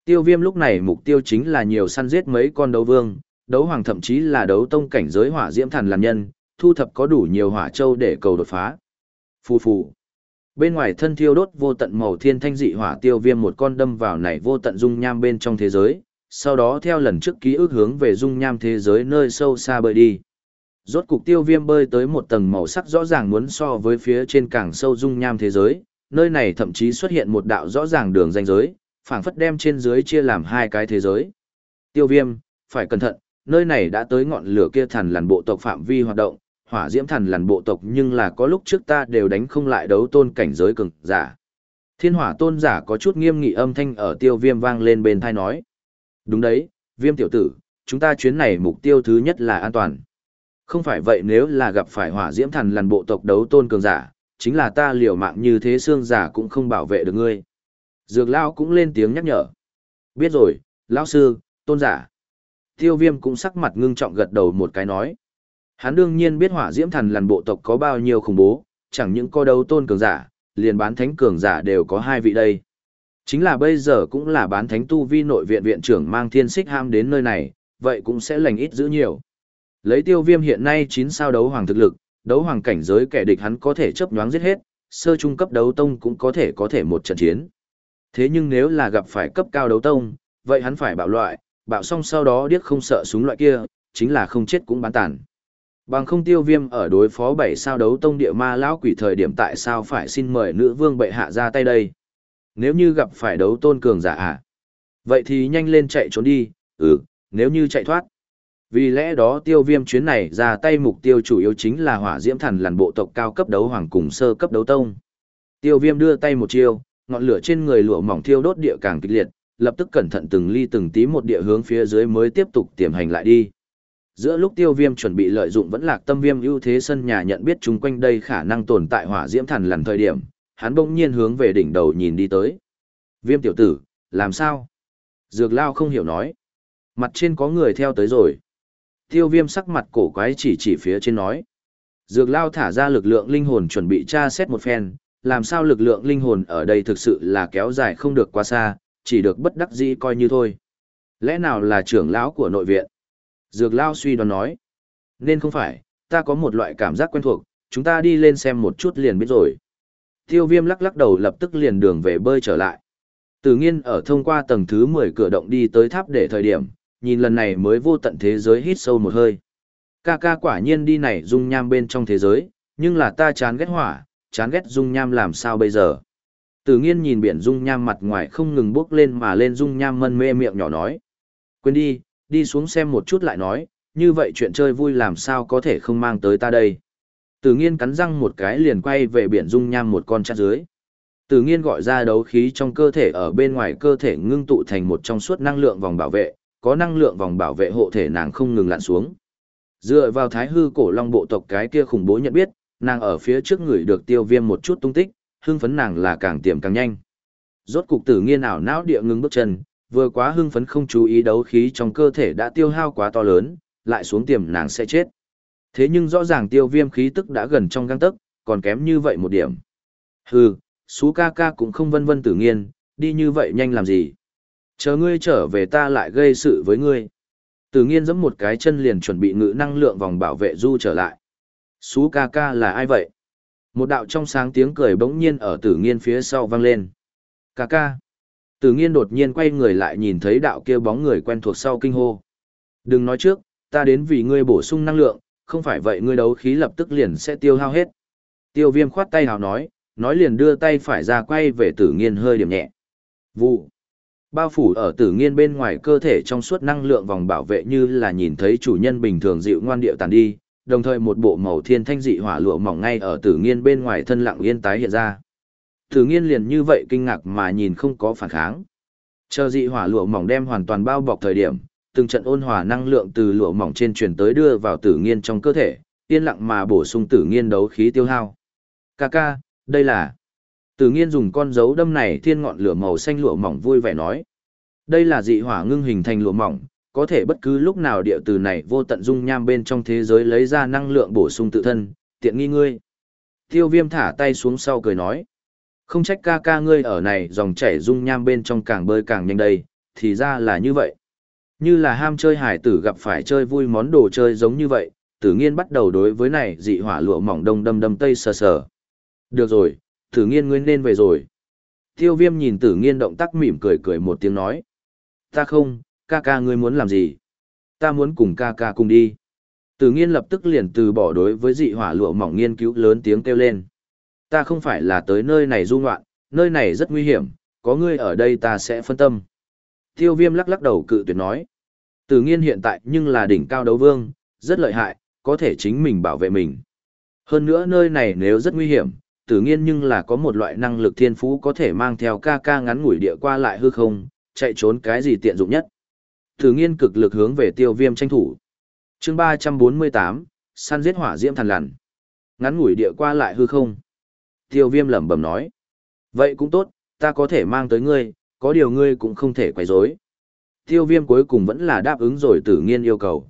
S1: Tiêu Viêm lúc này mục tiêu chính là nhiều săn giết mấy con đấu vương, đấu hoàng thậm chí là đấu tông cảnh giới hỏa diễm thần lằn nhân, thu thập có đủ nhiều hỏa châu để cầu đột phá. Phù phù. Bên ngoài thân thiêu đốt vô tận màu thiên thanh dị hỏa tiêu viêm một con đâm vào này vô tận dung nham bên trong thế giới, sau đó theo lần trước ký ức hướng về dung nham thế giới nơi sâu xa bơi đi. Rốt cục tiêu viêm bơi tới một tầng màu sắc rõ ràng muốn so với phía trên càng sâu dung nham thế giới, nơi này thậm chí xuất hiện một đạo rõ ràng đường ranh giới, phảng phất đem trên dưới chia làm hai cái thế giới. Tiêu viêm, phải cẩn thận, nơi này đã tới ngọn lửa kia thần lằn bộ tộc phạm vi hoạt động, hỏa diễm thần lằn bộ tộc nhưng là có lúc trước ta đều đánh không lại đấu tôn cảnh giới cường giả. Thiên hỏa tôn giả có chút nghiêm nghị âm thanh ở tiêu viêm vang lên bên thai nói. Đúng đấy, viêm tiểu tử, chúng ta chuyến này mục tiêu thứ nhất là an toàn. Không phải vậy nếu là gặp phải hỏa diễm thần lằn bộ tộc đấu tôn cường giả, chính là ta liều mạng như thế xương giả cũng không bảo vệ được ngươi. Dược lao cũng lên tiếng nhắc nhở. Biết rồi, lão sư, tôn giả. Tiêu viêm cũng sắc mặt ngưng trọng gật đầu một cái nói. Hắn đương nhiên biết hỏa diễm thần lằn bộ tộc có bao nhiêu khủng bố, chẳng những có đấu tôn cường giả, liền bán thánh cường giả đều có hai vị đây. Chính là bây giờ cũng là bán thánh tu vi nội viện viện trưởng mang thiên xích ham đến nơi này, vậy cũng sẽ lành ít giữ nhiều. Lấy tiêu viêm hiện nay 9 sao đấu hoàng thực lực, đấu hoàng cảnh giới kẻ địch hắn có thể chấp nhoáng giết hết, sơ trung cấp đấu tông cũng có thể có thể một trận chiến. Thế nhưng nếu là gặp phải cấp cao đấu tông, vậy hắn phải bạo loại, bạo xong sau đó điếc không sợ súng loại kia, chính là không chết cũng bán tàn. Bằng không tiêu viêm ở đối phó bảy sao đấu tông địa ma lão quỷ thời điểm tại sao phải xin mời nữ vương bệ hạ ra tay đây? Nếu như gặp phải đấu tôn cường giả à? Vậy thì nhanh lên chạy trốn đi, ừ, nếu như chạy thoát. Vì lẽ đó tiêu viêm chuyến này ra tay mục tiêu chủ yếu chính là hỏa diễm thần làn bộ tộc cao cấp đấu hoàng cùng sơ cấp đấu tông. Tiêu viêm đưa tay một chiêu, ngọn lửa trên người lụa mỏng thiêu đốt địa càng kịch liệt, lập tức cẩn thận từng ly từng tí một địa hướng phía dưới mới tiếp tục tiềm hành lại đi. Giữa lúc tiêu viêm chuẩn bị lợi dụng vẫn lạc tâm viêm ưu thế sân nhà nhận biết chung quanh đây khả năng tồn tại hỏa diễm thần lần thời điểm, hắn bỗng nhiên hướng về đỉnh đầu nhìn đi tới. Viêm tiểu tử, làm sao? Dược lao không hiểu nói. Mặt trên có người theo tới rồi. Tiêu viêm sắc mặt cổ quái chỉ chỉ phía trên nói. Dược lao thả ra lực lượng linh hồn chuẩn bị tra xét một phen, làm sao lực lượng linh hồn ở đây thực sự là kéo dài không được quá xa, chỉ được bất đắc dĩ coi như thôi. Lẽ nào là trưởng lão của nội viện? Dược lao suy đoán nói. Nên không phải, ta có một loại cảm giác quen thuộc, chúng ta đi lên xem một chút liền biết rồi. Tiêu viêm lắc lắc đầu lập tức liền đường về bơi trở lại. Tử nhiên ở thông qua tầng thứ 10 cửa động đi tới tháp để thời điểm, nhìn lần này mới vô tận thế giới hít sâu một hơi. Ca ca quả nhiên đi này dung nham bên trong thế giới, nhưng là ta chán ghét hỏa, chán ghét dung nham làm sao bây giờ. Tử nghiên nhìn biển dung nham mặt ngoài không ngừng bước lên mà lên dung nham mân mê miệng nhỏ nói. Quên đi, đi xuống xem một chút lại nói, như vậy chuyện chơi vui làm sao có thể không mang tới ta đây. Tử nghiên cắn răng một cái liền quay về biển dung nham một con chát dưới. Tử nghiên gọi ra đấu khí trong cơ thể ở bên ngoài cơ thể ngưng tụ thành một trong suốt năng lượng vòng bảo vệ, có năng lượng vòng bảo vệ hộ thể nàng không ngừng lặn xuống. Dựa vào thái hư cổ long bộ tộc cái kia khủng bố nhận biết, nàng ở phía trước người được tiêu viêm một chút tung tích, hưng phấn nàng là càng tiềm càng nhanh. Rốt cục tử nghiên ảo não địa ngưng bước chân, vừa quá hưng phấn không chú ý đấu khí trong cơ thể đã tiêu hao quá to lớn, lại xuống tiềm nàng sẽ chết. Thế nhưng rõ ràng tiêu viêm khí tức đã gần trong găng tức, còn kém như vậy một điểm. Hừ, xú ca ca cũng không vân vân tử nghiên, đi như vậy nhanh làm gì. Chờ ngươi trở về ta lại gây sự với ngươi. Tử nghiên giẫm một cái chân liền chuẩn bị ngự năng lượng vòng bảo vệ du trở lại. Xú ca ca là ai vậy? Một đạo trong sáng tiếng cười bỗng nhiên ở tử nghiên phía sau vang lên. Ca ca. Tử nghiên đột nhiên quay người lại nhìn thấy đạo kia bóng người quen thuộc sau kinh hô. Đừng nói trước, ta đến vì ngươi bổ sung năng lượng, không phải vậy ngươi đấu khí lập tức liền sẽ tiêu hao hết. Tiêu viêm khoát tay hào nói, nói liền đưa tay phải ra quay về tử nghiên hơi điểm nhẹ. Vụ. Bao phủ ở tử nghiên bên ngoài cơ thể trong suốt năng lượng vòng bảo vệ như là nhìn thấy chủ nhân bình thường dịu ngoan điệu tàn đi, đồng thời một bộ màu thiên thanh dị hỏa lụa mỏng ngay ở tử nghiên bên ngoài thân lặng yên tái hiện ra. Tử nghiên liền như vậy kinh ngạc mà nhìn không có phản kháng. Chờ dị hỏa lụa mỏng đem hoàn toàn bao bọc thời điểm, từng trận ôn hòa năng lượng từ lụa mỏng trên truyền tới đưa vào tử nghiên trong cơ thể, yên lặng mà bổ sung tử nghiên đấu khí tiêu hao. Ca ca, đây là... Tử nghiên dùng con dấu đâm này thiên ngọn lửa màu xanh lụa mỏng vui vẻ nói. Đây là dị hỏa ngưng hình thành lụa mỏng, có thể bất cứ lúc nào địa từ này vô tận dung nham bên trong thế giới lấy ra năng lượng bổ sung tự thân, tiện nghi ngươi. Tiêu viêm thả tay xuống sau cười nói. Không trách ca ca ngươi ở này dòng chảy dung nham bên trong càng bơi càng nhanh đây, thì ra là như vậy. Như là ham chơi hải tử gặp phải chơi vui món đồ chơi giống như vậy, tử nghiên bắt đầu đối với này dị hỏa lụa mỏng đông đâm đâm tây sờ sờ. Được rồi, tử nghiên ngươi nên về rồi. Tiêu viêm nhìn tử nghiên động tác mỉm cười cười một tiếng nói. Ta không, ca ca ngươi muốn làm gì? Ta muốn cùng ca ca cùng đi. Tử nghiên lập tức liền từ bỏ đối với dị hỏa lụa mỏng nghiên cứu lớn tiếng kêu lên. Ta không phải là tới nơi này du ngoạn, nơi này rất nguy hiểm, có ngươi ở đây ta sẽ phân tâm. Tiêu viêm lắc lắc đầu cự tuyệt nói. Tử nghiên hiện tại nhưng là đỉnh cao đấu vương, rất lợi hại, có thể chính mình bảo vệ mình. Hơn nữa nơi này nếu rất nguy hiểm, tử nghiên nhưng là có một loại năng lực thiên phú có thể mang theo ca ca ngắn ngủi địa qua lại hư không, chạy trốn cái gì tiện dụng nhất. Tử nghiên cực lực hướng về tiêu viêm tranh thủ. chương 348, săn giết hỏa diễm thần lằn. Ngắn ngủi địa qua lại hư không. Tiêu viêm lẩm bẩm nói. Vậy cũng tốt, ta có thể mang tới ngươi, có điều ngươi cũng không thể quấy rối. Tiêu viêm cuối cùng vẫn là đáp ứng rồi tử nghiên yêu cầu.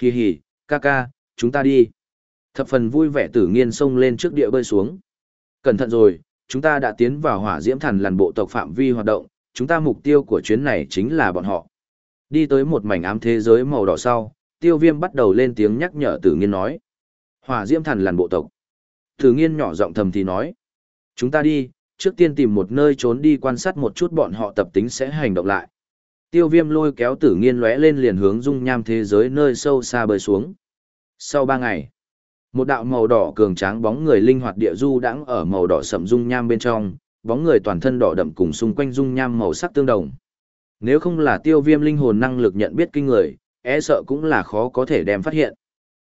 S1: Hì hì, ca ca, chúng ta đi. Thập phần vui vẻ tử nghiên xông lên trước địa bơi xuống. Cẩn thận rồi, chúng ta đã tiến vào hỏa diễm thần làn bộ tộc phạm vi hoạt động, chúng ta mục tiêu của chuyến này chính là bọn họ. Đi tới một mảnh ám thế giới màu đỏ sau, tiêu viêm bắt đầu lên tiếng nhắc nhở tử nghiên nói. Hỏa diễm thần làn bộ tộc. Tử nghiên nhỏ giọng thầm thì nói. Chúng ta đi, trước tiên tìm một nơi trốn đi quan sát một chút bọn họ tập tính sẽ hành động lại. Tiêu viêm lôi kéo tử nghiên lóe lên liền hướng dung nham thế giới nơi sâu xa bơi xuống. Sau ba ngày, một đạo màu đỏ cường tráng bóng người linh hoạt địa du đãng ở màu đỏ sậm dung nham bên trong, bóng người toàn thân đỏ đậm cùng xung quanh dung nham màu sắc tương đồng. Nếu không là tiêu viêm linh hồn năng lực nhận biết kinh người, e sợ cũng là khó có thể đem phát hiện.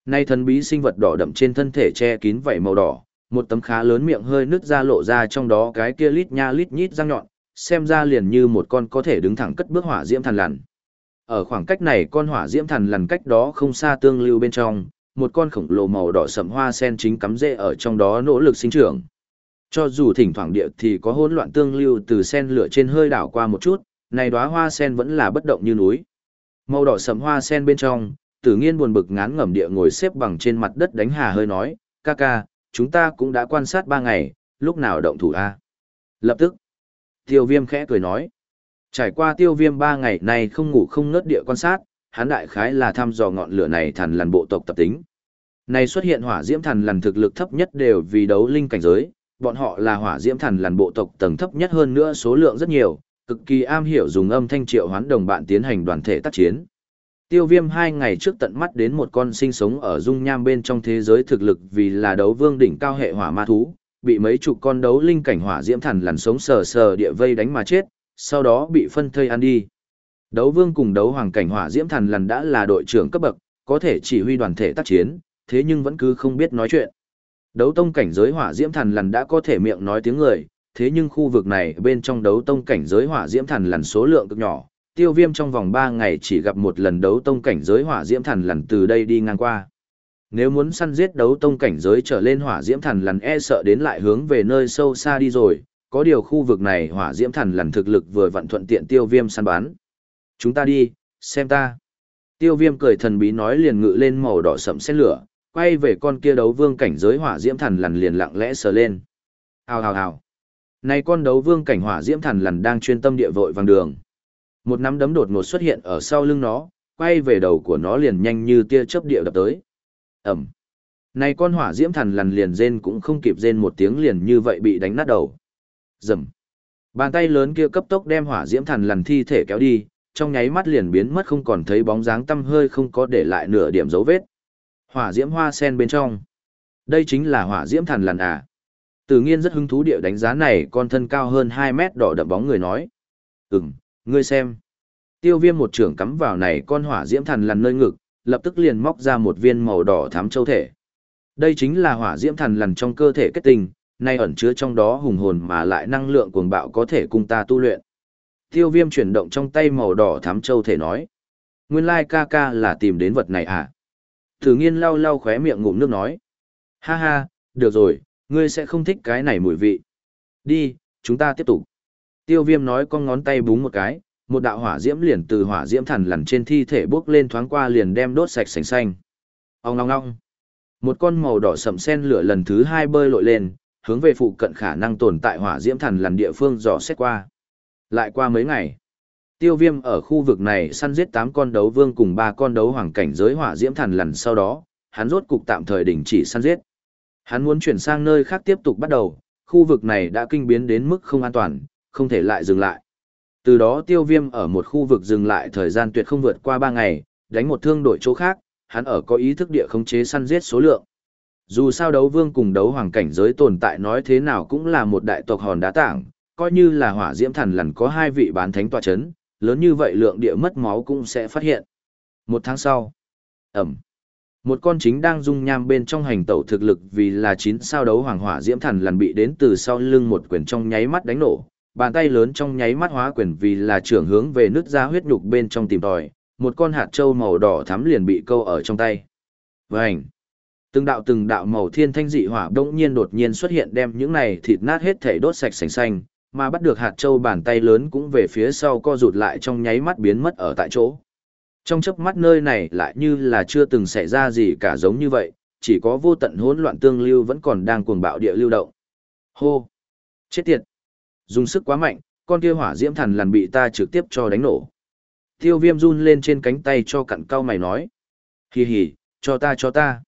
S1: Nay thần bí sinh vật đỏ đậm trên thân thể che kín vảy màu đỏ, một tấm khá lớn miệng hơi nứt ra lộ ra trong đó cái kia lít nha lít nhít răng nhọn, xem ra liền như một con có thể đứng thẳng cất bước hỏa diễm thần lằn. Ở khoảng cách này con hỏa diễm thần lằn cách đó không xa tương lưu bên trong, một con khổng lồ màu đỏ sẫm hoa sen chính cắm rễ ở trong đó nỗ lực sinh trưởng. Cho dù thỉnh thoảng địa thì có hỗn loạn tương lưu từ sen lửa trên hơi đảo qua một chút, này đóa hoa sen vẫn là bất động như núi. Màu đỏ sẫm hoa sen bên trong, Tử Nghiên buồn bực ngán ngẩm địa ngồi xếp bằng trên mặt đất đánh hà hơi nói, "Ca ca, chúng ta cũng đã quan sát ba ngày, lúc nào động thủ a?" Lập tức, Tiêu Viêm khẽ cười nói, trải qua Tiêu Viêm ba ngày nay không ngủ không ngớt địa quan sát, hắn đại khái là thăm dò ngọn lửa này thần lần bộ tộc tập tính. Này xuất hiện hỏa diễm thần lần thực lực thấp nhất đều vì đấu linh cảnh giới, bọn họ là hỏa diễm thần lần bộ tộc tầng thấp nhất hơn nữa số lượng rất nhiều, cực kỳ am hiểu dùng âm thanh triệu hoán đồng bạn tiến hành đoàn thể tác chiến. Tiêu viêm hai ngày trước tận mắt đến một con sinh sống ở dung nham bên trong thế giới thực lực vì là đấu vương đỉnh cao hệ hỏa ma thú, bị mấy chục con đấu linh cảnh hỏa diễm thần lằn sống sờ sờ địa vây đánh mà chết, sau đó bị phân thây ăn đi. Đấu vương cùng đấu hoàng cảnh hỏa diễm thần lằn đã là đội trưởng cấp bậc, có thể chỉ huy đoàn thể tác chiến, thế nhưng vẫn cứ không biết nói chuyện. Đấu tông cảnh giới hỏa diễm thần lằn đã có thể miệng nói tiếng người, thế nhưng khu vực này bên trong đấu tông cảnh giới hỏa diễm thần lằn số lượng cực nhỏ, tiêu viêm trong vòng 3 ngày chỉ gặp một lần đấu tông cảnh giới hỏa diễm thần lằn từ đây đi ngang qua. Nếu muốn săn giết đấu tông cảnh giới trở lên hỏa diễm thần lằn e sợ đến lại hướng về nơi sâu xa đi rồi, có điều khu vực này hỏa diễm thần lằn thực lực vừa vận thuận tiện tiêu viêm săn bắn. Chúng ta đi, xem ta. Tiêu viêm cười thần bí nói liền ngự lên màu đỏ sậm xét lửa, quay về con kia đấu vương cảnh giới hỏa diễm thần lằn liền lặng lẽ sờ lên. Hào hào hào. Này con đấu vương cảnh hỏa diễm thần lằn đang chuyên tâm địa vội vàng đường. Một nắm đấm đột ngột xuất hiện ở sau lưng nó, quay về đầu của nó liền nhanh như tia chớp địa đập tới. Ẩm. Này con hỏa diễm thần lằn liền rên cũng không kịp rên một tiếng liền như vậy bị đánh nát đầu. Rầm. Bàn tay lớn kia cấp tốc đem hỏa diễm thần lằn thi thể kéo đi, trong nháy mắt liền biến mất không còn thấy bóng dáng tăm hơi không có để lại nửa điểm dấu vết. Hỏa diễm hoa sen bên trong. Đây chính là hỏa diễm thần lằn à. Tử nghiên rất hứng thú địa đánh giá này con thân cao hơn 2 mét đỏ đậm bóng người nói. Ừm, ngươi xem. Tiêu viêm một trưởng cắm vào này con hỏa diễm thần lằn nơi ngực, lập tức liền móc ra một viên màu đỏ thám châu thể. Đây chính là hỏa diễm thần lằn trong cơ thể kết tinh, nay ẩn chứa trong đó hùng hồn mà lại năng lượng cuồng bạo có thể cùng ta tu luyện. Tiêu viêm chuyển động trong tay màu đỏ thám châu thể nói. Nguyên lai ca ca là tìm đến vật này à? Thử nghiên lau lau khóe miệng ngụm nước nói. Ha ha, được rồi, ngươi sẽ không thích cái này mùi vị. Đi, chúng ta tiếp tục. Tiêu viêm nói con ngón tay búng một cái, một đạo hỏa diễm liền từ hỏa diễm thần lằn trên thi thể bước lên thoáng qua liền đem đốt sạch sành xanh. Ông ngong ngong. Một con màu đỏ sậm sen lửa lần thứ hai bơi lội lên, hướng về phụ cận khả năng tồn tại hỏa diễm thần lằn địa phương dò xét qua. Lại qua mấy ngày, tiêu viêm ở khu vực này săn giết 8 con đấu vương cùng 3 con đấu hoàng cảnh giới hỏa diễm thần lằn sau đó, hắn rốt cục tạm thời đình chỉ săn giết. Hắn muốn chuyển sang nơi khác tiếp tục bắt đầu, khu vực này đã kinh biến đến mức không an toàn, không thể lại dừng lại. Từ đó tiêu viêm ở một khu vực dừng lại thời gian tuyệt không vượt qua 3 ngày, đánh một thương đổi chỗ khác, hắn ở có ý thức địa khống chế săn giết số lượng. Dù sao đấu vương cùng đấu hoàng cảnh giới tồn tại nói thế nào cũng là một đại tộc hòn đá tảng, coi như là hỏa diễm thần lần có hai vị bán thánh tòa chấn, lớn như vậy lượng địa mất máu cũng sẽ phát hiện. Một tháng sau, ẩm, một con chính đang dung nham bên trong hành tẩu thực lực vì là chín sao đấu hoàng hỏa diễm thần lần bị đến từ sau lưng một quyền trong nháy mắt đánh nổ, bàn tay lớn trong nháy mắt hóa quyền vì là trưởng hướng về nước ra huyết nhục bên trong tìm tòi, một con hạt trâu màu đỏ thắm liền bị câu ở trong tay. Vành! Từng đạo từng đạo màu thiên thanh dị hỏa đống nhiên đột nhiên xuất hiện đem những này thịt nát hết thể đốt sạch sành xanh, mà bắt được hạt trâu bàn tay lớn cũng về phía sau co rụt lại trong nháy mắt biến mất ở tại chỗ. Trong chớp mắt nơi này lại như là chưa từng xảy ra gì cả giống như vậy, chỉ có vô tận hỗn loạn tương lưu vẫn còn đang cuồng bạo địa lưu động. Hô! Chết tiệt! Dùng sức quá mạnh, con kia hỏa diễm thần lần bị ta trực tiếp cho đánh nổ. Tiêu viêm run lên trên cánh tay cho cặn cao mày nói. Hì hì, cho ta cho ta.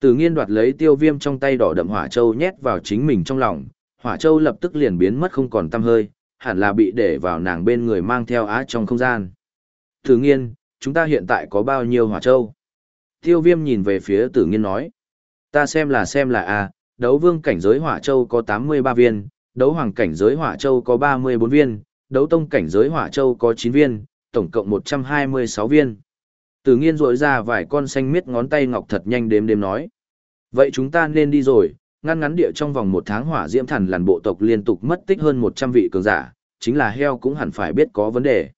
S1: Tử nghiên đoạt lấy tiêu viêm trong tay đỏ đậm hỏa châu nhét vào chính mình trong lòng, hỏa châu lập tức liền biến mất không còn tăm hơi, hẳn là bị để vào nàng bên người mang theo á trong không gian. Tử nghiên, chúng ta hiện tại có bao nhiêu hỏa châu? Tiêu viêm nhìn về phía tử nghiên nói. Ta xem là xem là a đấu vương cảnh giới hỏa châu có 83 viên, đấu hoàng cảnh giới hỏa châu có 34 viên, đấu tông cảnh giới hỏa châu có 9 viên, tổng cộng 126 viên. Từ nghiên rội ra vài con xanh miết ngón tay ngọc thật nhanh đếm đếm nói. Vậy chúng ta nên đi rồi, ngăn ngắn địa trong vòng một tháng hỏa diễm thần làn bộ tộc liên tục mất tích hơn 100 vị cường giả, chính là heo cũng hẳn phải biết có vấn đề.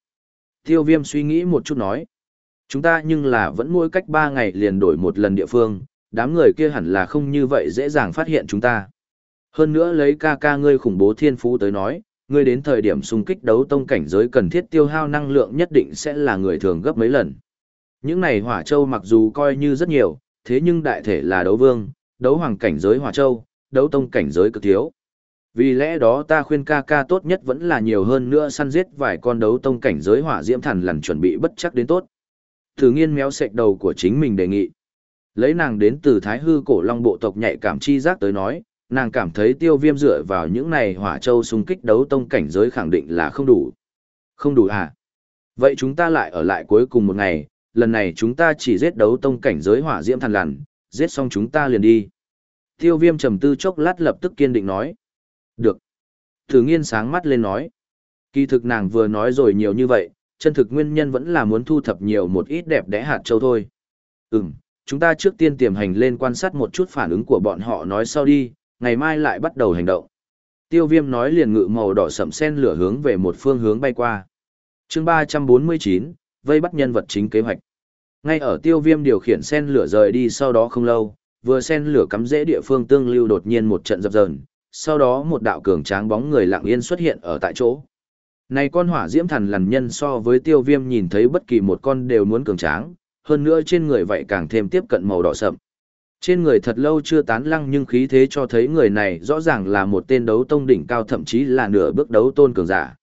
S1: Tiêu viêm suy nghĩ một chút nói. Chúng ta nhưng là vẫn mỗi cách 3 ngày liền đổi một lần địa phương, đám người kia hẳn là không như vậy dễ dàng phát hiện chúng ta. Hơn nữa lấy ca ca ngươi khủng bố thiên phú tới nói, ngươi đến thời điểm xung kích đấu tông cảnh giới cần thiết tiêu hao năng lượng nhất định sẽ là người thường gấp mấy lần. Những này hỏa châu mặc dù coi như rất nhiều, thế nhưng đại thể là đấu vương, đấu hoàng cảnh giới hỏa châu, đấu tông cảnh giới cực thiếu. Vì lẽ đó ta khuyên ca ca tốt nhất vẫn là nhiều hơn nữa săn giết vài con đấu tông cảnh giới hỏa diễm thần lần chuẩn bị bất chắc đến tốt. Thử nghiên méo sệch đầu của chính mình đề nghị. Lấy nàng đến từ thái hư cổ long bộ tộc nhạy cảm chi giác tới nói, nàng cảm thấy tiêu viêm dựa vào những này hỏa châu xung kích đấu tông cảnh giới khẳng định là không đủ. Không đủ à? Vậy chúng ta lại ở lại cuối cùng một ngày, lần này chúng ta chỉ giết đấu tông cảnh giới hỏa diễm thần lằn, giết xong chúng ta liền đi. Tiêu viêm trầm tư chốc lát lập tức kiên định nói. Được. Thử nghiên sáng mắt lên nói. Kỳ thực nàng vừa nói rồi nhiều như vậy, chân thực nguyên nhân vẫn là muốn thu thập nhiều một ít đẹp đẽ hạt châu thôi. Ừm, chúng ta trước tiên tiềm hành lên quan sát một chút phản ứng của bọn họ nói sau đi, ngày mai lại bắt đầu hành động. Tiêu viêm nói liền ngự màu đỏ sậm sen lửa hướng về một phương hướng bay qua. chương 349, vây bắt nhân vật chính kế hoạch. Ngay ở tiêu viêm điều khiển sen lửa rời đi sau đó không lâu, vừa sen lửa cắm rễ địa phương tương lưu đột nhiên một trận dập dờn, sau đó một đạo cường tráng bóng người lặng yên xuất hiện ở tại chỗ. Này con hỏa diễm thần lằn nhân so với tiêu viêm nhìn thấy bất kỳ một con đều muốn cường tráng, hơn nữa trên người vậy càng thêm tiếp cận màu đỏ sậm. Trên người thật lâu chưa tán lăng nhưng khí thế cho thấy người này rõ ràng là một tên đấu tông đỉnh cao thậm chí là nửa bước đấu tôn cường giả.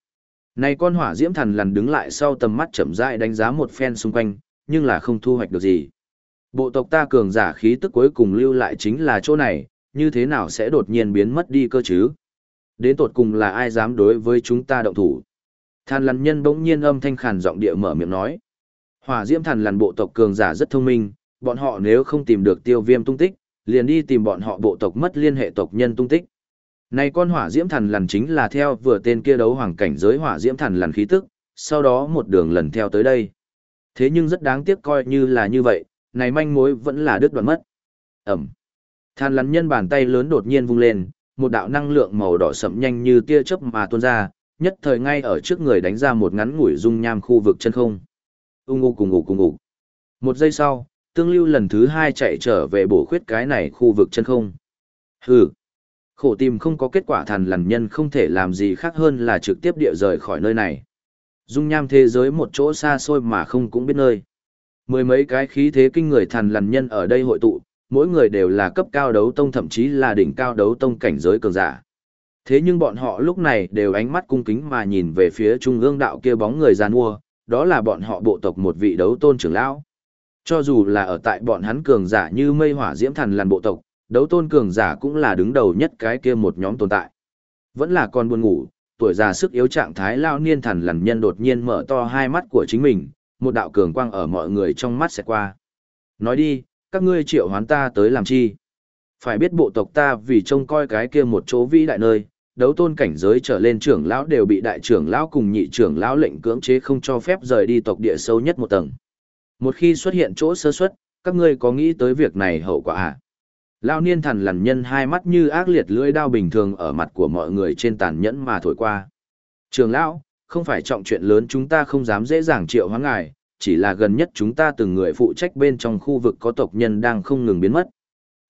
S1: Này con hỏa diễm thần lằn đứng lại sau tầm mắt chậm rãi đánh giá một phen xung quanh, nhưng là không thu hoạch được gì. Bộ tộc ta cường giả khí tức cuối cùng lưu lại chính là chỗ này, như thế nào sẽ đột nhiên biến mất đi cơ chứ? Đến tột cùng là ai dám đối với chúng ta động thủ? Thần lằn nhân bỗng nhiên âm thanh khàn giọng địa mở miệng nói. Hỏa diễm thần lằn bộ tộc cường giả rất thông minh, bọn họ nếu không tìm được tiêu viêm tung tích, liền đi tìm bọn họ bộ tộc mất liên hệ tộc nhân tung tích. Này con hỏa diễm thần lằn chính là theo vừa tên kia đấu hoàng cảnh giới hỏa diễm thần lằn khí tức, sau đó một đường lần theo tới đây. Thế nhưng rất đáng tiếc coi như là như vậy, này manh mối vẫn là đứt đoạn mất. Ẩm. Than lằn nhân bàn tay lớn đột nhiên vung lên, một đạo năng lượng màu đỏ sậm nhanh như tia chớp mà tuôn ra, nhất thời ngay ở trước người đánh ra một ngắn ngủi dung nham khu vực chân không. Ung ngục cùng ngủ cùng ngủ Một giây sau, tương lưu lần thứ hai chạy trở về bổ khuyết cái này khu vực chân không. Hừ. Khổ tìm không có kết quả thần lằn nhân không thể làm gì khác hơn là trực tiếp địa rời khỏi nơi này. Dung nham thế giới một chỗ xa xôi mà không cũng biết nơi. Mười mấy cái khí thế kinh người thần lằn nhân ở đây hội tụ, mỗi người đều là cấp cao đấu tông thậm chí là đỉnh cao đấu tông cảnh giới cường giả. Thế nhưng bọn họ lúc này đều ánh mắt cung kính mà nhìn về phía trung ương đạo kia bóng người gian mua, đó là bọn họ bộ tộc một vị đấu tôn trưởng lão. Cho dù là ở tại bọn hắn cường giả như mây hỏa diễm thần làn bộ tộc, đấu tôn cường giả cũng là đứng đầu nhất cái kia một nhóm tồn tại. Vẫn là con buồn ngủ, tuổi già sức yếu trạng thái lao niên thần lằn nhân đột nhiên mở to hai mắt của chính mình, một đạo cường quang ở mọi người trong mắt sẽ qua. Nói đi, các ngươi triệu hoán ta tới làm chi? Phải biết bộ tộc ta vì trông coi cái kia một chỗ vĩ đại nơi, đấu tôn cảnh giới trở lên trưởng lão đều bị đại trưởng lão cùng nhị trưởng lão lệnh cưỡng chế không cho phép rời đi tộc địa sâu nhất một tầng. Một khi xuất hiện chỗ sơ suất, các ngươi có nghĩ tới việc này hậu quả à? Lão niên thần lằn nhân hai mắt như ác liệt lưỡi đao bình thường ở mặt của mọi người trên tàn nhẫn mà thổi qua. Trường lão, không phải trọng chuyện lớn chúng ta không dám dễ dàng triệu hóa ngài, chỉ là gần nhất chúng ta từng người phụ trách bên trong khu vực có tộc nhân đang không ngừng biến mất.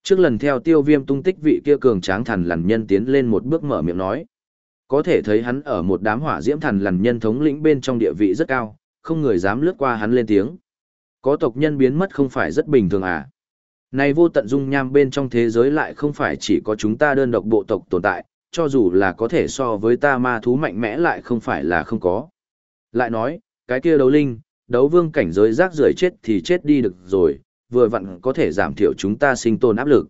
S1: Trước lần theo tiêu viêm tung tích vị kia cường tráng thần lằn nhân tiến lên một bước mở miệng nói. Có thể thấy hắn ở một đám hỏa diễm thần lằn nhân thống lĩnh bên trong địa vị rất cao, không người dám lướt qua hắn lên tiếng. Có tộc nhân biến mất không phải rất bình thường à. Này vô tận dung nham bên trong thế giới lại không phải chỉ có chúng ta đơn độc bộ tộc tồn tại, cho dù là có thể so với ta ma thú mạnh mẽ lại không phải là không có. Lại nói, cái kia đấu linh, đấu vương cảnh giới rác rưởi chết thì chết đi được rồi, vừa vặn có thể giảm thiểu chúng ta sinh tồn áp lực.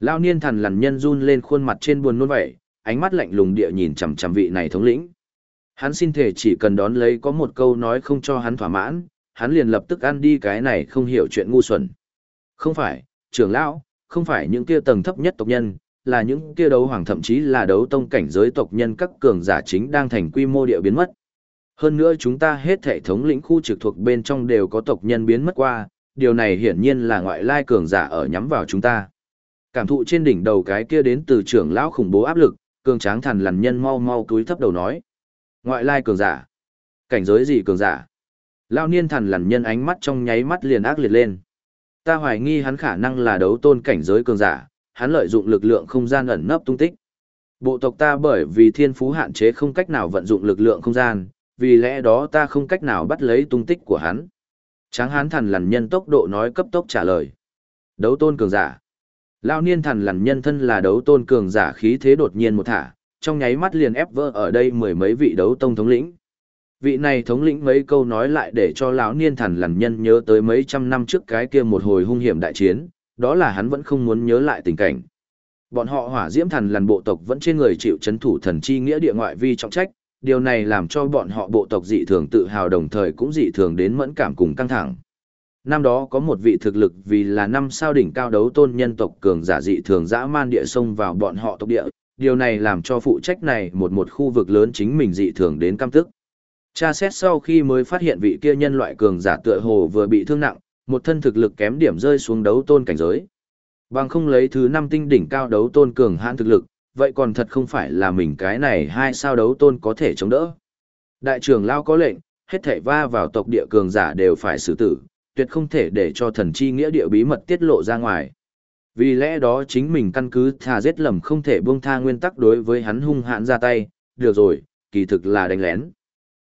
S1: Lao niên thần lằn nhân run lên khuôn mặt trên buồn nôn vậy, ánh mắt lạnh lùng địa nhìn chằm chằm vị này thống lĩnh. Hắn xin thể chỉ cần đón lấy có một câu nói không cho hắn thỏa mãn, hắn liền lập tức ăn đi cái này không hiểu chuyện ngu xuẩn. Không phải, trưởng lão, không phải những kia tầng thấp nhất tộc nhân, là những kia đấu hoàng thậm chí là đấu tông cảnh giới tộc nhân các cường giả chính đang thành quy mô địa biến mất. Hơn nữa chúng ta hết hệ thống lĩnh khu trực thuộc bên trong đều có tộc nhân biến mất qua, điều này hiển nhiên là ngoại lai cường giả ở nhắm vào chúng ta. Cảm thụ trên đỉnh đầu cái kia đến từ trưởng lão khủng bố áp lực, cường tráng thần lằn nhân mau mau túi thấp đầu nói. Ngoại lai cường giả? Cảnh giới gì cường giả? Lão niên thần lằn nhân ánh mắt trong nháy mắt liền ác liệt lên. Ta hoài nghi hắn khả năng là đấu tôn cảnh giới cường giả, hắn lợi dụng lực lượng không gian ẩn nấp tung tích. Bộ tộc ta bởi vì thiên phú hạn chế không cách nào vận dụng lực lượng không gian, vì lẽ đó ta không cách nào bắt lấy tung tích của hắn. Tráng hán thần lằn nhân tốc độ nói cấp tốc trả lời. Đấu tôn cường giả. Lao niên thần lằn nhân thân là đấu tôn cường giả khí thế đột nhiên một thả, trong nháy mắt liền ép vỡ ở đây mười mấy vị đấu tông thống lĩnh. Vị này thống lĩnh mấy câu nói lại để cho lão niên thần lằn nhân nhớ tới mấy trăm năm trước cái kia một hồi hung hiểm đại chiến, đó là hắn vẫn không muốn nhớ lại tình cảnh. Bọn họ hỏa diễm thần lằn bộ tộc vẫn trên người chịu chấn thủ thần chi nghĩa địa ngoại vi trọng trách, điều này làm cho bọn họ bộ tộc dị thường tự hào đồng thời cũng dị thường đến mẫn cảm cùng căng thẳng. Năm đó có một vị thực lực vì là năm sao đỉnh cao đấu tôn nhân tộc cường giả dị thường dã man địa sông vào bọn họ tộc địa, điều này làm cho phụ trách này một một khu vực lớn chính mình dị thường đến cam tức. Cha xét sau khi mới phát hiện vị kia nhân loại cường giả tựa hồ vừa bị thương nặng, một thân thực lực kém điểm rơi xuống đấu tôn cảnh giới. Bằng không lấy thứ năm tinh đỉnh cao đấu tôn cường hãn thực lực, vậy còn thật không phải là mình cái này hai sao đấu tôn có thể chống đỡ. Đại trưởng lao có lệnh, hết thảy va vào tộc địa cường giả đều phải xử tử, tuyệt không thể để cho thần chi nghĩa địa bí mật tiết lộ ra ngoài. Vì lẽ đó chính mình căn cứ thà giết lầm không thể buông tha nguyên tắc đối với hắn hung hãn ra tay, được rồi, kỳ thực là đánh lén.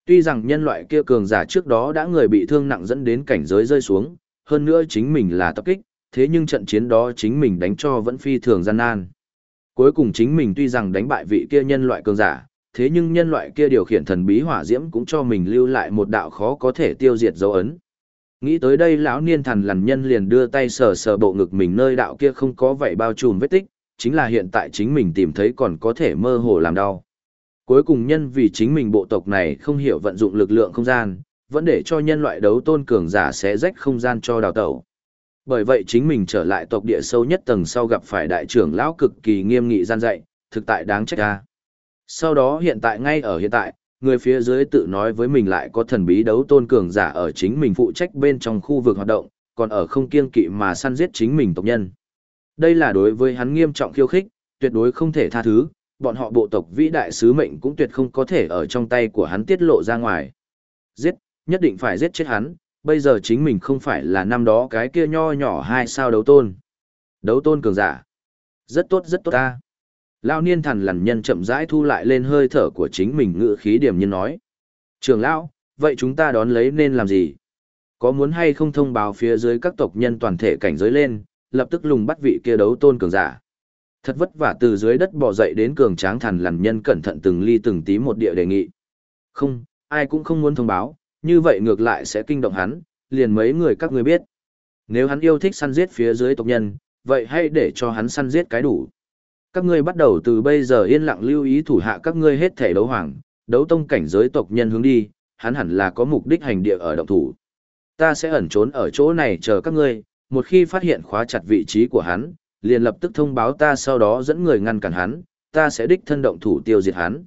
S1: Tuy rằng nhân loại kia cường giả trước đó đã người bị thương nặng dẫn đến cảnh giới rơi xuống, hơn nữa chính mình là tập kích, thế nhưng trận chiến đó chính mình đánh cho vẫn phi thường gian nan. Cuối cùng chính mình tuy rằng đánh bại vị kia nhân loại cường giả, thế nhưng nhân loại kia điều khiển thần bí hỏa diễm cũng cho mình lưu lại một đạo khó có thể tiêu diệt dấu ấn. Nghĩ tới đây lão niên thần lằn nhân liền đưa tay sờ sờ bộ ngực mình nơi đạo kia không có vậy bao trùm vết tích, chính là hiện tại chính mình tìm thấy còn có thể mơ hồ làm đau. Cuối cùng nhân vì chính mình bộ tộc này không hiểu vận dụng lực lượng không gian, vẫn để cho nhân loại đấu tôn cường giả sẽ rách không gian cho đào tẩu. Bởi vậy chính mình trở lại tộc địa sâu nhất tầng sau gặp phải đại trưởng lão cực kỳ nghiêm nghị gian dạy, thực tại đáng trách ra. Sau đó hiện tại ngay ở hiện tại, người phía dưới tự nói với mình lại có thần bí đấu tôn cường giả ở chính mình phụ trách bên trong khu vực hoạt động, còn ở không kiên kỵ mà săn giết chính mình tộc nhân. Đây là đối với hắn nghiêm trọng khiêu khích, tuyệt đối không thể tha thứ, bọn họ bộ tộc vĩ đại sứ mệnh cũng tuyệt không có thể ở trong tay của hắn tiết lộ ra ngoài. Giết, nhất định phải giết chết hắn, bây giờ chính mình không phải là năm đó cái kia nho nhỏ hai sao đấu tôn. Đấu tôn cường giả. Rất tốt rất tốt ta. Lão niên thần lằn nhân chậm rãi thu lại lên hơi thở của chính mình ngự khí điểm nhiên nói. Trường lão, vậy chúng ta đón lấy nên làm gì? Có muốn hay không thông báo phía dưới các tộc nhân toàn thể cảnh giới lên, lập tức lùng bắt vị kia đấu tôn cường giả. Thật vất vả từ dưới đất bò dậy đến cường tráng thằn lằn nhân cẩn thận từng ly từng tí một địa đề nghị. Không, ai cũng không muốn thông báo, như vậy ngược lại sẽ kinh động hắn, liền mấy người các ngươi biết. Nếu hắn yêu thích săn giết phía dưới tộc nhân, vậy hãy để cho hắn săn giết cái đủ. Các ngươi bắt đầu từ bây giờ yên lặng lưu ý thủ hạ các ngươi hết thể đấu hoàng, đấu tông cảnh giới tộc nhân hướng đi, hắn hẳn là có mục đích hành địa ở động thủ. Ta sẽ ẩn trốn ở chỗ này chờ các ngươi, một khi phát hiện khóa chặt vị trí của hắn, liền lập tức thông báo ta sau đó dẫn người ngăn cản hắn, ta sẽ đích thân động thủ tiêu diệt hắn.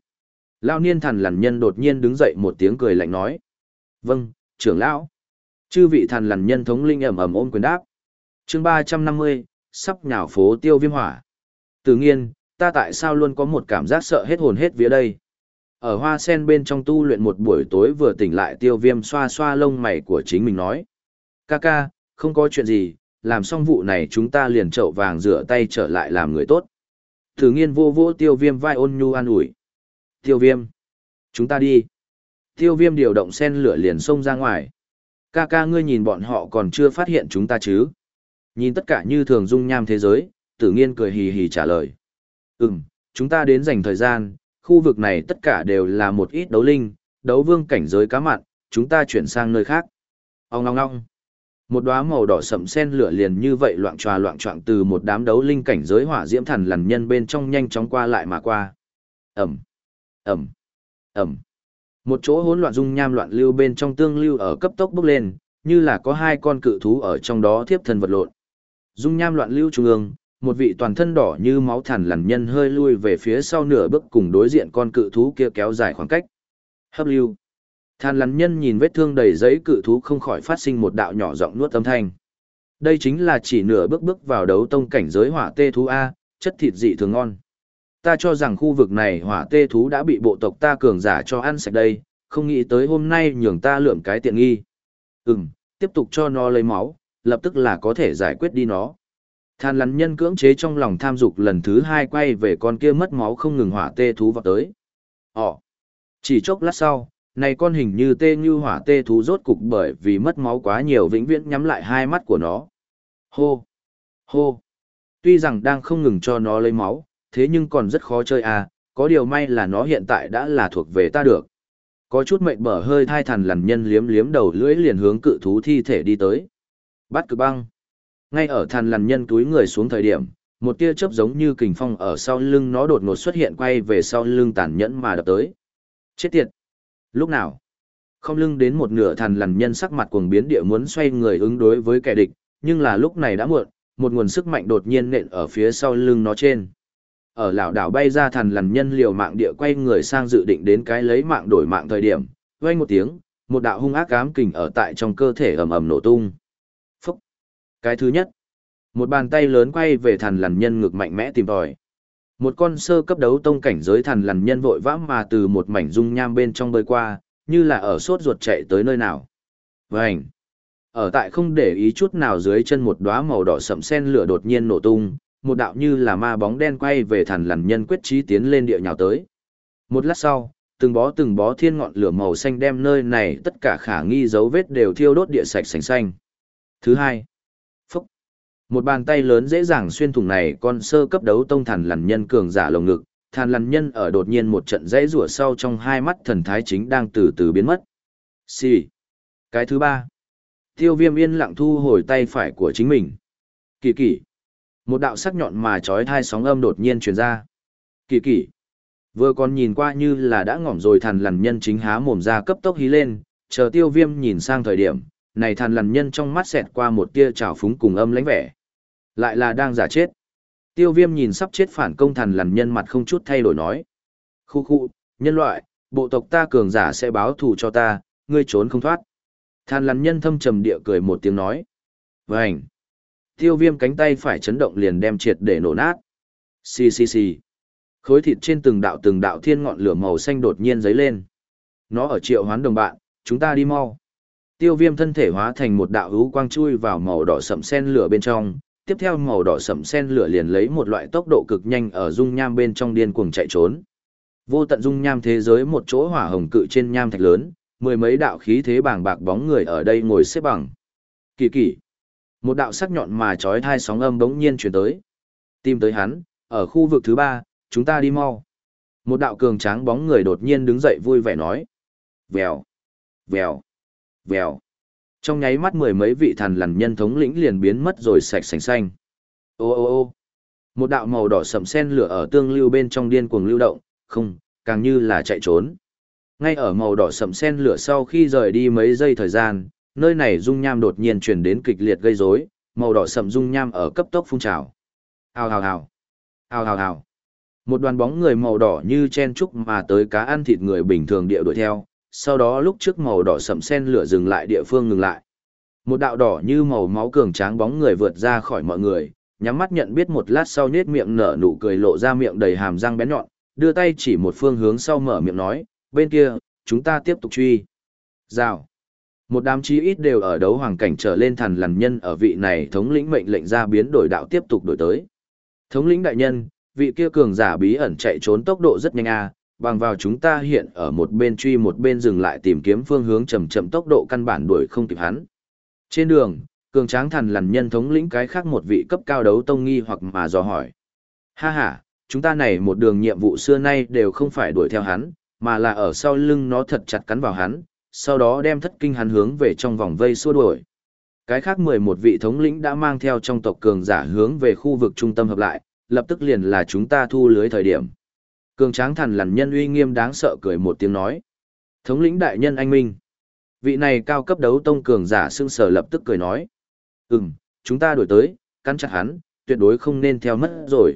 S1: Lao niên thần lằn nhân đột nhiên đứng dậy một tiếng cười lạnh nói. Vâng, trưởng lão. Chư vị thần lằn nhân thống linh ẩm ẩm ôm quyền đáp. chương ba trăm năm mươi sắp nhào phố tiêu viêm hỏa. Tự nhiên, ta tại sao luôn có một cảm giác sợ hết hồn hết vía đây. Ở hoa sen bên trong tu luyện một buổi tối vừa tỉnh lại tiêu viêm xoa xoa lông mày của chính mình nói. Ca ca, không có chuyện gì, làm xong vụ này chúng ta liền trậu vàng rửa tay trở lại làm người tốt. Thử nghiên vô vô tiêu viêm vai ôn nhu an ủi. Tiêu viêm. Chúng ta đi. Tiêu viêm điều động sen lửa liền xông ra ngoài. Ca ca ngươi nhìn bọn họ còn chưa phát hiện chúng ta chứ. Nhìn tất cả như thường dung nham thế giới, tử nghiên cười hì hì trả lời. Ừm, chúng ta đến dành thời gian, khu vực này tất cả đều là một ít đấu linh, đấu vương cảnh giới cá mặn, chúng ta chuyển sang nơi khác. Ông ngong ngong. Một đóa màu đỏ sậm sen lửa liền như vậy loạn tròa loạn trọng từ một đám đấu linh cảnh giới hỏa diễm thần lằn nhân bên trong nhanh chóng qua lại mà qua. Ẩm, Ẩm, Ẩm. Một chỗ hỗn loạn dung nham loạn lưu bên trong tương lưu ở cấp tốc bốc lên, như là có hai con cự thú ở trong đó tiếp thân vật lộn. Dung nham loạn lưu trung ương, một vị toàn thân đỏ như máu thần lằn nhân hơi lui về phía sau nửa bước cùng đối diện con cự thú kia kéo dài khoảng cách. Hấp lưu. Than lằn nhân nhìn vết thương đầy giấy cự thú không khỏi phát sinh một đạo nhỏ giọng nuốt âm thanh. Đây chính là chỉ nửa bước bước vào đấu tông cảnh giới hỏa tê thú A, chất thịt dị thường ngon. Ta cho rằng khu vực này hỏa tê thú đã bị bộ tộc ta cường giả cho ăn sạch đây, không nghĩ tới hôm nay nhường ta lượm cái tiện nghi. Ừm, tiếp tục cho nó lấy máu, lập tức là có thể giải quyết đi nó. Than lắn nhân cưỡng chế trong lòng tham dục lần thứ hai quay về con kia mất máu không ngừng hỏa tê thú vào tới. Ồ! Chỉ chốc lát sau, này con hình như tê như hỏa tê thú rốt cục bởi vì mất máu quá nhiều vĩnh viễn nhắm lại hai mắt của nó. Hô! Hô! Tuy rằng đang không ngừng cho nó lấy máu, thế nhưng còn rất khó chơi à, có điều may là nó hiện tại đã là thuộc về ta được. Có chút mệnh bở hơi thai thằn lằn nhân liếm liếm đầu lưỡi liền hướng cự thú thi thể đi tới. Bắt cực băng! Ngay ở thằn lằn nhân túi người xuống thời điểm, một tia chớp giống như kình phong ở sau lưng nó đột ngột xuất hiện quay về sau lưng tàn nhẫn mà đập tới. Chết tiệt! Lúc nào? Không lưng đến một nửa thằn lằn nhân sắc mặt cuồng biến địa muốn xoay người ứng đối với kẻ địch, nhưng là lúc này đã muộn, một nguồn sức mạnh đột nhiên nện ở phía sau lưng nó trên. Ở lão đảo bay ra thằn lằn nhân liều mạng địa quay người sang dự định đến cái lấy mạng đổi mạng thời điểm, vang một tiếng, một đạo hung ác ám kình ở tại trong cơ thể ầm ầm nổ tung. Phúc. Cái thứ nhất, một bàn tay lớn quay về thằn lằn nhân ngực mạnh mẽ tìm tòi. Một con sơ cấp đấu tông cảnh giới thần lằn nhân vội vã mà từ một mảnh dung nham bên trong bơi qua, như là ở sốt ruột chạy tới nơi nào. Vành! Ở tại không để ý chút nào dưới chân một đóa màu đỏ sậm sen lửa đột nhiên nổ tung, một đạo như là ma bóng đen quay về thần lằn nhân quyết chí tiến lên địa nhào tới. Một lát sau, từng bó từng bó thiên ngọn lửa màu xanh đem nơi này tất cả khả nghi dấu vết đều thiêu đốt địa sạch sành xanh. Thứ hai, một bàn tay lớn dễ dàng xuyên thủng này con sơ cấp đấu tông thần lằn nhân cường giả lồng ngực, thần lằn nhân ở đột nhiên một trận dãy rủa sau trong hai mắt thần thái chính đang từ từ biến mất. Xì. Cái thứ ba. Tiêu viêm yên lặng thu hồi tay phải của chính mình. Kỳ kỳ. Một đạo sắc nhọn mà trói thai sóng âm đột nhiên truyền ra. Kỳ kỳ. Vừa còn nhìn qua như là đã ngỏm rồi thằn lằn nhân chính há mồm ra cấp tốc hí lên, chờ tiêu viêm nhìn sang thời điểm, này thằn lằn nhân trong mắt xẹt qua một tia trào phúng cùng âm lánh vẻ. Lại là đang giả chết. Tiêu viêm nhìn sắp chết phản công thần lằn nhân mặt không chút thay đổi nói. Khu khu, nhân loại, bộ tộc ta cường giả sẽ báo thù cho ta, ngươi trốn không thoát. Thần lằn nhân thâm trầm địa cười một tiếng nói. Vânh. Tiêu viêm cánh tay phải chấn động liền đem triệt để nổ nát. Xì xì xì. Khối thịt trên từng đạo từng đạo thiên ngọn lửa màu xanh đột nhiên dấy lên. Nó ở triệu hoán đồng bạn, chúng ta đi mau. Tiêu viêm thân thể hóa thành một đạo hữu quang chui vào màu đỏ sậm sen lửa bên trong, tiếp theo màu đỏ sẫm sen lửa liền lấy một loại tốc độ cực nhanh ở dung nham bên trong điên cuồng chạy trốn. Vô tận dung nham thế giới một chỗ hỏa hồng cự trên nham thạch lớn, mười mấy đạo khí thế bàng bạc bóng người ở đây ngồi xếp bằng. Kỳ kỳ. Một đạo sắc nhọn mà chói thai sóng âm bỗng nhiên truyền tới. Tìm tới hắn, ở khu vực thứ ba, chúng ta đi mau. Một đạo cường tráng bóng người đột nhiên đứng dậy vui vẻ nói. Vèo, vèo, vèo. Trong nháy mắt mười mấy vị thần lằn nhân thống lĩnh liền biến mất rồi sạch sành xanh. Ô ô ô một đạo màu đỏ sậm sen lửa ở tương lưu bên trong điên cuồng lưu động, không, càng như là chạy trốn. Ngay ở màu đỏ sậm sen lửa sau khi rời đi mấy giây thời gian, nơi này dung nham đột nhiên chuyển đến kịch liệt gây rối, màu đỏ sậm dung nham ở cấp tốc phun trào. Hào hào hào. Hào hào hào. Một đoàn bóng người màu đỏ như chen trúc mà tới cá ăn thịt người bình thường địa đuổi theo, sau đó lúc trước màu đỏ sậm sen lửa dừng lại địa phương ngừng lại. Một đạo đỏ như màu máu cường tráng bóng người vượt ra khỏi mọi người, nhắm mắt nhận biết một lát sau nhếch miệng nở nụ cười lộ ra miệng đầy hàm răng bén nhọn, đưa tay chỉ một phương hướng sau mở miệng nói, bên kia, chúng ta tiếp tục truy. Rào. Một đám chí ít đều ở đấu hoàng cảnh trở lên thần lằn nhân ở vị này thống lĩnh mệnh lệnh ra biến đổi đạo tiếp tục đổi tới. Thống lĩnh đại nhân, vị kia cường giả bí ẩn chạy trốn tốc độ rất nhanh a, bằng vào chúng ta hiện ở một bên truy một bên dừng lại tìm kiếm phương hướng chậm chậm tốc độ căn bản đuổi không kịp hắn. Trên đường, cường tráng thần lằn nhân thống lĩnh cái khác một vị cấp cao đấu tông nghi hoặc mà dò hỏi. Ha ha, chúng ta này một đường nhiệm vụ xưa nay đều không phải đuổi theo hắn, mà là ở sau lưng nó thật chặt cắn vào hắn, sau đó đem thất kinh hắn hướng về trong vòng vây xua đuổi. Cái khác 11 vị thống lĩnh đã mang theo trong tộc cường giả hướng về khu vực trung tâm hợp lại, lập tức liền là chúng ta thu lưới thời điểm. Cường tráng thần lằn nhân uy nghiêm đáng sợ cười một tiếng nói. Thống lĩnh đại nhân anh Minh. Vị này cao cấp đấu tông cường giả sưng sở lập tức cười nói. Ừm, chúng ta đổi tới, cắn chặt hắn, tuyệt đối không nên theo mất rồi.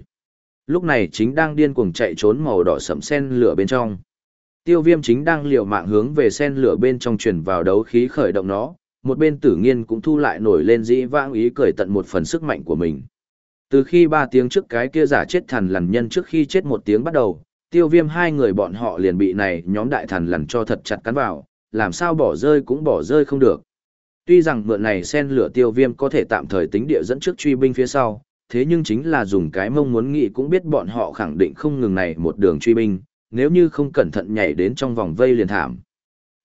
S1: Lúc này chính đang điên cuồng chạy trốn màu đỏ sẫm sen lửa bên trong. Tiêu viêm chính đang liều mạng hướng về sen lửa bên trong chuyển vào đấu khí khởi động nó, một bên tử nghiên cũng thu lại nổi lên dĩ vãng ý cười tận một phần sức mạnh của mình. Từ khi ba tiếng trước cái kia giả chết thần lằn nhân trước khi chết một tiếng bắt đầu, tiêu viêm hai người bọn họ liền bị này nhóm đại thần lằn cho thật chặt cắn vào, làm sao bỏ rơi cũng bỏ rơi không được. Tuy rằng mượn này sen lửa tiêu viêm có thể tạm thời tính địa dẫn trước truy binh phía sau, thế nhưng chính là dùng cái mông muốn nghĩ cũng biết bọn họ khẳng định không ngừng này một đường truy binh, nếu như không cẩn thận nhảy đến trong vòng vây liền thảm.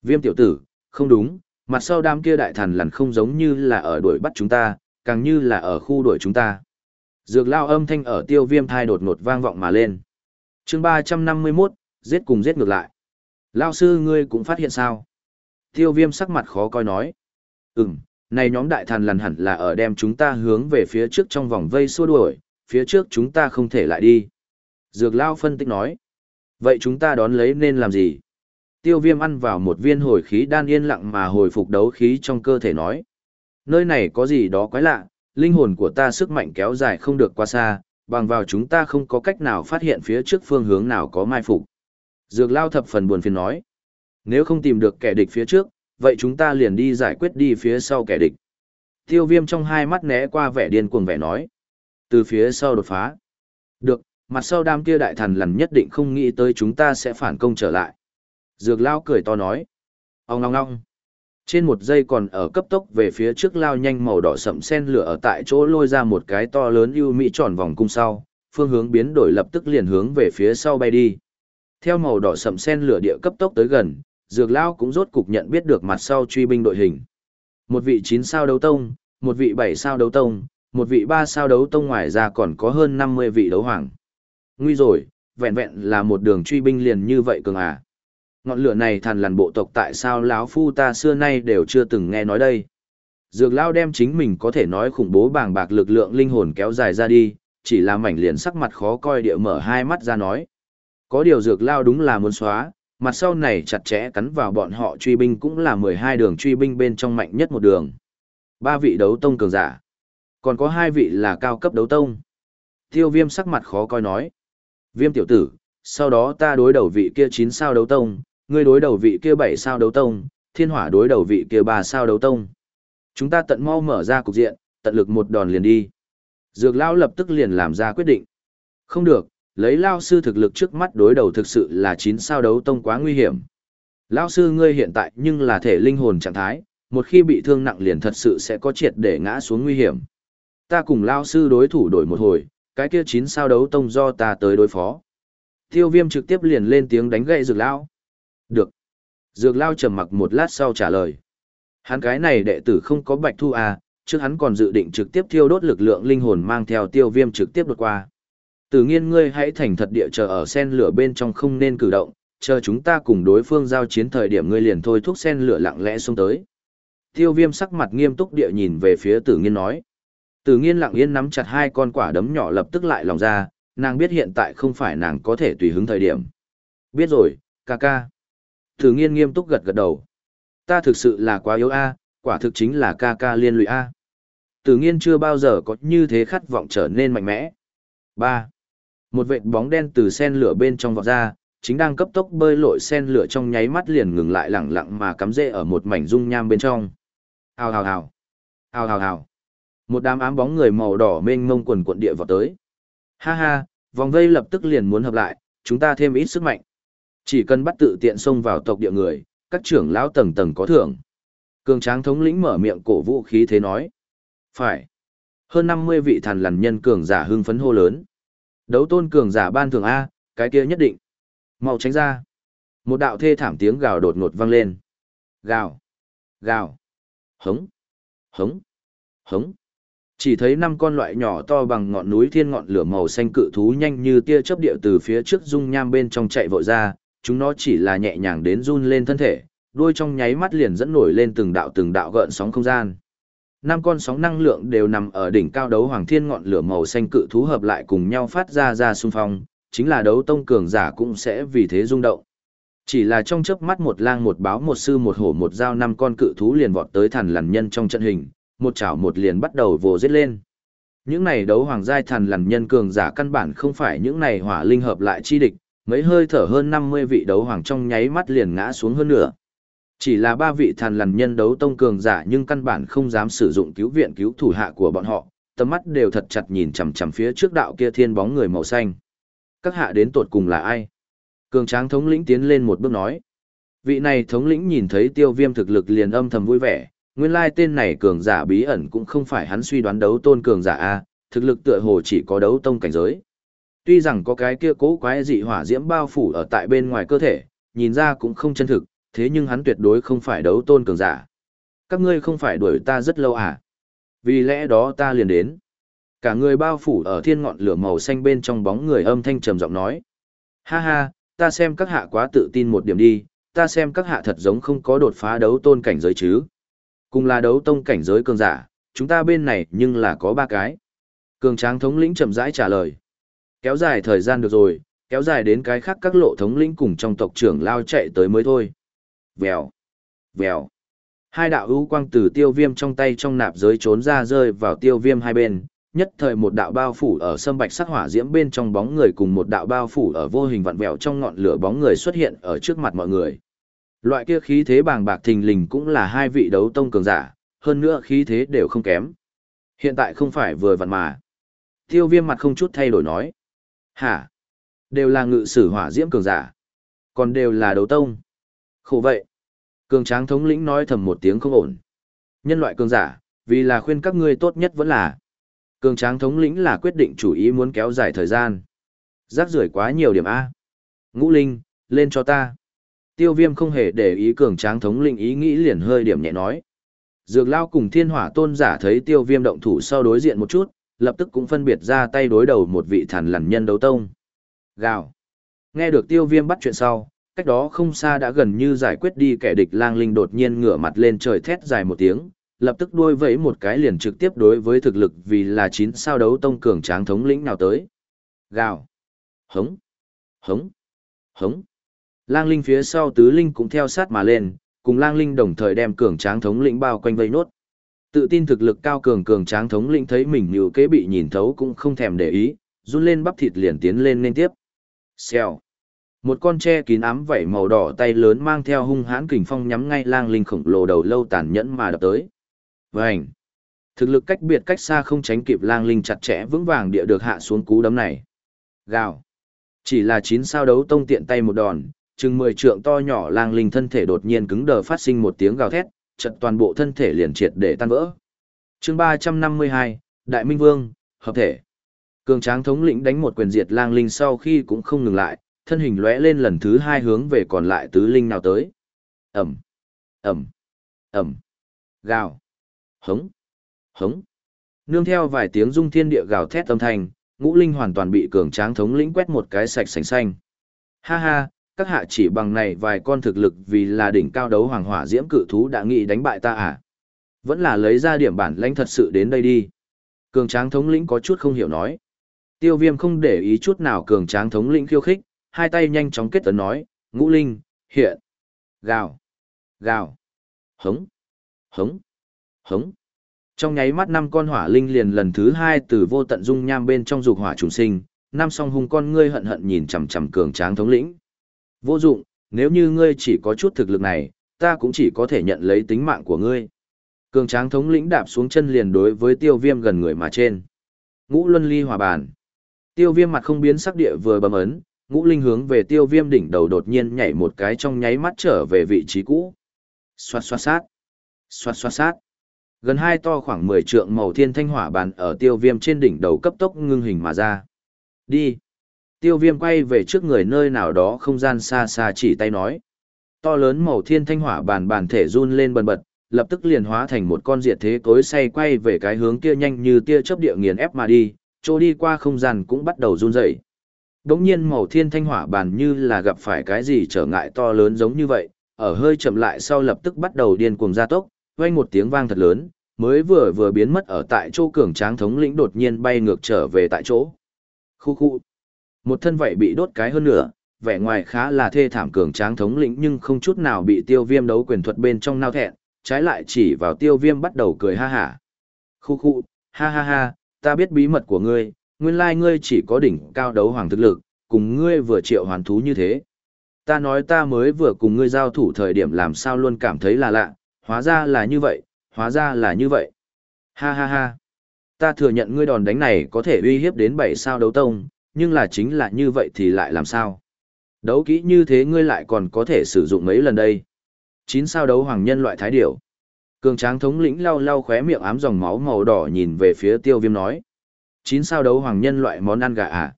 S1: Viêm tiểu tử, không đúng, mặt sau đám kia đại thần lằn không giống như là ở đuổi bắt chúng ta, càng như là ở khu đuổi chúng ta. Dược lao âm thanh ở tiêu viêm thai đột ngột vang vọng mà lên chương 351, giết cùng giết ngược lại. Lao sư ngươi cũng phát hiện sao? Tiêu viêm sắc mặt khó coi nói. Ừm, này nhóm đại thần lằn hẳn là ở đem chúng ta hướng về phía trước trong vòng vây xua đuổi, phía trước chúng ta không thể lại đi. Dược lao phân tích nói. Vậy chúng ta đón lấy nên làm gì? Tiêu viêm ăn vào một viên hồi khí đan yên lặng mà hồi phục đấu khí trong cơ thể nói. Nơi này có gì đó quái lạ, linh hồn của ta sức mạnh kéo dài không được quá xa, bằng vào chúng ta không có cách nào phát hiện phía trước phương hướng nào có mai phục. Dược lao thập phần buồn phiền nói. Nếu không tìm được kẻ địch phía trước, vậy chúng ta liền đi giải quyết đi phía sau kẻ địch. Tiêu viêm trong hai mắt né qua vẻ điên cuồng vẻ nói. Từ phía sau đột phá. Được, mặt sau đám kia đại thần lần nhất định không nghĩ tới chúng ta sẽ phản công trở lại. Dược lao cười to nói. Ông ngong ngong. Trên một giây còn ở cấp tốc về phía trước lao nhanh màu đỏ sậm sen lửa ở tại chỗ lôi ra một cái to lớn ưu mỹ tròn vòng cung sau, phương hướng biến đổi lập tức liền hướng về phía sau bay đi. Theo màu đỏ sậm sen lửa địa cấp tốc tới gần, Dược Lao cũng rốt cục nhận biết được mặt sau truy binh đội hình. Một vị chín sao đấu tông, một vị bảy sao đấu tông, một vị ba sao đấu tông ngoài ra còn có hơn 50 vị đấu hoàng. Nguy rồi, vẹn vẹn là một đường truy binh liền như vậy cường à. Ngọn lửa này thàn lằn bộ tộc tại sao lão phu ta xưa nay đều chưa từng nghe nói đây. Dược Lao đem chính mình có thể nói khủng bố bàng bạc lực lượng linh hồn kéo dài ra đi, chỉ là mảnh liền sắc mặt khó coi địa mở hai mắt ra nói. Có điều Dược Lao đúng là muốn xóa, mặt sau này chặt chẽ cắn vào bọn họ truy binh cũng là 12 đường truy binh bên trong mạnh nhất một đường. Ba vị đấu tông cường giả. Còn có hai vị là cao cấp đấu tông. Tiêu viêm sắc mặt khó coi nói. Viêm tiểu tử, sau đó ta đối đầu vị kia chín sao đấu tông, ngươi đối đầu vị kia bảy sao đấu tông, thiên hỏa đối đầu vị kia ba sao đấu tông. Chúng ta tận mau mở ra cục diện, tận lực một đòn liền đi. Dược lão lập tức liền làm ra quyết định. Không được, lấy lao sư thực lực trước mắt đối đầu thực sự là chín sao đấu tông quá nguy hiểm. Lao sư ngươi hiện tại nhưng là thể linh hồn trạng thái, một khi bị thương nặng liền thật sự sẽ có triệt để ngã xuống nguy hiểm. Ta cùng lao sư đối thủ đổi một hồi, cái kia chín sao đấu tông do ta tới đối phó. Tiêu viêm trực tiếp liền lên tiếng đánh gậy dược lao. Được. Dược lao trầm mặc một lát sau trả lời. Hắn cái này đệ tử không có bạch thu à, trước hắn còn dự định trực tiếp thiêu đốt lực lượng linh hồn mang theo tiêu viêm trực tiếp đột qua. Tử nghiên ngươi hãy thành thật địa chờ ở sen lửa bên trong không nên cử động, chờ chúng ta cùng đối phương giao chiến thời điểm ngươi liền thôi thúc sen lửa lặng lẽ xuống tới. Tiêu viêm sắc mặt nghiêm túc địa nhìn về phía tử nghiên nói. Tử nghiên lặng yên nắm chặt hai con quả đấm nhỏ lập tức lại lòng ra, nàng biết hiện tại không phải nàng có thể tùy hứng thời điểm. Biết rồi, ca ca. Thử nghiên nghiêm túc gật gật đầu. Ta thực sự là quá yếu a, quả thực chính là ca ca liên lụy a. Tử nghiên chưa bao giờ có như thế khát vọng trở nên mạnh mẽ. ba Một vệt bóng đen từ sen lửa bên trong vọt ra, chính đang cấp tốc bơi lội sen lửa trong nháy mắt liền ngừng lại lẳng lặng mà cắm rễ ở một mảnh dung nham bên trong. Hào hào hào. Hào hào hào. Một đám ám bóng người màu đỏ mênh mông quần quận địa vào tới. Ha ha, vòng vây lập tức liền muốn hợp lại, chúng ta thêm ít sức mạnh. Chỉ cần bắt tự tiện xông vào tộc địa người, các trưởng lão tầng tầng có thưởng. Cường tráng thống lĩnh mở miệng cổ vũ khí thế nói. Phải. Hơn 50 vị thần lằn nhân cường giả hưng phấn hô lớn. Đấu tôn cường giả ban thường A, cái kia nhất định. Mau tránh ra. Một đạo thê thảm tiếng gào đột ngột vang lên. Gào. Gào. Hống. Hống. Hống. Chỉ thấy năm con loại nhỏ to bằng ngọn núi thiên ngọn lửa màu xanh cự thú nhanh như tia chớp địa từ phía trước dung nham bên trong chạy vội ra, chúng nó chỉ là nhẹ nhàng đến run lên thân thể, đuôi trong nháy mắt liền dẫn nổi lên từng đạo từng đạo gợn sóng không gian. Năm con sóng năng lượng đều nằm ở đỉnh cao đấu hoàng thiên ngọn lửa màu xanh cự thú hợp lại cùng nhau phát ra ra xung phong, chính là đấu tông cường giả cũng sẽ vì thế rung động. Chỉ là trong chớp mắt một lang một báo một sư một hổ một dao năm con cự thú liền vọt tới thần lằn nhân trong trận hình, một chảo một liền bắt đầu vồ giết lên. Những này đấu hoàng giai thần lằn nhân cường giả căn bản không phải những này hỏa linh hợp lại chi địch, mấy hơi thở hơn 50 vị đấu hoàng trong nháy mắt liền ngã xuống hơn nửa. Chỉ là ba vị thần lằn nhân đấu tông cường giả nhưng căn bản không dám sử dụng cứu viện cứu thủ hạ của bọn họ, tầm mắt đều thật chặt nhìn chằm chằm phía trước đạo kia thiên bóng người màu xanh. Các hạ đến tột cùng là ai? Cường tráng thống lĩnh tiến lên một bước nói. Vị này thống lĩnh nhìn thấy tiêu viêm thực lực liền âm thầm vui vẻ, nguyên lai tên này cường giả bí ẩn cũng không phải hắn suy đoán đấu tôn cường giả A, thực lực tựa hồ chỉ có đấu tông cảnh giới. Tuy rằng có cái kia cố quái dị hỏa diễm bao phủ ở tại bên ngoài cơ thể, nhìn ra cũng không chân thực, thế nhưng hắn tuyệt đối không phải đấu tôn cường giả. Các ngươi không phải đuổi ta rất lâu à? Vì lẽ đó ta liền đến. Cả người bao phủ ở thiên ngọn lửa màu xanh bên trong bóng người âm thanh trầm giọng nói. Ha ha, ta xem các hạ quá tự tin một điểm đi, ta xem các hạ thật giống không có đột phá đấu tôn cảnh giới chứ. Cùng là đấu tông cảnh giới cường giả, chúng ta bên này nhưng là có ba cái. Cường tráng thống lĩnh chậm rãi trả lời. Kéo dài thời gian được rồi, kéo dài đến cái khác các lộ thống lĩnh cùng trong tộc trưởng lao chạy tới mới thôi. Vèo, vèo. Hai đạo ưu quang từ tiêu viêm trong tay trong nạp giới trốn ra rơi vào tiêu viêm hai bên, nhất thời một đạo bao phủ ở sâm bạch sắc hỏa diễm bên trong bóng người cùng một đạo bao phủ ở vô hình vặn vẹo trong ngọn lửa bóng người xuất hiện ở trước mặt mọi người. Loại kia khí thế bàng bạc thình lình cũng là hai vị đấu tông cường giả, hơn nữa khí thế đều không kém. Hiện tại không phải vừa vặn mà. Tiêu viêm mặt không chút thay đổi nói. Hả? Đều là ngự sử hỏa diễm cường giả. Còn đều là đấu tông. Khổ vậy. Cường tráng thống lĩnh nói thầm một tiếng không ổn. Nhân loại cường giả, vì là khuyên các ngươi tốt nhất vẫn là. Cường tráng thống lĩnh là quyết định chủ ý muốn kéo dài thời gian. Rác rưởi quá nhiều điểm A. Ngũ Linh, lên cho ta. Tiêu viêm không hề để ý cường tráng thống lĩnh ý nghĩ liền hơi điểm nhẹ nói. Dược lao cùng thiên hỏa tôn giả thấy tiêu viêm động thủ sau đối diện một chút, lập tức cũng phân biệt ra tay đối đầu một vị thần lằn nhân đấu tông. Gào. Nghe được tiêu viêm bắt chuyện sau, cách đó không xa đã gần như giải quyết đi kẻ địch lang linh đột nhiên ngửa mặt lên trời thét dài một tiếng, lập tức đuôi vẫy một cái liền trực tiếp đối với thực lực vì là chín sao đấu tông cường tráng thống lĩnh nào tới. Gào. Hống. Hống. Hống. Lang linh phía sau tứ linh cũng theo sát mà lên, cùng lang linh đồng thời đem cường tráng thống lĩnh bao quanh vây nốt. Tự tin thực lực cao cường cường tráng thống lĩnh thấy mình như kế bị nhìn thấu cũng không thèm để ý, run lên bắp thịt liền tiến lên nên tiếp. Xèo. Một con tre kín ám vảy màu đỏ tay lớn mang theo hung hãn kình phong nhắm ngay lang linh khổng lồ đầu lâu tàn nhẫn mà đập tới. Vành. Thực lực cách biệt cách xa không tránh kịp lang linh chặt chẽ vững vàng địa được hạ xuống cú đấm này. Gào. Chỉ là chín sao đấu tông tiện tay một đòn, chừng mười trượng to nhỏ lang linh thân thể đột nhiên cứng đờ phát sinh một tiếng gào thét, chật toàn bộ thân thể liền triệt để tan vỡ. chương ba trăm năm mươi hai Đại Minh Vương, hợp thể. Cường tráng thống lĩnh đánh một quyền diệt lang linh sau khi cũng không ngừng lại, thân hình lóe lên lần thứ hai hướng về còn lại tứ linh nào tới. Ẩm, Ẩm, Ẩm, gào, hống, hống. Nương theo vài tiếng rung thiên địa gào thét âm thanh, ngũ linh hoàn toàn bị cường tráng thống lĩnh quét một cái sạch sành xanh. Ha ha, các hạ chỉ bằng này vài con thực lực vì là đỉnh cao đấu hoàng hỏa diễm cự thú đã nghĩ đánh bại ta à? Vẫn là lấy ra điểm bản lãnh thật sự đến đây đi. Cường tráng thống lĩnh có chút không hiểu nói. Tiêu viêm không để ý chút nào cường tráng thống lĩnh khiêu khích, hai tay nhanh chóng kết tấn nói, ngũ linh, hiện, gào, gào, hống, hống, hống. Trong nháy mắt năm con hỏa linh liền lần thứ hai từ vô tận dung nham bên trong dục hỏa trùng sinh, năm song hung con ngươi hận hận nhìn chằm chằm cường tráng thống lĩnh. Vô dụng, nếu như ngươi chỉ có chút thực lực này, ta cũng chỉ có thể nhận lấy tính mạng của ngươi. Cường tráng thống lĩnh đạp xuống chân liền đối với tiêu viêm gần người mà trên. Ngũ luân ly hòa bàn. Tiêu viêm mặt không biến sắc địa vừa bấm ấn, ngũ linh hướng về tiêu viêm đỉnh đầu đột nhiên nhảy một cái trong nháy mắt trở về vị trí cũ. Xoát xoát sát. Xoát xoát sát. Gần hai to khoảng 10 trượng màu thiên thanh hỏa bàn ở tiêu viêm trên đỉnh đầu cấp tốc ngưng hình mà ra. Đi. Tiêu viêm quay về trước người nơi nào đó không gian xa xa chỉ tay nói. To lớn màu thiên thanh hỏa bàn bàn thể run lên bần bật, lập tức liền hóa thành một con diệt thế cối say quay về cái hướng kia nhanh như tia chớp địa nghiền ép mà đi, chỗ đi qua không gian cũng bắt đầu run dậy. Đống nhiên màu thiên thanh hỏa bàn như là gặp phải cái gì trở ngại to lớn giống như vậy, ở hơi chậm lại sau lập tức bắt đầu điên cuồng gia tốc, vang một tiếng vang thật lớn, mới vừa vừa biến mất ở tại chỗ cường tráng thống lĩnh đột nhiên bay ngược trở về tại chỗ. Khu khu. Một thân vậy bị đốt cái hơn nữa, vẻ ngoài khá là thê thảm cường tráng thống lĩnh nhưng không chút nào bị tiêu viêm đấu quyền thuật bên trong nao thẹn, trái lại chỉ vào tiêu viêm bắt đầu cười ha hả. Khu khu, ha ha ha, ta biết bí mật của ngươi, nguyên lai ngươi chỉ có đỉnh cao đấu hoàng thực lực, cùng ngươi vừa triệu hoàn thú như thế. Ta nói ta mới vừa cùng ngươi giao thủ thời điểm làm sao luôn cảm thấy là lạ, hóa ra là như vậy, hóa ra là như vậy. Ha ha ha. Ta thừa nhận ngươi đòn đánh này có thể uy hiếp đến bảy sao đấu tông, nhưng là chính là như vậy thì lại làm sao? Đấu kỹ như thế ngươi lại còn có thể sử dụng mấy lần đây. Chín sao đấu hoàng nhân loại thái điểu. Cường tráng thống lĩnh lau lau khóe miệng ám dòng máu màu đỏ nhìn về phía tiêu viêm nói. Chín sao đấu hoàng nhân loại món ăn gà à?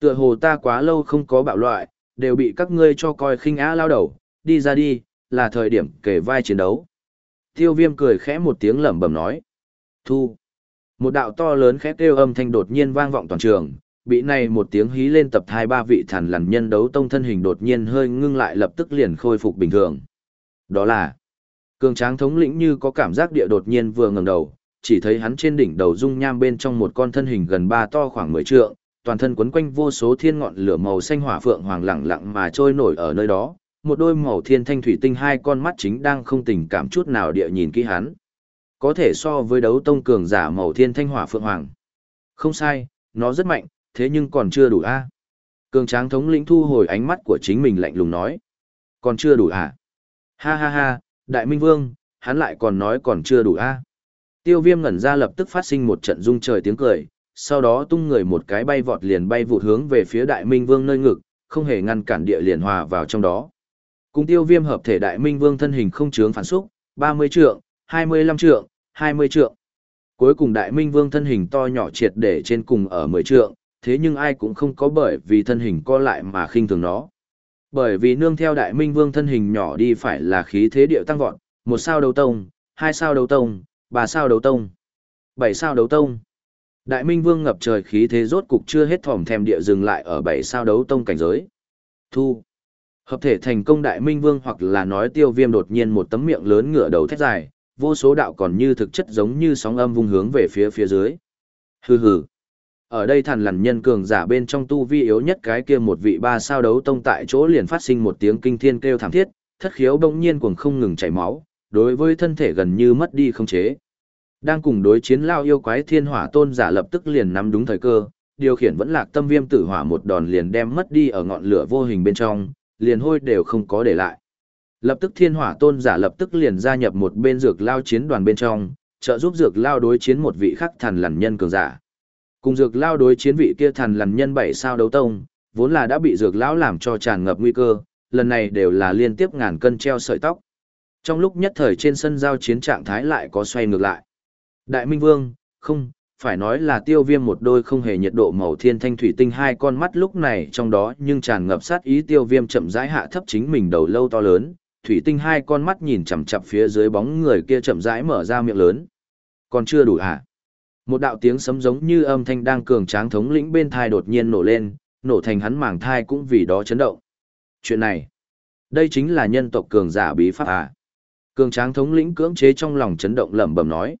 S1: Tựa hồ ta quá lâu không có bạo loại, đều bị các ngươi cho coi khinh á lao đầu, đi ra đi, là thời điểm kể vai chiến đấu. Tiêu viêm cười khẽ một tiếng lẩm bẩm nói. Thu. Một đạo to lớn khẽ kêu âm thanh đột nhiên vang vọng toàn trường, bị này một tiếng hí lên tập hai ba vị thần lằn nhân đấu tông thân hình đột nhiên hơi ngưng lại lập tức liền khôi phục bình thường. Đó là cường tráng thống lĩnh như có cảm giác địa đột nhiên vừa ngẩng đầu, chỉ thấy hắn trên đỉnh đầu dung nham bên trong một con thân hình gần ba to khoảng mười trượng, toàn thân quấn quanh vô số thiên ngọn lửa màu xanh hỏa phượng hoàng lẳng lặng mà trôi nổi ở nơi đó, một đôi màu thiên thanh thủy tinh hai con mắt chính đang không tình cảm chút nào địa nhìn kỹ hắn. Có thể so với đấu tông cường giả màu thiên thanh hỏa phượng hoàng. Không sai, nó rất mạnh, thế nhưng còn chưa đủ a. Cường tráng thống lĩnh thu hồi ánh mắt của chính mình lạnh lùng nói. Còn chưa đủ à? Ha ha ha, đại minh vương, hắn lại còn nói còn chưa đủ a. Tiêu viêm ngẩn ra lập tức phát sinh một trận rung trời tiếng cười, sau đó tung người một cái bay vọt liền bay vụt hướng về phía đại minh vương nơi ngực, không hề ngăn cản địa liền hòa vào trong đó. Cùng tiêu viêm hợp thể đại minh vương thân hình không chướng phản xúc, 30 trượng, 25 trượng, 20 trượng. Cuối cùng đại minh vương thân hình to nhỏ triệt để trên cùng ở 10 trượng, thế nhưng ai cũng không có bởi vì thân hình co lại mà khinh thường nó. Bởi vì nương theo đại minh vương thân hình nhỏ đi phải là khí thế điệu tăng vọt, một sao đấu tông, hai sao đấu tông, ba sao đấu tông, bảy sao đấu tông. Đại minh vương ngập trời khí thế rốt cục chưa hết thỏm thèm địa dừng lại ở bảy sao đấu tông cảnh giới. Thu. Hợp thể thành công đại minh vương hoặc là nói tiêu viêm đột nhiên một tấm miệng lớn ngửa đầu thét dài, vô số đạo còn như thực chất giống như sóng âm vung hướng về phía phía dưới. Hừ hừ. Ở đây thần lằn nhân cường giả bên trong tu vi yếu nhất cái kia một vị ba sao đấu tông tại chỗ liền phát sinh một tiếng kinh thiên kêu thảm thiết, thất khiếu bỗng nhiên cuồng không ngừng chảy máu, đối với thân thể gần như mất đi không chế. Đang cùng đối chiến lao yêu quái thiên hỏa tôn giả lập tức liền nắm đúng thời cơ, điều khiển vẫn lạc tâm viêm tử hỏa một đòn liền đem mất đi ở ngọn lửa vô hình bên trong, liền hôi đều không có để lại. Lập tức thiên hỏa tôn giả lập tức liền gia nhập một bên dược lao chiến đoàn bên trong, trợ giúp dược lao đối chiến một vị khắc thần lằn nhân cường giả. Cùng dược lao đối chiến vị kia thần lằn nhân bảy sao đấu tông, vốn là đã bị dược lão làm cho tràn ngập nguy cơ, lần này đều là liên tiếp ngàn cân treo sợi tóc. Trong lúc nhất thời trên sân giao chiến trạng thái lại có xoay ngược lại. Đại Minh Vương, không, phải nói là tiêu viêm một đôi không hề nhiệt độ màu thiên thanh thủy tinh hai con mắt lúc này trong đó nhưng tràn ngập sát ý tiêu viêm chậm rãi hạ thấp chính mình đầu lâu to lớn, thủy tinh hai con mắt nhìn chằm chằm phía dưới bóng người kia chậm rãi mở ra miệng lớn. Còn chưa đủ hả? Một đạo tiếng sấm giống như âm thanh đang cường tráng thống lĩnh bên thai đột nhiên nổ lên, nổ thành hắn mảng thai cũng vì đó chấn động. Chuyện này, đây chính là nhân tộc cường giả bí pháp à? Cường tráng thống lĩnh cưỡng chế trong lòng chấn động lẩm bẩm nói.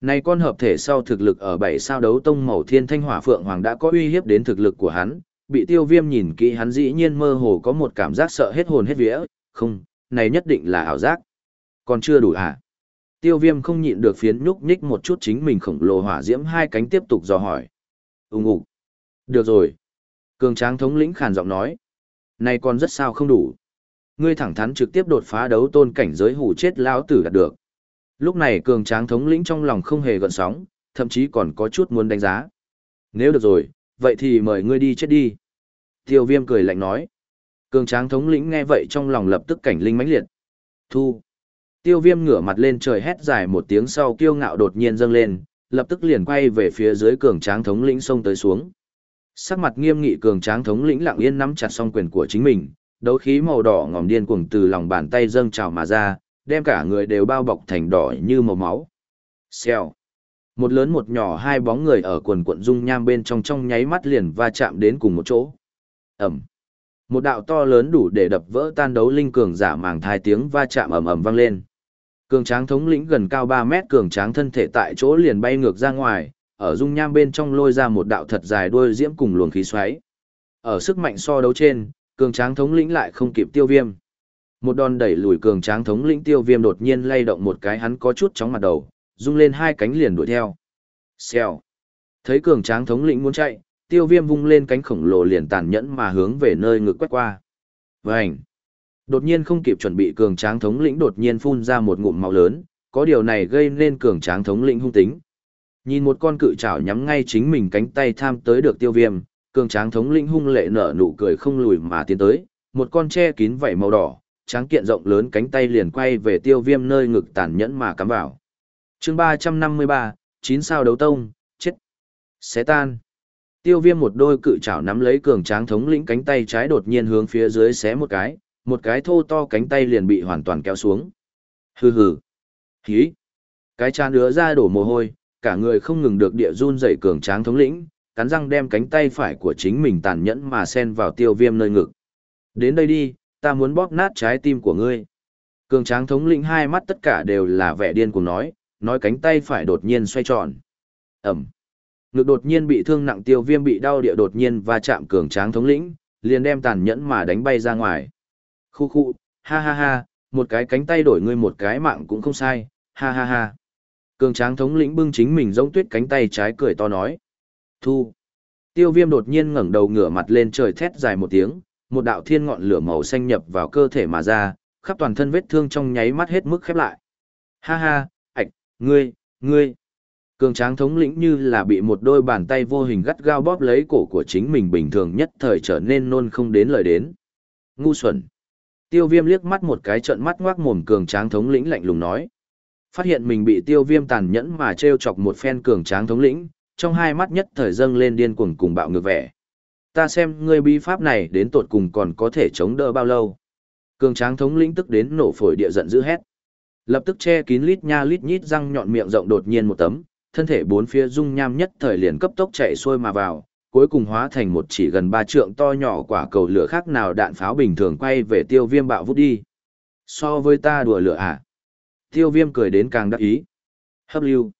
S1: Này con hợp thể sau thực lực ở bảy sao đấu tông màu thiên thanh hỏa phượng hoàng đã có uy hiếp đến thực lực của hắn, bị tiêu viêm nhìn kỹ hắn dĩ nhiên mơ hồ có một cảm giác sợ hết hồn hết vía, không, này nhất định là ảo giác. Còn chưa đủ à? Tiêu viêm không nhịn được phiến nhúc nhích một chút chính mình khổng lồ hỏa diễm hai cánh tiếp tục dò hỏi. Úng ủ. Được rồi, Cường tráng thống lĩnh khàn giọng nói. Này còn rất sao không đủ. Ngươi thẳng thắn trực tiếp đột phá đấu tôn cảnh giới hủ chết lão tử đạt được. Lúc này cường tráng thống lĩnh trong lòng không hề gợn sóng, thậm chí còn có chút muốn đánh giá. Nếu được rồi, vậy thì mời ngươi đi chết đi. Tiêu viêm cười lạnh nói. Cường tráng thống lĩnh nghe vậy trong lòng lập tức cảnh linh mãnh liệt. Thu. Tiêu viêm ngửa mặt lên trời hét dài một tiếng sau kiêu ngạo đột nhiên dâng lên, lập tức liền quay về phía dưới cường tráng thống lĩnh xông tới xuống. Sắc mặt nghiêm nghị cường tráng thống lĩnh lặng yên nắm chặt song quyền của chính mình, đấu khí màu đỏ ngòm điên cuồng từ lòng bàn tay dâng trào mà ra, đem cả người đều bao bọc thành đỏ như màu máu. Xèo. Một lớn một nhỏ hai bóng người ở quần quận dung nham bên trong trong nháy mắt liền va chạm đến cùng một chỗ. Ẩm. Một đạo to lớn đủ để đập vỡ tan đấu linh cường giả màng thai tiếng va chạm ầm ầm vang lên. Cường tráng thống lĩnh gần cao 3 mét cường tráng thân thể tại chỗ liền bay ngược ra ngoài, ở dung nham bên trong lôi ra một đạo thật dài đuôi diễm cùng luồng khí xoáy. Ở sức mạnh so đấu trên, cường tráng thống lĩnh lại không kịp tiêu viêm. Một đòn đẩy lùi cường tráng thống lĩnh tiêu viêm đột nhiên lay động một cái hắn có chút chóng mặt đầu, rung lên hai cánh liền đuổi theo. Xèo. Thấy cường tráng thống lĩnh muốn chạy, tiêu viêm vung lên cánh khổng lồ liền tàn nhẫn mà hướng về nơi ngực quét qua. Vành. Đột nhiên không kịp chuẩn bị cường tráng thống lĩnh đột nhiên phun ra một ngụm máu lớn, có điều này gây nên cường tráng thống lĩnh hung tính. Nhìn một con cự trảo nhắm ngay chính mình cánh tay tham tới được tiêu viêm, cường tráng thống lĩnh hung lệ nở nụ cười không lùi mà tiến tới, một con che kín vảy màu đỏ, tráng kiện rộng lớn cánh tay liền quay về tiêu viêm nơi ngực tàn nhẫn mà cắm vào. chương ba trăm năm mươi ba chín sao đấu tông, chết. Xé tan. Tiêu viêm một đôi cự chảo nắm lấy cường tráng thống lĩnh cánh tay trái đột nhiên hướng phía dưới xé một cái, một cái thô to cánh tay liền bị hoàn toàn kéo xuống. Hừ hừ. Hí. Cái chán ứa ra đổ mồ hôi, cả người không ngừng được địa run dậy cường tráng thống lĩnh, cắn răng đem cánh tay phải của chính mình tàn nhẫn mà sen vào tiêu viêm nơi ngực. Đến đây đi, ta muốn bóp nát trái tim của ngươi. Cường tráng thống lĩnh hai mắt tất cả đều là vẻ điên cùng nói, nói cánh tay phải đột nhiên xoay tròn. Ẩm. Ngực đột nhiên bị thương nặng tiêu viêm bị đau địa đột nhiên và chạm cường tráng thống lĩnh, liền đem tàn nhẫn mà đánh bay ra ngoài. Khu khu, ha ha ha, một cái cánh tay đổi ngươi một cái mạng cũng không sai, ha ha ha. Cường tráng thống lĩnh bưng chính mình giống tuyết cánh tay trái cười to nói. Thu. Tiêu viêm đột nhiên ngẩng đầu ngửa mặt lên trời thét dài một tiếng, một đạo thiên ngọn lửa màu xanh nhập vào cơ thể mà ra, khắp toàn thân vết thương trong nháy mắt hết mức khép lại. Ha ha, ạch, ngươi, ngươi. Cường tráng thống lĩnh như là bị một đôi bàn tay vô hình gắt gao bóp lấy cổ của chính mình bình thường nhất thời trở nên nôn không đến lời đến. Ngu xuẩn. Tiêu viêm liếc mắt một cái trận mắt ngoác mồm cường tráng thống lĩnh lạnh lùng nói. Phát hiện mình bị tiêu viêm tàn nhẫn mà treo chọc một phen cường tráng thống lĩnh, trong hai mắt nhất thời dâng lên điên cuồng cùng bạo ngược vẻ. Ta xem ngươi bi pháp này đến tột cùng còn có thể chống đỡ bao lâu. Cường tráng thống lĩnh tức đến nổ phổi địa giận dữ hét. Lập tức che kín lít nha lít nhít răng nhọn miệng rộng đột nhiên một tấm, thân thể bốn phía dung nham nhất thời liền cấp tốc chạy xuôi mà vào, cuối cùng hóa thành một chỉ gần ba trượng to nhỏ quả cầu lửa khác nào đạn pháo bình thường quay về tiêu viêm bạo vút đi. So với ta đùa lửa à? Tiêu viêm cười đến càng đắc ý. Hấp lưu.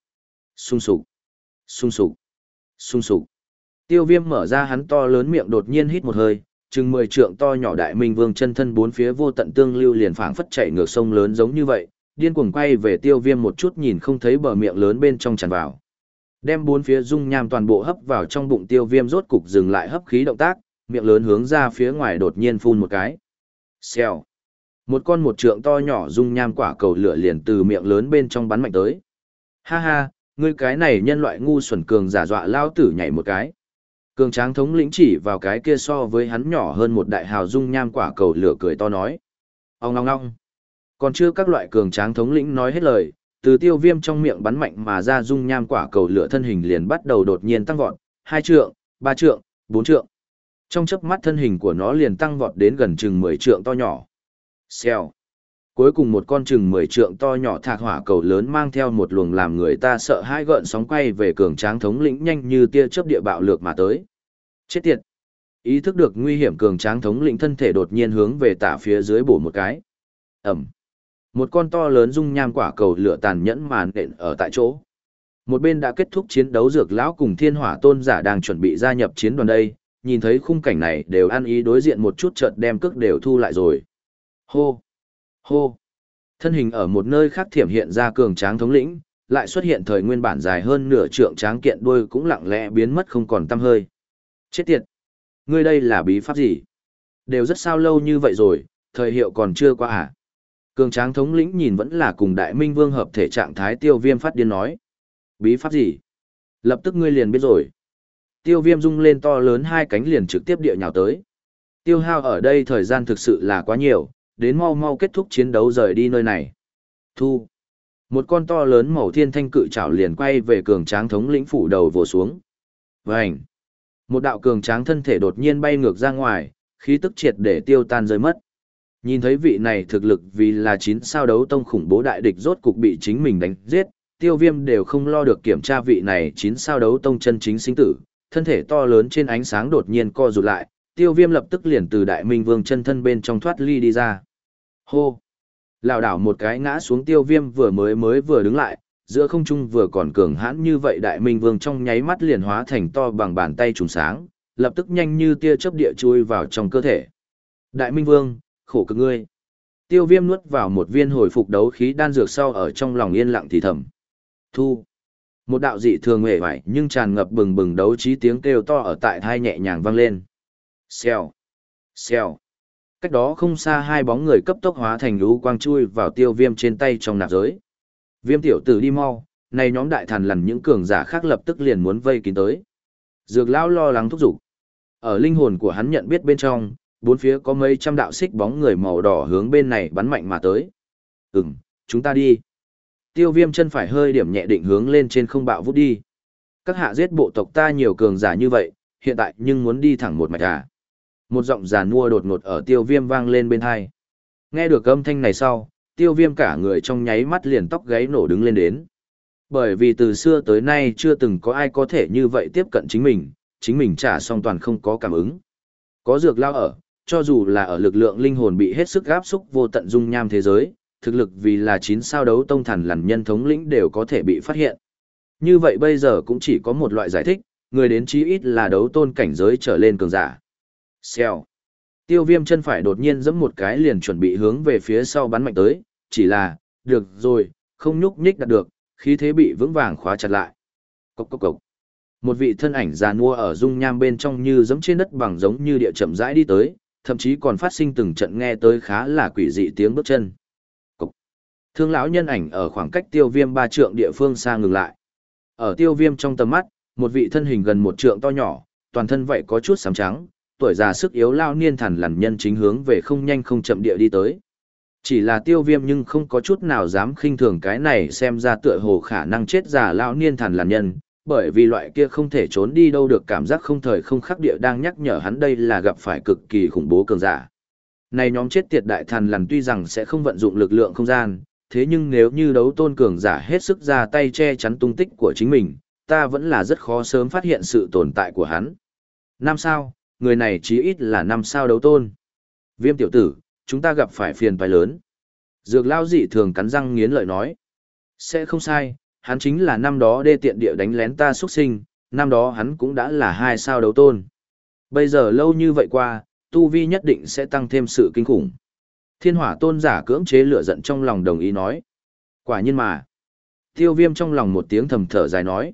S1: Sung sục. Sung sục. Sung sục. Tiêu viêm mở ra hắn to lớn miệng đột nhiên hít một hơi, chừng mười trượng to nhỏ đại minh vương chân thân bốn phía vô tận tương lưu liền phảng phất chạy ngược sông lớn giống như vậy, điên cuồng quay về tiêu viêm một chút nhìn không thấy bờ miệng lớn bên trong tràn vào. Đem bốn phía dung nham toàn bộ hấp vào trong bụng tiêu viêm rốt cục dừng lại hấp khí động tác, miệng lớn hướng ra phía ngoài đột nhiên phun một cái. Xèo. Một con một trượng to nhỏ dung nham quả cầu lửa liền từ miệng lớn bên trong bắn mạnh tới. Ha ha, ngươi cái này nhân loại ngu xuẩn cường giả dọa lao tử nhảy một cái. Cường tráng thống lĩnh chỉ vào cái kia so với hắn nhỏ hơn một đại hào dung nham quả cầu lửa cười to nói. Ông long long Còn chưa các loại cường tráng thống lĩnh nói hết lời, từ tiêu viêm trong miệng bắn mạnh mà ra dung nham quả cầu lửa thân hình liền bắt đầu đột nhiên tăng vọt, hai trượng, ba trượng, bốn trượng. Trong chớp mắt thân hình của nó liền tăng vọt đến gần chừng mười trượng to nhỏ. Xèo. Cuối cùng một con chừng mười trượng to nhỏ thạc hỏa cầu lớn mang theo một luồng làm người ta sợ hãi gợn sóng quay về cường tráng thống lĩnh nhanh như tia chớp địa bạo lược mà tới. Chết tiệt. Ý thức được nguy hiểm cường tráng thống lĩnh thân thể đột nhiên hướng về tả phía dưới bổ một cái. Ẩm. Một con to lớn dung nham quả cầu lửa tàn nhẫn màn nện ở tại chỗ. Một bên đã kết thúc chiến đấu dược lão cùng thiên hỏa tôn giả đang chuẩn bị gia nhập chiến đoàn đây, nhìn thấy khung cảnh này đều ăn ý đối diện một chút chợt đem cước đều thu lại rồi. Hô! Hô! Thân hình ở một nơi khác thiểm hiện ra cường tráng thống lĩnh, lại xuất hiện thời nguyên bản dài hơn nửa trượng tráng kiện đuôi cũng lặng lẽ biến mất không còn tăm hơi. Chết tiệt! ngươi đây là bí pháp gì? Đều rất sao lâu như vậy rồi, thời hiệu còn chưa qua à? Cường tráng thống lĩnh nhìn vẫn là cùng đại minh vương hợp thể trạng thái tiêu viêm phát điên nói. Bí pháp gì? Lập tức ngươi liền biết rồi. Tiêu viêm rung lên to lớn hai cánh liền trực tiếp địa nhào tới. Tiêu hao ở đây thời gian thực sự là quá nhiều, đến mau mau kết thúc chiến đấu rời đi nơi này. Thu. Một con to lớn màu thiên thanh cự trảo liền quay về cường tráng thống lĩnh phủ đầu vồ xuống. Vành. Một đạo cường tráng thân thể đột nhiên bay ngược ra ngoài, khí tức triệt để tiêu tan rơi mất. Nhìn thấy vị này thực lực vì là chín sao đấu tông khủng bố đại địch rốt cục bị chính mình đánh giết, tiêu viêm đều không lo được kiểm tra vị này chín sao đấu tông chân chính sinh tử, thân thể to lớn trên ánh sáng đột nhiên co rụt lại, tiêu viêm lập tức liền từ đại minh vương chân thân bên trong thoát ly đi ra. Hô! lảo đảo một cái ngã xuống tiêu viêm vừa mới mới vừa đứng lại, giữa không trung vừa còn cường hãn như vậy đại minh vương trong nháy mắt liền hóa thành to bằng bàn tay trùng sáng, lập tức nhanh như tia chớp địa chui vào trong cơ thể. Đại minh vương, khổ cực ngươi. Tiêu viêm nuốt vào một viên hồi phục đấu khí đan dược sau ở trong lòng yên lặng thì thầm. Thu. Một đạo dị thường hề vải nhưng tràn ngập bừng bừng đấu trí tiếng kêu to ở tại thai nhẹ nhàng vang lên. Xèo. Xèo. Cách đó không xa hai bóng người cấp tốc hóa thành lũ quang chui vào tiêu viêm trên tay trong nạp giới. Viêm tiểu tử đi mau, này nhóm đại thần lằn những cường giả khác lập tức liền muốn vây kín tới. Dược lão lo lắng thúc giục. Ở linh hồn của hắn nhận biết bên trong, bốn phía có mấy trăm đạo xích bóng người màu đỏ hướng bên này bắn mạnh mà tới. Ừm, chúng ta đi. Tiêu viêm chân phải hơi điểm nhẹ định hướng lên trên không bạo vút đi. Các hạ giết bộ tộc ta nhiều cường giả như vậy, hiện tại nhưng muốn đi thẳng một mạch à. Một giọng giàn mua đột ngột ở tiêu viêm vang lên bên hai. Nghe được âm thanh này sau, tiêu viêm cả người trong nháy mắt liền tóc gáy nổ đứng lên đến. Bởi vì từ xưa tới nay chưa từng có ai có thể như vậy tiếp cận chính mình, chính mình trả song toàn không có cảm ứng. Có dược lao ở, cho dù là ở lực lượng linh hồn bị hết sức gáp xúc vô tận dung nham thế giới, thực lực vì là chín sao đấu tông thần lằn nhân thống lĩnh đều có thể bị phát hiện. Như vậy bây giờ cũng chỉ có một loại giải thích, người đến chí ít là đấu tôn cảnh giới trở lên cường giả. Xèo. Tiêu viêm chân phải đột nhiên giẫm một cái liền chuẩn bị hướng về phía sau bắn mạnh tới, chỉ là, được rồi, không nhúc nhích đạt được, khí thế bị vững vàng khóa chặt lại. Cốc cốc cốc. Một vị thân ảnh già nua ở dung nham bên trong như giẫm trên đất bằng giống như địa chậm rãi đi tới, thậm chí còn phát sinh từng trận nghe tới khá là quỷ dị tiếng bước chân. Cục. Thương lão nhân ảnh ở khoảng cách tiêu viêm ba trượng địa phương xa ngừng lại. Ở tiêu viêm trong tầm mắt, một vị thân hình gần một trượng to nhỏ, toàn thân vậy có chút sám trắng, tuổi già sức yếu lao niên thản lằn nhân chính hướng về không nhanh không chậm địa đi tới. Chỉ là tiêu viêm nhưng không có chút nào dám khinh thường cái này xem ra tựa hồ khả năng chết già lao niên thản lằn nhân, bởi vì loại kia không thể trốn đi đâu được cảm giác không thời không khắc địa đang nhắc nhở hắn đây là gặp phải cực kỳ khủng bố cường giả. Này nhóm chết tiệt đại thần lần tuy rằng sẽ không vận dụng lực lượng không gian, thế nhưng nếu như đấu tôn cường giả hết sức ra tay che chắn tung tích của chính mình, ta vẫn là rất khó sớm phát hiện sự tồn tại của hắn. Năm sao, người này chí ít là năm sao đấu tôn. Viêm tiểu tử, chúng ta gặp phải phiền phải lớn. Dược lao dị thường cắn răng nghiến lợi nói. Sẽ không sai, hắn chính là năm đó đê tiện địa đánh lén ta xuất sinh, năm đó hắn cũng đã là hai sao đấu tôn. Bây giờ lâu như vậy qua, tu vi nhất định sẽ tăng thêm sự kinh khủng. Thiên hỏa tôn giả cưỡng chế lửa giận trong lòng đồng ý nói. Quả nhiên mà. Tiêu viêm trong lòng một tiếng thầm thở dài nói.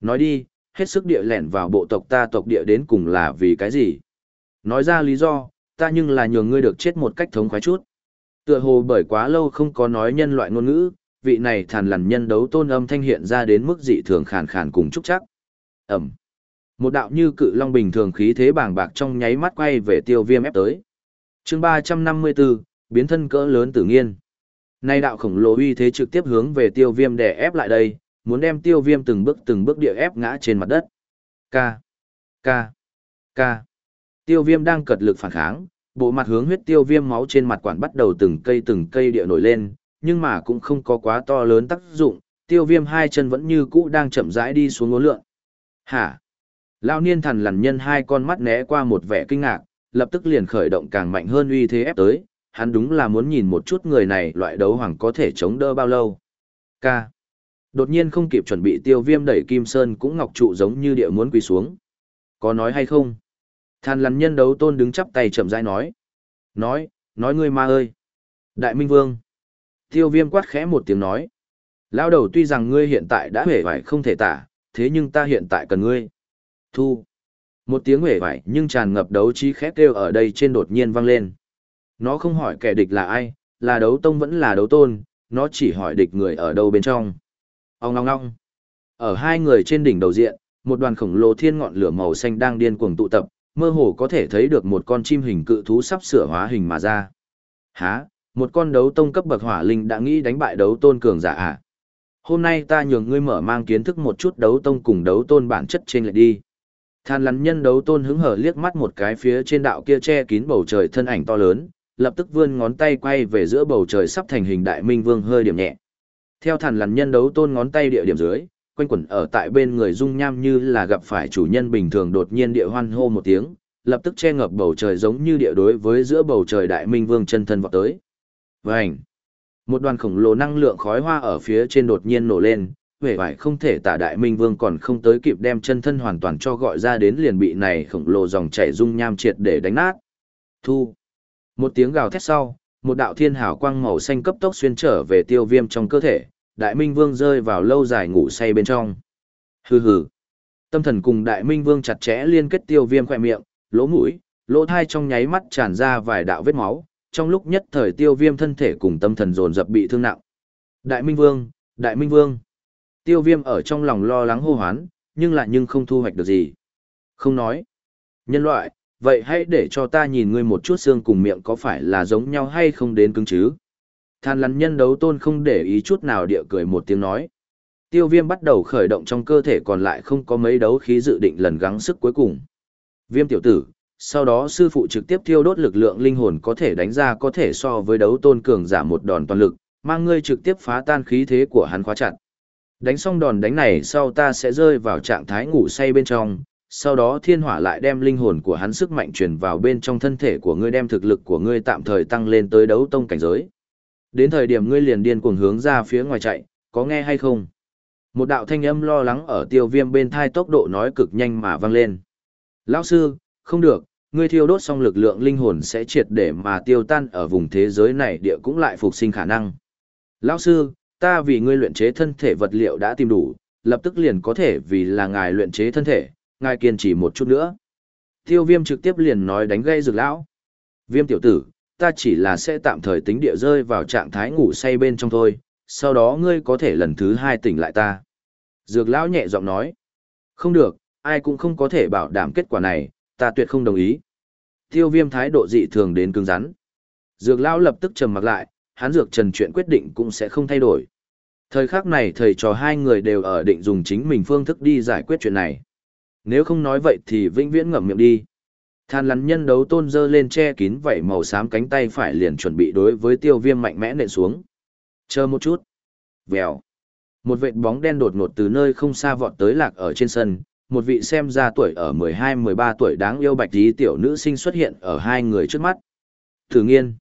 S1: Nói đi, hết sức địa lẻn vào bộ tộc ta tộc địa đến cùng là vì cái gì? Nói ra lý do, ta nhưng là nhường ngươi được chết một cách thống khoái chút. Tựa hồ bởi quá lâu không có nói nhân loại ngôn ngữ, vị này thàn lằn nhân đấu tôn âm thanh hiện ra đến mức dị thường khàn khàn cùng trúc chắc. Ẩm. Một đạo như cự long bình thường khí thế bàng bạc trong nháy mắt quay về tiêu viêm ép tới. chương 354, biến thân cỡ lớn tử nghiên. Nay đạo khổng lồ uy thế trực tiếp hướng về tiêu viêm để ép lại đây, muốn đem tiêu viêm từng bước từng bước địa ép ngã trên mặt đất. Ca, ca, ca. Tiêu viêm đang cật lực phản kháng, bộ mặt hướng huyết tiêu viêm máu trên mặt quản bắt đầu từng cây từng cây địa nổi lên, nhưng mà cũng không có quá to lớn tác dụng, tiêu viêm hai chân vẫn như cũ đang chậm rãi đi xuống ngốn lượn. Hả? Lao niên thần lằn nhân hai con mắt né qua một vẻ kinh ngạc, lập tức liền khởi động càng mạnh hơn uy thế ép tới, hắn đúng là muốn nhìn một chút người này loại đấu hoàng có thể chống đỡ bao lâu. K. Đột nhiên không kịp chuẩn bị tiêu viêm đẩy Kim Sơn cũng ngọc trụ giống như địa muốn quỳ xuống. Có nói hay không? Than lằn nhân đấu tôn đứng chắp tay chậm rãi nói. Nói, nói ngươi ma ơi. Đại Minh Vương. Tiêu viêm quát khẽ một tiếng nói. Lao đầu tuy rằng ngươi hiện tại đã hề vải không thể tả, thế nhưng ta hiện tại cần ngươi. Thu. Một tiếng hề vải nhưng tràn ngập đấu trí khét kêu ở đây trên đột nhiên vang lên. Nó không hỏi kẻ địch là ai, là đấu tông vẫn là đấu tôn, nó chỉ hỏi địch người ở đâu bên trong. Ông ngong ngong. Ở hai người trên đỉnh đầu diện, một đoàn khổng lồ thiên ngọn lửa màu xanh đang điên cuồng tụ tập, mơ hồ có thể thấy được một con chim hình cự thú sắp sửa hóa hình mà ra. Hả, một con đấu tông cấp bậc hỏa linh đã nghĩ đánh bại đấu tôn cường giả à? Hôm nay ta nhường ngươi mở mang kiến thức một chút đấu tông cùng đấu tôn bản chất trên lại đi. Than lắn nhân đấu tôn hứng hở liếc mắt một cái phía trên đạo kia che kín bầu trời thân ảnh to lớn, lập tức vươn ngón tay quay về giữa bầu trời sắp thành hình đại minh vương hơi điểm nhẹ. Theo thản lằn nhân đấu tôn ngón tay địa điểm dưới, quanh quẩn ở tại bên người dung nham như là gặp phải chủ nhân bình thường đột nhiên địa hoan hô một tiếng, lập tức che ngập bầu trời giống như địa đối với giữa bầu trời đại minh vương chân thân vọt tới. Vành! Một đoàn khổng lồ năng lượng khói hoa ở phía trên đột nhiên nổ lên, vẻ vải không thể tả đại minh vương còn không tới kịp đem chân thân hoàn toàn cho gọi ra đến liền bị này khổng lồ dòng chảy dung nham triệt để đánh nát. Thu! Một tiếng gào thét sau, một đạo thiên hào quang màu xanh cấp tốc xuyên trở về tiêu viêm trong cơ thể, đại minh vương rơi vào lâu dài ngủ say bên trong. Hừ hừ. Tâm thần cùng đại minh vương chặt chẽ liên kết tiêu viêm khỏe miệng, lỗ mũi, lỗ thai trong nháy mắt tràn ra vài đạo vết máu, trong lúc nhất thời tiêu viêm thân thể cùng tâm thần dồn dập bị thương nặng. Đại minh vương, đại minh vương. Tiêu viêm ở trong lòng lo lắng hô hoán, nhưng lại nhưng không thu hoạch được gì. Không nói. Nhân loại, vậy hãy để cho ta nhìn ngươi một chút xương cùng miệng có phải là giống nhau hay không đến cứng chứ. Than lắn nhân đấu tôn không để ý chút nào địa cười một tiếng nói. Tiêu viêm bắt đầu khởi động trong cơ thể còn lại không có mấy đấu khí dự định lần gắng sức cuối cùng. Viêm tiểu tử, sau đó sư phụ trực tiếp thiêu đốt lực lượng linh hồn có thể đánh ra có thể so với đấu tôn cường giả một đòn toàn lực, mang ngươi trực tiếp phá tan khí thế của hắn khóa chặt. Đánh xong đòn đánh này sau ta sẽ rơi vào trạng thái ngủ say bên trong, sau đó thiên hỏa lại đem linh hồn của hắn sức mạnh truyền vào bên trong thân thể của ngươi đem thực lực của ngươi tạm thời tăng lên tới đấu tông cảnh giới. Đến thời điểm ngươi liền điên cuồng hướng ra phía ngoài chạy, có nghe hay không? Một đạo thanh âm lo lắng ở tiêu viêm bên thai tốc độ nói cực nhanh mà vang lên. Lão sư, không được, ngươi thiêu đốt xong lực lượng linh hồn sẽ triệt để mà tiêu tan ở vùng thế giới này địa cũng lại phục sinh khả năng. Lão sư, ta vì ngươi luyện chế thân thể vật liệu đã tìm đủ, lập tức liền có thể vì là ngài luyện chế thân thể, ngài kiên trì một chút nữa. Tiêu viêm trực tiếp liền nói đánh gây dược lão. Viêm tiểu tử, ta chỉ là sẽ tạm thời tính địa rơi vào trạng thái ngủ say bên trong thôi, sau đó ngươi có thể lần thứ hai tỉnh lại ta. Dược lão nhẹ giọng nói. Không được, ai cũng không có thể bảo đảm kết quả này, ta tuyệt không đồng ý. Tiêu viêm thái độ dị thường đến cứng rắn. Dược lão lập tức trầm mặc lại, hắn dược trần chuyện quyết định cũng sẽ không thay đổi. Thời khắc này thầy trò hai người đều ở định dùng chính mình phương thức đi giải quyết chuyện này. Nếu không nói vậy thì vĩnh viễn ngậm miệng đi. Than lắn nhân đấu tôn dơ lên che kín vảy màu xám cánh tay phải liền chuẩn bị đối với tiêu viêm mạnh mẽ nện xuống. Chờ một chút. Vèo. Một vệt bóng đen đột ngột từ nơi không xa vọt tới lạc ở trên sân, một vị xem ra tuổi ở 12-13 tuổi đáng yêu bạch tí tiểu nữ sinh xuất hiện ở hai người trước mắt. Thử nghiên.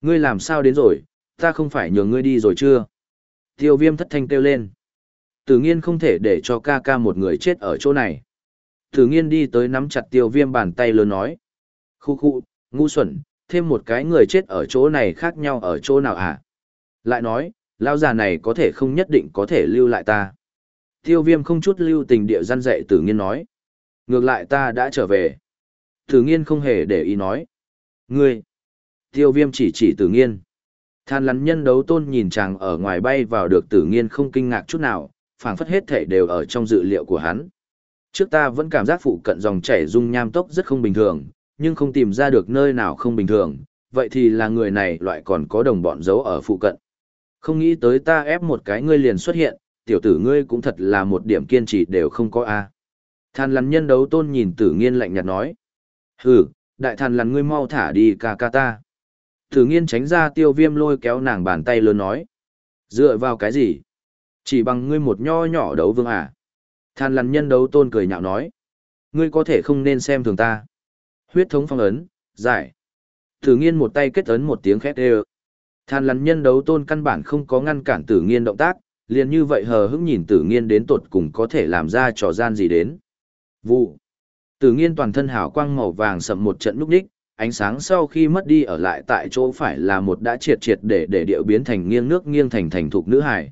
S1: Ngươi làm sao đến rồi, ta không phải nhường ngươi đi rồi chưa? Tiêu viêm thất thanh kêu lên. Tử nghiên không thể để cho ca ca một người chết ở chỗ này. Tử nghiên đi tới nắm chặt tiêu viêm bàn tay lớn nói. Khu khu, ngu xuẩn, thêm một cái người chết ở chỗ này khác nhau ở chỗ nào à? Lại nói, lao già này có thể không nhất định có thể lưu lại ta. Tiêu viêm không chút lưu tình địa gian dạy tử nghiên nói. Ngược lại ta đã trở về. Tử nghiên không hề để ý nói. Ngươi! Tiêu viêm chỉ chỉ tử nghiên. Than lắn nhân đấu tôn nhìn chàng ở ngoài bay vào được tử nghiên không kinh ngạc chút nào, phảng phất hết thể đều ở trong dự liệu của hắn. Trước ta vẫn cảm giác phụ cận dòng chảy dung nham tốc rất không bình thường, nhưng không tìm ra được nơi nào không bình thường, vậy thì là người này loại còn có đồng bọn giấu ở phụ cận. Không nghĩ tới ta ép một cái ngươi liền xuất hiện, tiểu tử ngươi cũng thật là một điểm kiên trì đều không có a. Than lằn nhân đấu tôn nhìn tử nghiên lạnh nhạt nói. Hừ, đại than lằn ngươi mau thả đi ca ca ta. Tử nghiên tránh ra tiêu viêm lôi kéo nàng bàn tay lớn nói. Dựa vào cái gì? Chỉ bằng ngươi một nho nhỏ đấu vương à? Than lằn nhân đấu tôn cười nhạo nói. Ngươi có thể không nên xem thường ta. Huyết thống phong ấn, giải. Tử nghiên một tay kết ấn một tiếng khét đê Than lằn nhân đấu tôn căn bản không có ngăn cản tử nghiên động tác, liền như vậy hờ hững nhìn tử nghiên đến tột cùng có thể làm ra trò gian gì đến. Vụ. Tử nghiên toàn thân hào quang màu vàng sậm một trận lúc đích, ánh sáng sau khi mất đi ở lại tại chỗ phải là một đã triệt triệt để để điệu biến thành nghiêng nước nghiêng thành thành thục nữ hải.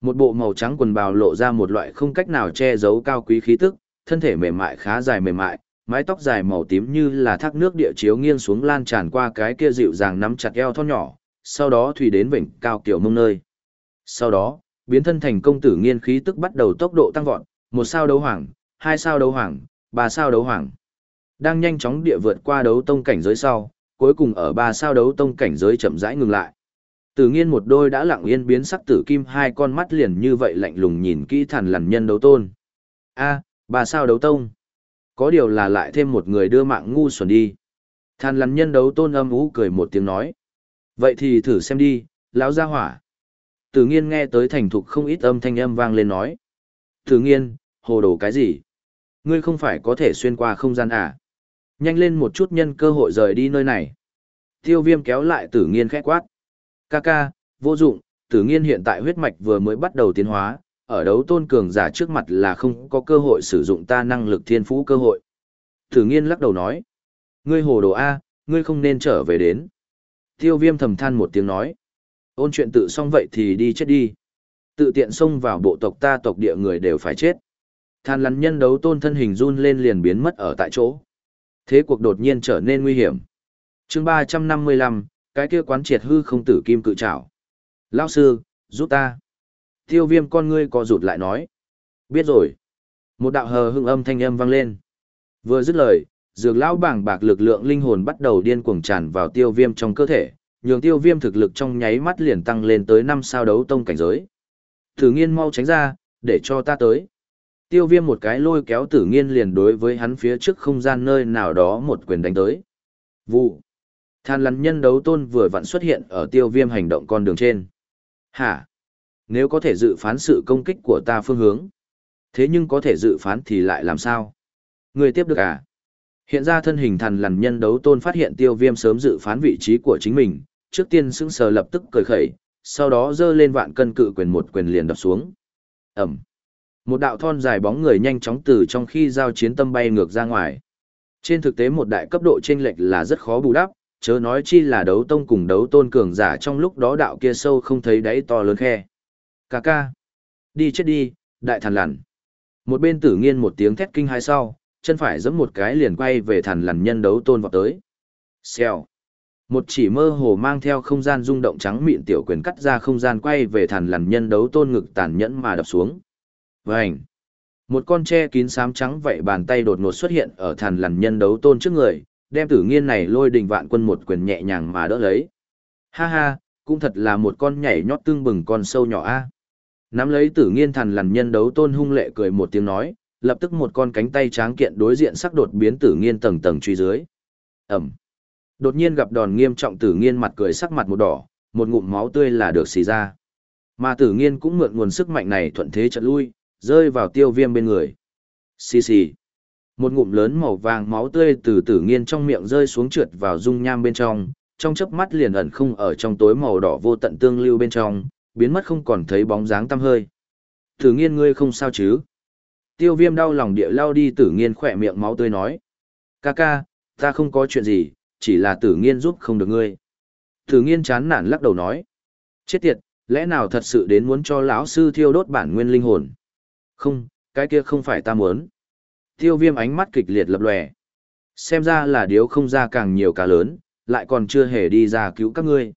S1: Một bộ màu trắng quần bào lộ ra một loại không cách nào che giấu cao quý khí tức, thân thể mềm mại khá dài mềm mại, mái tóc dài màu tím như là thác nước địa chiếu nghiêng xuống lan tràn qua cái kia dịu dàng nắm chặt eo thon nhỏ, sau đó thủy đến vịnh cao kiểu mông nơi. Sau đó, biến thân thành công tử nghiên khí tức bắt đầu tốc độ tăng vọt, một sao đấu hoàng, hai sao đấu hoàng, ba sao đấu hoàng. Đang nhanh chóng địa vượt qua đấu tông cảnh giới sau, cuối cùng ở ba sao đấu tông cảnh giới chậm rãi ngừng lại. Tử nghiên một đôi đã lặng yên biến sắc tử kim hai con mắt liền như vậy lạnh lùng nhìn kỹ thần lằn nhân đấu tôn. a ba sao đấu tông. Có điều là lại thêm một người đưa mạng ngu xuẩn đi. Thần lằn nhân đấu tôn âm ú cười một tiếng nói. Vậy thì thử xem đi, lão gia hỏa. Tử nghiên nghe tới thành thục không ít âm thanh âm vang lên nói. Tử nghiên, hồ đồ cái gì? Ngươi không phải có thể xuyên qua không gian à? Nhanh lên một chút nhân cơ hội rời đi nơi này. Tiêu viêm kéo lại tử nghiên khẽ quát. Ca ca, vô dụng, tử nghiên hiện tại huyết mạch vừa mới bắt đầu tiến hóa, ở đấu tôn cường giả trước mặt là không có cơ hội sử dụng ta năng lực thiên phú cơ hội. Tử nghiên lắc đầu nói. Ngươi hồ đồ A, ngươi không nên trở về đến. Tiêu viêm thầm than một tiếng nói. Ôn chuyện tự xong vậy thì đi chết đi. Tự tiện xông vào bộ tộc ta tộc địa người đều phải chết. Than lắn nhân đấu tôn thân hình run lên liền biến mất ở tại chỗ. Thế cuộc đột nhiên trở nên nguy hiểm. chương ba trăm năm mươi lăm cái kia quán triệt hư không tử kim cự trảo. Lao sư, giúp ta. Tiêu viêm con ngươi co rụt lại nói. Biết rồi. Một đạo hờ hưng âm thanh âm vang lên. Vừa dứt lời, dược lão bảng bạc lực lượng linh hồn bắt đầu điên cuồng tràn vào tiêu viêm trong cơ thể, nhường tiêu viêm thực lực trong nháy mắt liền tăng lên tới năm sao đấu tông cảnh giới. Thử nghiên mau tránh ra, để cho ta tới. Tiêu viêm một cái lôi kéo tử nghiên liền đối với hắn phía trước không gian nơi nào đó một quyền đánh tới. Vụ. Than lắn nhân đấu tôn vừa vặn xuất hiện ở tiêu viêm hành động con đường trên. Hả? Nếu có thể dự phán sự công kích của ta phương hướng. Thế nhưng có thể dự phán thì lại làm sao? Người tiếp được à? Hiện ra thân hình thần lằn nhân đấu tôn phát hiện tiêu viêm sớm dự phán vị trí của chính mình, trước tiên sững sờ lập tức cười khẩy, sau đó giơ lên vạn cân cự quyền một quyền liền đập xuống. ầm Một đạo thon dài bóng người nhanh chóng từ trong khi giao chiến tâm bay ngược ra ngoài. Trên thực tế một đại cấp độ chênh lệch là rất khó bù đắp, chớ nói chi là đấu tông cùng đấu tôn cường giả trong lúc đó đạo kia sâu không thấy đáy to lớn khe. Cà ca. Đi chết đi, đại thần lằn. Một bên tử nghiên một tiếng thét kinh hai sau, chân phải giẫm một cái liền quay về thần lằn nhân đấu tôn vọt tới. Xèo. Một chỉ mơ hồ mang theo không gian rung động trắng mịn tiểu quyền cắt ra không gian quay về thằn lằn nhân đấu tôn ngực tàn nhẫn mà đập xuống. Vành. Một con tre kín xám trắng vậy bàn tay đột ngột xuất hiện ở thằn lằn nhân đấu tôn trước người, đem tử nghiên này lôi đình vạn quân một quyền nhẹ nhàng mà đỡ lấy. Ha ha, cũng thật là một con nhảy nhót tương bừng con sâu nhỏ a. Nắm lấy tử nghiên thằn lằn nhân đấu tôn hung lệ cười một tiếng nói, lập tức một con cánh tay tráng kiện đối diện sắc đột biến tử nghiên tầng tầng truy dưới. Ẩm. Đột nhiên gặp đòn nghiêm trọng tử nghiên mặt cười sắc mặt một đỏ, một ngụm máu tươi là được xì ra. Mà tử nghiên cũng mượn nguồn sức mạnh này thuận thế trận lui, rơi vào tiêu viêm bên người. Xì xì. Một ngụm lớn màu vàng máu tươi từ tử nghiên trong miệng rơi xuống trượt vào dung nham bên trong, trong chớp mắt liền ẩn không ở trong tối màu đỏ vô tận tương lưu bên trong, biến mất không còn thấy bóng dáng tăm hơi. Tử nghiên ngươi không sao chứ? Tiêu viêm đau lòng địa lao đi tử nghiên khỏe miệng máu tươi nói. Ca ca, ta không có chuyện gì, chỉ là tử nghiên giúp không được ngươi. Tử nghiên chán nản lắc đầu nói. Chết tiệt, lẽ nào thật sự đến muốn cho lão sư thiêu đốt bản nguyên linh hồn? Không, cái kia không phải ta muốn. Tiêu viêm ánh mắt kịch liệt lập lòe. Xem ra là điếu không ra càng nhiều cá lớn, lại còn chưa hề đi ra cứu các ngươi.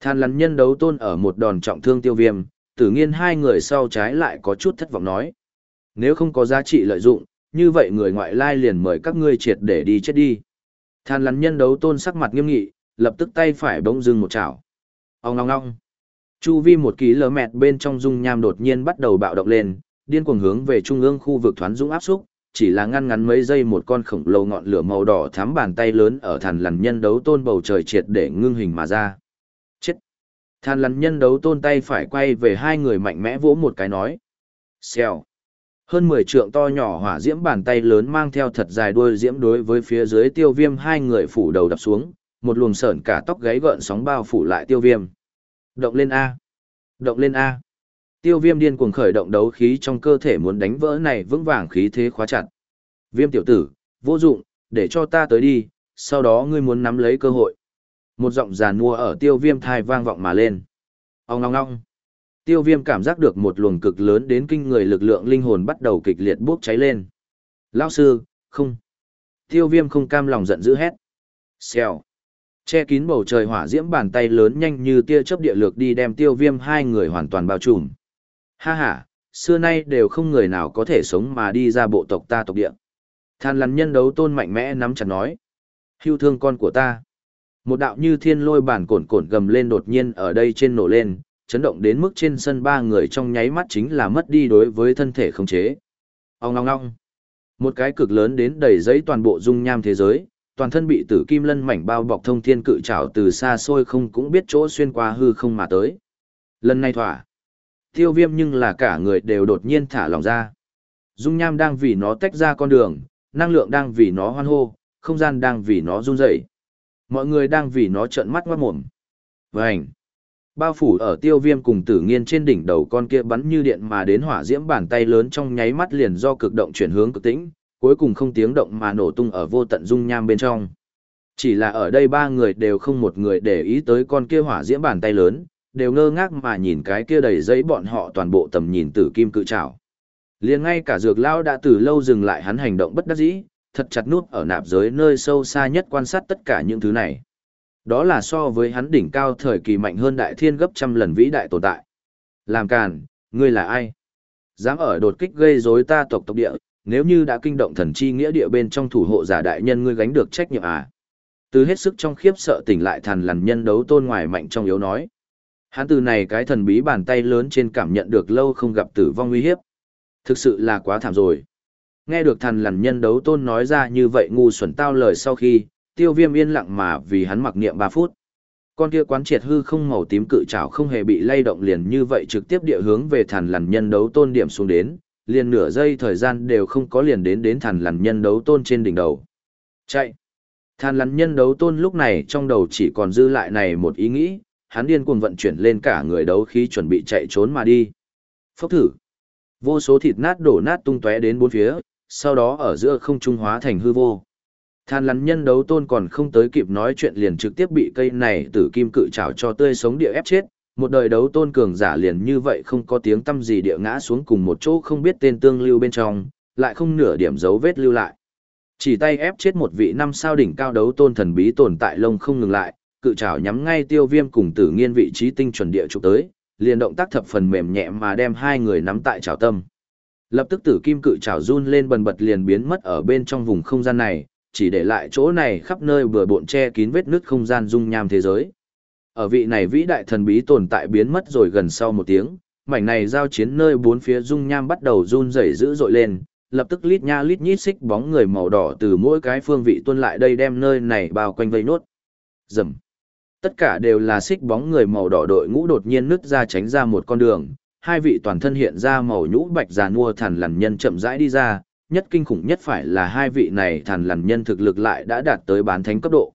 S1: Than lắn nhân đấu tôn ở một đòn trọng thương tiêu viêm, tử nghiên hai người sau trái lại có chút thất vọng nói. Nếu không có giá trị lợi dụng, như vậy người ngoại lai liền mời các ngươi triệt để đi chết đi. Than lắn nhân đấu tôn sắc mặt nghiêm nghị, lập tức tay phải bỗng dưng một chảo. Ông ngong ngong. Chu vi một ký lờ mẹt bên trong dung nham đột nhiên bắt đầu bạo động lên, điên cuồng hướng về trung ương khu vực thoán dũng áp xúc, chỉ là ngăn ngắn mấy giây một con khổng lồ ngọn lửa màu đỏ thắm bàn tay lớn ở than lằn nhân đấu tôn bầu trời triệt để ngưng hình mà ra. Chết! Than lằn nhân đấu tôn tay phải quay về hai người mạnh mẽ vỗ một cái nói. Xèo! Hơn 10 trượng to nhỏ hỏa diễm bàn tay lớn mang theo thật dài đuôi diễm đối với phía dưới tiêu viêm hai người phủ đầu đập xuống, một luồng sởn cả tóc gáy gợn sóng bao phủ lại tiêu viêm. Động lên A! Động lên A! Tiêu viêm điên cuồng khởi động đấu khí trong cơ thể muốn đánh vỡ này vững vàng khí thế khóa chặt. Viêm tiểu tử, vô dụng, để cho ta tới đi, sau đó ngươi muốn nắm lấy cơ hội. Một giọng giàn mua ở tiêu viêm thai vang vọng mà lên. Ông ngong ngong. Tiêu viêm cảm giác được một luồng cực lớn đến kinh người lực lượng linh hồn bắt đầu kịch liệt bốc cháy lên. Lao sư, không. Tiêu viêm không cam lòng giận dữ hét. Xèo. Che kín bầu trời hỏa diễm bàn tay lớn nhanh như tia chớp địa lược đi đem tiêu viêm hai người hoàn toàn bao trùm. Ha ha, xưa nay đều không người nào có thể sống mà đi ra bộ tộc ta tộc địa. Than lắn nhân đấu tôn mạnh mẽ nắm chặt nói. Hưu thương con của ta. Một đạo như thiên lôi bản cồn cồn gầm lên đột nhiên ở đây trên nổ lên, chấn động đến mức trên sân ba người trong nháy mắt chính là mất đi đối với thân thể khống chế. Ông ngong ngong. Một cái cực lớn đến đầy giấy toàn bộ dung nham thế giới, toàn thân bị tử kim lân mảnh bao bọc thông thiên cự trảo từ xa xôi không cũng biết chỗ xuyên qua hư không mà tới. Lần này thỏa. Tiêu viêm nhưng là cả người đều đột nhiên thả lòng ra. Dung nham đang vì nó tách ra con đường, năng lượng đang vì nó hoan hô, không gian đang vì nó run rẩy. Mọi người đang vì nó trợn mắt ngoát mồm. Vành. Bao phủ ở tiêu viêm cùng tử nghiên trên đỉnh đầu con kia bắn như điện mà đến hỏa diễm bàn tay lớn trong nháy mắt liền do cực động chuyển hướng cực tĩnh, cuối cùng không tiếng động mà nổ tung ở vô tận dung nham bên trong. Chỉ là ở đây ba người đều không một người để ý tới con kia hỏa diễm bàn tay lớn, đều ngơ ngác mà nhìn cái kia đầy giấy bọn họ toàn bộ tầm nhìn tử kim cự trảo. Liền ngay cả dược lao đã từ lâu dừng lại hắn hành động bất đắc dĩ, thật chặt nút ở nạp giới nơi sâu xa nhất quan sát tất cả những thứ này. Đó là so với hắn đỉnh cao thời kỳ mạnh hơn đại thiên gấp trăm lần vĩ đại tồn tại. Làm càn, ngươi là ai? Dám ở đột kích gây rối ta tộc tộc địa, nếu như đã kinh động thần chi nghĩa địa bên trong thủ hộ giả đại nhân ngươi gánh được trách nhiệm à? Từ hết sức trong khiếp sợ tỉnh lại thần lằn nhân đấu tôn ngoài mạnh trong yếu nói. Hắn từ này cái thần bí bàn tay lớn trên cảm nhận được lâu không gặp tử vong nguy hiếp. Thực sự là quá thảm rồi. Nghe được thần lằn nhân đấu tôn nói ra như vậy ngu xuẩn tao lời sau khi, tiêu viêm yên lặng mà vì hắn mặc niệm ba phút. Con kia quán triệt hư không màu tím cự trảo không hề bị lay động liền như vậy trực tiếp địa hướng về thàn lằn nhân đấu tôn điểm xuống đến, liền nửa giây thời gian đều không có liền đến đến thàn lằn nhân đấu tôn trên đỉnh đầu. Chạy! Thàn lằn nhân đấu tôn lúc này trong đầu chỉ còn dư lại này một ý nghĩ, hắn điên cuồng vận chuyển lên cả người đấu khí chuẩn bị chạy trốn mà đi. Phốc thử! Vô số thịt nát đổ nát tung tóe đến bốn phía, sau đó ở giữa không trung hóa thành hư vô. Than lắn nhân đấu tôn còn không tới kịp nói chuyện liền trực tiếp bị cây này tử kim cự trảo cho tươi sống địa ép chết, một đời đấu tôn cường giả liền như vậy không có tiếng tâm gì địa ngã xuống cùng một chỗ không biết tên tương lưu bên trong, lại không nửa điểm dấu vết lưu lại. Chỉ tay ép chết một vị năm sao đỉnh cao đấu tôn thần bí tồn tại lông không ngừng lại, cự trảo nhắm ngay tiêu viêm cùng tử nghiên vị trí tinh chuẩn địa trục tới, liền động tác thập phần mềm nhẹ mà đem hai người nắm tại trảo tâm. Lập tức tử kim cự trảo run lên bần bật liền biến mất ở bên trong vùng không gian này, chỉ để lại chỗ này khắp nơi bừa bộn che kín vết nứt không gian dung nham thế giới. Ở vị này vĩ đại thần bí tồn tại biến mất rồi gần sau một tiếng, mảnh này giao chiến nơi bốn phía dung nham bắt đầu run rẩy dữ dội lên, lập tức lít nha lít nhít xích bóng người màu đỏ từ mỗi cái phương vị tuôn lại đây đem nơi này bao quanh vây nốt. Rầm. Tất cả đều là xích bóng người màu đỏ đội ngũ đột nhiên nứt ra tránh ra một con đường, hai vị toàn thân hiện ra màu nhũ bạch già mua thản lằn nhân chậm rãi đi ra, nhất kinh khủng nhất phải là hai vị này thằn lằn nhân thực lực lại đã đạt tới bán thánh cấp độ.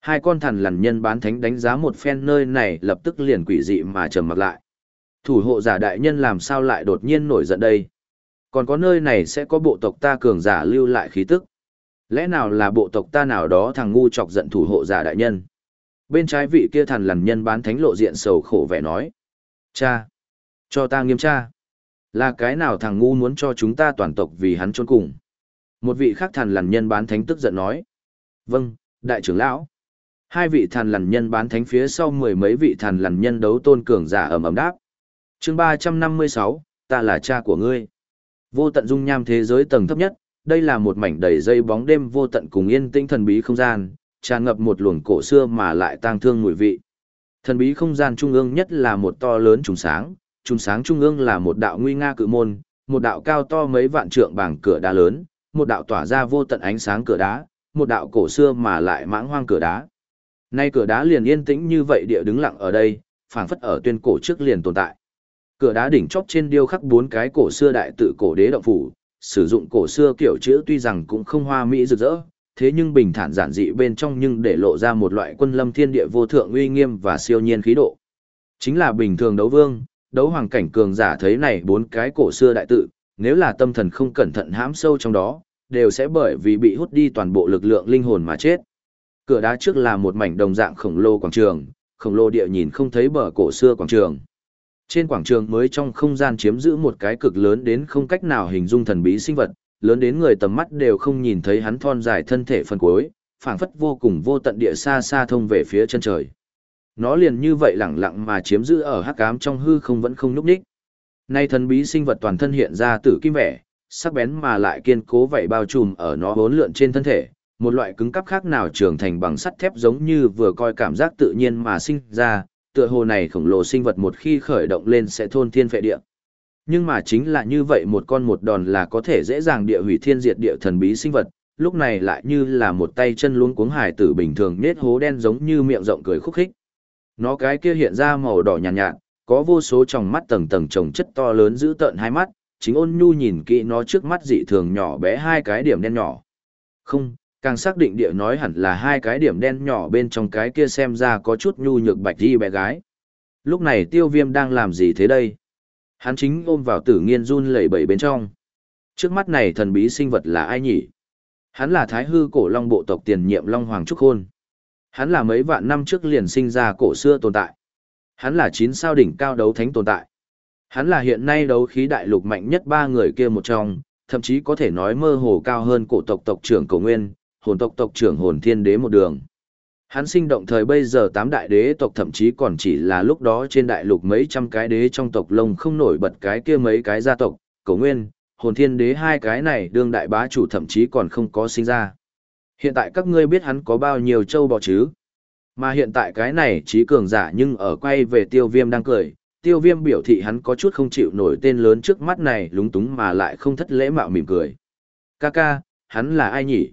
S1: Hai con thằn lằn nhân bán thánh đánh giá một phen nơi này lập tức liền quỷ dị mà trầm mặt lại. Thủ hộ giả đại nhân làm sao lại đột nhiên nổi giận đây? Còn có nơi này sẽ có bộ tộc ta cường giả lưu lại khí tức. Lẽ nào là bộ tộc ta nào đó thằng ngu chọc giận thủ hộ giả đại nhân? Bên trái vị kia thằn lằn nhân bán thánh lộ diện sầu khổ vẻ nói. Cha! Cho ta nghiêm tra. Là cái nào thằng ngu muốn cho chúng ta toàn tộc vì hắn trốn cùng. Một vị khác thằn lằn nhân bán thánh tức giận nói. Vâng, đại trưởng lão. Hai vị thằn lằn nhân bán thánh phía sau mười mấy vị thằn lằn nhân đấu tôn cường giả ầm ầm đáp. chương ba trăm năm mươi sáu, ta là cha của ngươi. Vô tận dung nham thế giới tầng thấp nhất, đây là một mảnh đầy dây bóng đêm vô tận cùng yên tĩnh thần bí không gian, tràn ngập một luồng cổ xưa mà lại tang thương mùi vị. Thần bí không gian trung ương nhất là một to lớn trùng sáng, trùng sáng trung ương là một đạo nguy nga cự môn, một đạo cao to mấy vạn trượng bằng cửa đá lớn, một đạo tỏa ra vô tận ánh sáng cửa đá, một đạo cổ xưa mà lại mãng hoang cửa đá. Nay cửa đá liền yên tĩnh như vậy địa đứng lặng ở đây, phảng phất ở tuyên cổ trước liền tồn tại. Cửa đá đỉnh chóp trên điêu khắc bốn cái cổ xưa đại tự cổ đế động phủ, sử dụng cổ xưa kiểu chữ tuy rằng cũng không hoa mỹ rực rỡ, thế nhưng bình thản giản dị bên trong nhưng để lộ ra một loại quân lâm thiên địa vô thượng uy nghiêm và siêu nhiên khí độ. Chính là bình thường đấu vương, đấu hoàng cảnh cường giả thấy này bốn cái cổ xưa đại tự, nếu là tâm thần không cẩn thận hãm sâu trong đó, đều sẽ bởi vì bị hút đi toàn bộ lực lượng linh hồn mà chết. Cửa đá trước là một mảnh đồng dạng khổng lồ quảng trường, khổng lồ địa nhìn không thấy bờ cổ xưa quảng trường. Trên quảng trường mới trong không gian chiếm giữ một cái cực lớn đến không cách nào hình dung thần bí sinh vật, lớn đến người tầm mắt đều không nhìn thấy hắn thon dài thân thể phần cuối, phảng phất vô cùng vô tận địa xa xa thông về phía chân trời. Nó liền như vậy lẳng lặng mà chiếm giữ ở hắc ám trong hư không vẫn không núp đích. Nay thần bí sinh vật toàn thân hiện ra tử kim vẻ, sắc bén mà lại kiên cố vậy bao trùm ở nó bốn lượn trên thân thể, một loại cứng cắp khác nào trưởng thành bằng sắt thép giống như vừa coi cảm giác tự nhiên mà sinh ra, tựa hồ này khổng lồ sinh vật một khi khởi động lên sẽ thôn thiên phệ địa. Nhưng mà chính là như vậy một con một đòn là có thể dễ dàng địa hủy thiên diệt địa thần bí sinh vật, lúc này lại như là một tay chân luống cuống hải tử bình thường nết hố đen giống như miệng rộng cười khúc khích. Nó cái kia hiện ra màu đỏ nhàn nhạt, nhạt, có vô số tròng mắt tầng tầng trồng chất to lớn giữ tợn hai mắt, chính ôn nhu nhìn kỹ nó trước mắt dị thường nhỏ bé hai cái điểm đen nhỏ. Không, càng xác định địa nói hẳn là hai cái điểm đen nhỏ bên trong cái kia xem ra có chút nhu nhược bạch đi bé gái. Lúc này tiêu viêm đang làm gì thế đây? Hắn chính ôm vào tử nghiên run lẩy bẩy bên trong. Trước mắt này thần bí sinh vật là ai nhỉ? Hắn là thái hư cổ long bộ tộc tiền nhiệm long hoàng trúc khôn. Hắn là mấy vạn năm trước liền sinh ra cổ xưa tồn tại. Hắn là chín sao đỉnh cao đấu thánh tồn tại. Hắn là hiện nay đấu khí đại lục mạnh nhất ba người kia một trong, thậm chí có thể nói mơ hồ cao hơn cổ tộc tộc trưởng cổ nguyên, hồn tộc tộc trưởng hồn thiên đế một đường. Hắn sinh động thời bây giờ tám đại đế tộc thậm chí còn chỉ là lúc đó trên đại lục mấy trăm cái đế trong tộc lông không nổi bật cái kia mấy cái gia tộc, cổ nguyên, hồn thiên đế hai cái này đương đại bá chủ thậm chí còn không có sinh ra. Hiện tại các ngươi biết hắn có bao nhiêu châu bò chứ? Mà hiện tại cái này trí cường giả nhưng ở quay về tiêu viêm đang cười, tiêu viêm biểu thị hắn có chút không chịu nổi tên lớn trước mắt này lúng túng mà lại không thất lễ mạo mỉm cười. Ca ca, hắn là ai nhỉ?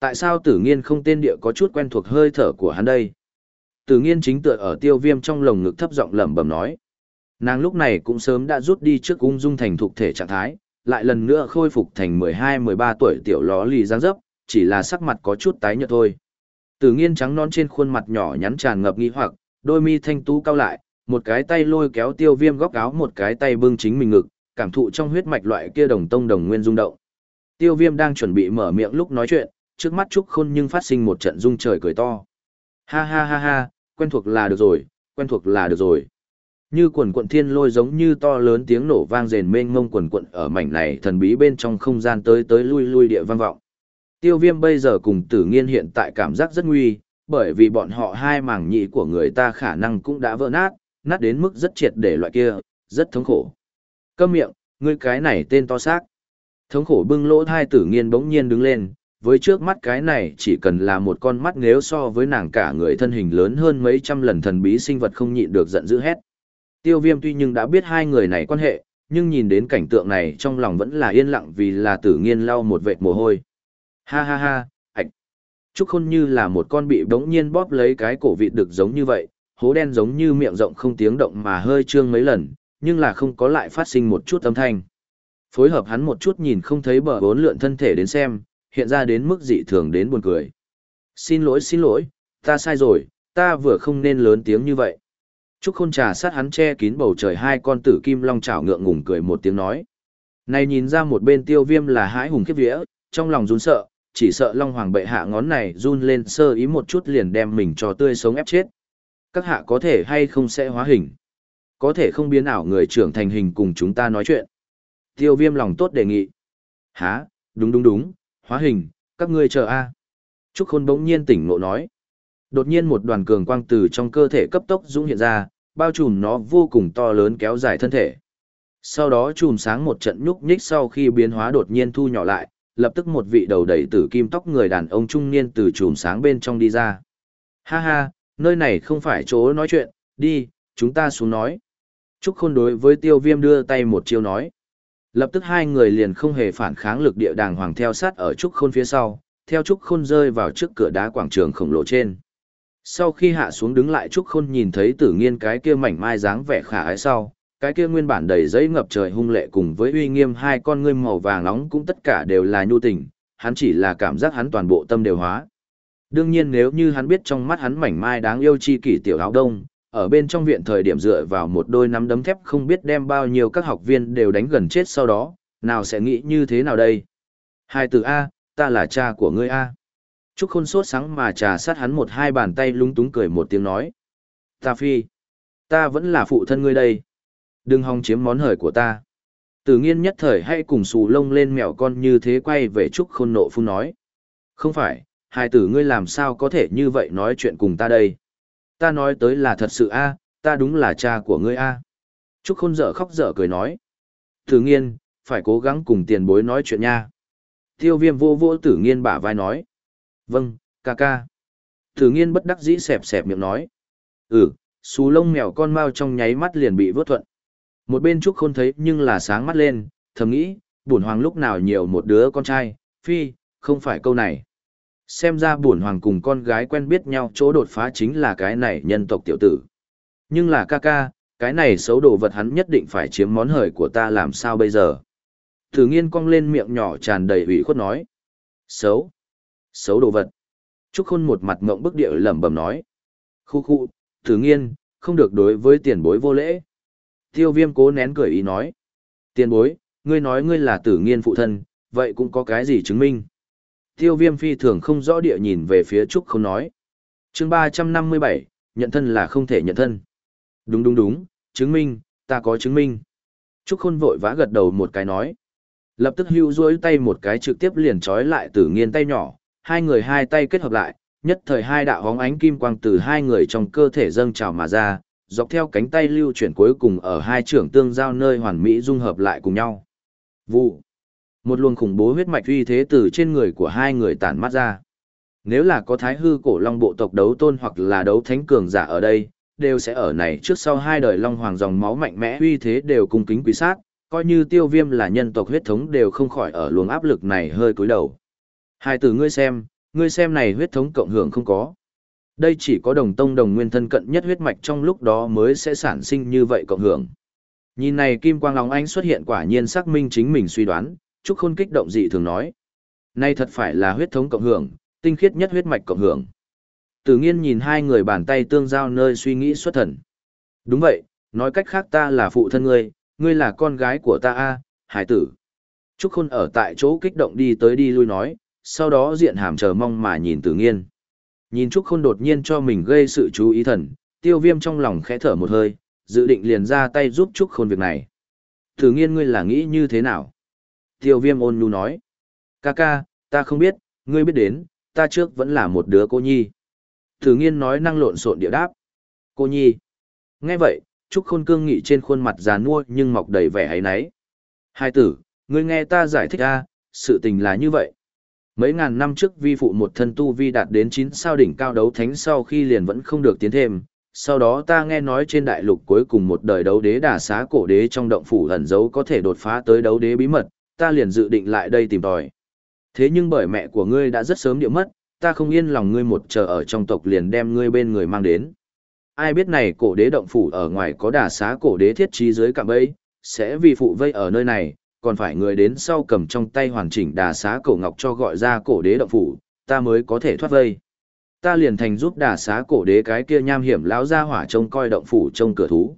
S1: Tại sao tử nghiên không tên địa có chút quen thuộc hơi thở của hắn đây? Tử nghiên chính tựa ở tiêu viêm trong lồng ngực thấp giọng lẩm bẩm nói. Nàng lúc này cũng sớm đã rút đi trước ung dung thành thục thể trạng thái, lại lần nữa khôi phục thành 12-13 tuổi tiểu ló lì giang dấp, chỉ là sắc mặt có chút tái nhợt thôi. Tử nghiên trắng non trên khuôn mặt nhỏ nhắn tràn ngập nghi hoặc, đôi mi thanh tú cao lại, một cái tay lôi kéo tiêu viêm góc áo một cái tay bưng chính mình ngực, cảm thụ trong huyết mạch loại kia đồng tông đồng nguyên rung động. Tiêu viêm đang chuẩn bị mở miệng lúc nói chuyện, trước mắt Trúc Khôn nhưng phát sinh một trận rung trời cười to. Ha ha ha ha, quen thuộc là được rồi, quen thuộc là được rồi. Như quần quận thiên lôi giống như to lớn tiếng nổ vang rền mênh mông quần quận ở mảnh này thần bí bên trong không gian tới tới lui lui địa vang vọng. Tiêu viêm bây giờ cùng tử nghiên hiện tại cảm giác rất nguy, bởi vì bọn họ hai mảng nhị của người ta khả năng cũng đã vỡ nát, nát đến mức rất triệt để loại kia, rất thống khổ. Câm miệng, ngươi cái này tên to xác. Thống khổ bưng lỗ thai tử nghiên bỗng nhiên đứng lên, với trước mắt cái này chỉ cần là một con mắt nếu so với nàng cả người thân hình lớn hơn mấy trăm lần thần bí sinh vật không nhịn được giận dữ hét. Tiêu viêm tuy nhưng đã biết hai người này quan hệ, nhưng nhìn đến cảnh tượng này trong lòng vẫn là yên lặng vì là tử nghiên lau một vệt mồ hôi. Ha ha ha, ạch. Trúc khôn như là một con bị bỗng nhiên bóp lấy cái cổ vịt được giống như vậy, hố đen giống như miệng rộng không tiếng động mà hơi trương mấy lần, nhưng là không có lại phát sinh một chút âm thanh. Phối hợp hắn một chút nhìn không thấy bờ bốn lượn thân thể đến xem, hiện ra đến mức dị thường đến buồn cười. Xin lỗi xin lỗi, ta sai rồi, ta vừa không nên lớn tiếng như vậy. Trúc khôn trà sát hắn che kín bầu trời hai con tử kim long chảo ngượng ngùng cười một tiếng nói. Này nhìn ra một bên tiêu viêm là hãi hùng khiếp vía, trong lòng run sợ, chỉ sợ long hoàng bệ hạ ngón này run lên sơ ý một chút liền đem mình cho tươi sống ép chết. Các hạ có thể hay không sẽ hóa hình. Có thể không biến ảo người trưởng thành hình cùng chúng ta nói chuyện. Tiêu viêm lòng tốt đề nghị. Hả, đúng đúng đúng, hóa hình, các ngươi chờ a. Trúc Khôn bỗng nhiên tỉnh ngộ nói. Đột nhiên một đoàn cường quang từ trong cơ thể cấp tốc dũng hiện ra, bao trùm nó vô cùng to lớn kéo dài thân thể. Sau đó chùm sáng một trận nhúc nhích sau khi biến hóa đột nhiên thu nhỏ lại, lập tức một vị đầu đầy tử kim tóc người đàn ông trung niên từ chùm sáng bên trong đi ra. Ha ha, nơi này không phải chỗ nói chuyện, đi, chúng ta xuống nói. Trúc Khôn đối với tiêu viêm đưa tay một chiêu nói. Lập tức hai người liền không hề phản kháng lực địa đàng hoàng theo sát ở Trúc Khôn phía sau, theo Trúc Khôn rơi vào trước cửa đá quảng trường khổng lồ trên. Sau khi hạ xuống đứng lại Trúc Khôn nhìn thấy tử nghiên cái kia mảnh mai dáng vẻ khả ái sau, cái kia nguyên bản đầy giấy ngập trời hung lệ cùng với uy nghiêm hai con ngươi màu vàng nóng cũng tất cả đều là nhu tình, hắn chỉ là cảm giác hắn toàn bộ tâm đều hóa. Đương nhiên nếu như hắn biết trong mắt hắn mảnh mai đáng yêu chi kỷ tiểu áo đông, ở bên trong viện thời điểm dựa vào một đôi nắm đấm thép không biết đem bao nhiêu các học viên đều đánh gần chết sau đó, nào sẽ nghĩ như thế nào đây? Hai từ A, ta là cha của ngươi A. Trúc khôn sốt sáng mà trà sát hắn một hai bàn tay lúng túng cười một tiếng nói. Ta phi, ta vẫn là phụ thân ngươi đây. Đừng hòng chiếm món hời của ta. Tử nghiên nhất thời hay cùng xù lông lên mèo con như thế quay về Trúc Khôn nộ phun nói. Không phải, hai tử ngươi làm sao có thể như vậy nói chuyện cùng ta đây? Ta nói tới là thật sự a, ta đúng là cha của ngươi a. Trúc Khôn dở khóc dở cười nói. Tử nghiên, phải cố gắng cùng tiền bối nói chuyện nha. Tiêu viêm vô vô tử nghiên bả vai nói. Vâng, ca ca. Tử nghiên bất đắc dĩ xẹp xẹp miệng nói. Ừ, xù lông mèo con mau trong nháy mắt liền bị vớt thuận. Một bên Trúc Khôn thấy nhưng là sáng mắt lên, thầm nghĩ, bổn hoàng lúc nào nhiều một đứa con trai, phi, không phải câu này. Xem ra bổn hoàng cùng con gái quen biết nhau chỗ đột phá chính là cái này nhân tộc tiểu tử. Nhưng là ca ca, cái này xấu đồ vật hắn nhất định phải chiếm món hời của ta làm sao bây giờ. Thử nghiên cong lên miệng nhỏ tràn đầy ủy khuất nói. Xấu. Xấu đồ vật. Trúc Khôn một mặt ngộng bức địa lẩm bẩm nói. Khu khu, thử nghiên, không được đối với tiền bối vô lễ. Tiêu viêm cố nén cười ý nói. Tiền bối, ngươi nói ngươi là tử nghiên phụ thân, vậy cũng có cái gì chứng minh? Tiêu viêm phi thường không rõ địa nhìn về phía Trúc không nói. chương ba trăm năm mươi bảy nhận thân là không thể nhận thân. Đúng đúng đúng, chứng minh, ta có chứng minh. Trúc khôn vội vã gật đầu một cái nói. Lập tức hưu duỗi tay một cái trực tiếp liền trói lại tử nghiên tay nhỏ, hai người hai tay kết hợp lại, nhất thời hai đạo hóng ánh kim quang từ hai người trong cơ thể dâng trào mà ra, dọc theo cánh tay lưu chuyển cuối cùng ở hai trưởng tương giao nơi hoàn mỹ dung hợp lại cùng nhau. Vụ. Một luồng khủng bố huyết mạch uy thế từ trên người của hai người tản mắt ra. Nếu là có thái hư cổ long bộ tộc đấu tôn hoặc là đấu thánh cường giả ở đây, đều sẽ ở này trước sau hai đời long hoàng dòng máu mạnh mẽ uy thế đều cung kính quý sát, coi như tiêu viêm là nhân tộc huyết thống đều không khỏi ở luồng áp lực này hơi cúi đầu. Hai từ ngươi xem, ngươi xem này huyết thống cộng hưởng không có. Đây chỉ có đồng tông đồng nguyên thân cận nhất huyết mạch trong lúc đó mới sẽ sản sinh như vậy cộng hưởng. Nhìn này kim quang long anh xuất hiện quả nhiên xác minh chính mình suy đoán, Trúc Khôn kích động dị thường nói. Nay thật phải là huyết thống cộng hưởng, tinh khiết nhất huyết mạch cộng hưởng. Tử nghiên nhìn hai người bàn tay tương giao nơi suy nghĩ xuất thần. Đúng vậy, nói cách khác ta là phụ thân ngươi, ngươi là con gái của ta a, hải tử. Trúc Khôn ở tại chỗ kích động đi tới đi lui nói, sau đó diện hàm chờ mong mà nhìn tử nghiên. Nhìn Trúc Khôn đột nhiên cho mình gây sự chú ý thần, tiêu viêm trong lòng khẽ thở một hơi, dự định liền ra tay giúp Trúc Khôn việc này. thử nghiên ngươi là nghĩ như thế nào? Tiêu viêm ôn nhu nói. Ca ca, ta không biết, ngươi biết đến, ta trước vẫn là một đứa cô nhi. thử nghiên nói năng lộn xộn địa đáp. Cô nhi. Nghe vậy, Trúc Khôn cương nghị trên khuôn mặt già nua nhưng mọc đầy vẻ ấy náy Hai tử, ngươi nghe ta giải thích a, sự tình là như vậy. Mấy ngàn năm trước vi phụ một thân tu vi đạt đến 9 sao đỉnh cao đấu thánh sau khi liền vẫn không được tiến thêm. Sau đó ta nghe nói trên đại lục cuối cùng một đời đấu đế đà xá cổ đế trong động phủ ẩn giấu có thể đột phá tới đấu đế bí mật, ta liền dự định lại đây tìm tòi. Thế nhưng bởi mẹ của ngươi đã rất sớm điệu mất, ta không yên lòng ngươi một chờ ở trong tộc liền đem ngươi bên người mang đến. Ai biết này cổ đế động phủ ở ngoài có đà xá cổ đế thiết trí dưới cạm bẫy, sẽ vì phụ vây ở nơi này, còn phải người đến sau cầm trong tay hoàn chỉnh đà xá cổ ngọc cho gọi ra cổ đế động phủ, ta mới có thể thoát vây. Ta liền thành giúp đà xá cổ đế cái kia nham hiểm lão ra hỏa trông coi động phủ trông cửa thú.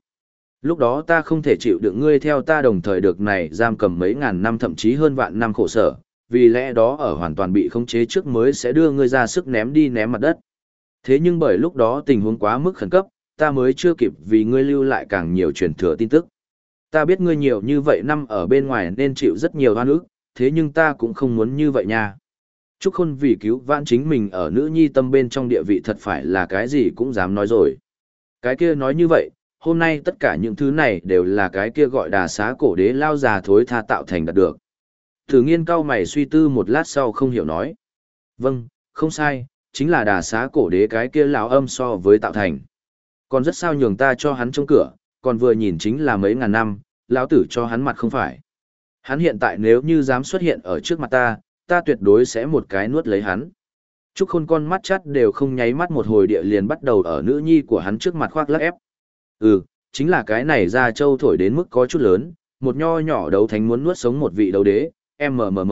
S1: Lúc đó ta không thể chịu đựng ngươi theo ta đồng thời được này giam cầm mấy ngàn năm thậm chí hơn vạn năm khổ sở, vì lẽ đó ở hoàn toàn bị khống chế trước mới sẽ đưa ngươi ra sức ném đi ném mặt đất. Thế nhưng bởi lúc đó tình huống quá mức khẩn cấp, ta mới chưa kịp vì ngươi lưu lại càng nhiều truyền thừa tin tức. Ta biết ngươi nhiều như vậy năm ở bên ngoài nên chịu rất nhiều hoan ức, thế nhưng ta cũng không muốn như vậy nha. Trúc Khôn vì cứu vãn chính mình ở nữ nhi tâm bên trong địa vị thật phải là cái gì cũng dám nói rồi. Cái kia nói như vậy, hôm nay tất cả những thứ này đều là cái kia gọi đà xá cổ đế lao già thối tha tạo thành đạt được. Thử nghiên cao mày suy tư một lát sau không hiểu nói. Vâng, không sai, chính là đà xá cổ đế cái kia lão âm so với tạo thành. Còn rất sao nhường ta cho hắn trong cửa, còn vừa nhìn chính là mấy ngàn năm, lão tử cho hắn mặt không phải. Hắn hiện tại nếu như dám xuất hiện ở trước mặt ta, ta tuyệt đối sẽ một cái nuốt lấy hắn. Trúc khôn con mắt chắt đều không nháy mắt một hồi địa liền bắt đầu ở nữ nhi của hắn trước mặt khoác lắc ép. Ừ, chính là cái này ra châu thổi đến mức có chút lớn, một nho nhỏ đấu thánh muốn nuốt sống một vị đấu đế, mmm.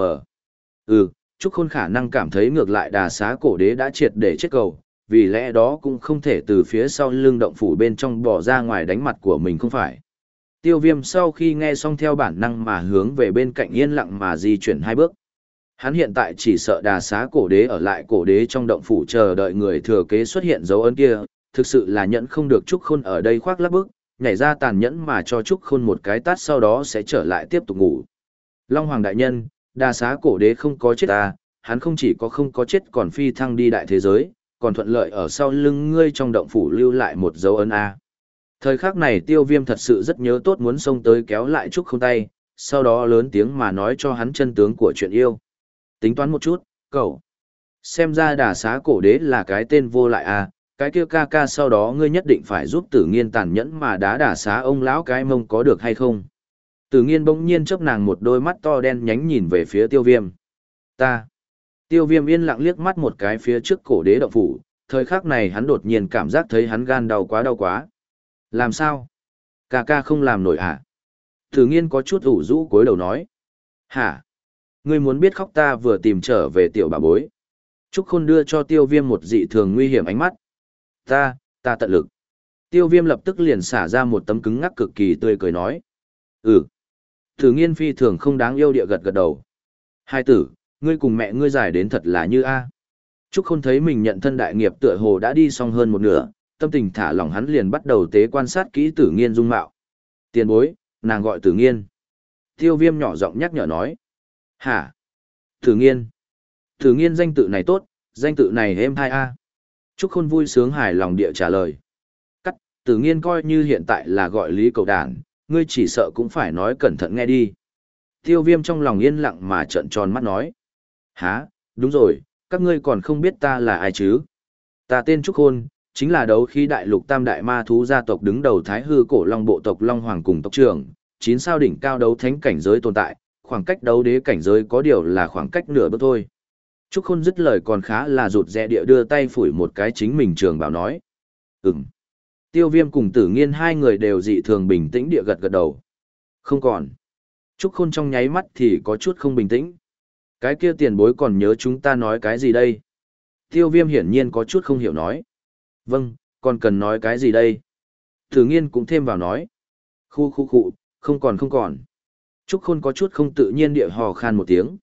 S1: Ừ, Trúc Khôn khả năng cảm thấy ngược lại đà xá cổ đế đã triệt để chết cầu, vì lẽ đó cũng không thể từ phía sau lưng động phủ bên trong bỏ ra ngoài đánh mặt của mình không phải. Tiêu viêm sau khi nghe xong theo bản năng mà hướng về bên cạnh yên lặng mà di chuyển hai bước. Hắn hiện tại chỉ sợ đà xá cổ đế ở lại cổ đế trong động phủ chờ đợi người thừa kế xuất hiện dấu ấn kia, thực sự là nhẫn không được Trúc Khôn ở đây khoác lắp bức, nhảy ra tàn nhẫn mà cho Trúc Khôn một cái tát sau đó sẽ trở lại tiếp tục ngủ. Long Hoàng Đại Nhân, Đà xá cổ đế không có chết ta, hắn không chỉ có không có chết còn phi thăng đi đại thế giới, còn thuận lợi ở sau lưng ngươi trong động phủ lưu lại một dấu ấn A. Thời khắc này tiêu viêm thật sự rất nhớ tốt muốn xông tới kéo lại Trúc không tay, sau đó lớn tiếng mà nói cho hắn chân tướng của chuyện yêu. Tính toán một chút, cậu. Xem ra đà xá cổ đế là cái tên vô lại à, cái kia ca ca sau đó ngươi nhất định phải giúp tử nghiên tàn nhẫn mà đá đà xá ông lão cái mông có được hay không. Tử nghiên bỗng nhiên chớp nàng một đôi mắt to đen nhánh nhìn về phía tiêu viêm. Ta. Tiêu viêm yên lặng liếc mắt một cái phía trước cổ đế động phủ, thời khắc này hắn đột nhiên cảm giác thấy hắn gan đau quá đau quá. Làm sao? Ca ca không làm nổi à? Thử nghiên có chút ủ rũ cối đầu nói. Hả? Ngươi muốn biết khóc ta vừa tìm trở về tiểu bà bối. Trúc Khôn đưa cho tiêu viêm một dị thường nguy hiểm ánh mắt. Ta, ta tận lực. Tiêu viêm lập tức liền xả ra một tấm cứng ngắc cực kỳ tươi cười nói. Ừ. Thử nghiên phi thường không đáng yêu địa gật gật đầu. Hai tử, ngươi cùng mẹ ngươi giải đến thật là như A. Trúc Khôn thấy mình nhận thân đại nghiệp tựa hồ đã đi xong hơn một nửa, tâm tình thả lỏng hắn liền bắt đầu tế quan sát kỹ tử nghiên dung mạo. Tiền bối, nàng gọi tử nghiên. Tiêu viêm nhỏ giọng nhắc nhở nói. Hả? Tử nghiên. Tử nghiên danh tự này tốt, danh tự này êm hai a. Trúc Khôn vui sướng hài lòng địa trả lời. Cắt, tử nghiên coi như hiện tại là gọi lý cầu đàn, ngươi chỉ sợ cũng phải nói cẩn thận nghe đi. Tiêu viêm trong lòng yên lặng mà trợn tròn mắt nói. Hả, đúng rồi, các ngươi còn không biết ta là ai chứ? Ta tên Trúc Khôn, chính là đấu khí đại lục tam đại ma thú gia tộc đứng đầu thái hư cổ long bộ tộc Long Hoàng cùng tộc trưởng, chín sao đỉnh cao đấu thánh cảnh giới tồn tại, khoảng cách đấu đế cảnh giới có điều là khoảng cách nửa bước thôi. Trúc Khôn dứt lời còn khá là rụt rẽ địa đưa tay phủi một cái chính mình trường bảo nói. Ừm. Tiêu viêm cùng tử nghiên hai người đều dị thường bình tĩnh địa gật gật đầu. Không còn. Trúc Khôn trong nháy mắt thì có chút không bình tĩnh. Cái kia tiền bối còn nhớ chúng ta nói cái gì đây? Tiêu viêm hiển nhiên có chút không hiểu nói. Vâng, còn cần nói cái gì đây? Tử nghiên cũng thêm vào nói. Khu khu khu, không còn không còn. Trúc Khôn có chút không tự nhiên địa hò khan một tiếng.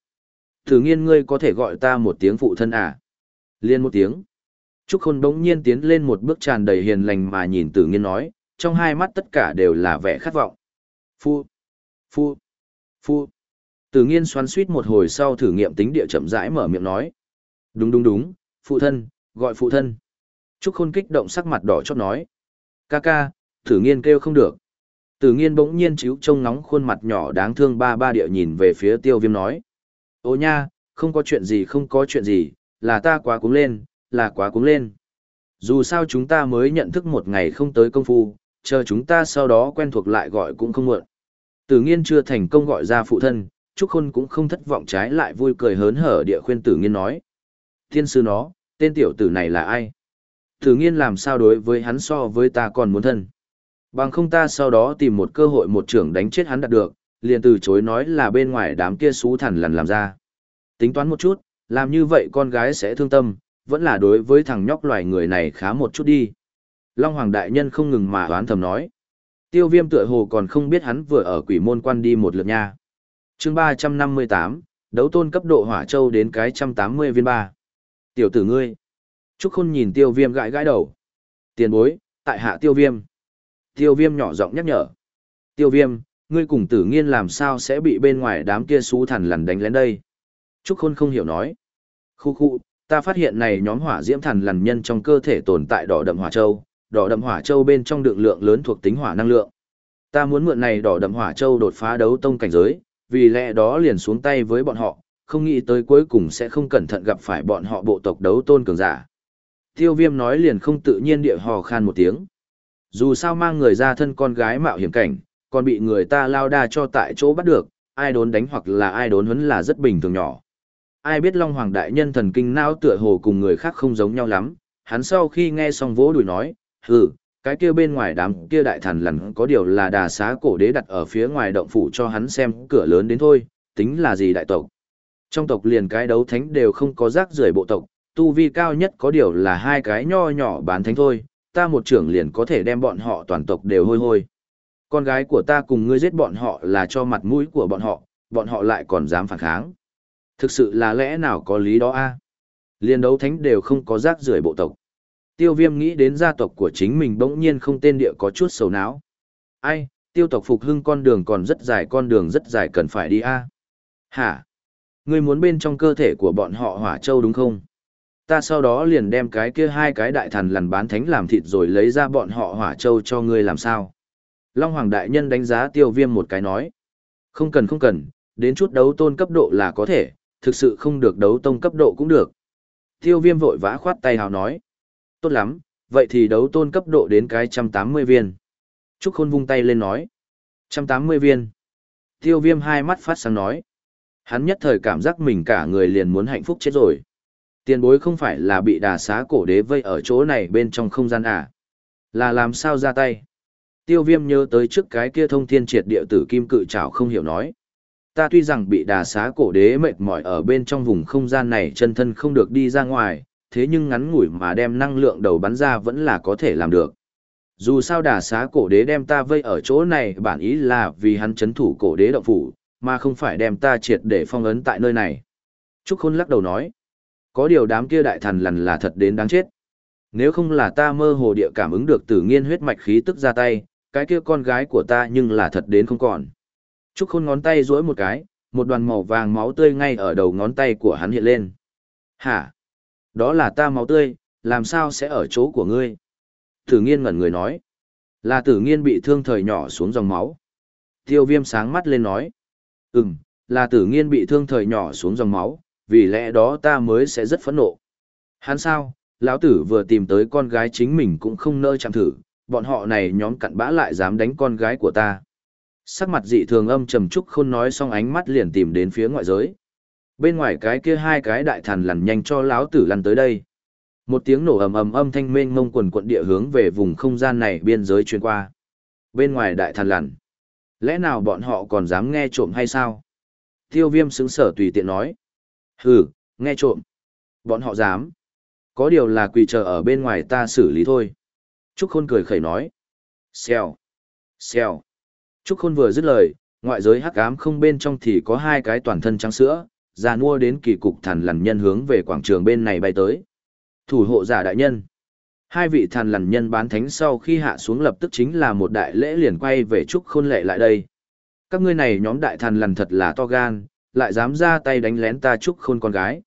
S1: Thử nghiên ngươi có thể gọi ta một tiếng phụ thân à? Liên một tiếng. Trúc Khôn đống nhiên tiến lên một bước tràn đầy hiền lành mà nhìn tử nghiên nói, trong hai mắt tất cả đều là vẻ khát vọng. Phu, phu, phu. Tử nghiên xoắn suýt một hồi sau thử nghiệm tính địa chậm rãi mở miệng nói. Đúng đúng đúng, phụ thân, gọi phụ thân. Trúc Khôn kích động sắc mặt đỏ chót nói. Ca ca, tử nghiên kêu không được. Tử nghiên bỗng nhiên chíu trông nóng khuôn mặt nhỏ đáng thương ba ba địa nhìn về phía tiêu viêm nói. Ô nha, không có chuyện gì không có chuyện gì, là ta quá cúng lên, là quá cúng lên. Dù sao chúng ta mới nhận thức một ngày không tới công phu, chờ chúng ta sau đó quen thuộc lại gọi cũng không muộn. Tử nghiên chưa thành công gọi ra phụ thân, Trúc Khôn cũng không thất vọng trái lại vui cười hớn hở địa khuyên tử nghiên nói. Thiên sư nó, tên tiểu tử này là ai? Tử nghiên làm sao đối với hắn so với ta còn muốn thân. Bằng không ta sau đó tìm một cơ hội một trưởng đánh chết hắn đạt được, liền từ chối nói là bên ngoài đám kia xú thằn lằn làm ra. Tính toán một chút, làm như vậy con gái sẽ thương tâm, vẫn là đối với thằng nhóc loài người này khá một chút đi. Long Hoàng Đại Nhân không ngừng mà đoán thầm nói. Tiêu viêm tựa hồ còn không biết hắn vừa ở quỷ môn quan đi một lượt nha. chương 358, đấu tôn cấp độ hỏa châu đến cái 180 viên ba. Tiểu tử ngươi. Trúc Khôn nhìn tiêu viêm gãi gãi đầu. Tiền bối, tại hạ tiêu viêm. Tiêu viêm nhỏ giọng nhắc nhở. Tiêu viêm, ngươi cùng tử nghiên làm sao sẽ bị bên ngoài đám kia xú thằn lằn đánh lén đây? Trúc Khôn không hiểu nói. Khu khu, ta phát hiện này nhóm hỏa diễm thằn lằn nhân trong cơ thể tồn tại đỏ đậm hỏa châu, đỏ đậm hỏa châu bên trong đựng lượng lớn thuộc tính hỏa năng lượng. Ta muốn mượn này đỏ đậm hỏa châu đột phá đấu tông cảnh giới, vì lẽ đó liền xuống tay với bọn họ, không nghĩ tới cuối cùng sẽ không cẩn thận gặp phải bọn họ bộ tộc đấu tôn cường giả. Tiêu viêm nói liền không tự nhiên địa hò khan một tiếng. Dù sao mang người ra thân con gái mạo hiểm cảnh, còn bị người ta lao đa cho tại chỗ bắt được, ai đốn đánh hoặc là ai đốn huấn là rất bình thường nhỏ. Ai biết Long Hoàng Đại Nhân thần kinh não tựa hồ cùng người khác không giống nhau lắm, hắn sau khi nghe xong vỗ đùi nói, hừ, cái kia bên ngoài đám kia đại thần lần có điều là đà xá cổ đế đặt ở phía ngoài động phủ cho hắn xem cửa lớn đến thôi, tính là gì đại tộc. Trong tộc liền cái đấu thánh đều không có rác rưởi bộ tộc, tu vi cao nhất có điều là hai cái nho nhỏ bán thánh thôi, ta một trưởng liền có thể đem bọn họ toàn tộc đều hôi hôi. Con gái của ta cùng ngươi giết bọn họ là cho mặt mũi của bọn họ, bọn họ lại còn dám phản kháng. Thực sự là lẽ nào có lý đó a? Liên đấu thánh đều không có rác rưởi bộ tộc. Tiêu viêm nghĩ đến gia tộc của chính mình bỗng nhiên không tên địa có chút sầu não. ai, tiêu tộc phục hưng con đường còn rất dài con đường rất dài cần phải đi a Hả? Ngươi muốn bên trong cơ thể của bọn họ hỏa châu đúng không? Ta sau đó liền đem cái kia hai cái đại thần lằn bán thánh làm thịt rồi lấy ra bọn họ hỏa châu cho ngươi làm sao? Long Hoàng Đại Nhân đánh giá tiêu viêm một cái nói. Không cần không cần, đến chút đấu tôn cấp độ là có thể, thực sự không được đấu tông cấp độ cũng được. Tiêu viêm vội vã khoát tay hào nói. Tốt lắm, vậy thì đấu tôn cấp độ đến cái 180 viên. Trúc Khôn vung tay lên nói. 180 viên. Tiêu viêm hai mắt phát sáng nói. Hắn nhất thời cảm giác mình cả người liền muốn hạnh phúc chết rồi. Tiền bối không phải là bị đà xá cổ đế vây ở chỗ này bên trong không gian à. Là làm sao ra tay. Tiêu viêm nhớ tới trước cái kia thông thiên triệt địa tử kim cự trảo không hiểu nói. Ta tuy rằng bị đà xá cổ đế mệt mỏi ở bên trong vùng không gian này chân thân không được đi ra ngoài, thế nhưng ngắn ngủi mà đem năng lượng đầu bắn ra vẫn là có thể làm được. Dù sao đà xá cổ đế đem ta vây ở chỗ này bản ý là vì hắn chấn thủ cổ đế động phủ, mà không phải đem ta triệt để phong ấn tại nơi này. Trúc Khôn lắc đầu nói, có điều đám kia đại thần lần là thật đến đáng chết. Nếu không là ta mơ hồ địa cảm ứng được tử nghiên huyết mạch khí tức ra tay, cái kia con gái của ta nhưng là thật đến không còn. Trúc Khôn ngón tay duỗi một cái, một đoàn màu vàng máu tươi ngay ở đầu ngón tay của hắn hiện lên. Hả? Đó là ta máu tươi, làm sao sẽ ở chỗ của ngươi? Tử nghiên ngẩn người nói. Là tử nghiên bị thương thời nhỏ xuống dòng máu. Tiêu viêm sáng mắt lên nói. Ừm, là tử nghiên bị thương thời nhỏ xuống dòng máu, vì lẽ đó ta mới sẽ rất phẫn nộ. Hắn sao? Lão tử vừa tìm tới con gái chính mình cũng không nỡ chạm thử, bọn họ này nhóm cặn bã lại dám đánh con gái của ta. Sắc mặt dị thường âm trầm trúc khôn nói xong ánh mắt liền tìm đến phía ngoại giới. Bên ngoài cái kia hai cái đại thần lằn nhanh cho lão tử lăn tới đây. Một tiếng nổ ầm ầm âm thanh mênh mông quần quận địa hướng về vùng không gian này biên giới truyền qua. Bên ngoài đại thần lằn. Lẽ nào bọn họ còn dám nghe trộm hay sao? Tiêu viêm sững sở tùy tiện nói. Hừ, nghe trộm. Bọn họ dám. Có điều là quỳ chờ ở bên ngoài ta xử lý thôi. Trúc Khôn cười khẩy nói. Xèo. Xèo. Trúc Khôn vừa dứt lời, ngoại giới hắc ám không bên trong thì có hai cái toàn thân trắng sữa, già nua đến kỳ cục thần lằn nhân hướng về quảng trường bên này bay tới. Thủ hộ giả đại nhân. Hai vị thần lằn nhân bán thánh sau khi hạ xuống lập tức chính là một đại lễ liền quay về Trúc Khôn lệ lại đây. Các ngươi này nhóm đại thần lằn thật là to gan, lại dám ra tay đánh lén ta Trúc Khôn con gái.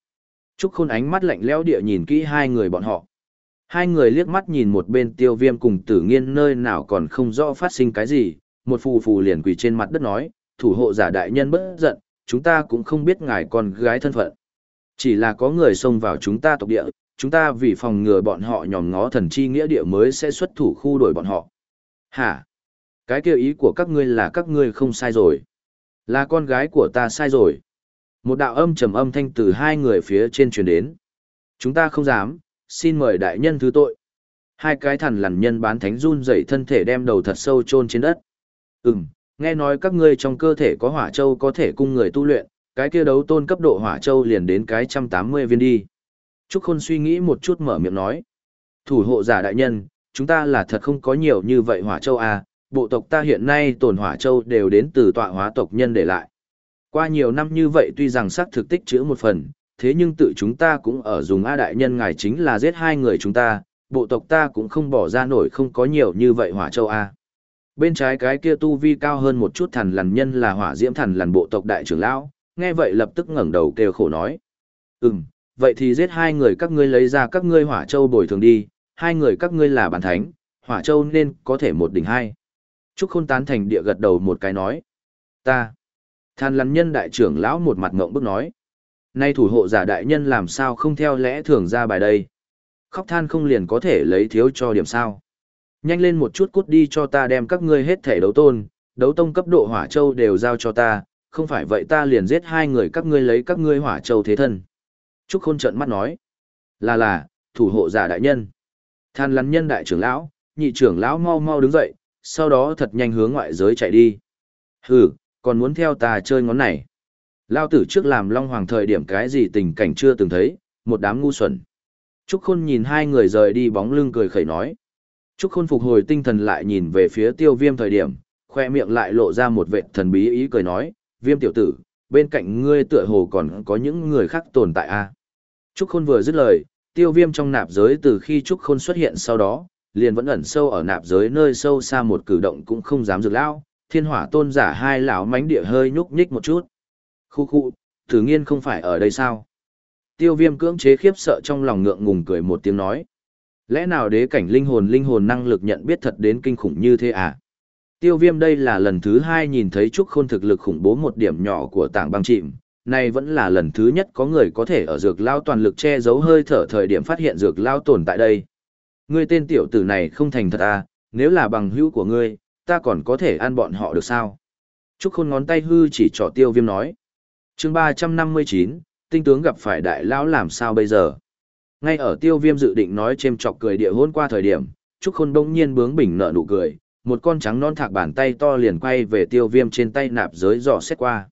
S1: Trúc Khôn ánh mắt lạnh lẽo địa nhìn kỹ hai người bọn họ. Hai người liếc mắt nhìn một bên tiêu viêm cùng tử nghiên nơi nào còn không rõ phát sinh cái gì, một phù phù liền quỳ trên mặt đất nói, thủ hộ giả đại nhân bất giận, chúng ta cũng không biết ngài con gái thân phận. Chỉ là có người xông vào chúng ta tộc địa, chúng ta vì phòng ngừa bọn họ nhòm ngó thần chi nghĩa địa mới sẽ xuất thủ khu đổi bọn họ. Hả? Cái kêu ý của các ngươi là các ngươi không sai rồi. Là con gái của ta sai rồi. Một đạo âm trầm âm thanh từ hai người phía trên truyền đến. Chúng ta không dám, xin mời đại nhân thứ tội. Hai cái thằn lằn nhân bán thánh run rẩy thân thể đem đầu thật sâu chôn trên đất. Ừm, nghe nói các ngươi trong cơ thể có hỏa châu có thể cung người tu luyện, cái kia đấu tôn cấp độ hỏa châu liền đến cái trăm tám mươi viên đi. Trúc Khôn suy nghĩ một chút mở miệng nói. Thủ hộ giả đại nhân, chúng ta là thật không có nhiều như vậy hỏa châu à, bộ tộc ta hiện nay tổn hỏa châu đều đến từ tọa hóa tộc nhân để lại. Qua nhiều năm như vậy tuy rằng xác thực tích chữ một phần, thế nhưng tự chúng ta cũng ở dùng A đại nhân ngài chính là giết hai người chúng ta, bộ tộc ta cũng không bỏ ra nổi không có nhiều như vậy hỏa châu A. Bên trái cái kia tu vi cao hơn một chút thần lằn nhân là hỏa diễm thần lằn bộ tộc đại trưởng lão, nghe vậy lập tức ngẩng đầu kêu khổ nói. Ừm, vậy thì giết hai người các ngươi lấy ra các ngươi hỏa châu bồi thường đi, hai người các ngươi là bản thánh, hỏa châu nên có thể một đỉnh hai. Trúc khôn tán thành địa gật đầu một cái nói. Ta. Than lằn nhân đại trưởng lão một mặt ngộng bức nói. Nay thủ hộ giả đại nhân làm sao không theo lẽ thường ra bài đây. Khóc than không liền có thể lấy thiếu cho điểm sao. Nhanh lên một chút cút đi cho ta đem các ngươi hết thể đấu tôn, đấu tông cấp độ hỏa châu đều giao cho ta, không phải vậy ta liền giết hai người các ngươi lấy các ngươi hỏa châu thế thân. Trúc Khôn trợn mắt nói, là là, thủ hộ giả đại nhân. Than lắn nhân đại trưởng lão, nhị trưởng lão mau mau đứng dậy, sau đó thật nhanh hướng ngoại giới chạy đi. Hừ, còn muốn theo ta chơi ngón này. Lao tử trước làm Long Hoàng thời điểm cái gì tình cảnh chưa từng thấy, một đám ngu xuẩn. Trúc Khôn nhìn hai người rời đi bóng lưng cười khẩy nói. Trúc Khôn phục hồi tinh thần lại nhìn về phía tiêu viêm thời điểm, khoe miệng lại lộ ra một vệ thần bí ý cười nói, viêm tiểu tử, bên cạnh ngươi tựa hồ còn có những người khác tồn tại a à? Trúc Khôn vừa dứt lời, tiêu viêm trong nạp giới từ khi Trúc Khôn xuất hiện sau đó, liền vẫn ẩn sâu ở nạp giới nơi sâu xa một cử động cũng không dám dược lao, thiên hỏa tôn giả hai lão mánh địa hơi nhúc nhích một chút. Khu khu, thử nghiên không phải ở đây sao? Tiêu viêm cưỡng chế khiếp sợ trong lòng ngượng ngùng cười một tiếng nói. Lẽ nào đế cảnh linh hồn linh hồn năng lực nhận biết thật đến kinh khủng như thế à? Tiêu viêm đây là lần thứ hai nhìn thấy trúc khôn thực lực khủng bố một điểm nhỏ của tảng băng chìm. Này vẫn là lần thứ nhất có người có thể ở dược lao toàn lực che giấu hơi thở thời điểm phát hiện dược lao tồn tại đây. Ngươi tên tiểu tử này không thành thật à, nếu là bằng hữu của ngươi, ta còn có thể ăn bọn họ được sao? Trúc khôn ngón tay hư chỉ trỏ tiêu viêm nói. chương ba trăm năm mươi chín, tinh tướng gặp phải đại lão làm sao bây giờ? Ngay ở tiêu viêm dự định nói chêm chọc cười địa hôn qua thời điểm, Trúc khôn đông nhiên bướng bỉnh nở nụ cười, một con trắng non thạc bàn tay to liền quay về tiêu viêm trên tay nạp giới dò xét qua.